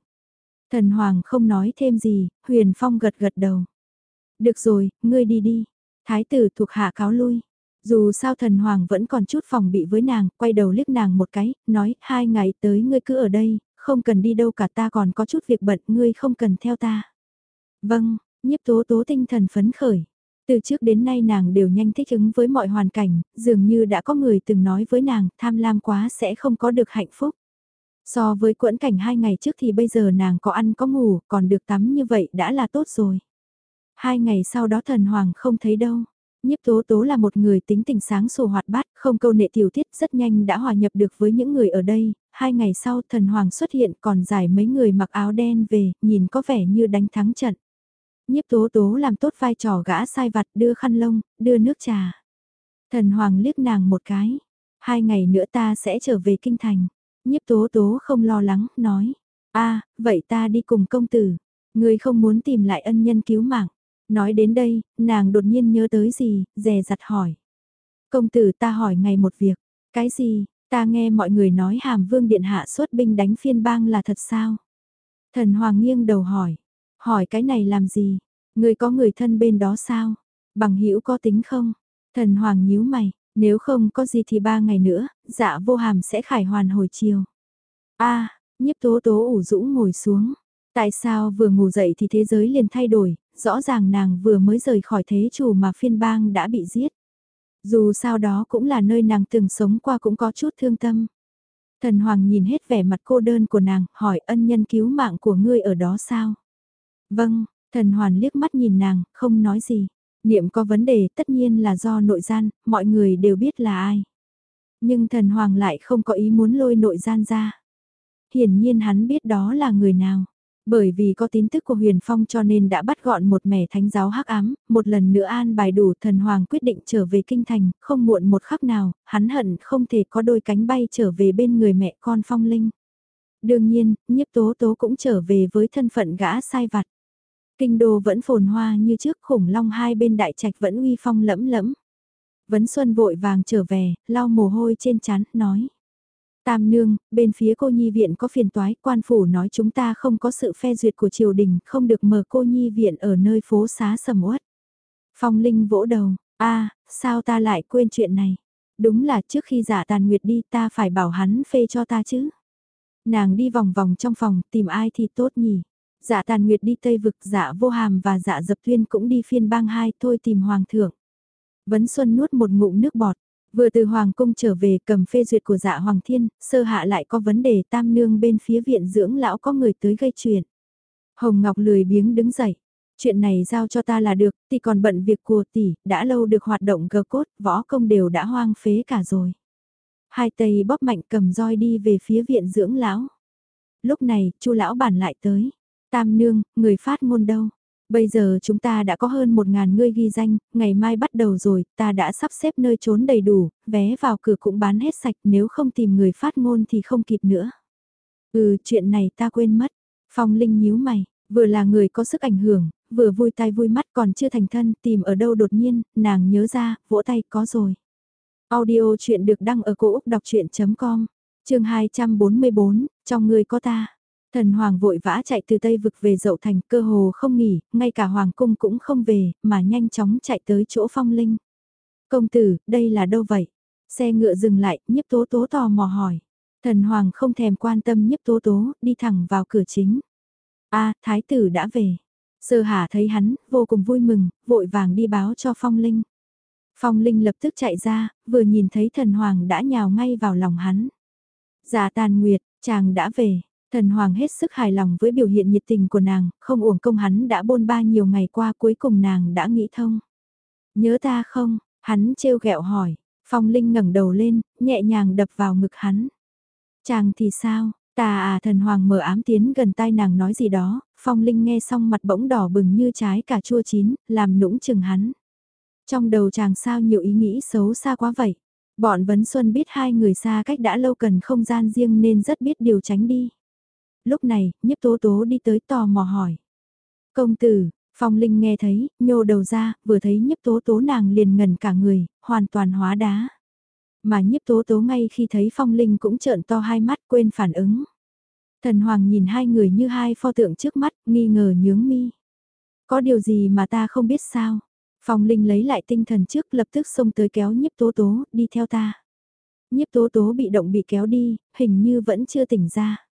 Thần hoàng không nói thêm gì, huyền phong gật gật đầu. Được rồi, ngươi đi đi. Thái tử thuộc hạ cáo lui. Dù sao thần hoàng vẫn còn chút phòng bị với nàng, quay đầu liếc nàng một cái, nói, hai ngày tới ngươi cứ ở đây, không cần đi đâu cả ta còn có chút việc bận, ngươi không cần theo ta. Vâng, nhiếp tố tố tinh thần phấn khởi. Từ trước đến nay nàng đều nhanh thích ứng với mọi hoàn cảnh, dường như đã có người từng nói với nàng, tham lam quá sẽ không có được hạnh phúc. So với quẫn cảnh hai ngày trước thì bây giờ nàng có ăn có ngủ, còn được tắm như vậy đã là tốt rồi. Hai ngày sau đó thần hoàng không thấy đâu. Nhiếp tố tố là một người tính tình sáng sủa hoạt bát, không câu nệ tiểu tiết rất nhanh đã hòa nhập được với những người ở đây. Hai ngày sau thần hoàng xuất hiện còn giải mấy người mặc áo đen về, nhìn có vẻ như đánh thắng trận. Nhiếp tố tố làm tốt vai trò gã sai vặt đưa khăn lông, đưa nước trà. Thần hoàng liếc nàng một cái. Hai ngày nữa ta sẽ trở về kinh thành. Nhiếp tố tố không lo lắng, nói. a vậy ta đi cùng công tử. Người không muốn tìm lại ân nhân cứu mạng. Nói đến đây, nàng đột nhiên nhớ tới gì, dè dặt hỏi. Công tử ta hỏi ngày một việc. Cái gì, ta nghe mọi người nói hàm vương điện hạ xuất binh đánh phiên bang là thật sao? Thần hoàng nghiêng đầu hỏi. Hỏi cái này làm gì? Người có người thân bên đó sao? Bằng hữu có tính không? Thần hoàng nhíu mày, nếu không có gì thì ba ngày nữa, dạ vô hàm sẽ khải hoàn hồi chiều. a nhiếp tố tố ủ rũ ngồi xuống. Tại sao vừa ngủ dậy thì thế giới liền thay đổi, rõ ràng nàng vừa mới rời khỏi thế chủ mà phiên bang đã bị giết. Dù sao đó cũng là nơi nàng từng sống qua cũng có chút thương tâm. Thần Hoàng nhìn hết vẻ mặt cô đơn của nàng, hỏi ân nhân cứu mạng của ngươi ở đó sao? Vâng, thần Hoàn liếc mắt nhìn nàng, không nói gì. Niệm có vấn đề tất nhiên là do nội gian, mọi người đều biết là ai. Nhưng thần Hoàng lại không có ý muốn lôi nội gian ra. Hiển nhiên hắn biết đó là người nào. Bởi vì có tín tức của Huyền Phong cho nên đã bắt gọn một mẻ thánh giáo hắc ám, một lần nữa an bài đủ thần hoàng quyết định trở về kinh thành, không muộn một khắc nào, hắn hận không thể có đôi cánh bay trở về bên người mẹ con Phong Linh. Đương nhiên, nhiếp tố tố cũng trở về với thân phận gã sai vặt. Kinh đô vẫn phồn hoa như trước khủng long hai bên đại trạch vẫn uy phong lẫm lẫm. Vấn Xuân vội vàng trở về, lau mồ hôi trên chán, nói. Tam nương, bên phía cô nhi viện có phiền toái, quan phủ nói chúng ta không có sự phê duyệt của triều đình, không được mở cô nhi viện ở nơi phố xá sầm uất. Phong Linh vỗ đầu, a sao ta lại quên chuyện này? Đúng là trước khi giả tàn nguyệt đi ta phải bảo hắn phê cho ta chứ. Nàng đi vòng vòng trong phòng, tìm ai thì tốt nhỉ? Dạ tàn nguyệt đi Tây Vực, dạ vô hàm và dạ dập tuyên cũng đi phiên bang hai thôi tìm hoàng thượng. Vấn Xuân nuốt một ngụm nước bọt, vừa từ hoàng cung trở về cầm phê duyệt của dạ hoàng thiên, sơ hạ lại có vấn đề tam nương bên phía viện dưỡng lão có người tới gây chuyện. Hồng Ngọc lười biếng đứng dậy, chuyện này giao cho ta là được, thì còn bận việc của tỷ, đã lâu được hoạt động gờ cốt, võ công đều đã hoang phế cả rồi. Hai tay bóp mạnh cầm roi đi về phía viện dưỡng lão. Lúc này, chu lão bản lại tới. Tam nương, người phát ngôn đâu? Bây giờ chúng ta đã có hơn một ngàn người ghi danh, ngày mai bắt đầu rồi, ta đã sắp xếp nơi trốn đầy đủ, vé vào cửa cũng bán hết sạch, nếu không tìm người phát ngôn thì không kịp nữa. Ừ, chuyện này ta quên mất. Phong Linh nhíu mày, vừa là người có sức ảnh hưởng, vừa vui tai vui mắt còn chưa thành thân, tìm ở đâu đột nhiên, nàng nhớ ra, vỗ tay có rồi. Audio chuyện được đăng ở cổ Úc đọc chuyện.com, trường 244, trong người có ta. Thần Hoàng vội vã chạy từ Tây Vực về dậu thành cơ hồ không nghỉ, ngay cả Hoàng cung cũng không về, mà nhanh chóng chạy tới chỗ phong linh. Công tử, đây là đâu vậy? Xe ngựa dừng lại, nhiếp tố tố tò mò hỏi. Thần Hoàng không thèm quan tâm nhiếp tố tố, đi thẳng vào cửa chính. a thái tử đã về. Sơ hà thấy hắn, vô cùng vui mừng, vội vàng đi báo cho phong linh. Phong linh lập tức chạy ra, vừa nhìn thấy thần Hoàng đã nhào ngay vào lòng hắn. già tàn nguyệt, chàng đã về, Thần Hoàng hết sức hài lòng với biểu hiện nhiệt tình của nàng, không uổng công hắn đã bôn ba nhiều ngày qua cuối cùng nàng đã nghĩ thông. Nhớ ta không? Hắn trêu ghẹo hỏi. Phong Linh ngẩng đầu lên, nhẹ nhàng đập vào ngực hắn. Chàng thì sao? Ta à thần hoàng mở ám tiến gần tai nàng nói gì đó, Phong Linh nghe xong mặt bỗng đỏ bừng như trái cà chua chín, làm nũng chừng hắn. Trong đầu chàng sao nhiều ý nghĩ xấu xa quá vậy. Bọn Vấn Xuân biết hai người xa cách đã lâu cần không gian riêng nên rất biết điều tránh đi. Lúc này, nhiếp tố tố đi tới tò mò hỏi. Công tử, Phong Linh nghe thấy, nhô đầu ra, vừa thấy nhiếp tố tố nàng liền ngần cả người, hoàn toàn hóa đá. Mà nhiếp tố tố ngay khi thấy Phong Linh cũng trợn to hai mắt quên phản ứng. Thần Hoàng nhìn hai người như hai pho tượng trước mắt, nghi ngờ nhướng mi. Có điều gì mà ta không biết sao? Phong Linh lấy lại tinh thần trước lập tức xông tới kéo nhiếp tố tố, đi theo ta. Nhiếp tố tố bị động bị kéo đi, hình như vẫn chưa tỉnh ra.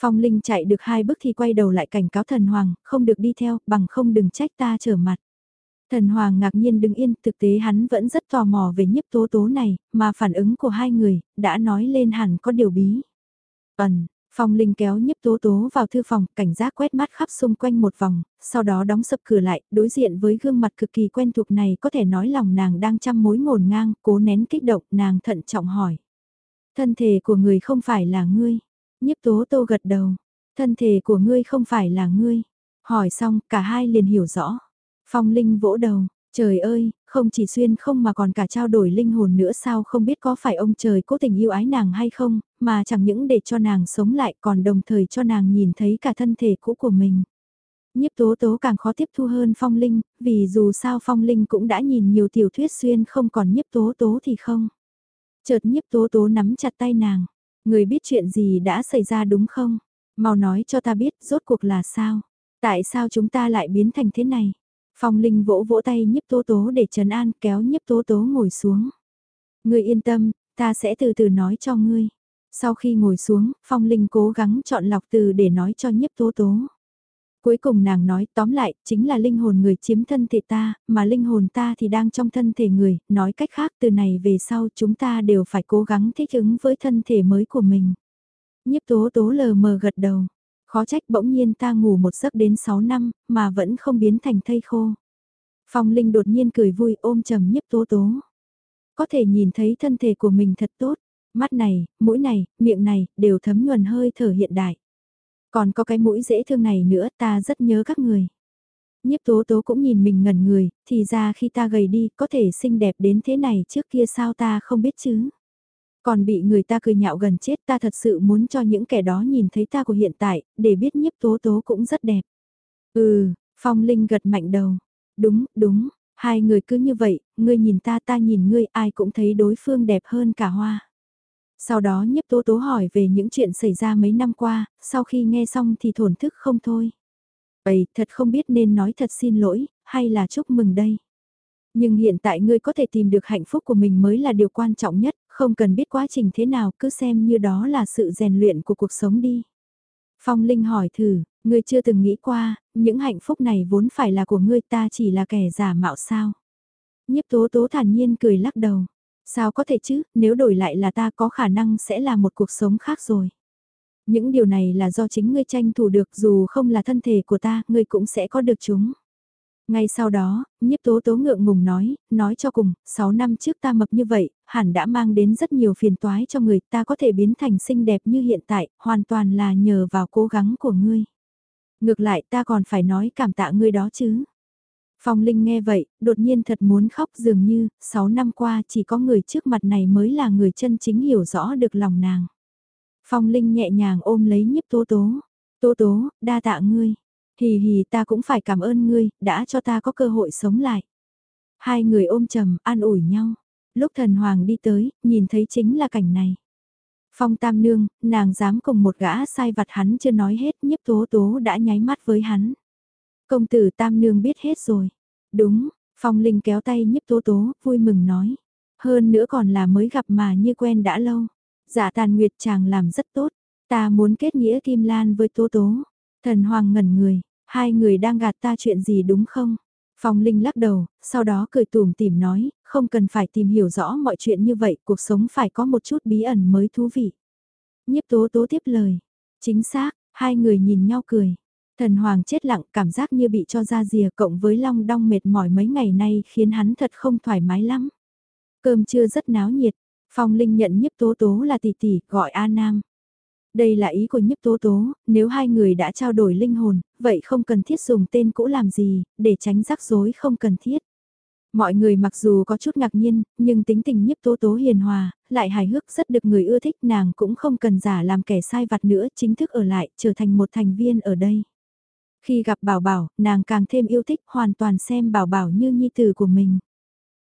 Phong Linh chạy được hai bước thì quay đầu lại cảnh cáo thần hoàng, không được đi theo, bằng không đừng trách ta trở mặt. Thần hoàng ngạc nhiên đứng yên, thực tế hắn vẫn rất tò mò về nhiếp tố tố này, mà phản ứng của hai người, đã nói lên hẳn có điều bí. Ẩn, Phong Linh kéo nhiếp tố tố vào thư phòng, cảnh giác quét mắt khắp xung quanh một vòng, sau đó đóng sập cửa lại, đối diện với gương mặt cực kỳ quen thuộc này có thể nói lòng nàng đang trăm mối ngổn ngang, cố nén kích động, nàng thận trọng hỏi. Thân thể của người không phải là ngươi. Nhiếp tố tô gật đầu. Thân thể của ngươi không phải là ngươi. Hỏi xong, cả hai liền hiểu rõ. Phong Linh vỗ đầu, Trời ơi, không chỉ xuyên không mà còn cả trao đổi linh hồn nữa sao không biết có phải ông trời cố tình yêu ái nàng hay không, mà chẳng những để cho nàng sống lại còn đồng thời cho nàng nhìn thấy cả thân thể cũ của mình. Nhiếp tố tố càng khó tiếp thu hơn phong linh, vì dù sao phong linh cũng đã nhìn nhiều tiểu thuyết xuyên không còn nhiếp tố tố thì không. Chợt nhiếp tố tố nắm chặt tay nàng, người biết chuyện gì đã xảy ra đúng không? Mau nói cho ta biết rốt cuộc là sao? Tại sao chúng ta lại biến thành thế này? Phong Linh vỗ vỗ tay nhiếp tố tố để trấn an kéo nhiếp tố tố ngồi xuống. Ngươi yên tâm, ta sẽ từ từ nói cho ngươi. Sau khi ngồi xuống, Phong Linh cố gắng chọn lọc từ để nói cho nhiếp tố tố. Cuối cùng nàng nói tóm lại, chính là linh hồn người chiếm thân thể ta, mà linh hồn ta thì đang trong thân thể người, nói cách khác từ này về sau chúng ta đều phải cố gắng thích ứng với thân thể mới của mình. Nhiếp tố tố lờ mờ gật đầu, Khó trách bỗng nhiên ta ngủ một giấc đến 6 năm, mà vẫn không biến thành thây khô. Phong Linh đột nhiên cười vui ôm trầm nhiếp tố tố. Có thể nhìn thấy thân thể của mình thật tốt, mắt này, mũi này, miệng này, đều thấm nhuần hơi thở hiện đại. Còn có cái mũi dễ thương này nữa ta rất nhớ các người. Nhiếp tố tố cũng nhìn mình ngẩn người, thì ra khi ta gầy đi có thể xinh đẹp đến thế này trước kia sao ta không biết chứ. Còn bị người ta cười nhạo gần chết ta thật sự muốn cho những kẻ đó nhìn thấy ta của hiện tại, để biết nhiếp tố tố cũng rất đẹp. Ừ, Phong Linh gật mạnh đầu. Đúng, đúng, hai người cứ như vậy, ngươi nhìn ta ta nhìn ngươi ai cũng thấy đối phương đẹp hơn cả hoa. Sau đó nhiếp tố tố hỏi về những chuyện xảy ra mấy năm qua, sau khi nghe xong thì thổn thức không thôi. Ây, thật không biết nên nói thật xin lỗi, hay là chúc mừng đây. Nhưng hiện tại ngươi có thể tìm được hạnh phúc của mình mới là điều quan trọng nhất, không cần biết quá trình thế nào cứ xem như đó là sự rèn luyện của cuộc sống đi. Phong Linh hỏi thử, ngươi chưa từng nghĩ qua, những hạnh phúc này vốn phải là của ngươi ta chỉ là kẻ giả mạo sao. Nhiếp tố tố thản nhiên cười lắc đầu. Sao có thể chứ, nếu đổi lại là ta có khả năng sẽ là một cuộc sống khác rồi. Những điều này là do chính ngươi tranh thủ được dù không là thân thể của ta, ngươi cũng sẽ có được chúng. Ngay sau đó, nhiếp tố tố ngượng ngùng nói, nói cho cùng, 6 năm trước ta mập như vậy, hẳn đã mang đến rất nhiều phiền toái cho người ta có thể biến thành xinh đẹp như hiện tại, hoàn toàn là nhờ vào cố gắng của ngươi. Ngược lại ta còn phải nói cảm tạ ngươi đó chứ. Phong Linh nghe vậy, đột nhiên thật muốn khóc dường như, 6 năm qua chỉ có người trước mặt này mới là người chân chính hiểu rõ được lòng nàng. Phong Linh nhẹ nhàng ôm lấy nhiếp tố tố. Tố tố, đa tạ ngươi. Hì hì ta cũng phải cảm ơn ngươi, đã cho ta có cơ hội sống lại. Hai người ôm trầm, an ủi nhau. Lúc thần hoàng đi tới, nhìn thấy chính là cảnh này. Phong tam nương, nàng dám cùng một gã sai vặt hắn chưa nói hết nhiếp tố tố đã nháy mắt với hắn. Công tử tam nương biết hết rồi. Đúng, phong linh kéo tay nhiếp tố tố, vui mừng nói. Hơn nữa còn là mới gặp mà như quen đã lâu. Dạ tàn nguyệt chàng làm rất tốt. Ta muốn kết nghĩa kim lan với tố tố. Thần hoàng ngẩn người, Hai người đang gạt ta chuyện gì đúng không? Phong Linh lắc đầu, sau đó cười tủm tìm nói, không cần phải tìm hiểu rõ mọi chuyện như vậy, cuộc sống phải có một chút bí ẩn mới thú vị. Nhiếp tố tố tiếp lời. Chính xác, hai người nhìn nhau cười. Thần Hoàng chết lặng cảm giác như bị cho ra rìa cộng với long đong mệt mỏi mấy ngày nay khiến hắn thật không thoải mái lắm. Cơm trưa rất náo nhiệt, Phong Linh nhận nhiếp tố tố là tỷ tỷ, gọi A Nam. Đây là ý của nhiếp tố tố, nếu hai người đã trao đổi linh hồn, vậy không cần thiết dùng tên cũ làm gì, để tránh rắc rối không cần thiết. Mọi người mặc dù có chút ngạc nhiên, nhưng tính tình nhiếp tố tố hiền hòa, lại hài hước rất được người ưa thích nàng cũng không cần giả làm kẻ sai vặt nữa chính thức ở lại, trở thành một thành viên ở đây. Khi gặp bảo bảo, nàng càng thêm yêu thích hoàn toàn xem bảo bảo như nhi tử của mình.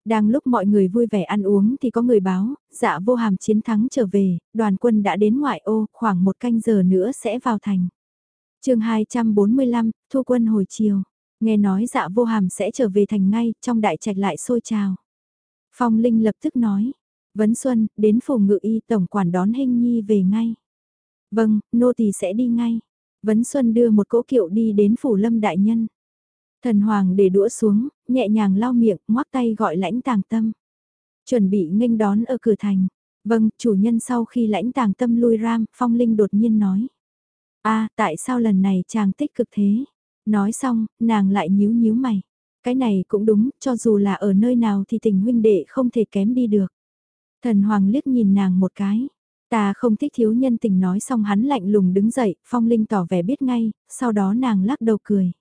Đang lúc mọi người vui vẻ ăn uống thì có người báo, dạ vô hàm chiến thắng trở về, đoàn quân đã đến ngoại ô, khoảng một canh giờ nữa sẽ vào thành. chương 245, thu quân hồi chiều. Nghe nói dạ vô hàm sẽ trở về thành ngay, trong đại trạch lại sôi trào. Phong Linh lập tức nói, Vấn Xuân, đến phủ ngự y tổng quản đón hình nhi về ngay. Vâng, nô tỳ sẽ đi ngay. Vấn Xuân đưa một cỗ kiệu đi đến phủ lâm đại nhân. Thần Hoàng để đũa xuống, nhẹ nhàng lau miệng, ngoắc tay gọi lãnh tàng tâm. Chuẩn bị nghênh đón ở cửa thành. Vâng, chủ nhân sau khi lãnh tàng tâm lui ram, Phong Linh đột nhiên nói. a tại sao lần này chàng tích cực thế? Nói xong, nàng lại nhíu nhíu mày. Cái này cũng đúng, cho dù là ở nơi nào thì tình huynh đệ không thể kém đi được. Thần Hoàng liếc nhìn nàng một cái. Ta không thích thiếu nhân tình nói xong hắn lạnh lùng đứng dậy, Phong Linh tỏ vẻ biết ngay, sau đó nàng lắc đầu cười.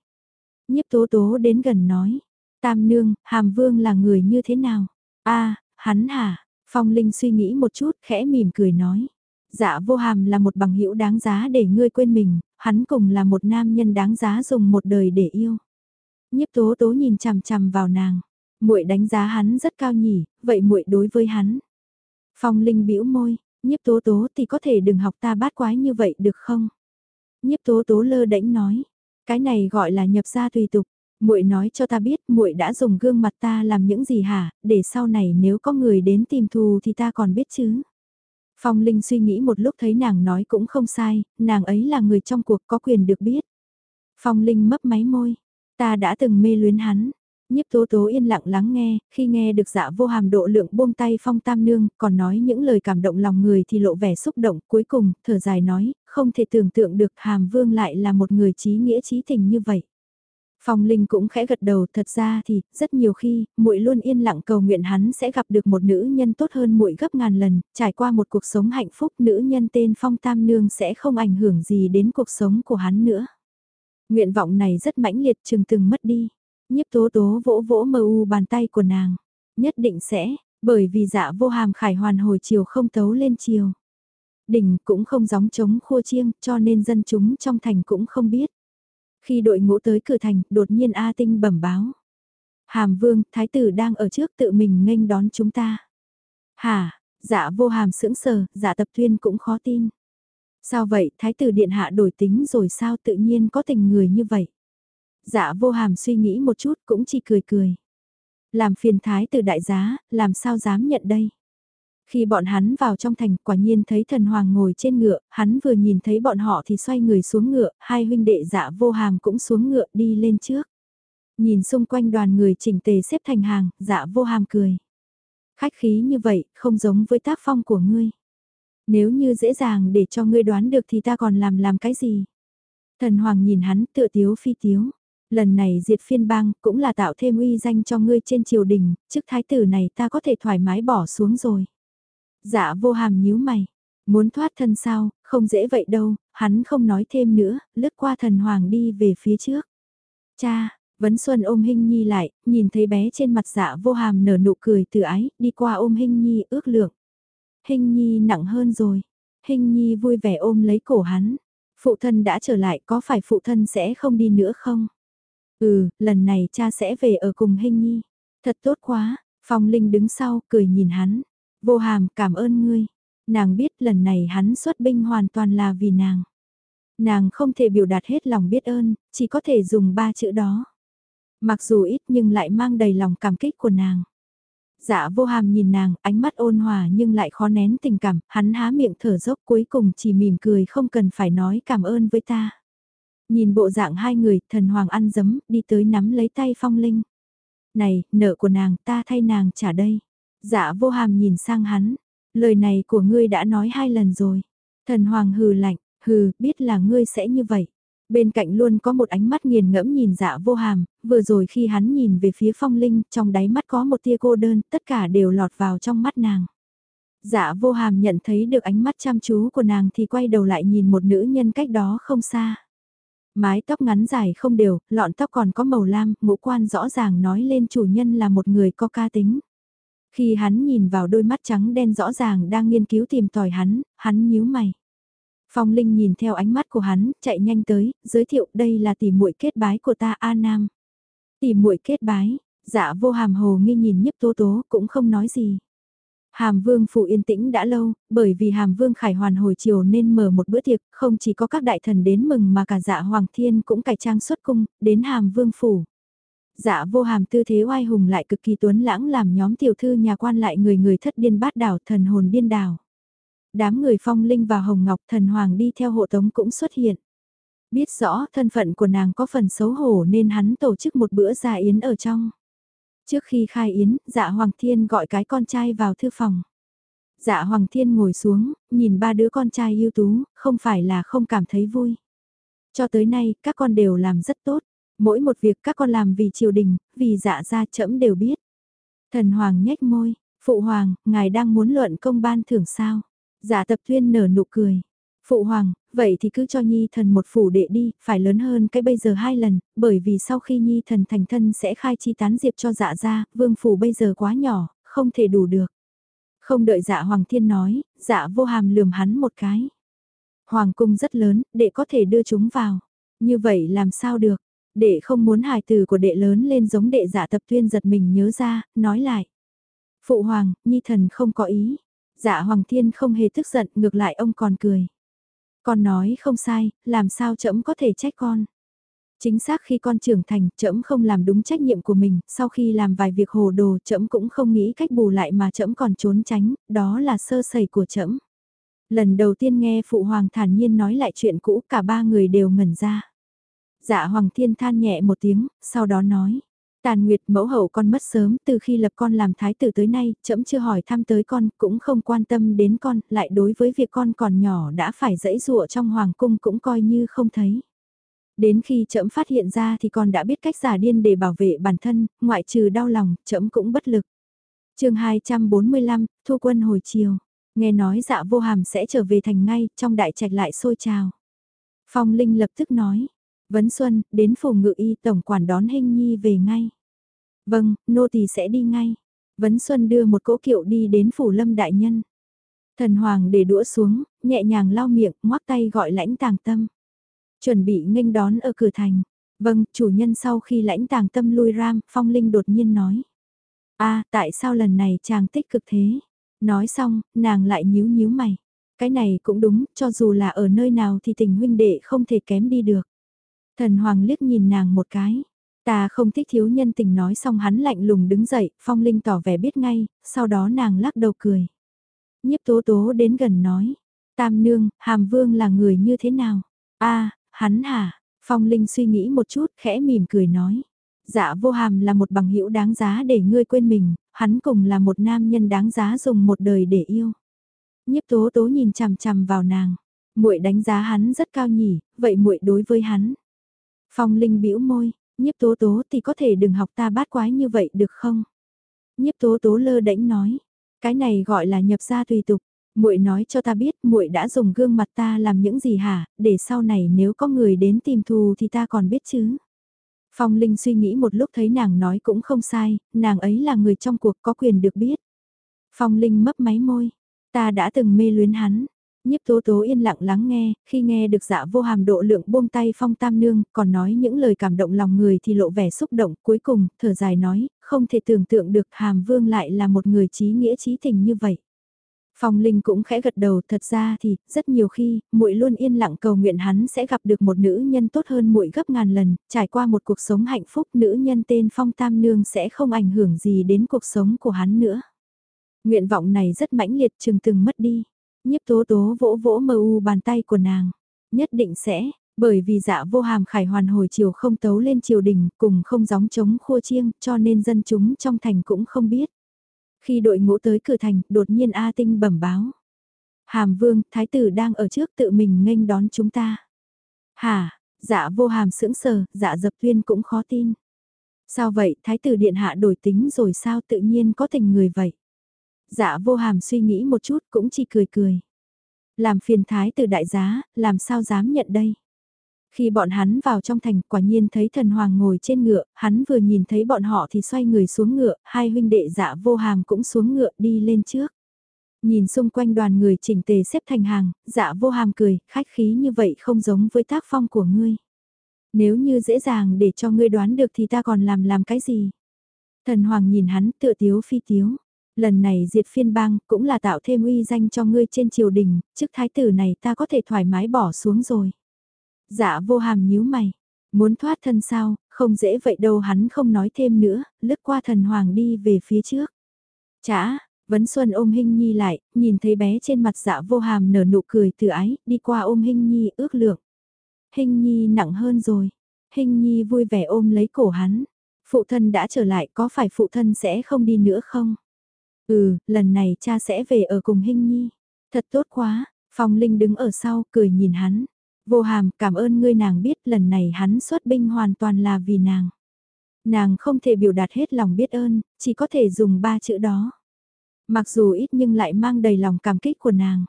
Nhiếp tố tố đến gần nói. Tam nương, hàm vương là người như thế nào? a hắn hả? Phong Linh suy nghĩ một chút, khẽ mỉm cười nói. Dạ vô hàm là một bằng hữu đáng giá để ngươi quên mình, hắn cùng là một nam nhân đáng giá dùng một đời để yêu. Nhiếp tố tố nhìn chằm chằm vào nàng, muội đánh giá hắn rất cao nhỉ, vậy muội đối với hắn. Phong Linh bĩu môi, nhiếp tố tố thì có thể đừng học ta bát quái như vậy được không? Nhiếp tố tố lơ đễnh nói, cái này gọi là nhập gia tùy tục, muội nói cho ta biết muội đã dùng gương mặt ta làm những gì hả, để sau này nếu có người đến tìm thù thì ta còn biết chứ. Phong Linh suy nghĩ một lúc thấy nàng nói cũng không sai, nàng ấy là người trong cuộc có quyền được biết. Phong Linh mấp máy môi, ta đã từng mê luyến hắn. Nhiếp tố tố yên lặng lắng nghe, khi nghe được dạ vô hàm độ lượng buông tay phong tam nương, còn nói những lời cảm động lòng người thì lộ vẻ xúc động, cuối cùng, thở dài nói, không thể tưởng tượng được hàm vương lại là một người trí nghĩa trí tình như vậy. Phong Linh cũng khẽ gật đầu, thật ra thì rất nhiều khi, muội luôn yên lặng cầu nguyện hắn sẽ gặp được một nữ nhân tốt hơn muội gấp ngàn lần, trải qua một cuộc sống hạnh phúc, nữ nhân tên Phong Tam Nương sẽ không ảnh hưởng gì đến cuộc sống của hắn nữa. Nguyện vọng này rất mãnh liệt chừng từng mất đi. Nhiếp tố tố vỗ vỗ mờ u bàn tay của nàng. Nhất định sẽ, bởi vì dạ vô hàm khải hoàn hồi chiều không tấu lên chiều. Đỉnh cũng không gióng trống khua chiêng cho nên dân chúng trong thành cũng không biết. Khi đội ngũ tới cửa thành, đột nhiên A Tinh bẩm báo. Hàm vương, thái tử đang ở trước tự mình nghênh đón chúng ta. Hả, dạ vô hàm sững sờ, dạ tập tuyên cũng khó tin. Sao vậy, thái tử điện hạ đổi tính rồi sao tự nhiên có tình người như vậy? Dạ vô hàm suy nghĩ một chút cũng chỉ cười cười. Làm phiền thái tử đại giá, làm sao dám nhận đây? Khi bọn hắn vào trong thành quả nhiên thấy thần hoàng ngồi trên ngựa, hắn vừa nhìn thấy bọn họ thì xoay người xuống ngựa, hai huynh đệ dạ vô hàm cũng xuống ngựa đi lên trước. Nhìn xung quanh đoàn người chỉnh tề xếp thành hàng, dạ vô hàm cười. Khách khí như vậy, không giống với tác phong của ngươi. Nếu như dễ dàng để cho ngươi đoán được thì ta còn làm làm cái gì? Thần hoàng nhìn hắn tựa tiếu phi tiếu. Lần này diệt phiên bang cũng là tạo thêm uy danh cho ngươi trên triều đình, chức thái tử này ta có thể thoải mái bỏ xuống rồi. Dạ vô hàm nhíu mày. Muốn thoát thân sao, không dễ vậy đâu, hắn không nói thêm nữa, lướt qua thần hoàng đi về phía trước. Cha, Vấn Xuân ôm Hinh Nhi lại, nhìn thấy bé trên mặt dạ vô hàm nở nụ cười từ ái, đi qua ôm Hinh Nhi ước lượng. Hinh Nhi nặng hơn rồi. Hinh Nhi vui vẻ ôm lấy cổ hắn. Phụ thân đã trở lại có phải phụ thân sẽ không đi nữa không? Ừ, lần này cha sẽ về ở cùng Hinh Nhi. Thật tốt quá, Phong Linh đứng sau cười nhìn hắn. Vô hàm cảm ơn ngươi. Nàng biết lần này hắn xuất binh hoàn toàn là vì nàng. Nàng không thể biểu đạt hết lòng biết ơn, chỉ có thể dùng ba chữ đó. Mặc dù ít nhưng lại mang đầy lòng cảm kích của nàng. Dạ vô hàm nhìn nàng, ánh mắt ôn hòa nhưng lại khó nén tình cảm, hắn há miệng thở dốc cuối cùng chỉ mỉm cười không cần phải nói cảm ơn với ta. Nhìn bộ dạng hai người, thần hoàng ăn dấm, đi tới nắm lấy tay phong linh. Này, nợ của nàng ta thay nàng trả đây. Dạ vô hàm nhìn sang hắn, lời này của ngươi đã nói hai lần rồi. Thần hoàng hừ lạnh, hừ, biết là ngươi sẽ như vậy. Bên cạnh luôn có một ánh mắt nghiền ngẫm nhìn dạ vô hàm, vừa rồi khi hắn nhìn về phía phong linh, trong đáy mắt có một tia cô đơn, tất cả đều lọt vào trong mắt nàng. Dạ vô hàm nhận thấy được ánh mắt chăm chú của nàng thì quay đầu lại nhìn một nữ nhân cách đó không xa. Mái tóc ngắn dài không đều, lọn tóc còn có màu lam, ngũ quan rõ ràng nói lên chủ nhân là một người có ca tính. Khi hắn nhìn vào đôi mắt trắng đen rõ ràng đang nghiên cứu tìm tòi hắn, hắn nhíu mày. Phong Linh nhìn theo ánh mắt của hắn, chạy nhanh tới, giới thiệu đây là tỷ muội kết bái của ta A Nam. Tỷ muội kết bái, dạ vô hàm hồ nghi nhìn nhấp tố tố cũng không nói gì. Hàm Vương phủ yên tĩnh đã lâu, bởi vì Hàm Vương khải hoàn hồi chiều nên mở một bữa tiệc, không chỉ có các đại thần đến mừng mà cả dạ Hoàng Thiên cũng cải trang xuất cung, đến Hàm Vương phủ. Dạ vô hàm tư thế oai hùng lại cực kỳ tuấn lãng làm nhóm tiểu thư nhà quan lại người người thất điên bát đảo thần hồn điên đảo. Đám người phong linh và hồng ngọc thần hoàng đi theo hộ tống cũng xuất hiện. Biết rõ thân phận của nàng có phần xấu hổ nên hắn tổ chức một bữa gia yến ở trong. Trước khi khai yến, dạ Hoàng Thiên gọi cái con trai vào thư phòng. Dạ Hoàng Thiên ngồi xuống, nhìn ba đứa con trai ưu tú, không phải là không cảm thấy vui. Cho tới nay, các con đều làm rất tốt. Mỗi một việc các con làm vì triều đình, vì dạ gia trẫm đều biết. Thần Hoàng nhếch môi, Phụ Hoàng, ngài đang muốn luận công ban thưởng sao? Dạ tập tuyên nở nụ cười. Phụ Hoàng, vậy thì cứ cho Nhi thần một phủ đệ đi, phải lớn hơn cái bây giờ hai lần, bởi vì sau khi Nhi thần thành thân sẽ khai chi tán diệp cho dạ gia, vương phủ bây giờ quá nhỏ, không thể đủ được. Không đợi dạ Hoàng Thiên nói, dạ vô hàm lườm hắn một cái. Hoàng cung rất lớn, đệ có thể đưa chúng vào. Như vậy làm sao được? Đệ không muốn hài từ của đệ lớn lên giống đệ dạ tập tuyên giật mình nhớ ra, nói lại. Phụ hoàng, nhi thần không có ý. Dạ hoàng thiên không hề tức giận, ngược lại ông còn cười. Con nói không sai, làm sao trẫm có thể trách con. Chính xác khi con trưởng thành, trẫm không làm đúng trách nhiệm của mình, sau khi làm vài việc hồ đồ, trẫm cũng không nghĩ cách bù lại mà trẫm còn trốn tránh, đó là sơ sẩy của trẫm. Lần đầu tiên nghe phụ hoàng thản nhiên nói lại chuyện cũ, cả ba người đều ngẩn ra. Dạ hoàng thiên than nhẹ một tiếng, sau đó nói. Tàn Nguyệt mẫu hậu con mất sớm, từ khi lập con làm thái tử tới nay, trẫm chưa hỏi thăm tới con, cũng không quan tâm đến con, lại đối với việc con còn nhỏ đã phải dẫy dụa trong hoàng cung cũng coi như không thấy. Đến khi trẫm phát hiện ra thì con đã biết cách giả điên để bảo vệ bản thân, ngoại trừ đau lòng, trẫm cũng bất lực. chương 245, Thu quân hồi chiều. Nghe nói dạ vô hàm sẽ trở về thành ngay, trong đại trạch lại sôi trào. Phong Linh lập tức nói, Vấn Xuân, đến phủ ngự y tổng quản đón Hinh Nhi về ngay. Vâng, nô tỳ sẽ đi ngay. Vấn Xuân đưa một cỗ kiệu đi đến phủ lâm đại nhân. Thần Hoàng để đũa xuống, nhẹ nhàng lau miệng, ngoắc tay gọi lãnh tàng tâm. Chuẩn bị nghênh đón ở cửa thành. Vâng, chủ nhân sau khi lãnh tàng tâm lui ram, Phong Linh đột nhiên nói. a tại sao lần này chàng tích cực thế? Nói xong, nàng lại nhíu nhíu mày. Cái này cũng đúng, cho dù là ở nơi nào thì tình huynh đệ không thể kém đi được. Thần Hoàng liếc nhìn nàng một cái. Ta không thích thiếu nhân tình nói xong hắn lạnh lùng đứng dậy, Phong Linh tỏ vẻ biết ngay, sau đó nàng lắc đầu cười. Nhiếp tố tố đến gần nói. Tam nương, hàm vương là người như thế nào? a hắn hả? Phong Linh suy nghĩ một chút, khẽ mỉm cười nói. Dạ vô hàm là một bằng hữu đáng giá để ngươi quên mình, hắn cùng là một nam nhân đáng giá dùng một đời để yêu. Nhiếp tố tố nhìn chằm chằm vào nàng. muội đánh giá hắn rất cao nhỉ, vậy muội đối với hắn. Phong Linh bĩu môi, nhiếp tố tố thì có thể đừng học ta bát quái như vậy được không? Nhiếp tố tố lơ đễnh nói, cái này gọi là nhập gia tùy tục. Muội nói cho ta biết muội đã dùng gương mặt ta làm những gì hả, để sau này nếu có người đến tìm thù thì ta còn biết chứ. Phong Linh suy nghĩ một lúc thấy nàng nói cũng không sai, nàng ấy là người trong cuộc có quyền được biết. Phong Linh mấp máy môi, ta đã từng mê luyến hắn, nhiếp tố tố yên lặng lắng nghe, khi nghe được dạ vô hàm độ lượng buông tay phong tam nương, còn nói những lời cảm động lòng người thì lộ vẻ xúc động, cuối cùng, thở dài nói, không thể tưởng tượng được hàm vương lại là một người trí nghĩa trí tình như vậy. Phong Linh cũng khẽ gật đầu, thật ra thì rất nhiều khi, muội luôn yên lặng cầu nguyện hắn sẽ gặp được một nữ nhân tốt hơn muội gấp ngàn lần, trải qua một cuộc sống hạnh phúc, nữ nhân tên Phong Tam nương sẽ không ảnh hưởng gì đến cuộc sống của hắn nữa. Nguyện vọng này rất mãnh liệt chừng từng mất đi. Nhiếp tố tố vỗ vỗ mờ u bàn tay của nàng. Nhất định sẽ, bởi vì dạ vô hàm khải hoàn hồi chiều không tấu lên triều đình cùng không gióng chống khua chiêng cho nên dân chúng trong thành cũng không biết. Khi đội ngũ tới cửa thành, đột nhiên A Tinh bẩm báo. Hàm vương, thái tử đang ở trước tự mình nghênh đón chúng ta. Hả, dạ vô hàm sững sờ, dạ dập tuyên cũng khó tin. Sao vậy, thái tử điện hạ đổi tính rồi sao tự nhiên có tình người vậy? Dạ vô hàm suy nghĩ một chút cũng chỉ cười cười. Làm phiền thái từ đại giá, làm sao dám nhận đây. Khi bọn hắn vào trong thành quả nhiên thấy thần hoàng ngồi trên ngựa, hắn vừa nhìn thấy bọn họ thì xoay người xuống ngựa, hai huynh đệ dạ vô hàm cũng xuống ngựa đi lên trước. Nhìn xung quanh đoàn người chỉnh tề xếp thành hàng, dạ vô hàm cười, khách khí như vậy không giống với tác phong của ngươi. Nếu như dễ dàng để cho ngươi đoán được thì ta còn làm làm cái gì? Thần hoàng nhìn hắn tựa tiếu phi tiếu. Lần này diệt phiên bang cũng là tạo thêm uy danh cho ngươi trên triều đình, chức thái tử này ta có thể thoải mái bỏ xuống rồi. Dạ vô hàm nhíu mày, muốn thoát thân sao, không dễ vậy đâu hắn không nói thêm nữa, lướt qua thần hoàng đi về phía trước. Chả, Vấn Xuân ôm Hinh Nhi lại, nhìn thấy bé trên mặt dạ vô hàm nở nụ cười từ ái, đi qua ôm Hinh Nhi ước lượng. Hinh Nhi nặng hơn rồi. Hinh Nhi vui vẻ ôm lấy cổ hắn. Phụ thân đã trở lại có phải phụ thân sẽ không đi nữa không? Ừ, lần này cha sẽ về ở cùng Hinh Nhi. Thật tốt quá, Phong Linh đứng ở sau, cười nhìn hắn. Vô hàm cảm ơn ngươi nàng biết lần này hắn xuất binh hoàn toàn là vì nàng. Nàng không thể biểu đạt hết lòng biết ơn, chỉ có thể dùng ba chữ đó. Mặc dù ít nhưng lại mang đầy lòng cảm kích của nàng.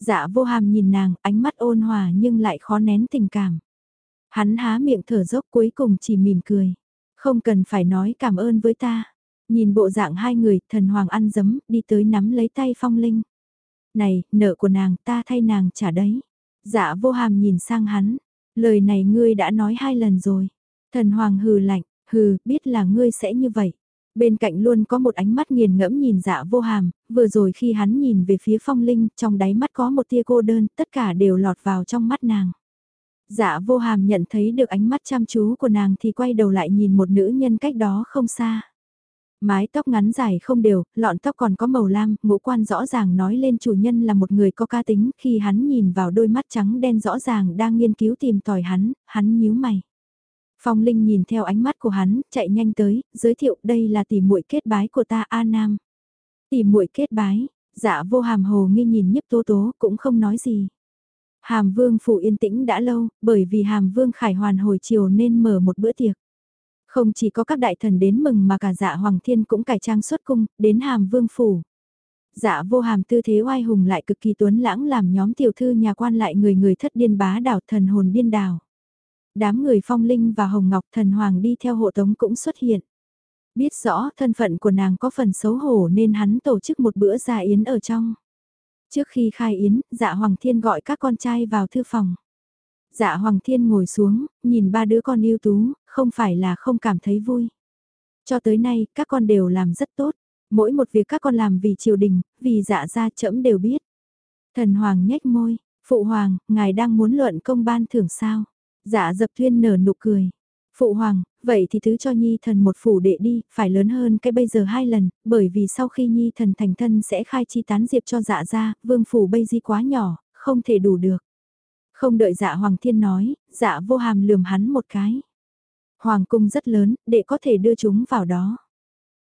Dạ vô hàm nhìn nàng, ánh mắt ôn hòa nhưng lại khó nén tình cảm. Hắn há miệng thở dốc cuối cùng chỉ mỉm cười. Không cần phải nói cảm ơn với ta. Nhìn bộ dạng hai người, thần hoàng ăn dấm, đi tới nắm lấy tay phong linh. Này, nợ của nàng ta thay nàng trả đấy. Dạ vô hàm nhìn sang hắn. Lời này ngươi đã nói hai lần rồi. Thần hoàng hừ lạnh, hừ, biết là ngươi sẽ như vậy. Bên cạnh luôn có một ánh mắt nghiền ngẫm nhìn dạ vô hàm, vừa rồi khi hắn nhìn về phía phong linh, trong đáy mắt có một tia cô đơn, tất cả đều lọt vào trong mắt nàng. Dạ vô hàm nhận thấy được ánh mắt chăm chú của nàng thì quay đầu lại nhìn một nữ nhân cách đó không xa. Mái tóc ngắn dài không đều, lọn tóc còn có màu lam, ngũ quan rõ ràng nói lên chủ nhân là một người có ca tính, khi hắn nhìn vào đôi mắt trắng đen rõ ràng đang nghiên cứu tìm tòi hắn, hắn nhíu mày. Phong Linh nhìn theo ánh mắt của hắn, chạy nhanh tới, giới thiệu đây là tỷ muội kết bái của ta A Nam. Tỷ muội kết bái, dạ vô hàm hồ nghi nhìn nhấp tố tố cũng không nói gì. Hàm Vương phủ yên tĩnh đã lâu, bởi vì Hàm Vương Khải Hoàn hồi chiều nên mở một bữa tiệc. Không chỉ có các đại thần đến mừng mà cả dạ Hoàng Thiên cũng cải trang xuất cung, đến Hàm Vương phủ. Dạ vô hàm tư thế oai hùng lại cực kỳ tuấn lãng làm nhóm tiểu thư nhà quan lại người người thất điên bá đảo thần hồn điên đảo. Đám người phong linh và hồng ngọc thần hoàng đi theo hộ tống cũng xuất hiện. Biết rõ thân phận của nàng có phần xấu hổ nên hắn tổ chức một bữa gia yến ở trong. Trước khi khai yến, dạ Hoàng Thiên gọi các con trai vào thư phòng. Dạ Hoàng Thiên ngồi xuống, nhìn ba đứa con yêu tú, không phải là không cảm thấy vui. Cho tới nay, các con đều làm rất tốt. Mỗi một việc các con làm vì triều đình, vì dạ gia trẫm đều biết. Thần Hoàng nhếch môi, Phụ Hoàng, ngài đang muốn luận công ban thưởng sao? Dạ dập thuyên nở nụ cười. Phụ Hoàng, vậy thì thứ cho Nhi thần một phủ đệ đi, phải lớn hơn cái bây giờ hai lần, bởi vì sau khi Nhi thần thành thân sẽ khai chi tán diệp cho dạ ra, vương phủ bây di quá nhỏ, không thể đủ được. Không đợi dạ Hoàng Thiên nói, dạ vô hàm lườm hắn một cái. Hoàng cung rất lớn, đệ có thể đưa chúng vào đó.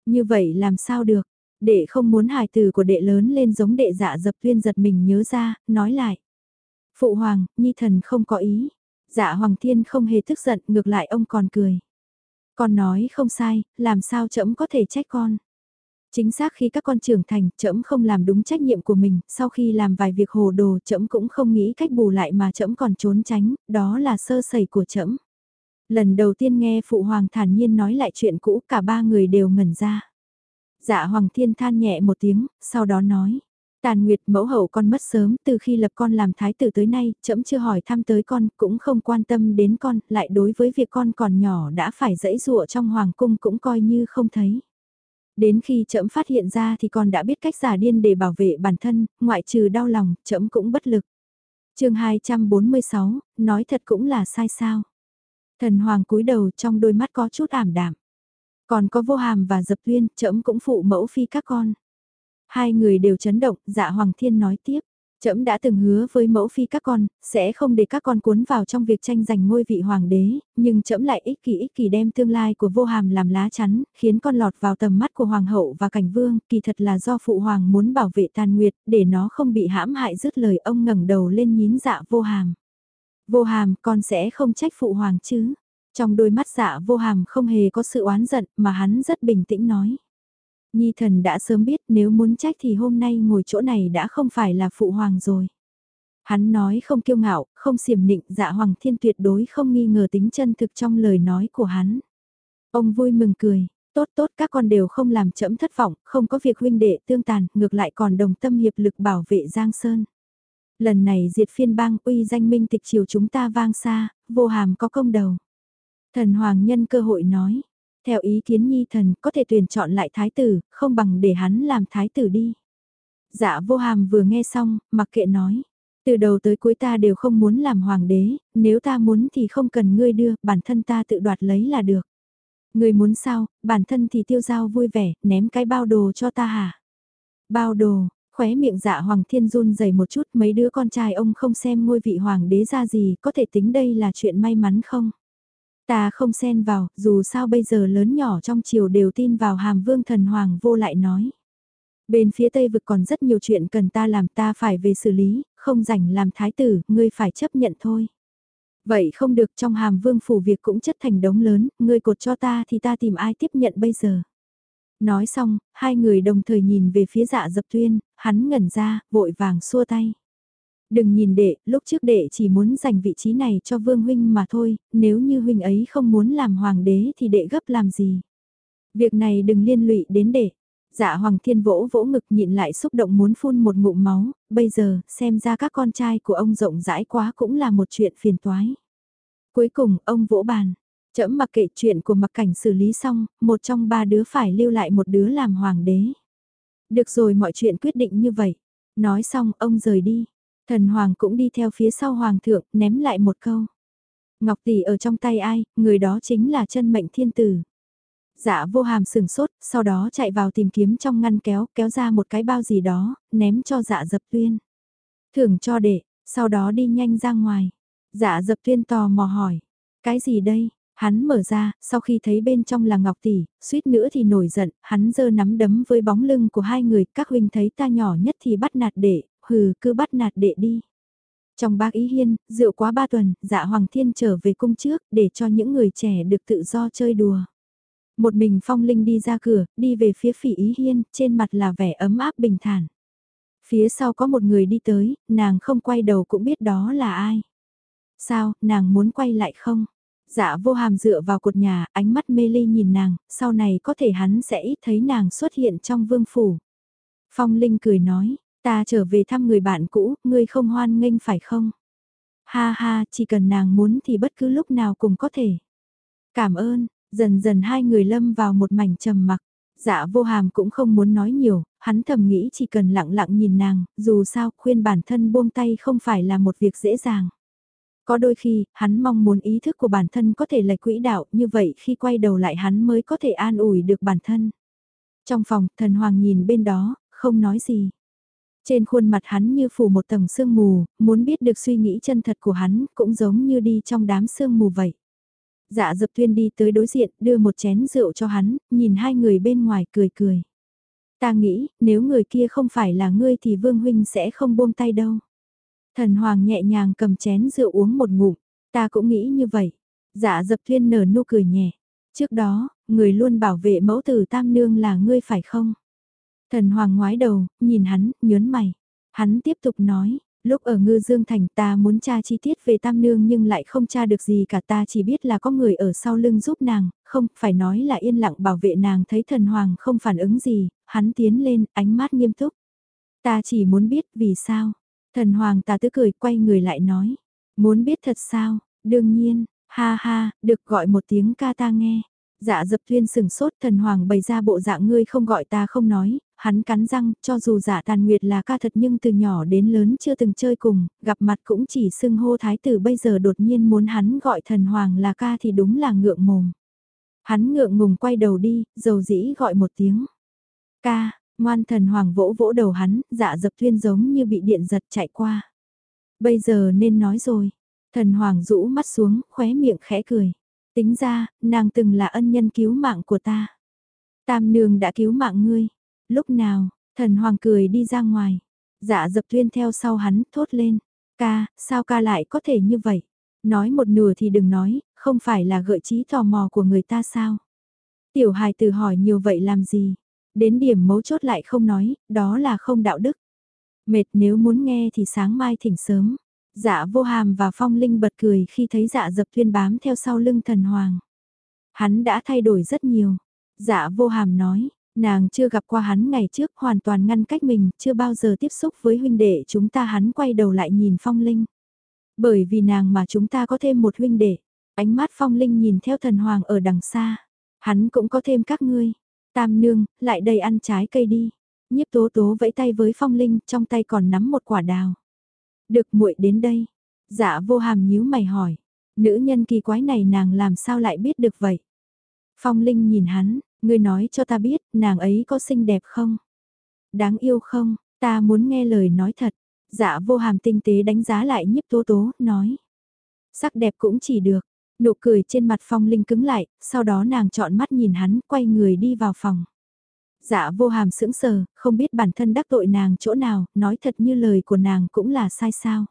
Như vậy làm sao được, đệ không muốn hài từ của đệ lớn lên giống đệ dạ dập tuyên giật mình nhớ ra, nói lại. Phụ Hoàng, Nhi thần không có ý. Dạ Hoàng Thiên không hề tức giận, ngược lại ông còn cười. Con nói không sai, làm sao trẫm có thể trách con. Chính xác khi các con trưởng thành, trẫm không làm đúng trách nhiệm của mình, sau khi làm vài việc hồ đồ, trẫm cũng không nghĩ cách bù lại mà trẫm còn trốn tránh, đó là sơ sẩy của trẫm. Lần đầu tiên nghe phụ hoàng thản nhiên nói lại chuyện cũ, cả ba người đều ngẩn ra. Dạ Hoàng Thiên than nhẹ một tiếng, sau đó nói: Tàn Nguyệt mẫu hậu con mất sớm, từ khi lập con làm thái tử tới nay, trẫm chưa hỏi thăm tới con, cũng không quan tâm đến con, lại đối với việc con còn nhỏ đã phải dẫy dụa trong hoàng cung cũng coi như không thấy. Đến khi trẫm phát hiện ra thì con đã biết cách giả điên để bảo vệ bản thân, ngoại trừ đau lòng, trẫm cũng bất lực. chương 246, nói thật cũng là sai sao. Thần hoàng cúi đầu trong đôi mắt có chút ảm đạm. Còn có vô hàm và dập tuyên, trẫm cũng phụ mẫu phi các con. Hai người đều chấn động, dạ Hoàng Thiên nói tiếp. Trẫm đã từng hứa với mẫu phi các con, sẽ không để các con cuốn vào trong việc tranh giành ngôi vị hoàng đế, nhưng trẫm lại ích kỷ ích kỷ đem tương lai của vô hàm làm lá chắn, khiến con lọt vào tầm mắt của hoàng hậu và cảnh vương, kỳ thật là do phụ hoàng muốn bảo vệ tàn nguyệt, để nó không bị hãm hại dứt lời ông ngẩng đầu lên nhín dạ vô hàm. Vô hàm, con sẽ không trách phụ hoàng chứ? Trong đôi mắt dạ vô hàm không hề có sự oán giận, mà hắn rất bình tĩnh nói. Nhi thần đã sớm biết nếu muốn trách thì hôm nay ngồi chỗ này đã không phải là phụ hoàng rồi. Hắn nói không kiêu ngạo, không xiểm nịnh dạ hoàng thiên tuyệt đối không nghi ngờ tính chân thực trong lời nói của hắn. Ông vui mừng cười, tốt tốt các con đều không làm chậm thất vọng, không có việc huynh đệ tương tàn, ngược lại còn đồng tâm hiệp lực bảo vệ Giang Sơn. Lần này diệt phiên bang uy danh minh tịch triều chúng ta vang xa, vô hàm có công đầu. Thần Hoàng nhân cơ hội nói, theo ý kiến nhi thần có thể tuyển chọn lại thái tử, không bằng để hắn làm thái tử đi. Dạ vô hàm vừa nghe xong, mặc kệ nói. Từ đầu tới cuối ta đều không muốn làm hoàng đế, nếu ta muốn thì không cần ngươi đưa, bản thân ta tự đoạt lấy là được. Ngươi muốn sao, bản thân thì tiêu giao vui vẻ, ném cái bao đồ cho ta hả? Bao đồ, khóe miệng dạ hoàng thiên run dày một chút mấy đứa con trai ông không xem ngôi vị hoàng đế ra gì, có thể tính đây là chuyện may mắn không? Ta không xen vào, dù sao bây giờ lớn nhỏ trong triều đều tin vào hàm vương thần hoàng vô lại nói. Bên phía Tây vực còn rất nhiều chuyện cần ta làm ta phải về xử lý, không rảnh làm thái tử, ngươi phải chấp nhận thôi. Vậy không được trong hàm vương phủ việc cũng chất thành đống lớn, ngươi cột cho ta thì ta tìm ai tiếp nhận bây giờ. Nói xong, hai người đồng thời nhìn về phía dạ dập tuyên, hắn ngẩn ra, vội vàng xua tay. Đừng nhìn đệ, lúc trước đệ chỉ muốn giành vị trí này cho vương huynh mà thôi, nếu như huynh ấy không muốn làm hoàng đế thì đệ gấp làm gì. Việc này đừng liên lụy đến đệ. Dạ Hoàng Thiên vỗ vỗ ngực nhịn lại xúc động muốn phun một ngụm máu, bây giờ, xem ra các con trai của ông rộng rãi quá cũng là một chuyện phiền toái. Cuối cùng, ông vỗ bàn. Chậm mặc kệ chuyện của mặc cảnh xử lý xong, một trong ba đứa phải lưu lại một đứa làm hoàng đế. Được rồi mọi chuyện quyết định như vậy. Nói xong, ông rời đi. Thần hoàng cũng đi theo phía sau hoàng thượng, ném lại một câu. Ngọc tỷ ở trong tay ai, người đó chính là chân mệnh thiên tử. Dạ vô hàm sừng sốt, sau đó chạy vào tìm kiếm trong ngăn kéo, kéo ra một cái bao gì đó, ném cho dạ dập tuyên. Thưởng cho đệ, sau đó đi nhanh ra ngoài. Dạ dập tuyên tò mò hỏi, cái gì đây? Hắn mở ra, sau khi thấy bên trong là ngọc tỷ, suýt nữa thì nổi giận, hắn giơ nắm đấm với bóng lưng của hai người, các huynh thấy ta nhỏ nhất thì bắt nạt đệ, hừ cứ bắt nạt đệ đi. Trong bác ý hiên, rượu quá ba tuần, dạ Hoàng Thiên trở về cung trước, để cho những người trẻ được tự do chơi đùa. Một mình Phong Linh đi ra cửa, đi về phía phỉ ý hiên, trên mặt là vẻ ấm áp bình thản. Phía sau có một người đi tới, nàng không quay đầu cũng biết đó là ai. Sao, nàng muốn quay lại không? Dạ vô hàm dựa vào cột nhà, ánh mắt mê ly nhìn nàng, sau này có thể hắn sẽ ít thấy nàng xuất hiện trong vương phủ. Phong Linh cười nói, ta trở về thăm người bạn cũ, ngươi không hoan nghênh phải không? Ha ha, chỉ cần nàng muốn thì bất cứ lúc nào cũng có thể. Cảm ơn, Dần dần hai người lâm vào một mảnh trầm mặc. Dạ vô hàm cũng không muốn nói nhiều, hắn thầm nghĩ chỉ cần lặng lặng nhìn nàng, dù sao khuyên bản thân buông tay không phải là một việc dễ dàng. Có đôi khi, hắn mong muốn ý thức của bản thân có thể lệch quỹ đạo, như vậy khi quay đầu lại hắn mới có thể an ủi được bản thân. Trong phòng, thần hoàng nhìn bên đó, không nói gì. Trên khuôn mặt hắn như phủ một tầng sương mù, muốn biết được suy nghĩ chân thật của hắn, cũng giống như đi trong đám sương mù vậy. Dạ dập tuyên đi tới đối diện, đưa một chén rượu cho hắn, nhìn hai người bên ngoài cười cười. Ta nghĩ, nếu người kia không phải là ngươi thì Vương Huynh sẽ không buông tay đâu. Thần Hoàng nhẹ nhàng cầm chén rượu uống một ngụm, ta cũng nghĩ như vậy. Dạ dập tuyên nở nụ cười nhẹ. Trước đó, người luôn bảo vệ mẫu tử tam nương là ngươi phải không? Thần Hoàng ngoái đầu, nhìn hắn, nhớn mày. Hắn tiếp tục nói, Lúc ở Ngư Dương Thành ta muốn tra chi tiết về Tam Nương nhưng lại không tra được gì cả ta chỉ biết là có người ở sau lưng giúp nàng, không, phải nói là yên lặng bảo vệ nàng thấy thần hoàng không phản ứng gì, hắn tiến lên, ánh mắt nghiêm túc. Ta chỉ muốn biết vì sao. Thần hoàng ta tứ cười quay người lại nói. Muốn biết thật sao, đương nhiên, ha ha, được gọi một tiếng ca ta nghe. Dạ dập tuyên sừng sốt thần hoàng bày ra bộ dạng ngươi không gọi ta không nói, hắn cắn răng, cho dù giả tàn nguyệt là ca thật nhưng từ nhỏ đến lớn chưa từng chơi cùng, gặp mặt cũng chỉ xưng hô thái tử bây giờ đột nhiên muốn hắn gọi thần hoàng là ca thì đúng là ngượng mồm. Hắn ngượng ngùng quay đầu đi, dầu dĩ gọi một tiếng. Ca, ngoan thần hoàng vỗ vỗ đầu hắn, dạ dập tuyên giống như bị điện giật chạy qua. Bây giờ nên nói rồi. Thần hoàng rũ mắt xuống, khóe miệng khẽ cười. Tính ra, nàng từng là ân nhân cứu mạng của ta. Tam nương đã cứu mạng ngươi. Lúc nào, thần hoàng cười đi ra ngoài. Dạ dập tuyên theo sau hắn, thốt lên. Ca, sao ca lại có thể như vậy? Nói một nửa thì đừng nói, không phải là gợi trí tò mò của người ta sao? Tiểu hài từ hỏi nhiều vậy làm gì? Đến điểm mấu chốt lại không nói, đó là không đạo đức. Mệt nếu muốn nghe thì sáng mai thỉnh sớm. Dạ vô hàm và phong linh bật cười khi thấy dạ dập thuyên bám theo sau lưng thần hoàng. Hắn đã thay đổi rất nhiều. Dạ vô hàm nói, Nàng chưa gặp qua hắn ngày trước hoàn toàn ngăn cách mình, chưa bao giờ tiếp xúc với huynh đệ chúng ta hắn quay đầu lại nhìn phong linh. Bởi vì nàng mà chúng ta có thêm một huynh đệ, ánh mắt phong linh nhìn theo thần hoàng ở đằng xa, hắn cũng có thêm các ngươi. Tam nương, lại đây ăn trái cây đi. Nhiếp tố tố vẫy tay với phong linh, trong tay còn nắm một quả đào. Được muội đến đây. Dạ vô hàm nhíu mày hỏi. Nữ nhân kỳ quái này nàng làm sao lại biết được vậy? Phong linh nhìn hắn, Ngươi nói cho ta biết, nàng ấy có xinh đẹp không? Đáng yêu không? Ta muốn nghe lời nói thật. Dạ vô hàm tinh tế đánh giá lại nhiếp tố tố, nói. Sắc đẹp cũng chỉ được. Nụ cười trên mặt phong linh cứng lại, sau đó nàng chọn mắt nhìn hắn, quay người đi vào phòng. Dạ vô hàm sững sờ, không biết bản thân đắc tội nàng chỗ nào, nói thật như lời của nàng cũng là sai sao.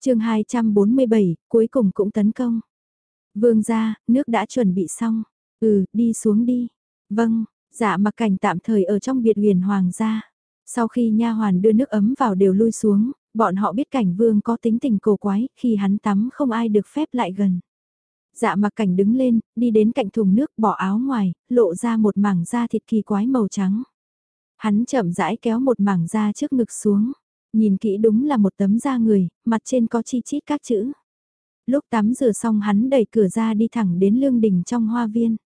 chương 247, cuối cùng cũng tấn công. Vương ra, nước đã chuẩn bị xong. Ừ, đi xuống đi. Vâng, dạ mặc cảnh tạm thời ở trong biệt huyền hoàng gia. Sau khi nha hoàn đưa nước ấm vào đều lui xuống, bọn họ biết cảnh vương có tính tình cổ quái, khi hắn tắm không ai được phép lại gần. Dạ mặc cảnh đứng lên, đi đến cạnh thùng nước bỏ áo ngoài, lộ ra một mảng da thịt kỳ quái màu trắng. Hắn chậm rãi kéo một mảng da trước ngực xuống. Nhìn kỹ đúng là một tấm da người, mặt trên có chi chít các chữ. Lúc tắm rửa xong hắn đẩy cửa ra đi thẳng đến lương đình trong hoa viên.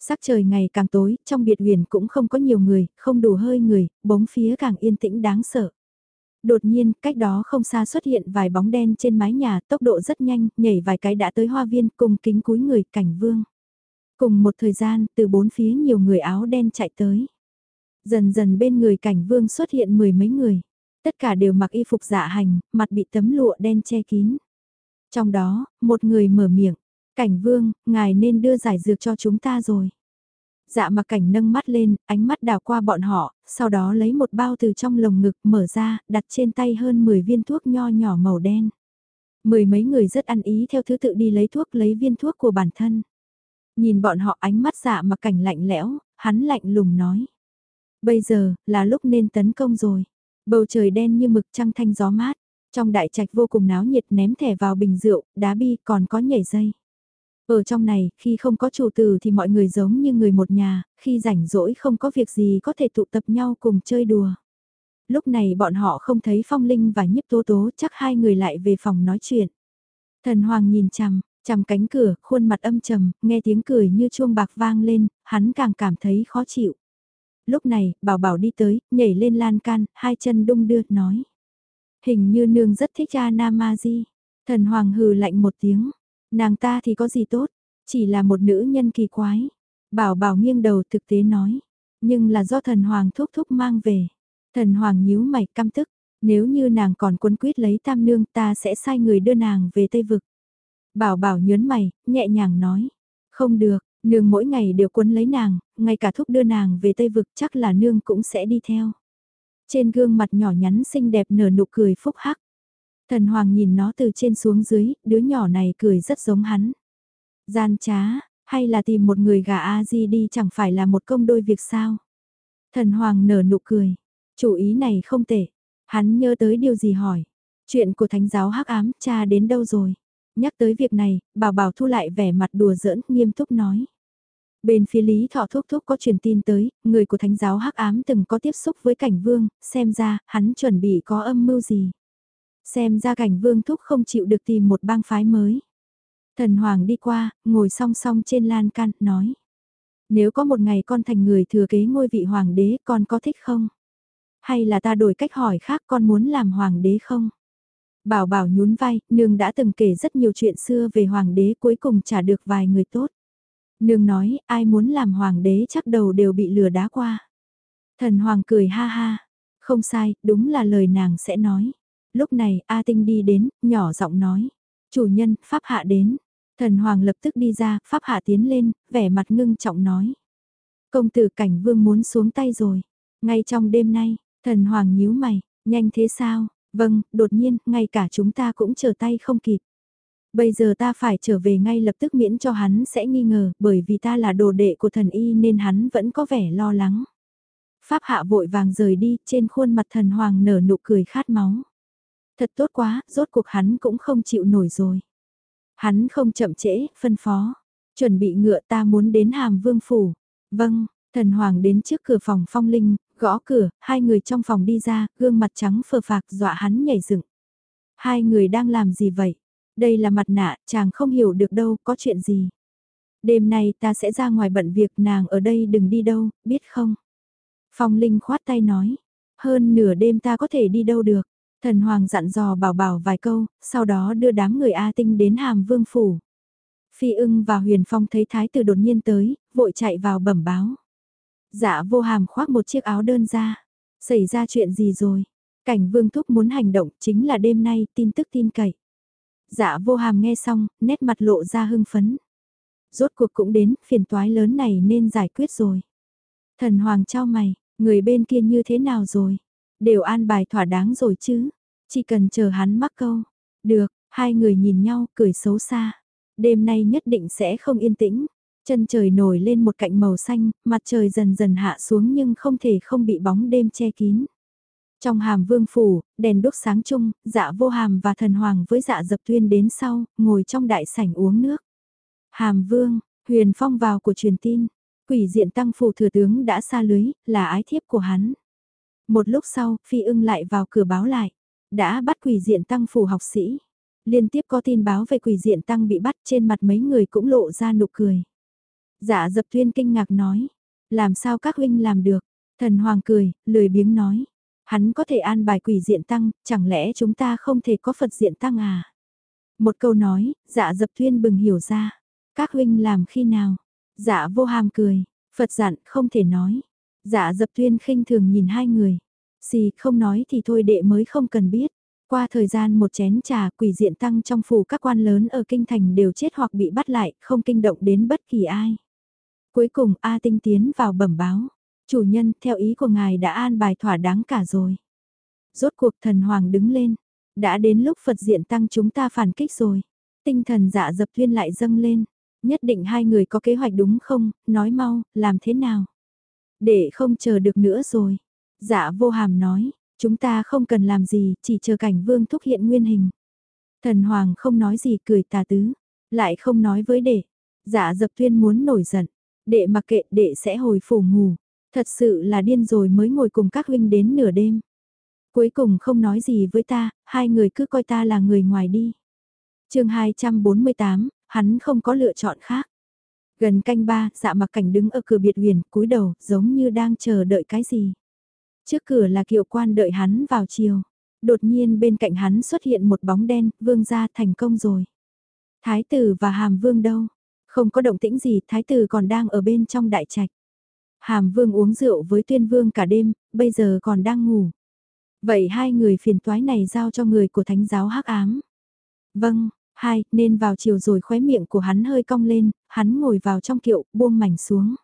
Sắc trời ngày càng tối, trong biệt huyền cũng không có nhiều người, không đủ hơi người, bóng phía càng yên tĩnh đáng sợ. Đột nhiên, cách đó không xa xuất hiện vài bóng đen trên mái nhà, tốc độ rất nhanh, nhảy vài cái đã tới hoa viên cùng kính cúi người cảnh vương. Cùng một thời gian, từ bốn phía nhiều người áo đen chạy tới. Dần dần bên người cảnh vương xuất hiện mười mấy người. Tất cả đều mặc y phục dạ hành, mặt bị tấm lụa đen che kín. Trong đó, một người mở miệng. Cảnh vương, ngài nên đưa giải dược cho chúng ta rồi. Dạ mặc cảnh nâng mắt lên, ánh mắt đào qua bọn họ, sau đó lấy một bao từ trong lồng ngực mở ra, đặt trên tay hơn 10 viên thuốc nho nhỏ màu đen. Mười mấy người rất ăn ý theo thứ tự đi lấy thuốc lấy viên thuốc của bản thân. Nhìn bọn họ ánh mắt dạ mà cảnh lạnh lẽo, hắn lạnh lùng nói. Bây giờ, là lúc nên tấn công rồi. Bầu trời đen như mực trăng thanh gió mát. Trong đại trạch vô cùng náo nhiệt ném thẻ vào bình rượu, đá bi còn có nhảy dây. Ở trong này, khi không có chủ tử thì mọi người giống như người một nhà, khi rảnh rỗi không có việc gì có thể tụ tập nhau cùng chơi đùa. Lúc này bọn họ không thấy Phong Linh và Nhiếp Tố Tố chắc hai người lại về phòng nói chuyện. Thần Hoàng nhìn chằm, chằm cánh cửa, khuôn mặt âm trầm, nghe tiếng cười như chuông bạc vang lên, hắn càng cảm thấy khó chịu. Lúc này, bảo bảo đi tới, nhảy lên lan can, hai chân đung đưa, nói. Hình như nương rất thích Anamaji. Thần Hoàng hừ lạnh một tiếng, Nàng ta thì có gì tốt, chỉ là một nữ nhân kỳ quái. Bảo bảo nghiêng đầu thực tế nói, nhưng là do thần hoàng thúc thúc mang về. Thần hoàng nhíu mày căm tức, nếu như nàng còn quân quyết lấy tam nương ta sẽ sai người đưa nàng về Tây Vực. Bảo bảo nhớn mày, nhẹ nhàng nói, không được, nương mỗi ngày đều quân lấy nàng, ngay cả thúc đưa nàng về Tây Vực chắc là nương cũng sẽ đi theo. Trên gương mặt nhỏ nhắn xinh đẹp nở nụ cười phúc hắc. Thần Hoàng nhìn nó từ trên xuống dưới, đứa nhỏ này cười rất giống hắn. Gian trá, hay là tìm một người gà A-di đi chẳng phải là một công đôi việc sao? Thần Hoàng nở nụ cười. Chủ ý này không tệ. Hắn nhớ tới điều gì hỏi. Chuyện của thánh giáo hắc ám cha đến đâu rồi? Nhắc tới việc này, bảo bảo thu lại vẻ mặt đùa giỡn, nghiêm túc nói. Bên phía Lý Thọ Thúc Thúc có truyền tin tới, người của thánh giáo hắc ám từng có tiếp xúc với cảnh vương, xem ra, hắn chuẩn bị có âm mưu gì. Xem ra cảnh vương thúc không chịu được tìm một bang phái mới. Thần Hoàng đi qua, ngồi song song trên lan can, nói. Nếu có một ngày con thành người thừa kế ngôi vị hoàng đế, con có thích không? Hay là ta đổi cách hỏi khác con muốn làm hoàng đế không? Bảo bảo nhún vai, nương đã từng kể rất nhiều chuyện xưa về hoàng đế cuối cùng trả được vài người tốt. Nương nói, ai muốn làm hoàng đế chắc đầu đều bị lừa đá qua. Thần hoàng cười ha ha. Không sai, đúng là lời nàng sẽ nói. Lúc này A Tinh đi đến, nhỏ giọng nói. Chủ nhân, Pháp Hạ đến. Thần Hoàng lập tức đi ra, Pháp Hạ tiến lên, vẻ mặt ngưng trọng nói. Công tử cảnh vương muốn xuống tay rồi. Ngay trong đêm nay, thần Hoàng nhíu mày, nhanh thế sao? Vâng, đột nhiên, ngay cả chúng ta cũng trở tay không kịp. Bây giờ ta phải trở về ngay lập tức miễn cho hắn sẽ nghi ngờ, bởi vì ta là đồ đệ của thần y nên hắn vẫn có vẻ lo lắng. Pháp hạ vội vàng rời đi, trên khuôn mặt thần hoàng nở nụ cười khát máu. Thật tốt quá, rốt cuộc hắn cũng không chịu nổi rồi. Hắn không chậm trễ, phân phó. Chuẩn bị ngựa ta muốn đến hàm vương phủ. Vâng, thần hoàng đến trước cửa phòng phong linh, gõ cửa, hai người trong phòng đi ra, gương mặt trắng phờ phạc dọa hắn nhảy dựng. Hai người đang làm gì vậy? Đây là mặt nạ, chàng không hiểu được đâu, có chuyện gì? Đêm nay ta sẽ ra ngoài bận việc nàng ở đây đừng đi đâu, biết không? Phong Linh khoát tay nói, hơn nửa đêm ta có thể đi đâu được. Thần Hoàng dặn dò bảo bảo vài câu, sau đó đưa đám người A Tinh đến hàm vương phủ. Phi ưng và Huyền Phong thấy thái tử đột nhiên tới, vội chạy vào bẩm báo. Dạ vô hàm khoác một chiếc áo đơn ra. Xảy ra chuyện gì rồi? Cảnh vương thúc muốn hành động chính là đêm nay tin tức tin cậy. Dạ vô hàm nghe xong, nét mặt lộ ra hưng phấn. Rốt cuộc cũng đến, phiền toái lớn này nên giải quyết rồi. Thần Hoàng trao mày, người bên kia như thế nào rồi? Đều an bài thỏa đáng rồi chứ? Chỉ cần chờ hắn mắc câu. Được, hai người nhìn nhau cười xấu xa. Đêm nay nhất định sẽ không yên tĩnh. Chân trời nổi lên một cạnh màu xanh, mặt trời dần dần hạ xuống nhưng không thể không bị bóng đêm che kín. Trong hàm vương phủ, đèn đốt sáng chung, dạ vô hàm và thần hoàng với dạ dập tuyên đến sau, ngồi trong đại sảnh uống nước. Hàm vương, huyền phong vào của truyền tin, quỷ diện tăng phủ thừa tướng đã xa lưới, là ái thiếp của hắn. Một lúc sau, phi ưng lại vào cửa báo lại, đã bắt quỷ diện tăng phủ học sĩ. Liên tiếp có tin báo về quỷ diện tăng bị bắt trên mặt mấy người cũng lộ ra nụ cười. Dạ dập tuyên kinh ngạc nói, làm sao các huynh làm được, thần hoàng cười, lười biếng nói Hắn có thể an bài quỷ diện tăng, chẳng lẽ chúng ta không thể có Phật diện tăng à? Một câu nói, dạ dập thuyên bừng hiểu ra. Các huynh làm khi nào? Dạ vô hàm cười, Phật dặn không thể nói. Dạ dập tuyên khinh thường nhìn hai người. Xì không nói thì thôi đệ mới không cần biết. Qua thời gian một chén trà quỷ diện tăng trong phủ các quan lớn ở kinh thành đều chết hoặc bị bắt lại, không kinh động đến bất kỳ ai. Cuối cùng A Tinh tiến vào bẩm báo. Chủ nhân, theo ý của ngài đã an bài thỏa đáng cả rồi. Rốt cuộc thần hoàng đứng lên. Đã đến lúc Phật diện tăng chúng ta phản kích rồi. Tinh thần dạ dập thuyên lại dâng lên. Nhất định hai người có kế hoạch đúng không, nói mau, làm thế nào? Để không chờ được nữa rồi. Dạ vô hàm nói, chúng ta không cần làm gì, chỉ chờ cảnh vương thúc hiện nguyên hình. Thần hoàng không nói gì cười tà tứ, lại không nói với đệ. Dạ dập tuyên muốn nổi giận, đệ mặc kệ đệ sẽ hồi phủ ngủ, Thật sự là điên rồi mới ngồi cùng các huynh đến nửa đêm. Cuối cùng không nói gì với ta, hai người cứ coi ta là người ngoài đi. chương 248, hắn không có lựa chọn khác. Gần canh ba, dạ mặc cảnh đứng ở cửa biệt huyền, cúi đầu, giống như đang chờ đợi cái gì. Trước cửa là kiệu quan đợi hắn vào chiều. Đột nhiên bên cạnh hắn xuất hiện một bóng đen, vương gia thành công rồi. Thái tử và hàm vương đâu? Không có động tĩnh gì, thái tử còn đang ở bên trong đại trạch. Hàm vương uống rượu với tuyên vương cả đêm, bây giờ còn đang ngủ. Vậy hai người phiền toái này giao cho người của thánh giáo hắc ám. Vâng, hai, nên vào chiều rồi khóe miệng của hắn hơi cong lên, hắn ngồi vào trong kiệu, buông mảnh xuống.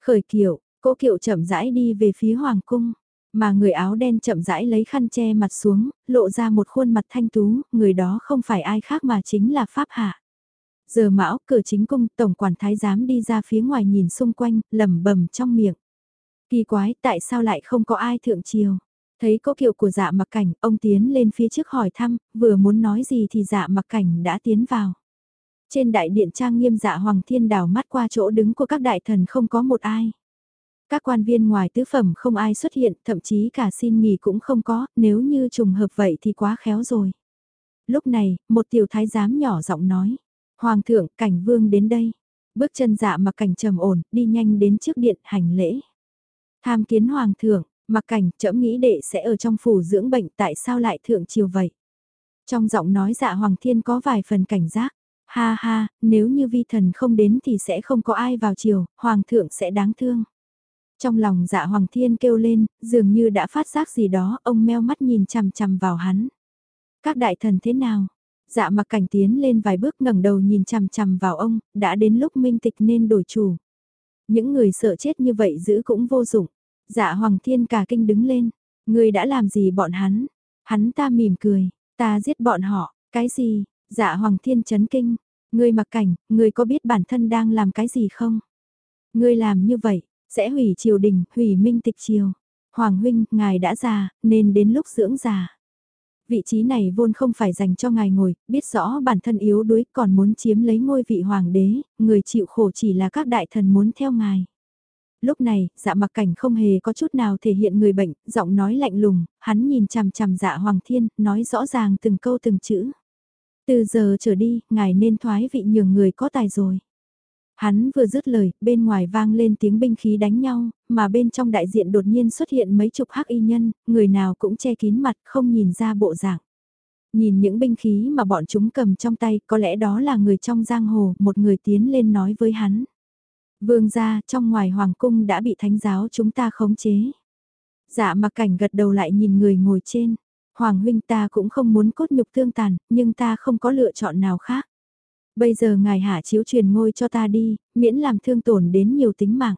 Khởi kiệu, cỗ kiệu chậm rãi đi về phía hoàng cung, mà người áo đen chậm rãi lấy khăn che mặt xuống, lộ ra một khuôn mặt thanh tú, người đó không phải ai khác mà chính là Pháp Hạ. Giờ mão cửa chính cung tổng quản thái giám đi ra phía ngoài nhìn xung quanh, lẩm bẩm trong miệng. Kỳ quái tại sao lại không có ai thượng triều. Thấy có kiệu của dạ mặc cảnh, ông tiến lên phía trước hỏi thăm, vừa muốn nói gì thì dạ mặc cảnh đã tiến vào. Trên đại điện trang nghiêm dạ hoàng thiên đảo mắt qua chỗ đứng của các đại thần không có một ai. Các quan viên ngoài tứ phẩm không ai xuất hiện, thậm chí cả xin nghỉ cũng không có, nếu như trùng hợp vậy thì quá khéo rồi. Lúc này, một tiểu thái giám nhỏ giọng nói. Hoàng thượng, cảnh vương đến đây. Bước chân dạ mặc cảnh trầm ổn, đi nhanh đến trước điện hành lễ. Tham kiến hoàng thượng, mặc cảnh, trẫm nghĩ đệ sẽ ở trong phủ dưỡng bệnh tại sao lại thượng chiều vậy? Trong giọng nói dạ hoàng thiên có vài phần cảnh giác. Ha ha, nếu như vi thần không đến thì sẽ không có ai vào chiều, hoàng thượng sẽ đáng thương. Trong lòng dạ hoàng thiên kêu lên, dường như đã phát giác gì đó, ông meo mắt nhìn chằm chằm vào hắn. Các đại thần thế nào? Dạ mặc cảnh tiến lên vài bước ngẩng đầu nhìn chằm chằm vào ông, đã đến lúc minh tịch nên đổi chủ. Những người sợ chết như vậy giữ cũng vô dụng. Dạ Hoàng Thiên cả kinh đứng lên. Người đã làm gì bọn hắn? Hắn ta mỉm cười. Ta giết bọn họ. Cái gì? Dạ Hoàng Thiên chấn kinh. Người mặc cảnh, người có biết bản thân đang làm cái gì không? Người làm như vậy, sẽ hủy triều đình, hủy minh tịch triều. Hoàng huynh, ngài đã già, nên đến lúc dưỡng già vị trí này vốn không phải dành cho ngài ngồi, biết rõ bản thân yếu đuối còn muốn chiếm lấy ngôi vị hoàng đế, người chịu khổ chỉ là các đại thần muốn theo ngài. Lúc này, dạ mặc cảnh không hề có chút nào thể hiện người bệnh, giọng nói lạnh lùng, hắn nhìn chằm chằm dạ hoàng thiên, nói rõ ràng từng câu từng chữ. Từ giờ trở đi, ngài nên thoái vị nhường người có tài rồi. Hắn vừa dứt lời, bên ngoài vang lên tiếng binh khí đánh nhau, mà bên trong đại diện đột nhiên xuất hiện mấy chục hắc y nhân, người nào cũng che kín mặt không nhìn ra bộ dạng. Nhìn những binh khí mà bọn chúng cầm trong tay, có lẽ đó là người trong giang hồ, một người tiến lên nói với hắn. Vương gia, trong ngoài hoàng cung đã bị thánh giáo chúng ta khống chế. Dạ mặc cảnh gật đầu lại nhìn người ngồi trên. Hoàng huynh ta cũng không muốn cốt nhục thương tàn, nhưng ta không có lựa chọn nào khác. Bây giờ ngài hạ chiếu truyền ngôi cho ta đi, miễn làm thương tổn đến nhiều tính mạng.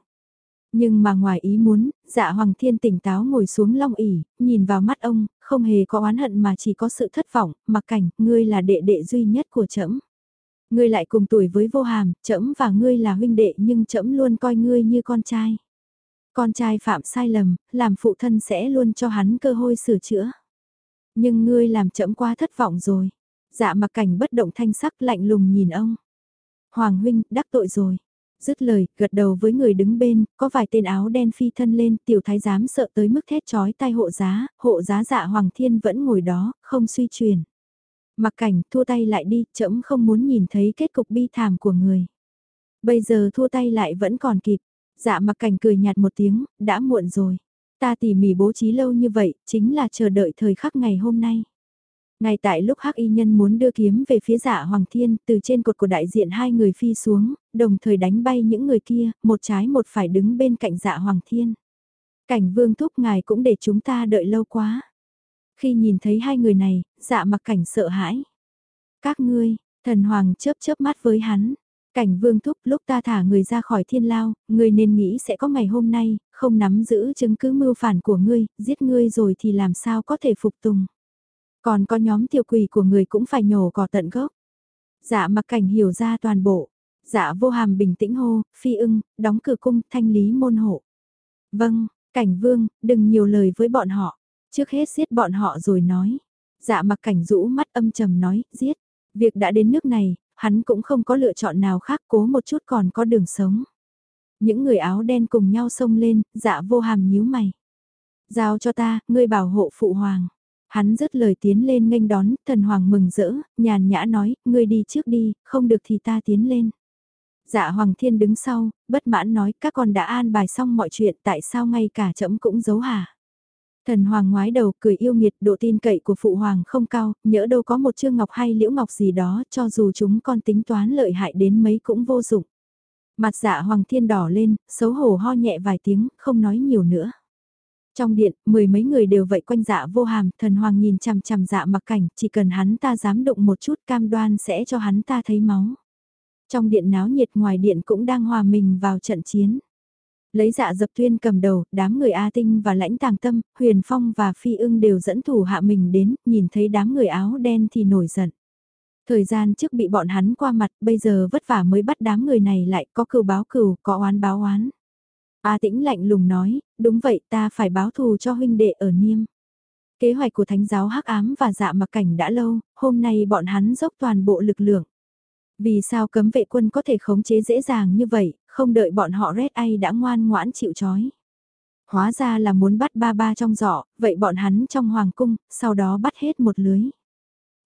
Nhưng mà ngoài ý muốn, dạ Hoàng Thiên tỉnh táo ngồi xuống long ỉ, nhìn vào mắt ông, không hề có oán hận mà chỉ có sự thất vọng, mặc cảnh, ngươi là đệ đệ duy nhất của trẫm Ngươi lại cùng tuổi với vô hàm, trẫm và ngươi là huynh đệ nhưng trẫm luôn coi ngươi như con trai. Con trai phạm sai lầm, làm phụ thân sẽ luôn cho hắn cơ hội sửa chữa. Nhưng ngươi làm trẫm quá thất vọng rồi. Dạ mặc cảnh bất động thanh sắc lạnh lùng nhìn ông. Hoàng huynh, đắc tội rồi. Dứt lời, gật đầu với người đứng bên, có vài tên áo đen phi thân lên, tiểu thái giám sợ tới mức thét chói tai hộ giá, hộ giá dạ Hoàng Thiên vẫn ngồi đó, không suy truyền. Mặc cảnh, thua tay lại đi, chậm không muốn nhìn thấy kết cục bi thảm của người. Bây giờ thua tay lại vẫn còn kịp. Dạ mặc cảnh cười nhạt một tiếng, đã muộn rồi. Ta tỉ mỉ bố trí lâu như vậy, chính là chờ đợi thời khắc ngày hôm nay. Ngay tại lúc hắc y nhân muốn đưa kiếm về phía dạ Hoàng Thiên, từ trên cột của đại diện hai người phi xuống, đồng thời đánh bay những người kia, một trái một phải đứng bên cạnh dạ Hoàng Thiên. Cảnh vương thúc ngài cũng để chúng ta đợi lâu quá. Khi nhìn thấy hai người này, dạ mặc cảnh sợ hãi. Các ngươi, thần hoàng chớp chớp mắt với hắn. Cảnh vương thúc lúc ta thả người ra khỏi thiên lao, ngươi nên nghĩ sẽ có ngày hôm nay, không nắm giữ chứng cứ mưu phản của ngươi, giết ngươi rồi thì làm sao có thể phục tùng. Còn có nhóm tiểu quỷ của người cũng phải nhổ cỏ tận gốc. Dạ mặc cảnh hiểu ra toàn bộ. Dạ vô hàm bình tĩnh hô, phi ưng, đóng cửa cung, thanh lý môn hộ. Vâng, cảnh vương, đừng nhiều lời với bọn họ. Trước hết giết bọn họ rồi nói. Dạ mặc cảnh rũ mắt âm trầm nói, giết. Việc đã đến nước này, hắn cũng không có lựa chọn nào khác cố một chút còn có đường sống. Những người áo đen cùng nhau xông lên, dạ vô hàm nhíu mày. Giao cho ta, ngươi bảo hộ phụ hoàng. Hắn dứt lời tiến lên nghênh đón, thần hoàng mừng rỡ, nhàn nhã nói, ngươi đi trước đi, không được thì ta tiến lên. Dạ Hoàng Thiên đứng sau, bất mãn nói các con đã an bài xong mọi chuyện tại sao ngay cả trẫm cũng giấu hả. Thần Hoàng ngoái đầu cười yêu nghiệt độ tin cậy của Phụ Hoàng không cao, nhỡ đâu có một chương ngọc hay liễu ngọc gì đó cho dù chúng con tính toán lợi hại đến mấy cũng vô dụng. Mặt dạ Hoàng Thiên đỏ lên, xấu hổ ho nhẹ vài tiếng, không nói nhiều nữa. Trong điện, mười mấy người đều vậy quanh dạ vô hàm, thần hoàng nhìn chằm chằm dạ mặc cảnh, chỉ cần hắn ta dám động một chút cam đoan sẽ cho hắn ta thấy máu. Trong điện náo nhiệt ngoài điện cũng đang hòa mình vào trận chiến. Lấy dạ dập tuyên cầm đầu, đám người A Tinh và lãnh tàng tâm, huyền phong và phi ưng đều dẫn thủ hạ mình đến, nhìn thấy đám người áo đen thì nổi giận. Thời gian trước bị bọn hắn qua mặt, bây giờ vất vả mới bắt đám người này lại có cừu báo cừu, có oán báo oán. A tĩnh lạnh lùng nói, đúng vậy ta phải báo thù cho huynh đệ ở Niêm. Kế hoạch của thánh giáo hắc ám và dạ mặc cảnh đã lâu, hôm nay bọn hắn dốc toàn bộ lực lượng. Vì sao cấm vệ quân có thể khống chế dễ dàng như vậy, không đợi bọn họ Red Eye đã ngoan ngoãn chịu chói. Hóa ra là muốn bắt ba ba trong giỏ, vậy bọn hắn trong hoàng cung, sau đó bắt hết một lưới.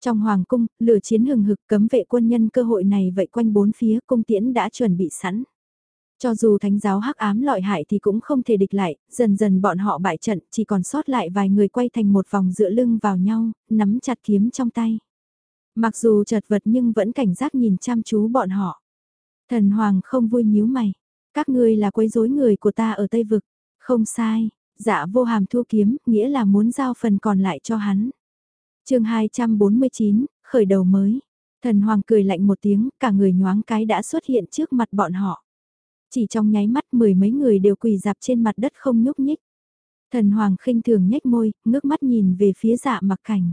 Trong hoàng cung, lửa chiến hừng hực cấm vệ quân nhân cơ hội này vậy quanh bốn phía cung tiễn đã chuẩn bị sẵn. Cho dù thánh giáo hắc ám lọi hại thì cũng không thể địch lại, dần dần bọn họ bại trận, chỉ còn sót lại vài người quay thành một vòng dựa lưng vào nhau, nắm chặt kiếm trong tay. Mặc dù chật vật nhưng vẫn cảnh giác nhìn chăm chú bọn họ. Thần Hoàng không vui nhíu mày. Các ngươi là quấy rối người của ta ở Tây Vực. Không sai, dạ vô hàm thu kiếm, nghĩa là muốn giao phần còn lại cho hắn. chương 249, khởi đầu mới. Thần Hoàng cười lạnh một tiếng, cả người nhoáng cái đã xuất hiện trước mặt bọn họ. Chỉ trong nháy mắt mười mấy người đều quỳ dạp trên mặt đất không nhúc nhích. Thần Hoàng khinh thường nhếch môi, ngước mắt nhìn về phía dạ mặc cảnh.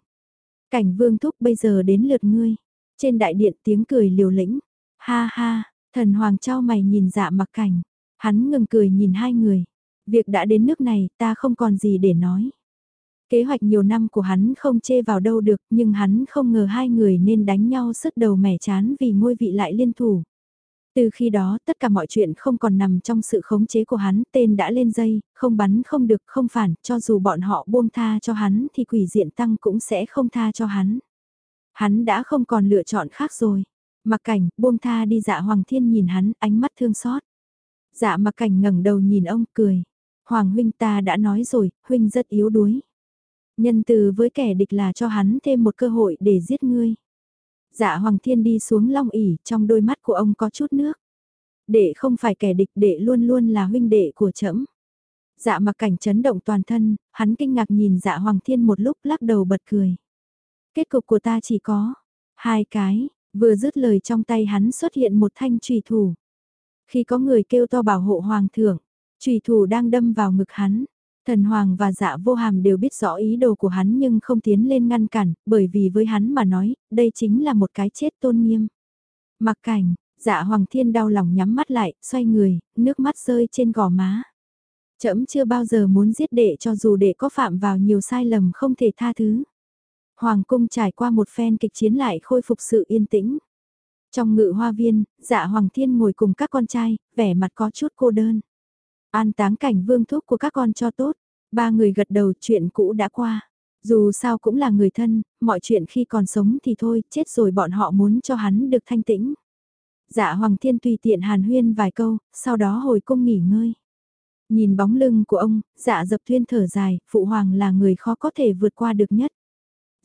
Cảnh vương thúc bây giờ đến lượt ngươi. Trên đại điện tiếng cười liều lĩnh. Ha ha, thần Hoàng trao mày nhìn dạ mặc cảnh. Hắn ngừng cười nhìn hai người. Việc đã đến nước này ta không còn gì để nói. Kế hoạch nhiều năm của hắn không chê vào đâu được nhưng hắn không ngờ hai người nên đánh nhau sứt đầu mẻ chán vì ngôi vị lại liên thủ. Từ khi đó tất cả mọi chuyện không còn nằm trong sự khống chế của hắn, tên đã lên dây, không bắn không được không phản, cho dù bọn họ buông tha cho hắn thì quỷ diện tăng cũng sẽ không tha cho hắn. Hắn đã không còn lựa chọn khác rồi. Mặc cảnh, buông tha đi dạ Hoàng Thiên nhìn hắn, ánh mắt thương xót. Dạ mặc cảnh ngẩng đầu nhìn ông, cười. Hoàng huynh ta đã nói rồi, huynh rất yếu đuối. Nhân từ với kẻ địch là cho hắn thêm một cơ hội để giết ngươi. Dạ Hoàng Thiên đi xuống long ỉ, trong đôi mắt của ông có chút nước. Đệ không phải kẻ địch, đệ luôn luôn là huynh đệ của trẫm. Dạ mặc cảnh chấn động toàn thân, hắn kinh ngạc nhìn dạ Hoàng Thiên một lúc lắc đầu bật cười. Kết cục của ta chỉ có hai cái, vừa dứt lời trong tay hắn xuất hiện một thanh trùy thủ. Khi có người kêu to bảo hộ Hoàng thượng, Trùy thủ đang đâm vào ngực hắn. Thần Hoàng và dạ vô hàm đều biết rõ ý đồ của hắn nhưng không tiến lên ngăn cản, bởi vì với hắn mà nói, đây chính là một cái chết tôn nghiêm. Mặc cảnh, dạ Hoàng Thiên đau lòng nhắm mắt lại, xoay người, nước mắt rơi trên gò má. Chấm chưa bao giờ muốn giết đệ cho dù đệ có phạm vào nhiều sai lầm không thể tha thứ. Hoàng cung trải qua một phen kịch chiến lại khôi phục sự yên tĩnh. Trong ngự hoa viên, dạ Hoàng Thiên ngồi cùng các con trai, vẻ mặt có chút cô đơn. An táng cảnh vương thúc của các con cho tốt. Ba người gật đầu chuyện cũ đã qua. Dù sao cũng là người thân, mọi chuyện khi còn sống thì thôi, chết rồi bọn họ muốn cho hắn được thanh tĩnh. Dạ Hoàng Thiên tùy tiện hàn huyên vài câu, sau đó hồi cung nghỉ ngơi. Nhìn bóng lưng của ông, dạ dập thuyên thở dài, phụ hoàng là người khó có thể vượt qua được nhất.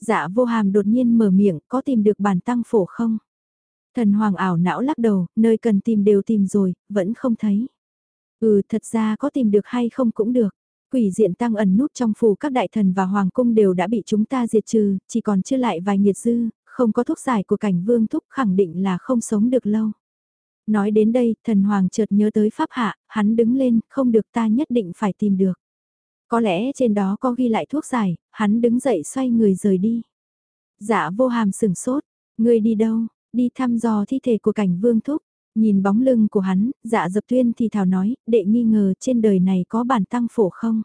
Dạ vô hàm đột nhiên mở miệng, có tìm được bản tăng phổ không? Thần hoàng ảo não lắc đầu, nơi cần tìm đều tìm rồi, vẫn không thấy. Ừ thật ra có tìm được hay không cũng được. Quỷ diện tăng ẩn nút trong phủ các đại thần và hoàng cung đều đã bị chúng ta diệt trừ, chỉ còn chưa lại vài nghiệt dư, không có thuốc giải của cảnh vương thúc khẳng định là không sống được lâu. Nói đến đây, thần hoàng chợt nhớ tới pháp hạ, hắn đứng lên, không được ta nhất định phải tìm được. Có lẽ trên đó có ghi lại thuốc giải, hắn đứng dậy xoay người rời đi. Dạ vô hàm sừng sốt, ngươi đi đâu, đi thăm dò thi thể của cảnh vương thúc. Nhìn bóng lưng của hắn, dạ dập tuyên thì thảo nói, đệ nghi ngờ trên đời này có bản tăng phổ không?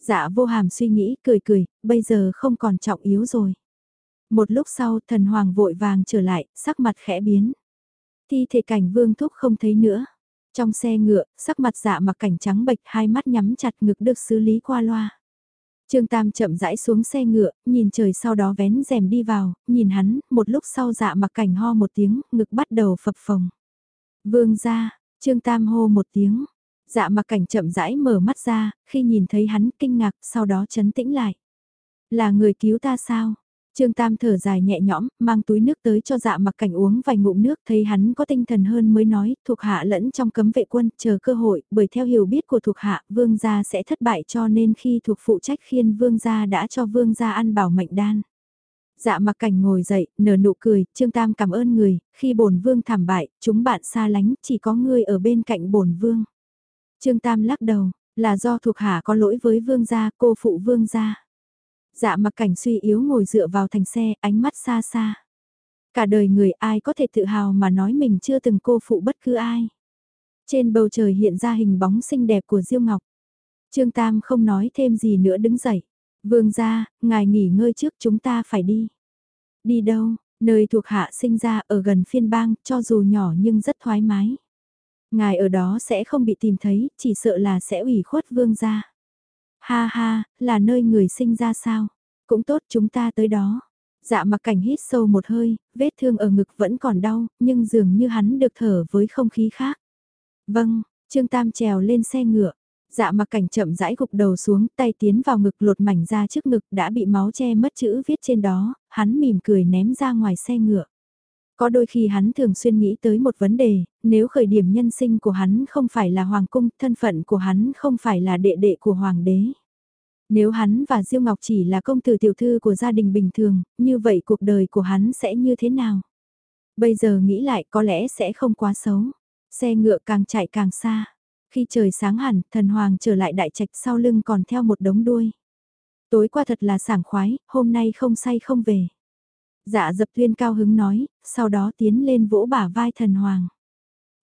Dạ vô hàm suy nghĩ, cười cười, bây giờ không còn trọng yếu rồi. Một lúc sau, thần hoàng vội vàng trở lại, sắc mặt khẽ biến. Thi thể cảnh vương thúc không thấy nữa. Trong xe ngựa, sắc mặt dạ mặc cảnh trắng bệch hai mắt nhắm chặt ngực được xử lý qua loa. Trương Tam chậm rãi xuống xe ngựa, nhìn trời sau đó vén rèm đi vào, nhìn hắn, một lúc sau dạ mặc cảnh ho một tiếng, ngực bắt đầu phập phồng. Vương ra, Trương Tam hô một tiếng. Dạ mặc cảnh chậm rãi mở mắt ra, khi nhìn thấy hắn kinh ngạc, sau đó chấn tĩnh lại. Là người cứu ta sao? Trương Tam thở dài nhẹ nhõm, mang túi nước tới cho dạ mặc cảnh uống vài ngụm nước thấy hắn có tinh thần hơn mới nói, thuộc hạ lẫn trong cấm vệ quân, chờ cơ hội, bởi theo hiểu biết của thuộc hạ, vương gia sẽ thất bại cho nên khi thuộc phụ trách khiên vương gia đã cho vương gia ăn bảo mệnh đan. Dạ mặc cảnh ngồi dậy, nở nụ cười, Trương Tam cảm ơn người, khi bổn vương thảm bại, chúng bạn xa lánh, chỉ có ngươi ở bên cạnh bổn vương. Trương Tam lắc đầu, là do thuộc hạ có lỗi với vương gia, cô phụ vương gia. Dạ mặc cảnh suy yếu ngồi dựa vào thành xe, ánh mắt xa xa. Cả đời người ai có thể tự hào mà nói mình chưa từng cô phụ bất cứ ai. Trên bầu trời hiện ra hình bóng xinh đẹp của Diêu Ngọc. Trương Tam không nói thêm gì nữa đứng dậy. Vương gia, ngài nghỉ ngơi trước chúng ta phải đi. Đi đâu, nơi thuộc hạ sinh ra ở gần phiên bang, cho dù nhỏ nhưng rất thoải mái. Ngài ở đó sẽ không bị tìm thấy, chỉ sợ là sẽ ủy khuất vương gia. Ha ha, là nơi người sinh ra sao? Cũng tốt chúng ta tới đó. Dạ mặc cảnh hít sâu một hơi, vết thương ở ngực vẫn còn đau, nhưng dường như hắn được thở với không khí khác. Vâng, Trương Tam trèo lên xe ngựa. Dạ mặc cảnh chậm rãi gục đầu xuống, tay tiến vào ngực lột mảnh ra trước ngực đã bị máu che mất chữ viết trên đó, hắn mỉm cười ném ra ngoài xe ngựa. Có đôi khi hắn thường xuyên nghĩ tới một vấn đề, nếu khởi điểm nhân sinh của hắn không phải là hoàng cung, thân phận của hắn không phải là đệ đệ của hoàng đế. Nếu hắn và Diêu Ngọc chỉ là công tử tiểu thư của gia đình bình thường, như vậy cuộc đời của hắn sẽ như thế nào? Bây giờ nghĩ lại có lẽ sẽ không quá xấu. Xe ngựa càng chạy càng xa. Khi trời sáng hẳn, thần hoàng trở lại đại trạch sau lưng còn theo một đống đuôi. Tối qua thật là sảng khoái, hôm nay không say không về. Dạ dập tuyên cao hứng nói, sau đó tiến lên vỗ bả vai thần hoàng.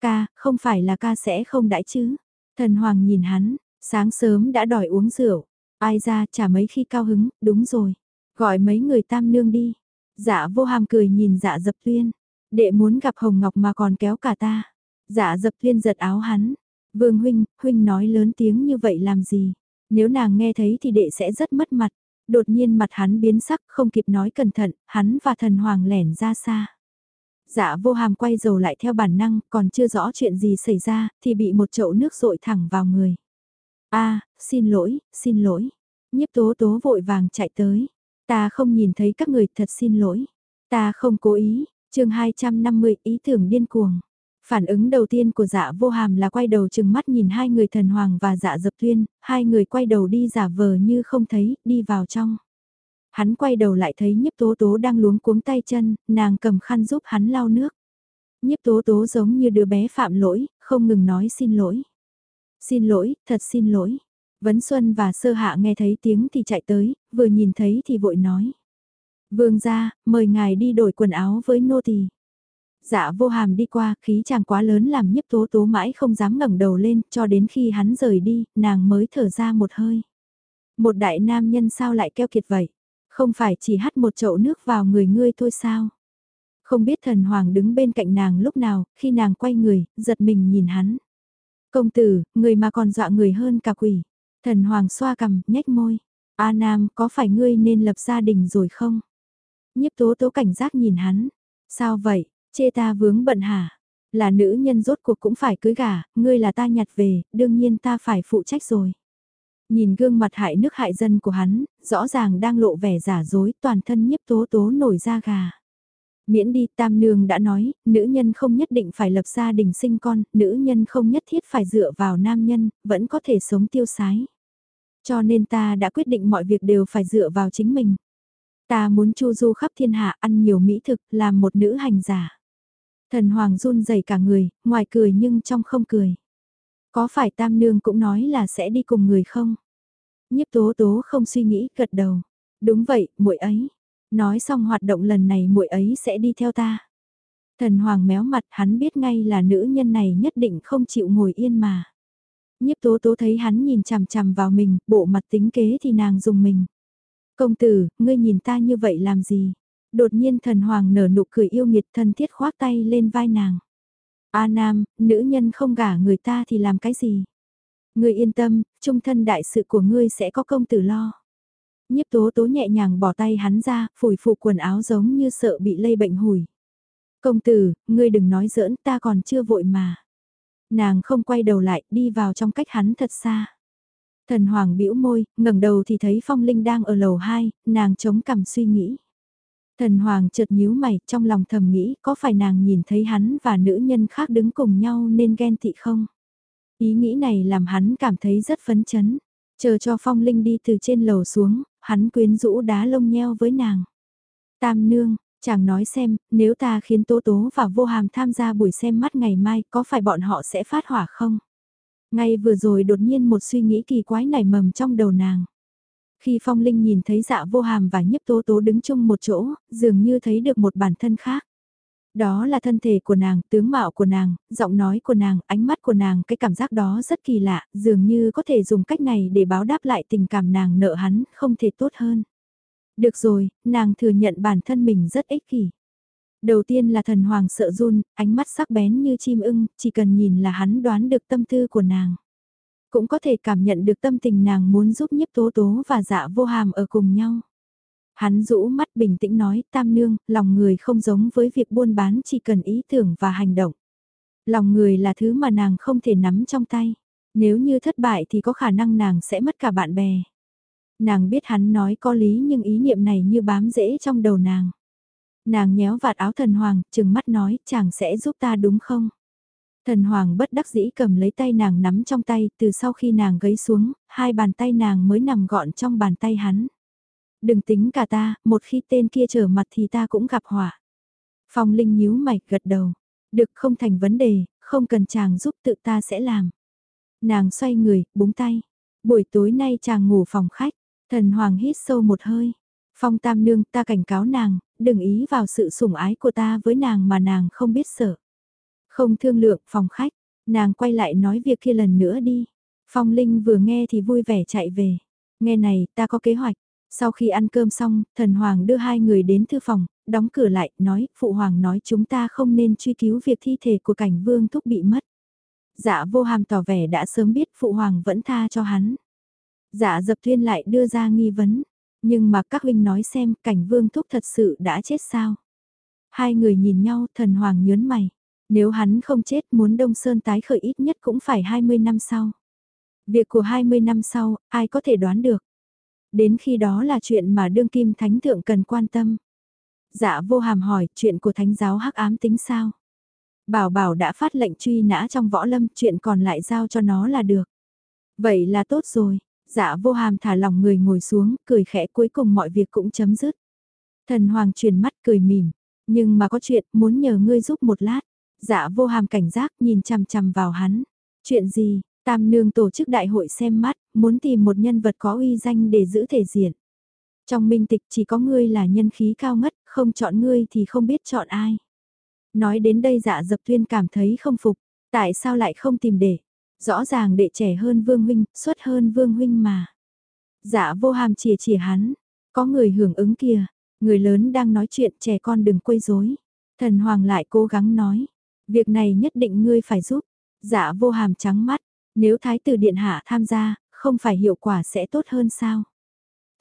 Ca, không phải là ca sẽ không đãi chứ. Thần hoàng nhìn hắn, sáng sớm đã đòi uống rượu. Ai ra chả mấy khi cao hứng, đúng rồi. Gọi mấy người tam nương đi. Dạ vô hàm cười nhìn dạ dập tuyên. Đệ muốn gặp Hồng Ngọc mà còn kéo cả ta. Dạ dập tuyên giật áo hắn. Vương huynh, huynh nói lớn tiếng như vậy làm gì? Nếu nàng nghe thấy thì đệ sẽ rất mất mặt. Đột nhiên mặt hắn biến sắc không kịp nói cẩn thận, hắn và thần hoàng lẻn ra xa. Dạ vô hàm quay dầu lại theo bản năng, còn chưa rõ chuyện gì xảy ra, thì bị một chậu nước rội thẳng vào người. a xin lỗi, xin lỗi. Nhiếp tố tố vội vàng chạy tới. Ta không nhìn thấy các người thật xin lỗi. Ta không cố ý, chương 250 ý tưởng điên cuồng. Phản ứng đầu tiên của dạ vô hàm là quay đầu chừng mắt nhìn hai người thần hoàng và dạ dập tuyên, hai người quay đầu đi giả vờ như không thấy, đi vào trong. Hắn quay đầu lại thấy nhiếp tố tố đang luống cuống tay chân, nàng cầm khăn giúp hắn lau nước. Nhiếp tố tố giống như đứa bé phạm lỗi, không ngừng nói xin lỗi. Xin lỗi, thật xin lỗi. Vấn Xuân và Sơ Hạ nghe thấy tiếng thì chạy tới, vừa nhìn thấy thì vội nói. Vương ra, mời ngài đi đổi quần áo với nô tỳ. Dạ vô hàm đi qua, khí chàng quá lớn làm nhiếp tố tố mãi không dám ngẩng đầu lên, cho đến khi hắn rời đi, nàng mới thở ra một hơi. Một đại nam nhân sao lại keo kiệt vậy? Không phải chỉ hắt một chậu nước vào người ngươi thôi sao? Không biết thần hoàng đứng bên cạnh nàng lúc nào, khi nàng quay người, giật mình nhìn hắn. Công tử, người mà còn dọa người hơn cả quỷ. Thần hoàng xoa cằm, nhếch môi. A Nam, có phải ngươi nên lập gia đình rồi không? Nhiếp tố tố cảnh giác nhìn hắn. Sao vậy, chê ta vướng bận hả? Là nữ nhân rốt cuộc cũng phải cưới gả, ngươi là ta nhặt về, đương nhiên ta phải phụ trách rồi. Nhìn gương mặt hại nước hại dân của hắn, rõ ràng đang lộ vẻ giả dối, toàn thân nhiếp tố tố nổi da gà. Miễn đi tam nương đã nói, nữ nhân không nhất định phải lập gia đình sinh con, nữ nhân không nhất thiết phải dựa vào nam nhân, vẫn có thể sống tiêu sái. Cho nên ta đã quyết định mọi việc đều phải dựa vào chính mình. Ta muốn chu du khắp thiên hạ ăn nhiều mỹ thực, làm một nữ hành giả. Thần hoàng run rẩy cả người, ngoài cười nhưng trong không cười. Có phải tam nương cũng nói là sẽ đi cùng người không? Nhiếp tố tố không suy nghĩ, gật đầu. Đúng vậy, muội ấy. Nói xong hoạt động lần này muội ấy sẽ đi theo ta. Thần hoàng méo mặt hắn biết ngay là nữ nhân này nhất định không chịu ngồi yên mà. Nhiếp tố tố thấy hắn nhìn chằm chằm vào mình, bộ mặt tính kế thì nàng dùng mình. Công tử, ngươi nhìn ta như vậy làm gì? Đột nhiên thần hoàng nở nụ cười yêu nghiệt thân thiết khoác tay lên vai nàng. A Nam, nữ nhân không gả người ta thì làm cái gì? Ngươi yên tâm, trung thân đại sự của ngươi sẽ có công tử lo. Nhiếp tố tố nhẹ nhàng bỏ tay hắn ra, phủi phụ quần áo giống như sợ bị lây bệnh hủi. Công tử, ngươi đừng nói giỡn ta còn chưa vội mà. Nàng không quay đầu lại, đi vào trong cách hắn thật xa. Thần Hoàng bĩu môi, ngẩng đầu thì thấy Phong Linh đang ở lầu 2, nàng chống cằm suy nghĩ. Thần Hoàng chợt nhíu mày, trong lòng thầm nghĩ có phải nàng nhìn thấy hắn và nữ nhân khác đứng cùng nhau nên ghen tị không? Ý nghĩ này làm hắn cảm thấy rất phấn chấn. Chờ cho Phong Linh đi từ trên lầu xuống, hắn quyến rũ đá lông nheo với nàng. Tam nương, chàng nói xem, nếu ta khiến Tố Tố và Vô Hàm tham gia buổi xem mắt ngày mai, có phải bọn họ sẽ phát hỏa không? Ngay vừa rồi đột nhiên một suy nghĩ kỳ quái nảy mầm trong đầu nàng. Khi Phong Linh nhìn thấy dạ vô hàm và nhiếp tố tố đứng chung một chỗ, dường như thấy được một bản thân khác. Đó là thân thể của nàng, tướng mạo của nàng, giọng nói của nàng, ánh mắt của nàng, cái cảm giác đó rất kỳ lạ, dường như có thể dùng cách này để báo đáp lại tình cảm nàng nợ hắn, không thể tốt hơn. Được rồi, nàng thừa nhận bản thân mình rất ích kỷ. Đầu tiên là thần hoàng sợ run, ánh mắt sắc bén như chim ưng, chỉ cần nhìn là hắn đoán được tâm tư của nàng. Cũng có thể cảm nhận được tâm tình nàng muốn giúp nhiếp tố tố và dạ vô hàm ở cùng nhau. Hắn rũ mắt bình tĩnh nói, tam nương, lòng người không giống với việc buôn bán chỉ cần ý tưởng và hành động. Lòng người là thứ mà nàng không thể nắm trong tay. Nếu như thất bại thì có khả năng nàng sẽ mất cả bạn bè. Nàng biết hắn nói có lý nhưng ý niệm này như bám rễ trong đầu nàng. Nàng nhéo vạt áo thần hoàng, chừng mắt nói, chàng sẽ giúp ta đúng không? Thần hoàng bất đắc dĩ cầm lấy tay nàng nắm trong tay, từ sau khi nàng gấy xuống, hai bàn tay nàng mới nằm gọn trong bàn tay hắn. Đừng tính cả ta, một khi tên kia trở mặt thì ta cũng gặp họa. Phong Linh nhíu mày gật đầu. Được không thành vấn đề, không cần chàng giúp tự ta sẽ làm. Nàng xoay người, búng tay. Buổi tối nay chàng ngủ phòng khách. Thần Hoàng hít sâu một hơi. Phong Tam Nương ta cảnh cáo nàng, đừng ý vào sự sủng ái của ta với nàng mà nàng không biết sợ. Không thương lượng phòng khách, nàng quay lại nói việc kia lần nữa đi. Phong Linh vừa nghe thì vui vẻ chạy về. Nghe này, ta có kế hoạch. Sau khi ăn cơm xong, thần hoàng đưa hai người đến thư phòng, đóng cửa lại, nói, phụ hoàng nói chúng ta không nên truy cứu việc thi thể của cảnh vương thúc bị mất. Dạ vô hàm tỏ vẻ đã sớm biết phụ hoàng vẫn tha cho hắn. Dạ dập tuyên lại đưa ra nghi vấn, nhưng mà các huynh nói xem cảnh vương thúc thật sự đã chết sao. Hai người nhìn nhau thần hoàng nhớn mày. Nếu hắn không chết muốn Đông Sơn tái khởi ít nhất cũng phải 20 năm sau. Việc của 20 năm sau, ai có thể đoán được. Đến khi đó là chuyện mà đương kim thánh thượng cần quan tâm. Dạ vô hàm hỏi chuyện của thánh giáo hắc ám tính sao? Bảo bảo đã phát lệnh truy nã trong võ lâm chuyện còn lại giao cho nó là được. Vậy là tốt rồi, dạ vô hàm thả lòng người ngồi xuống, cười khẽ cuối cùng mọi việc cũng chấm dứt. Thần hoàng truyền mắt cười mỉm, nhưng mà có chuyện muốn nhờ ngươi giúp một lát. Dạ vô hàm cảnh giác nhìn chằm chằm vào hắn. Chuyện gì, Tam nương tổ chức đại hội xem mắt, muốn tìm một nhân vật có uy danh để giữ thể diện. Trong minh tịch chỉ có ngươi là nhân khí cao ngất, không chọn ngươi thì không biết chọn ai. Nói đến đây dạ dập tuyên cảm thấy không phục, tại sao lại không tìm để. Rõ ràng đệ trẻ hơn vương huynh, xuất hơn vương huynh mà. Dạ vô hàm chỉ chỉ hắn, có người hưởng ứng kìa, người lớn đang nói chuyện trẻ con đừng quấy rối. Thần hoàng lại cố gắng nói, việc này nhất định ngươi phải giúp. Dạ vô hàm trắng mắt, nếu thái tử điện hạ tham gia, không phải hiệu quả sẽ tốt hơn sao?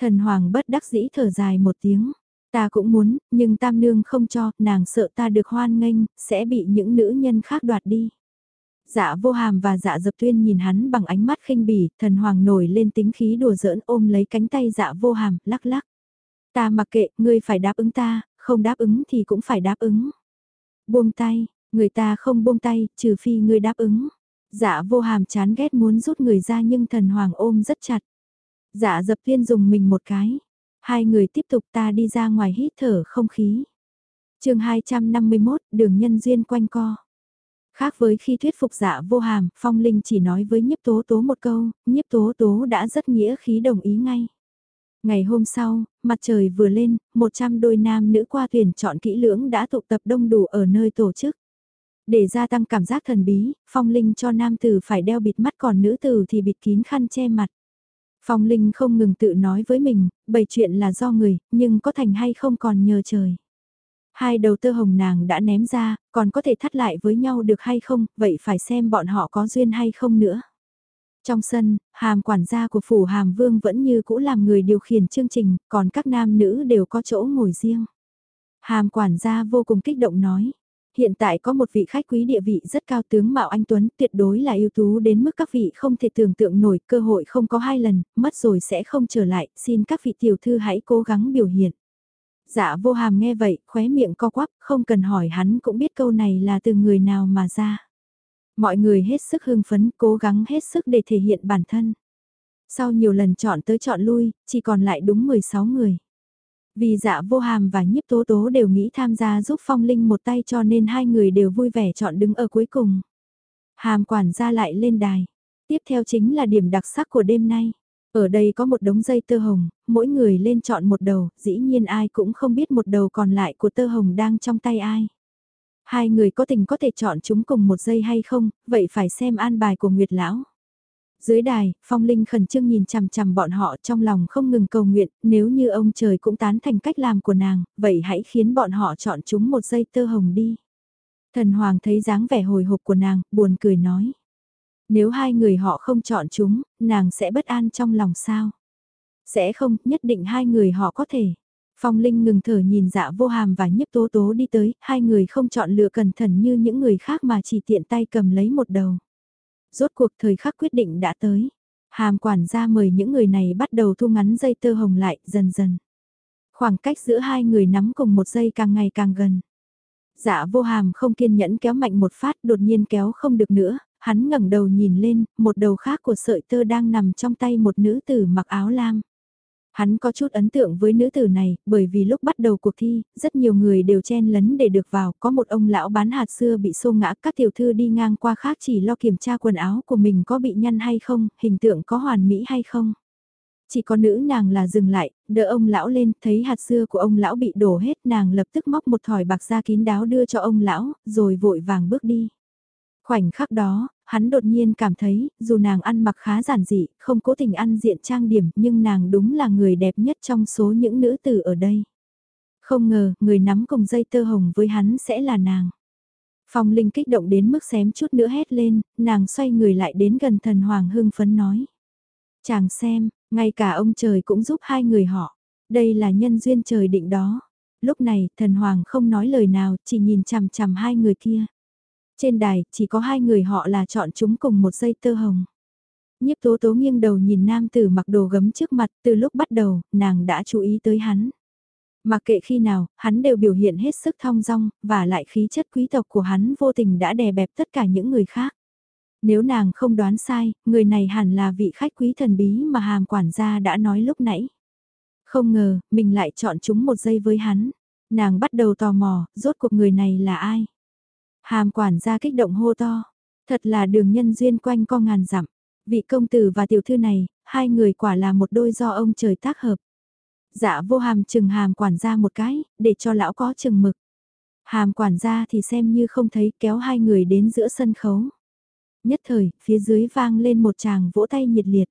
Thần hoàng bất đắc dĩ thở dài một tiếng. Ta cũng muốn, nhưng tam nương không cho, nàng sợ ta được hoan nghênh, sẽ bị những nữ nhân khác đoạt đi. Dạ vô hàm và dạ dập tuyên nhìn hắn bằng ánh mắt khinh bỉ, thần hoàng nổi lên tính khí đùa giỡn ôm lấy cánh tay dạ vô hàm, lắc lắc. Ta mặc kệ, ngươi phải đáp ứng ta, không đáp ứng thì cũng phải đáp ứng. Buông tay, người ta không buông tay, trừ phi ngươi đáp ứng. Dạ vô hàm chán ghét muốn rút người ra nhưng thần hoàng ôm rất chặt. Dạ dập thiên dùng mình một cái. Hai người tiếp tục ta đi ra ngoài hít thở không khí. chương 251, đường nhân duyên quanh co. Khác với khi thuyết phục dạ vô hàm, Phong Linh chỉ nói với nhiếp tố tố một câu, nhiếp tố tố đã rất nghĩa khí đồng ý ngay. Ngày hôm sau, mặt trời vừa lên, 100 đôi nam nữ qua tuyển chọn kỹ lưỡng đã tụ tập đông đủ ở nơi tổ chức. Để gia tăng cảm giác thần bí, Phong Linh cho nam tử phải đeo bịt mắt còn nữ tử thì bịt kín khăn che mặt. Phong Linh không ngừng tự nói với mình, bày chuyện là do người, nhưng có thành hay không còn nhờ trời. Hai đầu tơ hồng nàng đã ném ra, còn có thể thắt lại với nhau được hay không, vậy phải xem bọn họ có duyên hay không nữa. Trong sân, hàm quản gia của phủ hàm vương vẫn như cũ làm người điều khiển chương trình, còn các nam nữ đều có chỗ ngồi riêng. Hàm quản gia vô cùng kích động nói, Hiện tại có một vị khách quý địa vị rất cao tướng Mạo Anh Tuấn tuyệt đối là ưu tú đến mức các vị không thể tưởng tượng nổi cơ hội không có hai lần, mất rồi sẽ không trở lại, xin các vị tiểu thư hãy cố gắng biểu hiện. Dạ vô hàm nghe vậy, khóe miệng co quắp, không cần hỏi hắn cũng biết câu này là từ người nào mà ra. Mọi người hết sức hưng phấn, cố gắng hết sức để thể hiện bản thân. Sau nhiều lần chọn tới chọn lui, chỉ còn lại đúng 16 người. Vì dạ vô hàm và nhiếp tố tố đều nghĩ tham gia giúp phong linh một tay cho nên hai người đều vui vẻ chọn đứng ở cuối cùng. Hàm quản gia lại lên đài. Tiếp theo chính là điểm đặc sắc của đêm nay. Ở đây có một đống dây tơ hồng, mỗi người lên chọn một đầu, dĩ nhiên ai cũng không biết một đầu còn lại của tơ hồng đang trong tay ai. Hai người có tình có thể chọn chúng cùng một dây hay không, vậy phải xem an bài của Nguyệt Lão. Dưới đài, Phong Linh khẩn trương nhìn chằm chằm bọn họ trong lòng không ngừng cầu nguyện, nếu như ông trời cũng tán thành cách làm của nàng, vậy hãy khiến bọn họ chọn chúng một dây tơ hồng đi. Thần Hoàng thấy dáng vẻ hồi hộp của nàng, buồn cười nói. Nếu hai người họ không chọn chúng, nàng sẽ bất an trong lòng sao? Sẽ không, nhất định hai người họ có thể. Phong Linh ngừng thở nhìn dạ vô hàm và nhiếp tố tố đi tới, hai người không chọn lựa cẩn thận như những người khác mà chỉ tiện tay cầm lấy một đầu. Rốt cuộc thời khắc quyết định đã tới. Hàm quản gia mời những người này bắt đầu thu ngắn dây tơ hồng lại, dần dần. Khoảng cách giữa hai người nắm cùng một dây càng ngày càng gần. Dạ vô hàm không kiên nhẫn kéo mạnh một phát đột nhiên kéo không được nữa, hắn ngẩng đầu nhìn lên, một đầu khác của sợi tơ đang nằm trong tay một nữ tử mặc áo lam. Hắn có chút ấn tượng với nữ tử này, bởi vì lúc bắt đầu cuộc thi, rất nhiều người đều chen lấn để được vào, có một ông lão bán hạt xưa bị xô ngã, các tiểu thư đi ngang qua khác chỉ lo kiểm tra quần áo của mình có bị nhăn hay không, hình tượng có hoàn mỹ hay không. Chỉ có nữ nàng là dừng lại, đỡ ông lão lên, thấy hạt xưa của ông lão bị đổ hết, nàng lập tức móc một thỏi bạc ra kín đáo đưa cho ông lão, rồi vội vàng bước đi. Khoảnh khắc đó, hắn đột nhiên cảm thấy, dù nàng ăn mặc khá giản dị, không cố tình ăn diện trang điểm, nhưng nàng đúng là người đẹp nhất trong số những nữ tử ở đây. Không ngờ, người nắm cùng dây tơ hồng với hắn sẽ là nàng. Phong Linh kích động đến mức xém chút nữa hét lên, nàng xoay người lại đến gần thần hoàng hưng phấn nói. Chàng xem, ngay cả ông trời cũng giúp hai người họ. Đây là nhân duyên trời định đó. Lúc này, thần hoàng không nói lời nào, chỉ nhìn chằm chằm hai người kia. Trên đài, chỉ có hai người họ là chọn chúng cùng một dây tơ hồng. Nhiếp tố tố nghiêng đầu nhìn nam tử mặc đồ gấm trước mặt, từ lúc bắt đầu, nàng đã chú ý tới hắn. Mặc kệ khi nào, hắn đều biểu hiện hết sức thong dong, và lại khí chất quý tộc của hắn vô tình đã đè bẹp tất cả những người khác. Nếu nàng không đoán sai, người này hẳn là vị khách quý thần bí mà hàm quản gia đã nói lúc nãy. Không ngờ, mình lại chọn chúng một giây với hắn. Nàng bắt đầu tò mò, rốt cuộc người này là ai? Hàm quản gia kích động hô to. Thật là đường nhân duyên quanh co ngàn dặm. Vị công tử và tiểu thư này, hai người quả là một đôi do ông trời tác hợp. Dạ vô hàm chừng hàm quản gia một cái, để cho lão có chừng mực. Hàm quản gia thì xem như không thấy kéo hai người đến giữa sân khấu. Nhất thời, phía dưới vang lên một chàng vỗ tay nhiệt liệt.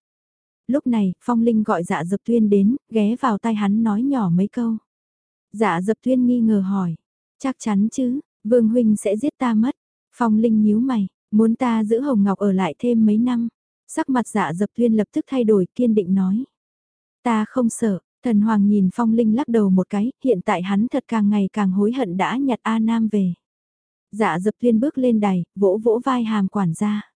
Lúc này, Phong Linh gọi dạ dập tuyên đến, ghé vào tay hắn nói nhỏ mấy câu. Dạ dập tuyên nghi ngờ hỏi. Chắc chắn chứ, Vương Huynh sẽ giết ta mất. Phong Linh nhíu mày, muốn ta giữ Hồng Ngọc ở lại thêm mấy năm. Sắc mặt dạ dập tuyên lập tức thay đổi kiên định nói. Ta không sợ, thần hoàng nhìn Phong Linh lắc đầu một cái, hiện tại hắn thật càng ngày càng hối hận đã nhặt A Nam về. Dạ dập tuyên bước lên đài, vỗ vỗ vai hàm quản gia.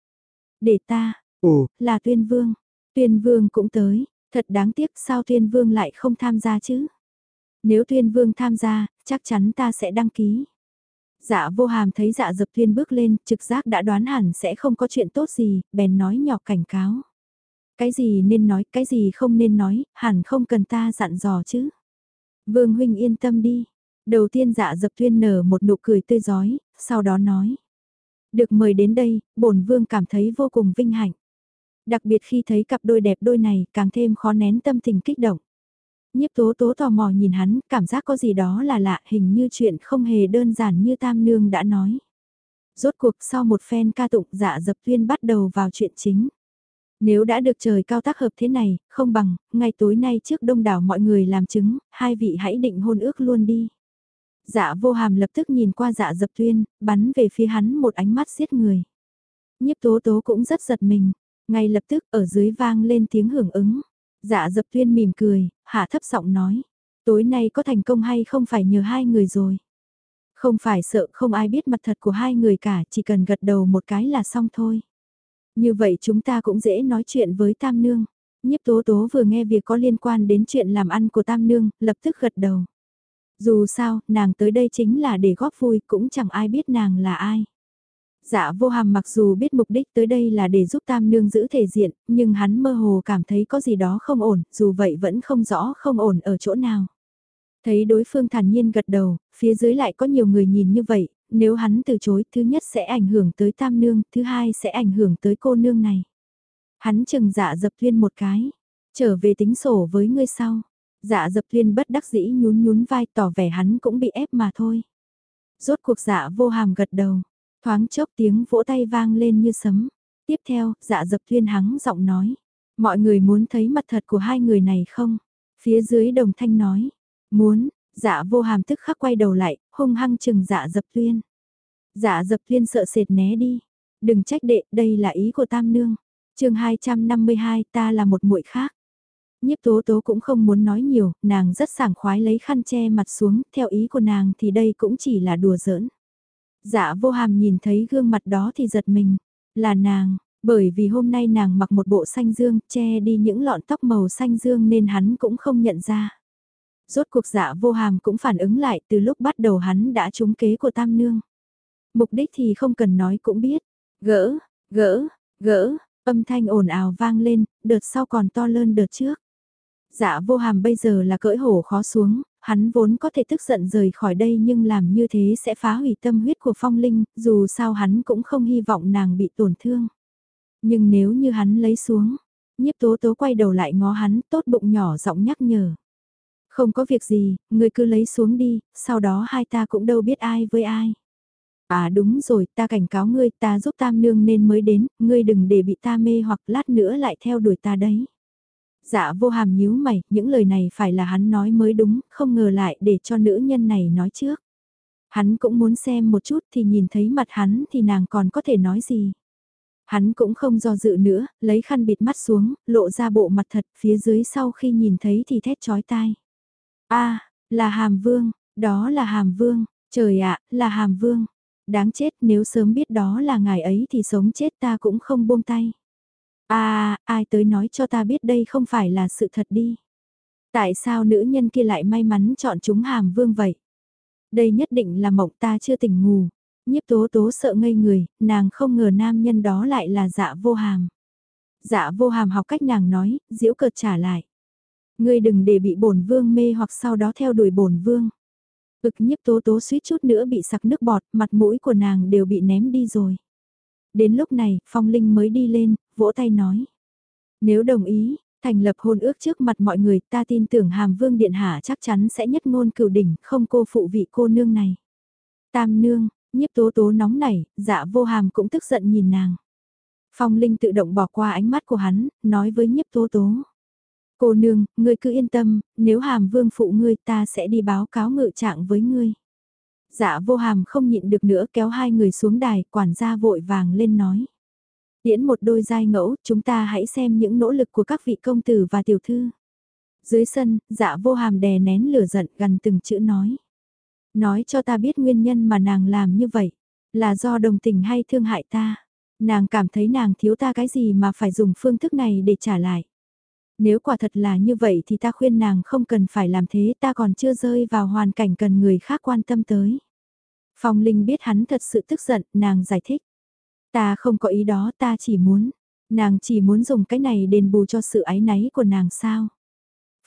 Để ta, Ồ, là tuyên vương, tuyên vương cũng tới, thật đáng tiếc sao tuyên vương lại không tham gia chứ? Nếu tuyên vương tham gia, chắc chắn ta sẽ đăng ký. Dạ vô hàm thấy dạ dập tuyên bước lên, trực giác đã đoán hẳn sẽ không có chuyện tốt gì, bèn nói nhỏ cảnh cáo. Cái gì nên nói, cái gì không nên nói, hẳn không cần ta dặn dò chứ. Vương huynh yên tâm đi. Đầu tiên dạ dập tuyên nở một nụ cười tươi giói, sau đó nói. Được mời đến đây, bổn vương cảm thấy vô cùng vinh hạnh. Đặc biệt khi thấy cặp đôi đẹp đôi này càng thêm khó nén tâm tình kích động. Nhiếp tố tố tò mò nhìn hắn, cảm giác có gì đó là lạ, hình như chuyện không hề đơn giản như Tam Nương đã nói. Rốt cuộc sau một phen ca tụng dạ dập tuyên bắt đầu vào chuyện chính. Nếu đã được trời cao tác hợp thế này, không bằng, ngay tối nay trước đông đảo mọi người làm chứng, hai vị hãy định hôn ước luôn đi. Dạ vô hàm lập tức nhìn qua dạ dập tuyên, bắn về phía hắn một ánh mắt giết người. Nhiếp tố tố cũng rất giật mình, ngay lập tức ở dưới vang lên tiếng hưởng ứng. Dạ dập tuyên mỉm cười, hạ thấp giọng nói, tối nay có thành công hay không phải nhờ hai người rồi. Không phải sợ không ai biết mặt thật của hai người cả, chỉ cần gật đầu một cái là xong thôi. Như vậy chúng ta cũng dễ nói chuyện với Tam Nương. Nhiếp Tố Tố vừa nghe việc có liên quan đến chuyện làm ăn của Tam Nương, lập tức gật đầu. Dù sao, nàng tới đây chính là để góp vui, cũng chẳng ai biết nàng là ai. Dạ vô hàm mặc dù biết mục đích tới đây là để giúp Tam Nương giữ thể diện, nhưng hắn mơ hồ cảm thấy có gì đó không ổn, dù vậy vẫn không rõ không ổn ở chỗ nào. Thấy đối phương thản nhiên gật đầu, phía dưới lại có nhiều người nhìn như vậy, nếu hắn từ chối, thứ nhất sẽ ảnh hưởng tới Tam Nương, thứ hai sẽ ảnh hưởng tới cô nương này. Hắn chừng dạ dập viên một cái, trở về tính sổ với ngươi sau. Dạ dập viên bất đắc dĩ nhún nhún vai tỏ vẻ hắn cũng bị ép mà thôi. Rốt cuộc dạ vô hàm gật đầu, thoáng chốc tiếng vỗ tay vang lên như sấm. Tiếp theo, dạ dập thuyên hắng giọng nói. Mọi người muốn thấy mặt thật của hai người này không? Phía dưới đồng thanh nói. Muốn, dạ vô hàm tức khắc quay đầu lại, hung hăng chừng dạ dập thuyên. Dạ dập thuyên sợ sệt né đi. Đừng trách đệ, đây là ý của tam nương. chương 252 ta là một muội khác. Nhiếp tố tố cũng không muốn nói nhiều, nàng rất sảng khoái lấy khăn che mặt xuống, theo ý của nàng thì đây cũng chỉ là đùa giỡn. Dạ vô hàm nhìn thấy gương mặt đó thì giật mình, là nàng, bởi vì hôm nay nàng mặc một bộ xanh dương, che đi những lọn tóc màu xanh dương nên hắn cũng không nhận ra. Rốt cuộc dạ vô hàm cũng phản ứng lại từ lúc bắt đầu hắn đã trúng kế của tam nương. Mục đích thì không cần nói cũng biết, gỡ, gỡ, gỡ, âm thanh ồn ào vang lên, đợt sau còn to lớn đợt trước. Dạ vô hàm bây giờ là cỡi hổ khó xuống, hắn vốn có thể tức giận rời khỏi đây nhưng làm như thế sẽ phá hủy tâm huyết của phong linh, dù sao hắn cũng không hy vọng nàng bị tổn thương. Nhưng nếu như hắn lấy xuống, nhiếp tố tố quay đầu lại ngó hắn tốt bụng nhỏ giọng nhắc nhở. Không có việc gì, ngươi cứ lấy xuống đi, sau đó hai ta cũng đâu biết ai với ai. À đúng rồi, ta cảnh cáo ngươi, ta giúp tam nương nên mới đến, ngươi đừng để bị ta mê hoặc lát nữa lại theo đuổi ta đấy. Dạ vô hàm nhíu mày, những lời này phải là hắn nói mới đúng, không ngờ lại để cho nữ nhân này nói trước. Hắn cũng muốn xem một chút thì nhìn thấy mặt hắn thì nàng còn có thể nói gì. Hắn cũng không do dự nữa, lấy khăn bịt mắt xuống, lộ ra bộ mặt thật phía dưới sau khi nhìn thấy thì thét chói tai. a là hàm vương, đó là hàm vương, trời ạ, là hàm vương. Đáng chết nếu sớm biết đó là ngài ấy thì sống chết ta cũng không buông tay à, ai tới nói cho ta biết đây không phải là sự thật đi. Tại sao nữ nhân kia lại may mắn chọn chúng hàm vương vậy? Đây nhất định là mộng ta chưa tỉnh ngủ. Nhiếp tố tố sợ ngây người, nàng không ngờ nam nhân đó lại là dạ vô hàm. Dạ vô hàm học cách nàng nói, diễu cợt trả lại. Ngươi đừng để bị bổn vương mê hoặc sau đó theo đuổi bổn vương. Ực nhiếp tố tố suýt chút nữa bị sặc nước bọt, mặt mũi của nàng đều bị ném đi rồi. Đến lúc này, Phong Linh mới đi lên, vỗ tay nói. Nếu đồng ý, thành lập hôn ước trước mặt mọi người ta tin tưởng hàm vương điện hạ chắc chắn sẽ nhất ngôn cửu đỉnh, không cô phụ vị cô nương này. Tam nương, nhiếp tố tố nóng nảy, dạ vô hàm cũng tức giận nhìn nàng. Phong Linh tự động bỏ qua ánh mắt của hắn, nói với nhiếp tố tố. Cô nương, ngươi cứ yên tâm, nếu hàm vương phụ ngươi ta sẽ đi báo cáo ngự trạng với ngươi. Dạ vô hàm không nhịn được nữa kéo hai người xuống đài, quản gia vội vàng lên nói. Điễn một đôi giai ngẫu, chúng ta hãy xem những nỗ lực của các vị công tử và tiểu thư. Dưới sân, dạ vô hàm đè nén lửa giận gần từng chữ nói. Nói cho ta biết nguyên nhân mà nàng làm như vậy, là do đồng tình hay thương hại ta. Nàng cảm thấy nàng thiếu ta cái gì mà phải dùng phương thức này để trả lại. Nếu quả thật là như vậy thì ta khuyên nàng không cần phải làm thế ta còn chưa rơi vào hoàn cảnh cần người khác quan tâm tới. Phong Linh biết hắn thật sự tức giận, nàng giải thích. Ta không có ý đó ta chỉ muốn, nàng chỉ muốn dùng cái này đền bù cho sự ái náy của nàng sao.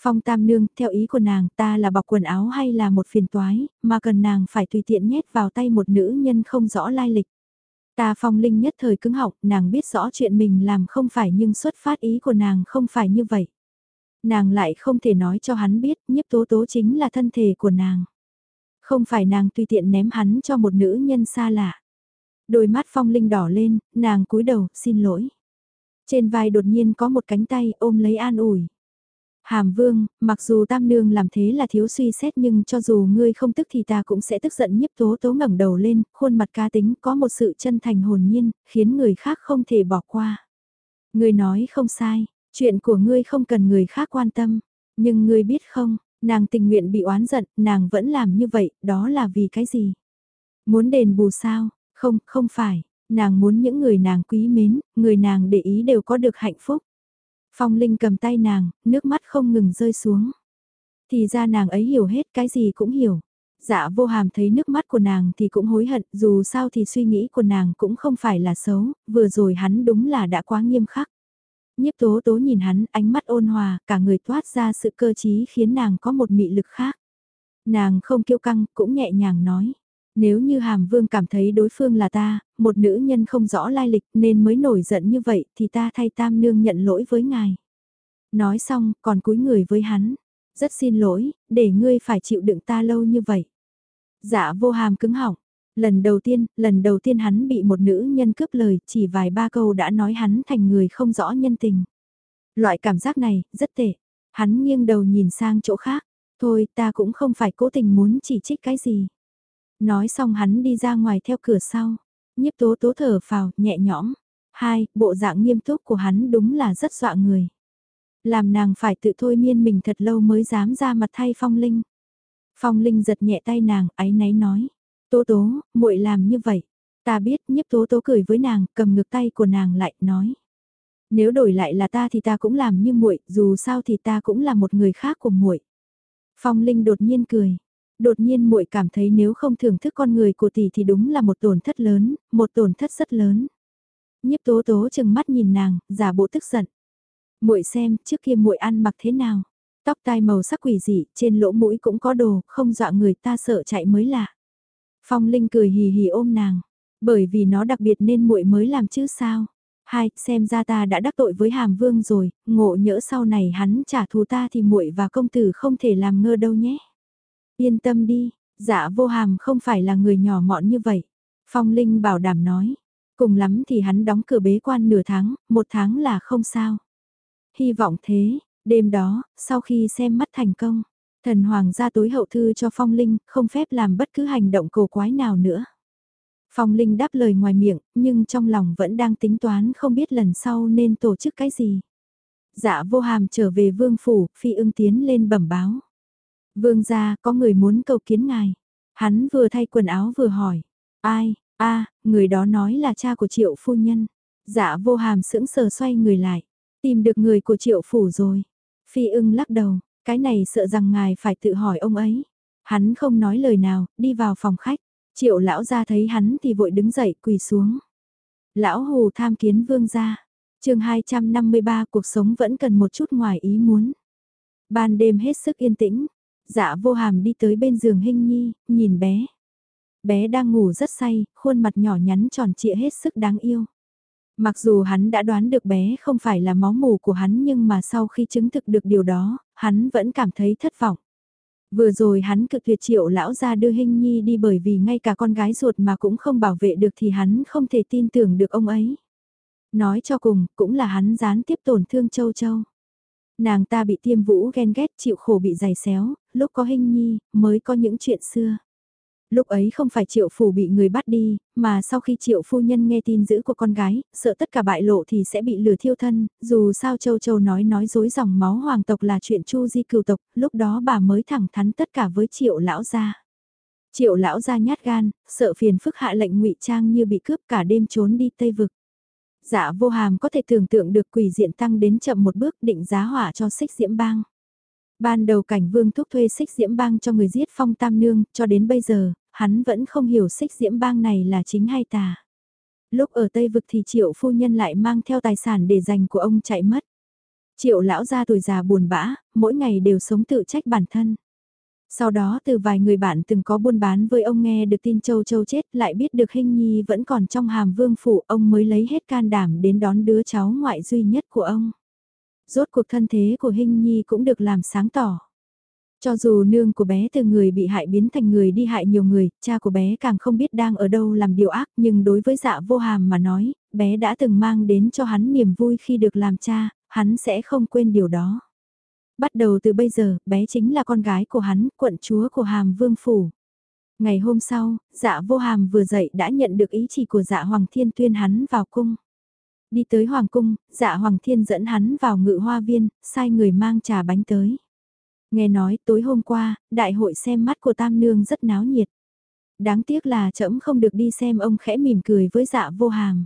Phong Tam Nương, theo ý của nàng ta là bọc quần áo hay là một phiền toái, mà cần nàng phải tùy tiện nhét vào tay một nữ nhân không rõ lai lịch. Ta Phong Linh nhất thời cứng họng, nàng biết rõ chuyện mình làm không phải nhưng xuất phát ý của nàng không phải như vậy. Nàng lại không thể nói cho hắn biết nhiếp tố tố chính là thân thể của nàng. Không phải nàng tùy tiện ném hắn cho một nữ nhân xa lạ. Đôi mắt Phong Linh đỏ lên, nàng cúi đầu, xin lỗi. Trên vai đột nhiên có một cánh tay ôm lấy an ủi. Hàm vương, mặc dù tam nương làm thế là thiếu suy xét nhưng cho dù ngươi không tức thì ta cũng sẽ tức giận nhiếp tố tố ngẩng đầu lên, khuôn mặt ca tính có một sự chân thành hồn nhiên, khiến người khác không thể bỏ qua. Ngươi nói không sai, chuyện của ngươi không cần người khác quan tâm, nhưng ngươi biết không, nàng tình nguyện bị oán giận, nàng vẫn làm như vậy, đó là vì cái gì? Muốn đền bù sao? Không, không phải, nàng muốn những người nàng quý mến, người nàng để ý đều có được hạnh phúc. Phong Linh cầm tay nàng, nước mắt không ngừng rơi xuống. Thì ra nàng ấy hiểu hết cái gì cũng hiểu. Dạ vô hàm thấy nước mắt của nàng thì cũng hối hận, dù sao thì suy nghĩ của nàng cũng không phải là xấu, vừa rồi hắn đúng là đã quá nghiêm khắc. Nhiếp tố tố nhìn hắn, ánh mắt ôn hòa, cả người toát ra sự cơ trí khiến nàng có một mị lực khác. Nàng không kiêu căng, cũng nhẹ nhàng nói. Nếu như Hàm Vương cảm thấy đối phương là ta, một nữ nhân không rõ lai lịch nên mới nổi giận như vậy thì ta thay Tam Nương nhận lỗi với ngài. Nói xong còn cúi người với hắn. Rất xin lỗi, để ngươi phải chịu đựng ta lâu như vậy. Dạ vô hàm cứng họng. Lần đầu tiên, lần đầu tiên hắn bị một nữ nhân cướp lời, chỉ vài ba câu đã nói hắn thành người không rõ nhân tình. Loại cảm giác này, rất tệ. Hắn nghiêng đầu nhìn sang chỗ khác. Thôi, ta cũng không phải cố tình muốn chỉ trích cái gì. Nói xong hắn đi ra ngoài theo cửa sau. Nhiếp tố tố thở phào, nhẹ nhõm. Hai, bộ dạng nghiêm túc của hắn đúng là rất dọa người. Làm nàng phải tự thôi miên mình thật lâu mới dám ra mặt thay Phong Linh. Phong Linh giật nhẹ tay nàng, áy náy nói. Tố tố, muội làm như vậy. Ta biết, nhiếp tố tố cười với nàng, cầm ngược tay của nàng lại, nói. Nếu đổi lại là ta thì ta cũng làm như muội, dù sao thì ta cũng là một người khác của muội. Phong Linh đột nhiên cười, đột nhiên muội cảm thấy nếu không thưởng thức con người của tỷ thì đúng là một tổn thất lớn, một tổn thất rất lớn. Nhiếp tố tố chừng mắt nhìn nàng, giả bộ tức giận. muội xem, trước kia muội ăn mặc thế nào? Tóc tai màu sắc quỷ dị, trên lỗ mũi cũng có đồ, không dọa người ta sợ chạy mới lạ. Phong Linh cười hì hì ôm nàng, bởi vì nó đặc biệt nên muội mới làm chứ sao? Hai, xem ra ta đã đắc tội với Hàm Vương rồi, ngộ nhỡ sau này hắn trả thù ta thì muội và công tử không thể làm ngơ đâu nhé. Yên tâm đi, dạ vô hàm không phải là người nhỏ mọn như vậy. Phong Linh bảo đảm nói, cùng lắm thì hắn đóng cửa bế quan nửa tháng, một tháng là không sao. Hy vọng thế, đêm đó, sau khi xem mắt thành công, thần hoàng ra tối hậu thư cho Phong Linh, không phép làm bất cứ hành động cổ quái nào nữa. Phong Linh đáp lời ngoài miệng, nhưng trong lòng vẫn đang tính toán không biết lần sau nên tổ chức cái gì. Dạ vô hàm trở về vương phủ, phi ưng tiến lên bẩm báo. Vương gia, có người muốn cầu kiến ngài. Hắn vừa thay quần áo vừa hỏi. Ai, a người đó nói là cha của triệu phu nhân. Dạ vô hàm sững sờ xoay người lại. Tìm được người của triệu phủ rồi. Phi ưng lắc đầu, cái này sợ rằng ngài phải tự hỏi ông ấy. Hắn không nói lời nào, đi vào phòng khách. Triệu lão gia thấy hắn thì vội đứng dậy quỳ xuống. Lão hù tham kiến vương gia. chương 253 cuộc sống vẫn cần một chút ngoài ý muốn. Ban đêm hết sức yên tĩnh, Dạ vô hàm đi tới bên giường hình Nhi, nhìn bé. Bé đang ngủ rất say, khuôn mặt nhỏ nhắn tròn trịa hết sức đáng yêu. Mặc dù hắn đã đoán được bé không phải là máu mù của hắn nhưng mà sau khi chứng thực được điều đó, hắn vẫn cảm thấy thất vọng. Vừa rồi hắn cực tuyệt triệu lão ra đưa hình nhi đi bởi vì ngay cả con gái ruột mà cũng không bảo vệ được thì hắn không thể tin tưởng được ông ấy. Nói cho cùng, cũng là hắn gián tiếp tổn thương châu châu. Nàng ta bị tiêm vũ ghen ghét chịu khổ bị giày xéo, lúc có hình nhi, mới có những chuyện xưa. Lúc ấy không phải triệu phủ bị người bắt đi, mà sau khi triệu phu nhân nghe tin giữ của con gái, sợ tất cả bại lộ thì sẽ bị lừa thiêu thân, dù sao châu châu nói nói dối dòng máu hoàng tộc là chuyện chu di cừu tộc, lúc đó bà mới thẳng thắn tất cả với triệu lão gia. Triệu lão gia nhát gan, sợ phiền phức hạ lệnh ngụy trang như bị cướp cả đêm trốn đi Tây Vực. Dạ vô hàm có thể tưởng tượng được quỷ diện tăng đến chậm một bước định giá hỏa cho xích diễm bang. Ban đầu cảnh vương thúc thuê xích diễm bang cho người giết phong tam nương, cho đến bây giờ, hắn vẫn không hiểu xích diễm bang này là chính hay tà. Lúc ở Tây Vực thì triệu phu nhân lại mang theo tài sản để dành của ông chạy mất. Triệu lão gia tuổi già buồn bã, mỗi ngày đều sống tự trách bản thân. Sau đó từ vài người bạn từng có buôn bán với ông nghe được tin Châu Châu chết lại biết được hình Nhi vẫn còn trong hàm vương phủ ông mới lấy hết can đảm đến đón đứa cháu ngoại duy nhất của ông. Rốt cuộc thân thế của Hinh Nhi cũng được làm sáng tỏ. Cho dù nương của bé từ người bị hại biến thành người đi hại nhiều người, cha của bé càng không biết đang ở đâu làm điều ác nhưng đối với dạ vô hàm mà nói, bé đã từng mang đến cho hắn niềm vui khi được làm cha, hắn sẽ không quên điều đó. Bắt đầu từ bây giờ, bé chính là con gái của hắn, quận chúa của hàm vương phủ. Ngày hôm sau, dạ vô hàm vừa dậy đã nhận được ý chỉ của dạ Hoàng Thiên tuyên hắn vào cung. Đi tới Hoàng cung, dạ Hoàng Thiên dẫn hắn vào ngự hoa viên, sai người mang trà bánh tới. Nghe nói tối hôm qua, đại hội xem mắt của Tam Nương rất náo nhiệt. Đáng tiếc là trẫm không được đi xem ông khẽ mỉm cười với dạ vô hàm.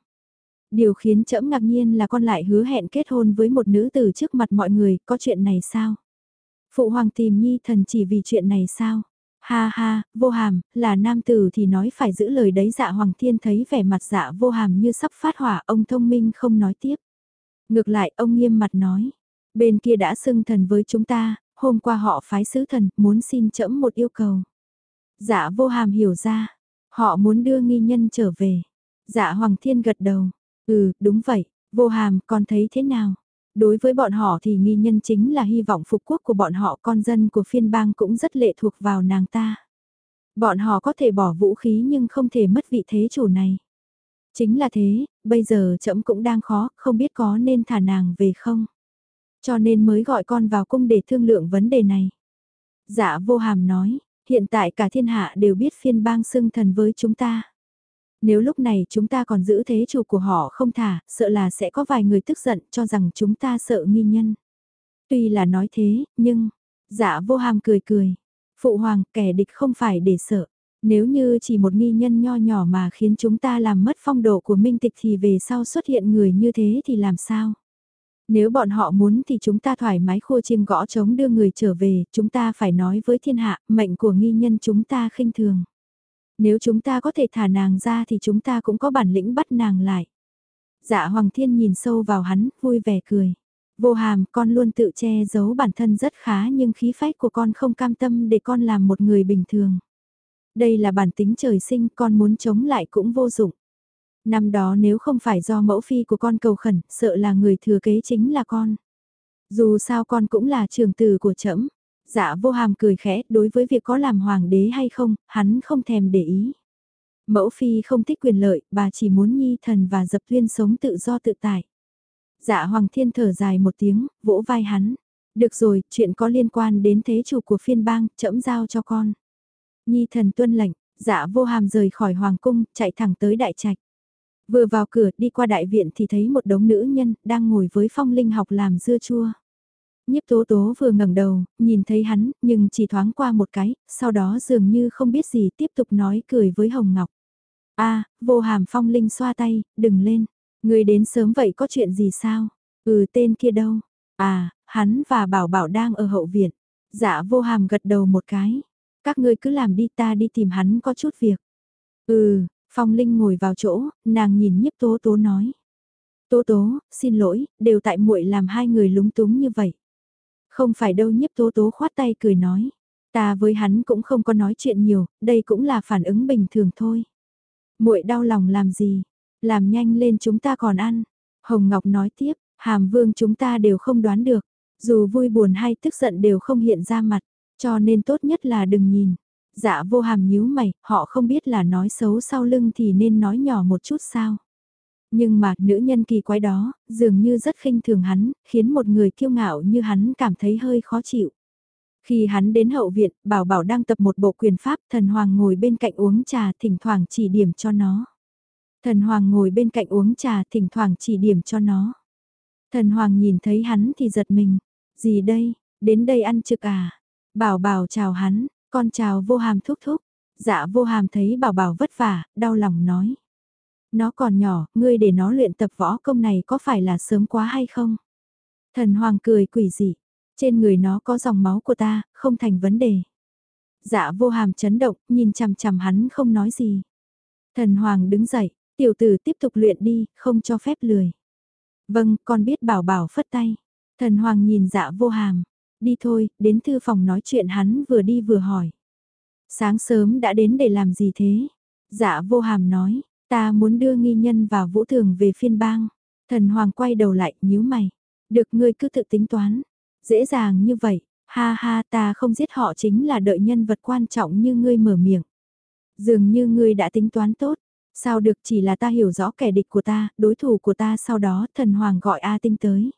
Điều khiến trẫm ngạc nhiên là con lại hứa hẹn kết hôn với một nữ tử trước mặt mọi người, có chuyện này sao? Phụ hoàng tìm nhi thần chỉ vì chuyện này sao? Ha ha, vô hàm, là nam tử thì nói phải giữ lời đấy dạ hoàng thiên thấy vẻ mặt dạ vô hàm như sắp phát hỏa, ông thông minh không nói tiếp. Ngược lại, ông nghiêm mặt nói, bên kia đã xưng thần với chúng ta, hôm qua họ phái sứ thần, muốn xin trẫm một yêu cầu. Dạ vô hàm hiểu ra, họ muốn đưa nghi nhân trở về. Dạ hoàng thiên gật đầu, ừ, đúng vậy, vô hàm, còn thấy thế nào? Đối với bọn họ thì nghi nhân chính là hy vọng phục quốc của bọn họ con dân của phiên bang cũng rất lệ thuộc vào nàng ta. Bọn họ có thể bỏ vũ khí nhưng không thể mất vị thế chủ này. Chính là thế, bây giờ trẫm cũng đang khó, không biết có nên thả nàng về không. Cho nên mới gọi con vào cung để thương lượng vấn đề này. Dạ vô hàm nói, hiện tại cả thiên hạ đều biết phiên bang xưng thần với chúng ta. Nếu lúc này chúng ta còn giữ thế chủ của họ không thả, sợ là sẽ có vài người tức giận cho rằng chúng ta sợ nghi nhân. Tuy là nói thế, nhưng, dạ vô hàm cười cười. Phụ hoàng, kẻ địch không phải để sợ. Nếu như chỉ một nghi nhân nho nhỏ mà khiến chúng ta làm mất phong độ của minh tịch thì về sau xuất hiện người như thế thì làm sao? Nếu bọn họ muốn thì chúng ta thoải mái khua chiêng gõ trống đưa người trở về, chúng ta phải nói với thiên hạ, mệnh của nghi nhân chúng ta khinh thường. Nếu chúng ta có thể thả nàng ra thì chúng ta cũng có bản lĩnh bắt nàng lại. Dạ Hoàng Thiên nhìn sâu vào hắn, vui vẻ cười. Vô hàm, con luôn tự che giấu bản thân rất khá nhưng khí phách của con không cam tâm để con làm một người bình thường. Đây là bản tính trời sinh, con muốn chống lại cũng vô dụng. Năm đó nếu không phải do mẫu phi của con cầu khẩn, sợ là người thừa kế chính là con. Dù sao con cũng là trường tử của trẫm Dạ vô hàm cười khẽ, đối với việc có làm hoàng đế hay không, hắn không thèm để ý. Mẫu phi không thích quyền lợi, bà chỉ muốn nhi thần và dập tuyên sống tự do tự tại. Dạ hoàng thiên thở dài một tiếng, vỗ vai hắn. Được rồi, chuyện có liên quan đến thế chủ của phiên bang, trẫm giao cho con. Nhi thần tuân lệnh, dạ vô hàm rời khỏi hoàng cung, chạy thẳng tới đại trạch. Vừa vào cửa đi qua đại viện thì thấy một đống nữ nhân đang ngồi với phong linh học làm dưa chua. Nhiếp tố tố vừa ngẩng đầu, nhìn thấy hắn, nhưng chỉ thoáng qua một cái, sau đó dường như không biết gì tiếp tục nói cười với Hồng Ngọc. a vô hàm phong linh xoa tay, đừng lên. Người đến sớm vậy có chuyện gì sao? Ừ tên kia đâu? À, hắn và bảo bảo đang ở hậu viện. Dạ vô hàm gật đầu một cái. Các ngươi cứ làm đi ta đi tìm hắn có chút việc. Ừ, Phong Linh ngồi vào chỗ, nàng nhìn nhiếp tố tố nói. Tố tố, xin lỗi, đều tại muội làm hai người lúng túng như vậy. Không phải đâu nhiếp tố tố khoát tay cười nói. Ta với hắn cũng không có nói chuyện nhiều, đây cũng là phản ứng bình thường thôi. muội đau lòng làm gì? Làm nhanh lên chúng ta còn ăn. Hồng Ngọc nói tiếp, hàm vương chúng ta đều không đoán được. Dù vui buồn hay tức giận đều không hiện ra mặt. Cho nên tốt nhất là đừng nhìn. Dạ vô hàm nhíu mày, họ không biết là nói xấu sau lưng thì nên nói nhỏ một chút sao. Nhưng mà nữ nhân kỳ quái đó, dường như rất khinh thường hắn, khiến một người kiêu ngạo như hắn cảm thấy hơi khó chịu. Khi hắn đến hậu viện, Bảo Bảo đang tập một bộ quyền pháp, thần hoàng ngồi bên cạnh uống trà thỉnh thoảng chỉ điểm cho nó. Thần hoàng ngồi bên cạnh uống trà thỉnh thoảng chỉ điểm cho nó. Thần hoàng nhìn thấy hắn thì giật mình. Gì đây, đến đây ăn trực à? Bảo Bảo chào hắn, con chào vô hàm thúc thúc. Dạ vô hàm thấy Bảo Bảo vất vả, đau lòng nói. Nó còn nhỏ, ngươi để nó luyện tập võ công này có phải là sớm quá hay không? Thần hoàng cười quỷ dị. Trên người nó có dòng máu của ta, không thành vấn đề. Dạ vô hàm chấn động, nhìn chằm chằm hắn không nói gì. Thần hoàng đứng dậy, tiểu tử tiếp tục luyện đi, không cho phép lười. Vâng, con biết bảo bảo phất tay. Thần hoàng nhìn dạ vô hàm. Đi thôi, đến thư phòng nói chuyện hắn vừa đi vừa hỏi. Sáng sớm đã đến để làm gì thế? Dạ vô hàm nói, ta muốn đưa nghi nhân vào vũ thường về phiên bang. Thần hoàng quay đầu lại, nhíu mày. Được ngươi cứ tự tính toán. Dễ dàng như vậy, ha ha ta không giết họ chính là đợi nhân vật quan trọng như ngươi mở miệng. Dường như ngươi đã tính toán tốt, sao được chỉ là ta hiểu rõ kẻ địch của ta, đối thủ của ta sau đó thần hoàng gọi A tinh tới.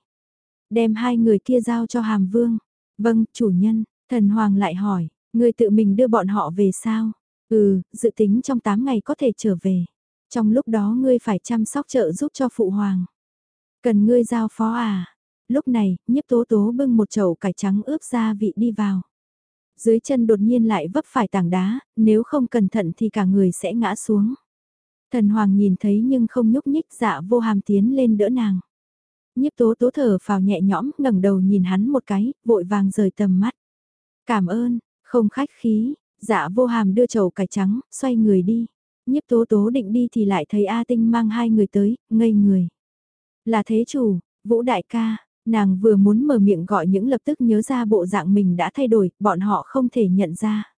Đem hai người kia giao cho hàm vương. Vâng, chủ nhân, thần hoàng lại hỏi, ngươi tự mình đưa bọn họ về sao? Ừ, dự tính trong 8 ngày có thể trở về. Trong lúc đó ngươi phải chăm sóc trợ giúp cho phụ hoàng. Cần ngươi giao phó à? lúc này, nhiếp tố tố bưng một chậu cải trắng ướp gia vị đi vào. Dưới chân đột nhiên lại vấp phải tảng đá, nếu không cẩn thận thì cả người sẽ ngã xuống. Thần Hoàng nhìn thấy nhưng không nhúc nhích dạ vô hàm tiến lên đỡ nàng. Nhiếp tố tố thở phào nhẹ nhõm ngẩng đầu nhìn hắn một cái, vội vàng rời tầm mắt. Cảm ơn, không khách khí, dạ vô hàm đưa chậu cải trắng, xoay người đi. Nhiếp tố tố định đi thì lại thấy A Tinh mang hai người tới, ngây người. Là thế chủ, Vũ đại ca, Nàng vừa muốn mở miệng gọi những lập tức nhớ ra bộ dạng mình đã thay đổi, bọn họ không thể nhận ra.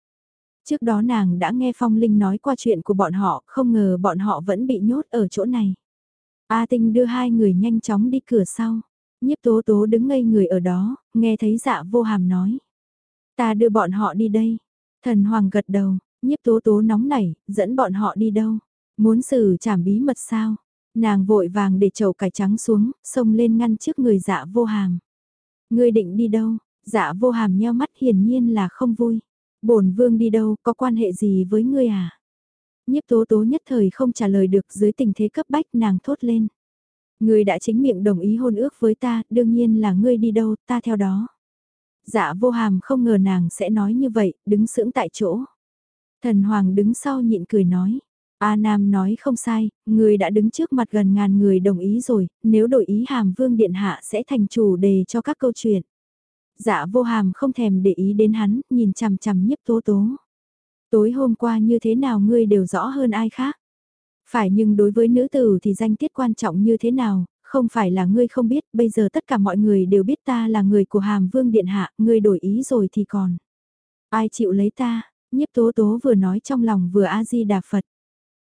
Trước đó nàng đã nghe Phong Linh nói qua chuyện của bọn họ, không ngờ bọn họ vẫn bị nhốt ở chỗ này. A Tinh đưa hai người nhanh chóng đi cửa sau. Nhiếp tố tố đứng ngây người ở đó, nghe thấy dạ vô hàm nói. Ta đưa bọn họ đi đây. Thần Hoàng gật đầu, nhiếp tố tố nóng nảy, dẫn bọn họ đi đâu. Muốn xử trảm bí mật sao? Nàng vội vàng để chậu cải trắng xuống, xông lên ngăn trước người dạ vô hàm. Ngươi định đi đâu? Dạ vô hàm nheo mắt hiển nhiên là không vui. bổn vương đi đâu, có quan hệ gì với ngươi à? Nhiếp tố tố nhất thời không trả lời được dưới tình thế cấp bách nàng thốt lên. Ngươi đã chính miệng đồng ý hôn ước với ta, đương nhiên là ngươi đi đâu, ta theo đó. Dạ vô hàm không ngờ nàng sẽ nói như vậy, đứng sững tại chỗ. Thần hoàng đứng sau nhịn cười nói. A Nam nói không sai, người đã đứng trước mặt gần ngàn người đồng ý rồi, nếu đổi ý hàm vương điện hạ sẽ thành chủ đề cho các câu chuyện. Dạ vô hàm không thèm để ý đến hắn, nhìn chằm chằm nhiếp tố tố. Tối hôm qua như thế nào ngươi đều rõ hơn ai khác. Phải nhưng đối với nữ tử thì danh tiết quan trọng như thế nào, không phải là ngươi không biết, bây giờ tất cả mọi người đều biết ta là người của hàm vương điện hạ, ngươi đổi ý rồi thì còn. Ai chịu lấy ta, nhiếp tố tố vừa nói trong lòng vừa A-di-đà Phật.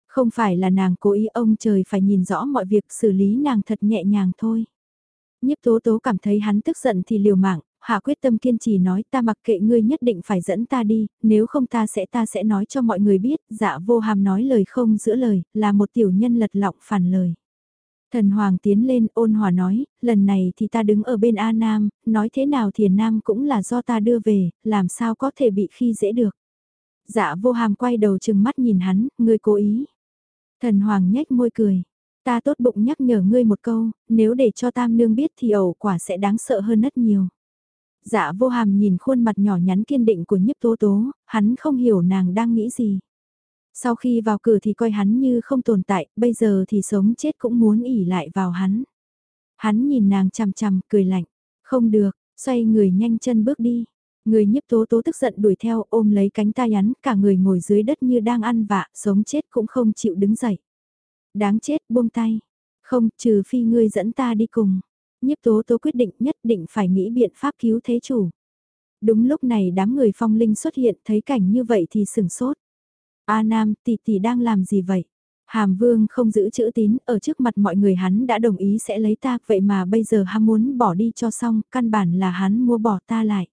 Không phải là nàng cố ý ông trời phải nhìn rõ mọi việc xử lý nàng thật nhẹ nhàng thôi. Nhiếp tố tố cảm thấy hắn tức giận thì liều mạng, hạ quyết tâm kiên trì nói ta mặc kệ ngươi nhất định phải dẫn ta đi, nếu không ta sẽ ta sẽ nói cho mọi người biết, dạ vô hàm nói lời không giữa lời, là một tiểu nhân lật lọng phản lời. Thần Hoàng tiến lên ôn hòa nói, lần này thì ta đứng ở bên A Nam, nói thế nào thì Nam cũng là do ta đưa về, làm sao có thể bị khi dễ được. Dạ vô hàm quay đầu chừng mắt nhìn hắn, ngươi cố ý. Thần Hoàng nhếch môi cười. Ta tốt bụng nhắc nhở ngươi một câu, nếu để cho tam nương biết thì ẩu quả sẽ đáng sợ hơn rất nhiều. Dạ vô hàm nhìn khuôn mặt nhỏ nhắn kiên định của nhiếp tố tố, hắn không hiểu nàng đang nghĩ gì. Sau khi vào cửa thì coi hắn như không tồn tại, bây giờ thì sống chết cũng muốn ỉ lại vào hắn. Hắn nhìn nàng chằm chằm, cười lạnh. Không được, xoay người nhanh chân bước đi. Người nhiếp tố tố tức giận đuổi theo ôm lấy cánh tay hắn, cả người ngồi dưới đất như đang ăn vạ, sống chết cũng không chịu đứng dậy. Đáng chết, buông tay. Không, trừ phi ngươi dẫn ta đi cùng. Nhiếp tố tố quyết định nhất định phải nghĩ biện pháp cứu thế chủ. Đúng lúc này đám người phong linh xuất hiện thấy cảnh như vậy thì sừng sốt. A Nam, tỷ tỷ đang làm gì vậy? Hàm Vương không giữ chữ tín, ở trước mặt mọi người hắn đã đồng ý sẽ lấy ta, vậy mà bây giờ ham muốn bỏ đi cho xong, căn bản là hắn mua bỏ ta lại.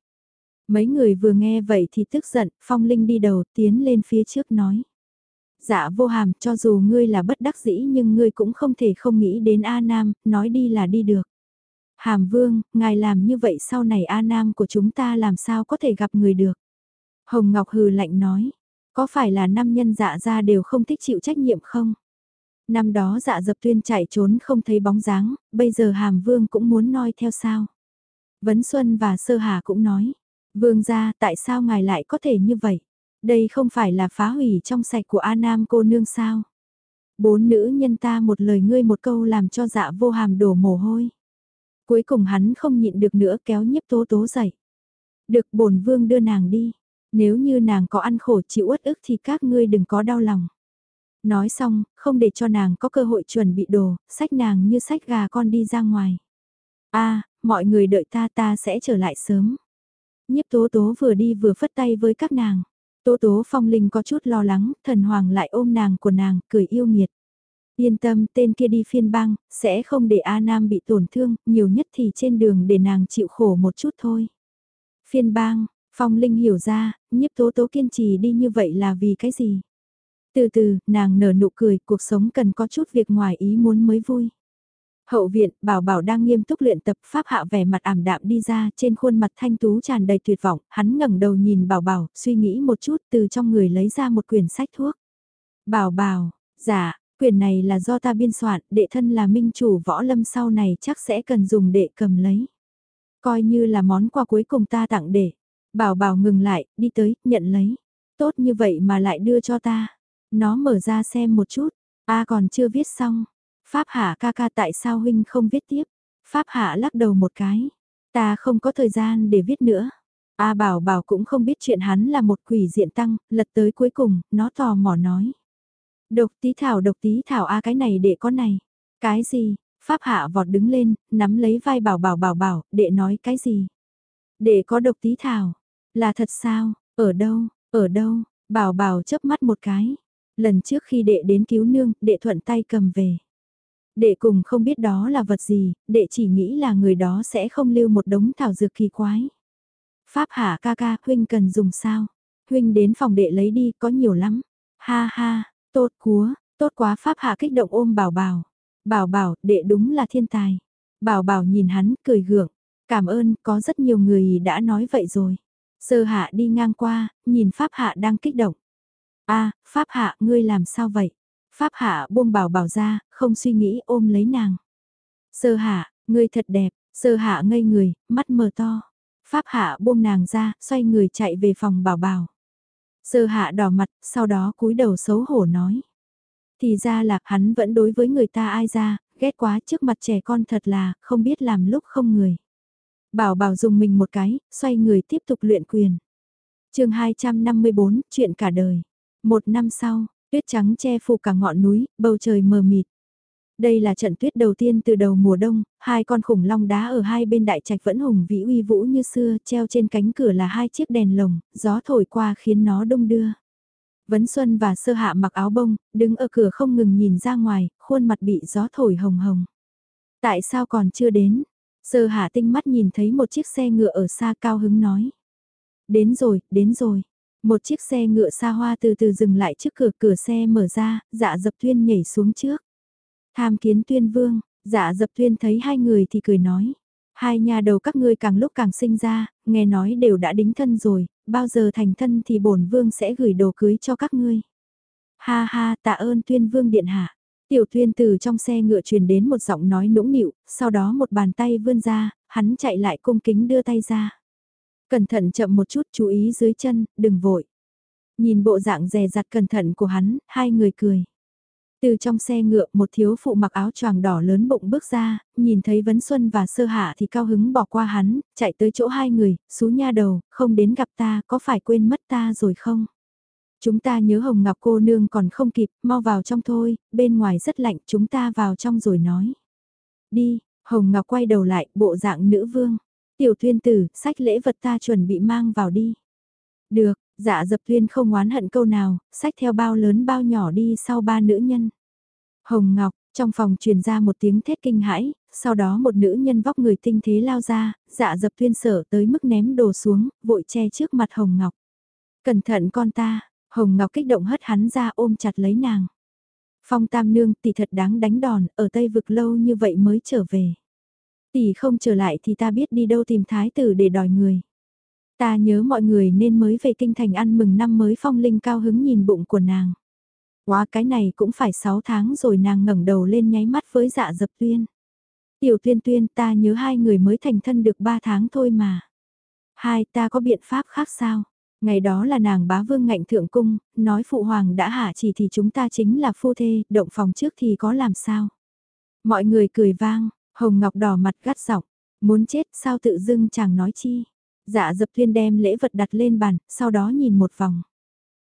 Mấy người vừa nghe vậy thì tức giận, Phong Linh đi đầu tiến lên phía trước nói. Dạ vô hàm, cho dù ngươi là bất đắc dĩ nhưng ngươi cũng không thể không nghĩ đến A Nam, nói đi là đi được. Hàm Vương, ngài làm như vậy sau này A Nam của chúng ta làm sao có thể gặp người được. Hồng Ngọc hừ lạnh nói, có phải là năm nhân dạ ra đều không thích chịu trách nhiệm không? Năm đó dạ dập tuyên chạy trốn không thấy bóng dáng, bây giờ Hàm Vương cũng muốn noi theo sao? Vấn Xuân và Sơ Hà cũng nói, Vương gia tại sao ngài lại có thể như vậy? Đây không phải là phá hủy trong sạch của A Nam cô nương sao? Bốn nữ nhân ta một lời ngươi một câu làm cho dạ vô hàm đổ mồ hôi. Cuối cùng hắn không nhịn được nữa kéo nhiếp tố tố dậy. Được bổn vương đưa nàng đi. Nếu như nàng có ăn khổ chịu uất ức thì các ngươi đừng có đau lòng. Nói xong, không để cho nàng có cơ hội chuẩn bị đồ, sách nàng như sách gà con đi ra ngoài. a mọi người đợi ta ta sẽ trở lại sớm. Nhiếp tố tố vừa đi vừa phất tay với các nàng. Tố tố phong linh có chút lo lắng, thần hoàng lại ôm nàng của nàng, cười yêu nghiệt. Yên tâm, tên kia đi phiên bang, sẽ không để A Nam bị tổn thương, nhiều nhất thì trên đường để nàng chịu khổ một chút thôi. Phiên bang, Phong Linh hiểu ra, nhiếp tố tố kiên trì đi như vậy là vì cái gì? Từ từ, nàng nở nụ cười, cuộc sống cần có chút việc ngoài ý muốn mới vui. Hậu viện, Bảo Bảo đang nghiêm túc luyện tập pháp hạ vẻ mặt ảm đạm đi ra, trên khuôn mặt thanh tú tràn đầy tuyệt vọng, hắn ngẩng đầu nhìn Bảo Bảo, suy nghĩ một chút từ trong người lấy ra một quyển sách thuốc. Bảo Bảo, dạ, quyển này là do ta biên soạn, đệ thân là minh chủ võ lâm sau này chắc sẽ cần dùng đệ cầm lấy. Coi như là món quà cuối cùng ta tặng để. Bảo Bảo ngừng lại, đi tới, nhận lấy. Tốt như vậy mà lại đưa cho ta. Nó mở ra xem một chút, a còn chưa viết xong Pháp Hạ ca ca tại sao huynh không viết tiếp? Pháp Hạ lắc đầu một cái. Ta không có thời gian để viết nữa. A Bảo Bảo cũng không biết chuyện hắn là một quỷ diện tăng, lật tới cuối cùng, nó tò mò nói. Độc tí thảo độc tí thảo A cái này để có này. Cái gì? Pháp Hạ vọt đứng lên, nắm lấy vai Bảo Bảo Bảo Bảo, đệ nói cái gì? Để có độc tí thảo. Là thật sao? Ở đâu? Ở đâu? Bảo Bảo chớp mắt một cái. Lần trước khi đệ đến cứu nương, đệ thuận tay cầm về. Đệ cùng không biết đó là vật gì, đệ chỉ nghĩ là người đó sẽ không lưu một đống thảo dược kỳ quái. Pháp hạ ca ca, huynh cần dùng sao? Huynh đến phòng đệ lấy đi, có nhiều lắm. Ha ha, tốt quá, tốt quá Pháp hạ kích động ôm bảo bảo. Bảo bảo, đệ đúng là thiên tài. Bảo bảo nhìn hắn, cười gượng. Cảm ơn, có rất nhiều người đã nói vậy rồi. Sơ hạ đi ngang qua, nhìn Pháp hạ đang kích động. a Pháp hạ, ngươi làm sao vậy? Pháp hạ buông bảo bảo ra, không suy nghĩ ôm lấy nàng. Sơ hạ, ngươi thật đẹp, sơ hạ ngây người, mắt mờ to. Pháp hạ buông nàng ra, xoay người chạy về phòng bảo bảo. Sơ hạ đỏ mặt, sau đó cúi đầu xấu hổ nói. Thì ra là hắn vẫn đối với người ta ai ra, ghét quá trước mặt trẻ con thật là, không biết làm lúc không người. Bảo bảo dùng mình một cái, xoay người tiếp tục luyện quyền. chương 254, chuyện cả đời. Một năm sau, Tuyết trắng che phủ cả ngọn núi, bầu trời mờ mịt. Đây là trận tuyết đầu tiên từ đầu mùa đông, hai con khủng long đá ở hai bên đại trạch vẫn hùng vĩ uy vũ như xưa, treo trên cánh cửa là hai chiếc đèn lồng, gió thổi qua khiến nó đông đưa. Vấn Xuân và Sơ Hạ mặc áo bông, đứng ở cửa không ngừng nhìn ra ngoài, khuôn mặt bị gió thổi hồng hồng. Tại sao còn chưa đến? Sơ Hạ tinh mắt nhìn thấy một chiếc xe ngựa ở xa cao hứng nói. Đến rồi, đến rồi. Một chiếc xe ngựa xa hoa từ từ dừng lại trước cửa cửa xe mở ra, dạ dập tuyên nhảy xuống trước. Tham kiến tuyên vương, dạ dập tuyên thấy hai người thì cười nói. Hai nhà đầu các ngươi càng lúc càng sinh ra, nghe nói đều đã đính thân rồi, bao giờ thành thân thì bổn vương sẽ gửi đồ cưới cho các ngươi. Ha ha tạ ơn tuyên vương điện hạ. Tiểu tuyên từ trong xe ngựa truyền đến một giọng nói nũng nịu, sau đó một bàn tay vươn ra, hắn chạy lại cung kính đưa tay ra. Cẩn thận chậm một chút chú ý dưới chân, đừng vội. Nhìn bộ dạng dè dặt cẩn thận của hắn, hai người cười. Từ trong xe ngựa một thiếu phụ mặc áo choàng đỏ lớn bụng bước ra, nhìn thấy Vấn Xuân và Sơ Hạ thì cao hứng bỏ qua hắn, chạy tới chỗ hai người, xú nha đầu, không đến gặp ta, có phải quên mất ta rồi không? Chúng ta nhớ Hồng Ngọc cô nương còn không kịp, mau vào trong thôi, bên ngoài rất lạnh, chúng ta vào trong rồi nói. Đi, Hồng Ngọc quay đầu lại, bộ dạng nữ vương. Tiểu Thuyên tử, sách lễ vật ta chuẩn bị mang vào đi. Được, dạ dập Thuyên không oán hận câu nào, sách theo bao lớn bao nhỏ đi sau ba nữ nhân. Hồng Ngọc, trong phòng truyền ra một tiếng thét kinh hãi, sau đó một nữ nhân vóc người tinh thế lao ra, dạ dập Thuyên sở tới mức ném đồ xuống, vội che trước mặt Hồng Ngọc. Cẩn thận con ta, Hồng Ngọc kích động hất hắn ra ôm chặt lấy nàng. Phong tam nương tỷ thật đáng đánh đòn, ở Tây vực lâu như vậy mới trở về. Tỷ không trở lại thì ta biết đi đâu tìm thái tử để đòi người. Ta nhớ mọi người nên mới về kinh thành ăn mừng năm mới phong linh cao hứng nhìn bụng của nàng. Quá cái này cũng phải 6 tháng rồi nàng ngẩng đầu lên nháy mắt với dạ dập tuyên. Tiểu tuyên tuyên ta nhớ hai người mới thành thân được 3 tháng thôi mà. Hai ta có biện pháp khác sao? Ngày đó là nàng bá vương ngạnh thượng cung, nói phụ hoàng đã hạ chỉ thì chúng ta chính là phu thê, động phòng trước thì có làm sao? Mọi người cười vang, Hồng Ngọc đỏ mặt gắt giọng, muốn chết sao tự dưng chàng nói chi. Dạ dập thuyên đem lễ vật đặt lên bàn, sau đó nhìn một vòng.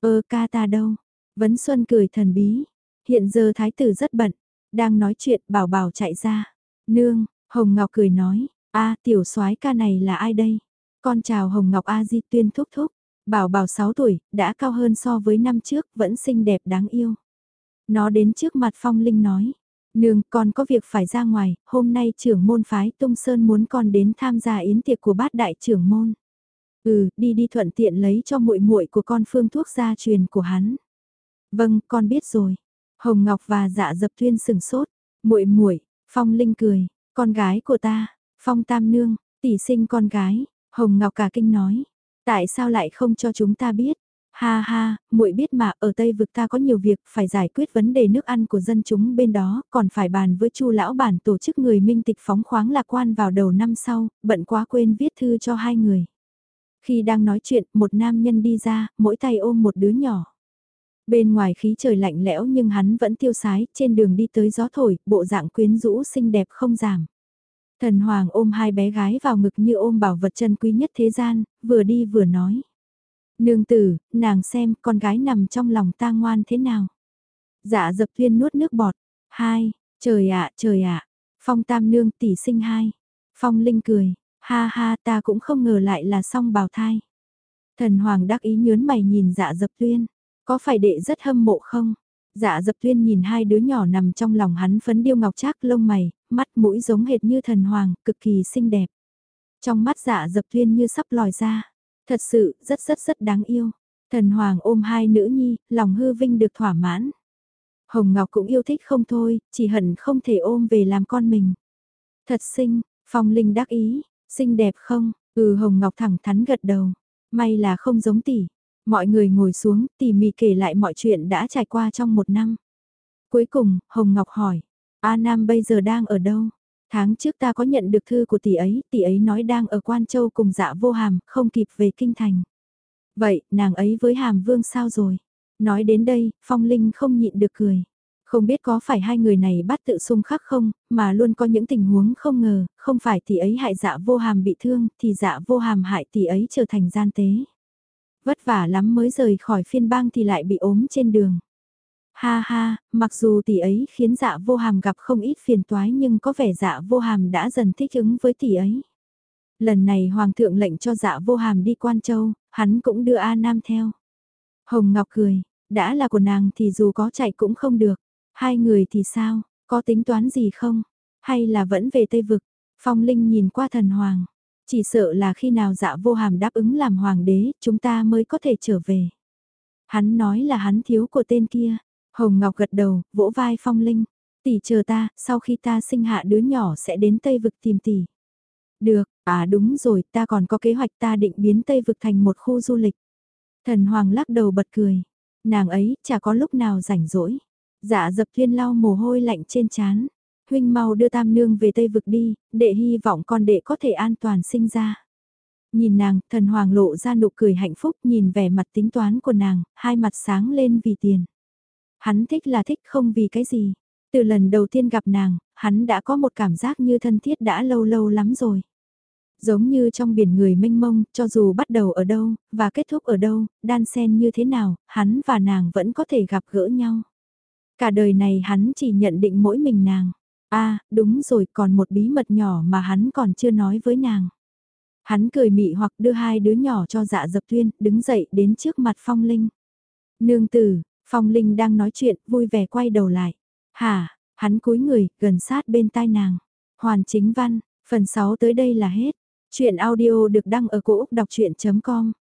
Ơ ca ta đâu? Vấn Xuân cười thần bí. Hiện giờ thái tử rất bận, đang nói chuyện bảo bảo chạy ra. Nương, Hồng Ngọc cười nói, a tiểu soái ca này là ai đây? Con chào Hồng Ngọc A Di tuyên thúc thúc. Bảo bảo 6 tuổi, đã cao hơn so với năm trước, vẫn xinh đẹp đáng yêu. Nó đến trước mặt Phong Linh nói, nương con có việc phải ra ngoài, hôm nay trưởng môn phái Tung Sơn muốn con đến tham gia yến tiệc của bát đại trưởng môn. Ừ, đi đi thuận tiện lấy cho muội muội của con phương thuốc gia truyền của hắn. Vâng, con biết rồi. Hồng Ngọc và Dạ Dập Tuyên sừng sốt, muội muội, Phong Linh cười, con gái của ta, Phong Tam nương, tỷ sinh con gái, Hồng Ngọc cả kinh nói, tại sao lại không cho chúng ta biết? Ha ha, muội biết mà, ở Tây vực ta có nhiều việc, phải giải quyết vấn đề nước ăn của dân chúng bên đó, còn phải bàn với Chu lão bản tổ chức người minh tịch phóng khoáng lạc quan vào đầu năm sau, bận quá quên viết thư cho hai người. Khi đang nói chuyện, một nam nhân đi ra, mỗi tay ôm một đứa nhỏ. Bên ngoài khí trời lạnh lẽo nhưng hắn vẫn tiêu sái, trên đường đi tới gió thổi, bộ dạng quyến rũ xinh đẹp không giảm. Thần Hoàng ôm hai bé gái vào ngực như ôm bảo vật chân quý nhất thế gian, vừa đi vừa nói. Nương tử, nàng xem con gái nằm trong lòng ta ngoan thế nào. Dạ dập tuyên nuốt nước bọt. Hai, trời ạ, trời ạ. Phong tam nương tỷ sinh hai. Phong linh cười, ha ha ta cũng không ngờ lại là song bào thai. Thần Hoàng đắc ý nhớn mày nhìn dạ dập tuyên. Có phải đệ rất hâm mộ không? Dạ dập tuyên nhìn hai đứa nhỏ nằm trong lòng hắn phấn điêu ngọc trác lông mày, mắt mũi giống hệt như thần hoàng, cực kỳ xinh đẹp. Trong mắt dạ dập tuyên như sắp lòi ra. Thật sự, rất rất rất đáng yêu. Thần hoàng ôm hai nữ nhi, lòng hư vinh được thỏa mãn. Hồng Ngọc cũng yêu thích không thôi, chỉ hận không thể ôm về làm con mình. Thật xinh, Phong Linh đắc ý, xinh đẹp không? Ừ Hồng Ngọc thẳng thắn gật đầu. May là không giống tỷ, Mọi người ngồi xuống, tỉ mỉ kể lại mọi chuyện đã trải qua trong một năm. Cuối cùng, Hồng Ngọc hỏi, A Nam bây giờ đang ở đâu? Tháng trước ta có nhận được thư của tỷ ấy, tỷ ấy nói đang ở Quan Châu cùng dạ vô hàm, không kịp về Kinh Thành. Vậy, nàng ấy với hàm vương sao rồi? Nói đến đây, Phong Linh không nhịn được cười. Không biết có phải hai người này bắt tự xung khắc không, mà luôn có những tình huống không ngờ, không phải tỷ ấy hại dạ vô hàm bị thương, thì dạ vô hàm hại tỷ ấy trở thành gian tế vất vả lắm mới rời khỏi phiên bang thì lại bị ốm trên đường. Ha ha, mặc dù tỷ ấy khiến dạ vô hàm gặp không ít phiền toái nhưng có vẻ dạ vô hàm đã dần thích ứng với tỷ ấy. Lần này hoàng thượng lệnh cho dạ vô hàm đi quan châu, hắn cũng đưa A Nam theo. Hồng Ngọc cười, đã là của nàng thì dù có chạy cũng không được. Hai người thì sao, có tính toán gì không? Hay là vẫn về Tây Vực? Phong Linh nhìn qua thần hoàng. Chỉ sợ là khi nào dạ vô hàm đáp ứng làm hoàng đế, chúng ta mới có thể trở về. Hắn nói là hắn thiếu của tên kia. Hồng Ngọc gật đầu, vỗ vai phong linh. Tỷ chờ ta, sau khi ta sinh hạ đứa nhỏ sẽ đến Tây Vực tìm tỷ. Được, à đúng rồi, ta còn có kế hoạch ta định biến Tây Vực thành một khu du lịch. Thần Hoàng lắc đầu bật cười. Nàng ấy, chả có lúc nào rảnh rỗi. Dạ dập thiên lau mồ hôi lạnh trên chán huynh mau đưa tam nương về Tây Vực đi, để hy vọng con đệ có thể an toàn sinh ra. Nhìn nàng, thần hoàng lộ ra nụ cười hạnh phúc nhìn vẻ mặt tính toán của nàng, hai mặt sáng lên vì tiền. Hắn thích là thích không vì cái gì. Từ lần đầu tiên gặp nàng, hắn đã có một cảm giác như thân thiết đã lâu lâu lắm rồi. Giống như trong biển người mênh mông, cho dù bắt đầu ở đâu, và kết thúc ở đâu, đan xen như thế nào, hắn và nàng vẫn có thể gặp gỡ nhau. Cả đời này hắn chỉ nhận định mỗi mình nàng a đúng rồi còn một bí mật nhỏ mà hắn còn chưa nói với nàng. Hắn cười mị hoặc đưa hai đứa nhỏ cho dạ dập tuyên, đứng dậy đến trước mặt Phong Linh. Nương tử, Phong Linh đang nói chuyện, vui vẻ quay đầu lại. Hả, hắn cúi người, gần sát bên tai nàng. Hoàn chính văn, phần 6 tới đây là hết. Chuyện audio được đăng ở cổ Úc đọc chuyện.com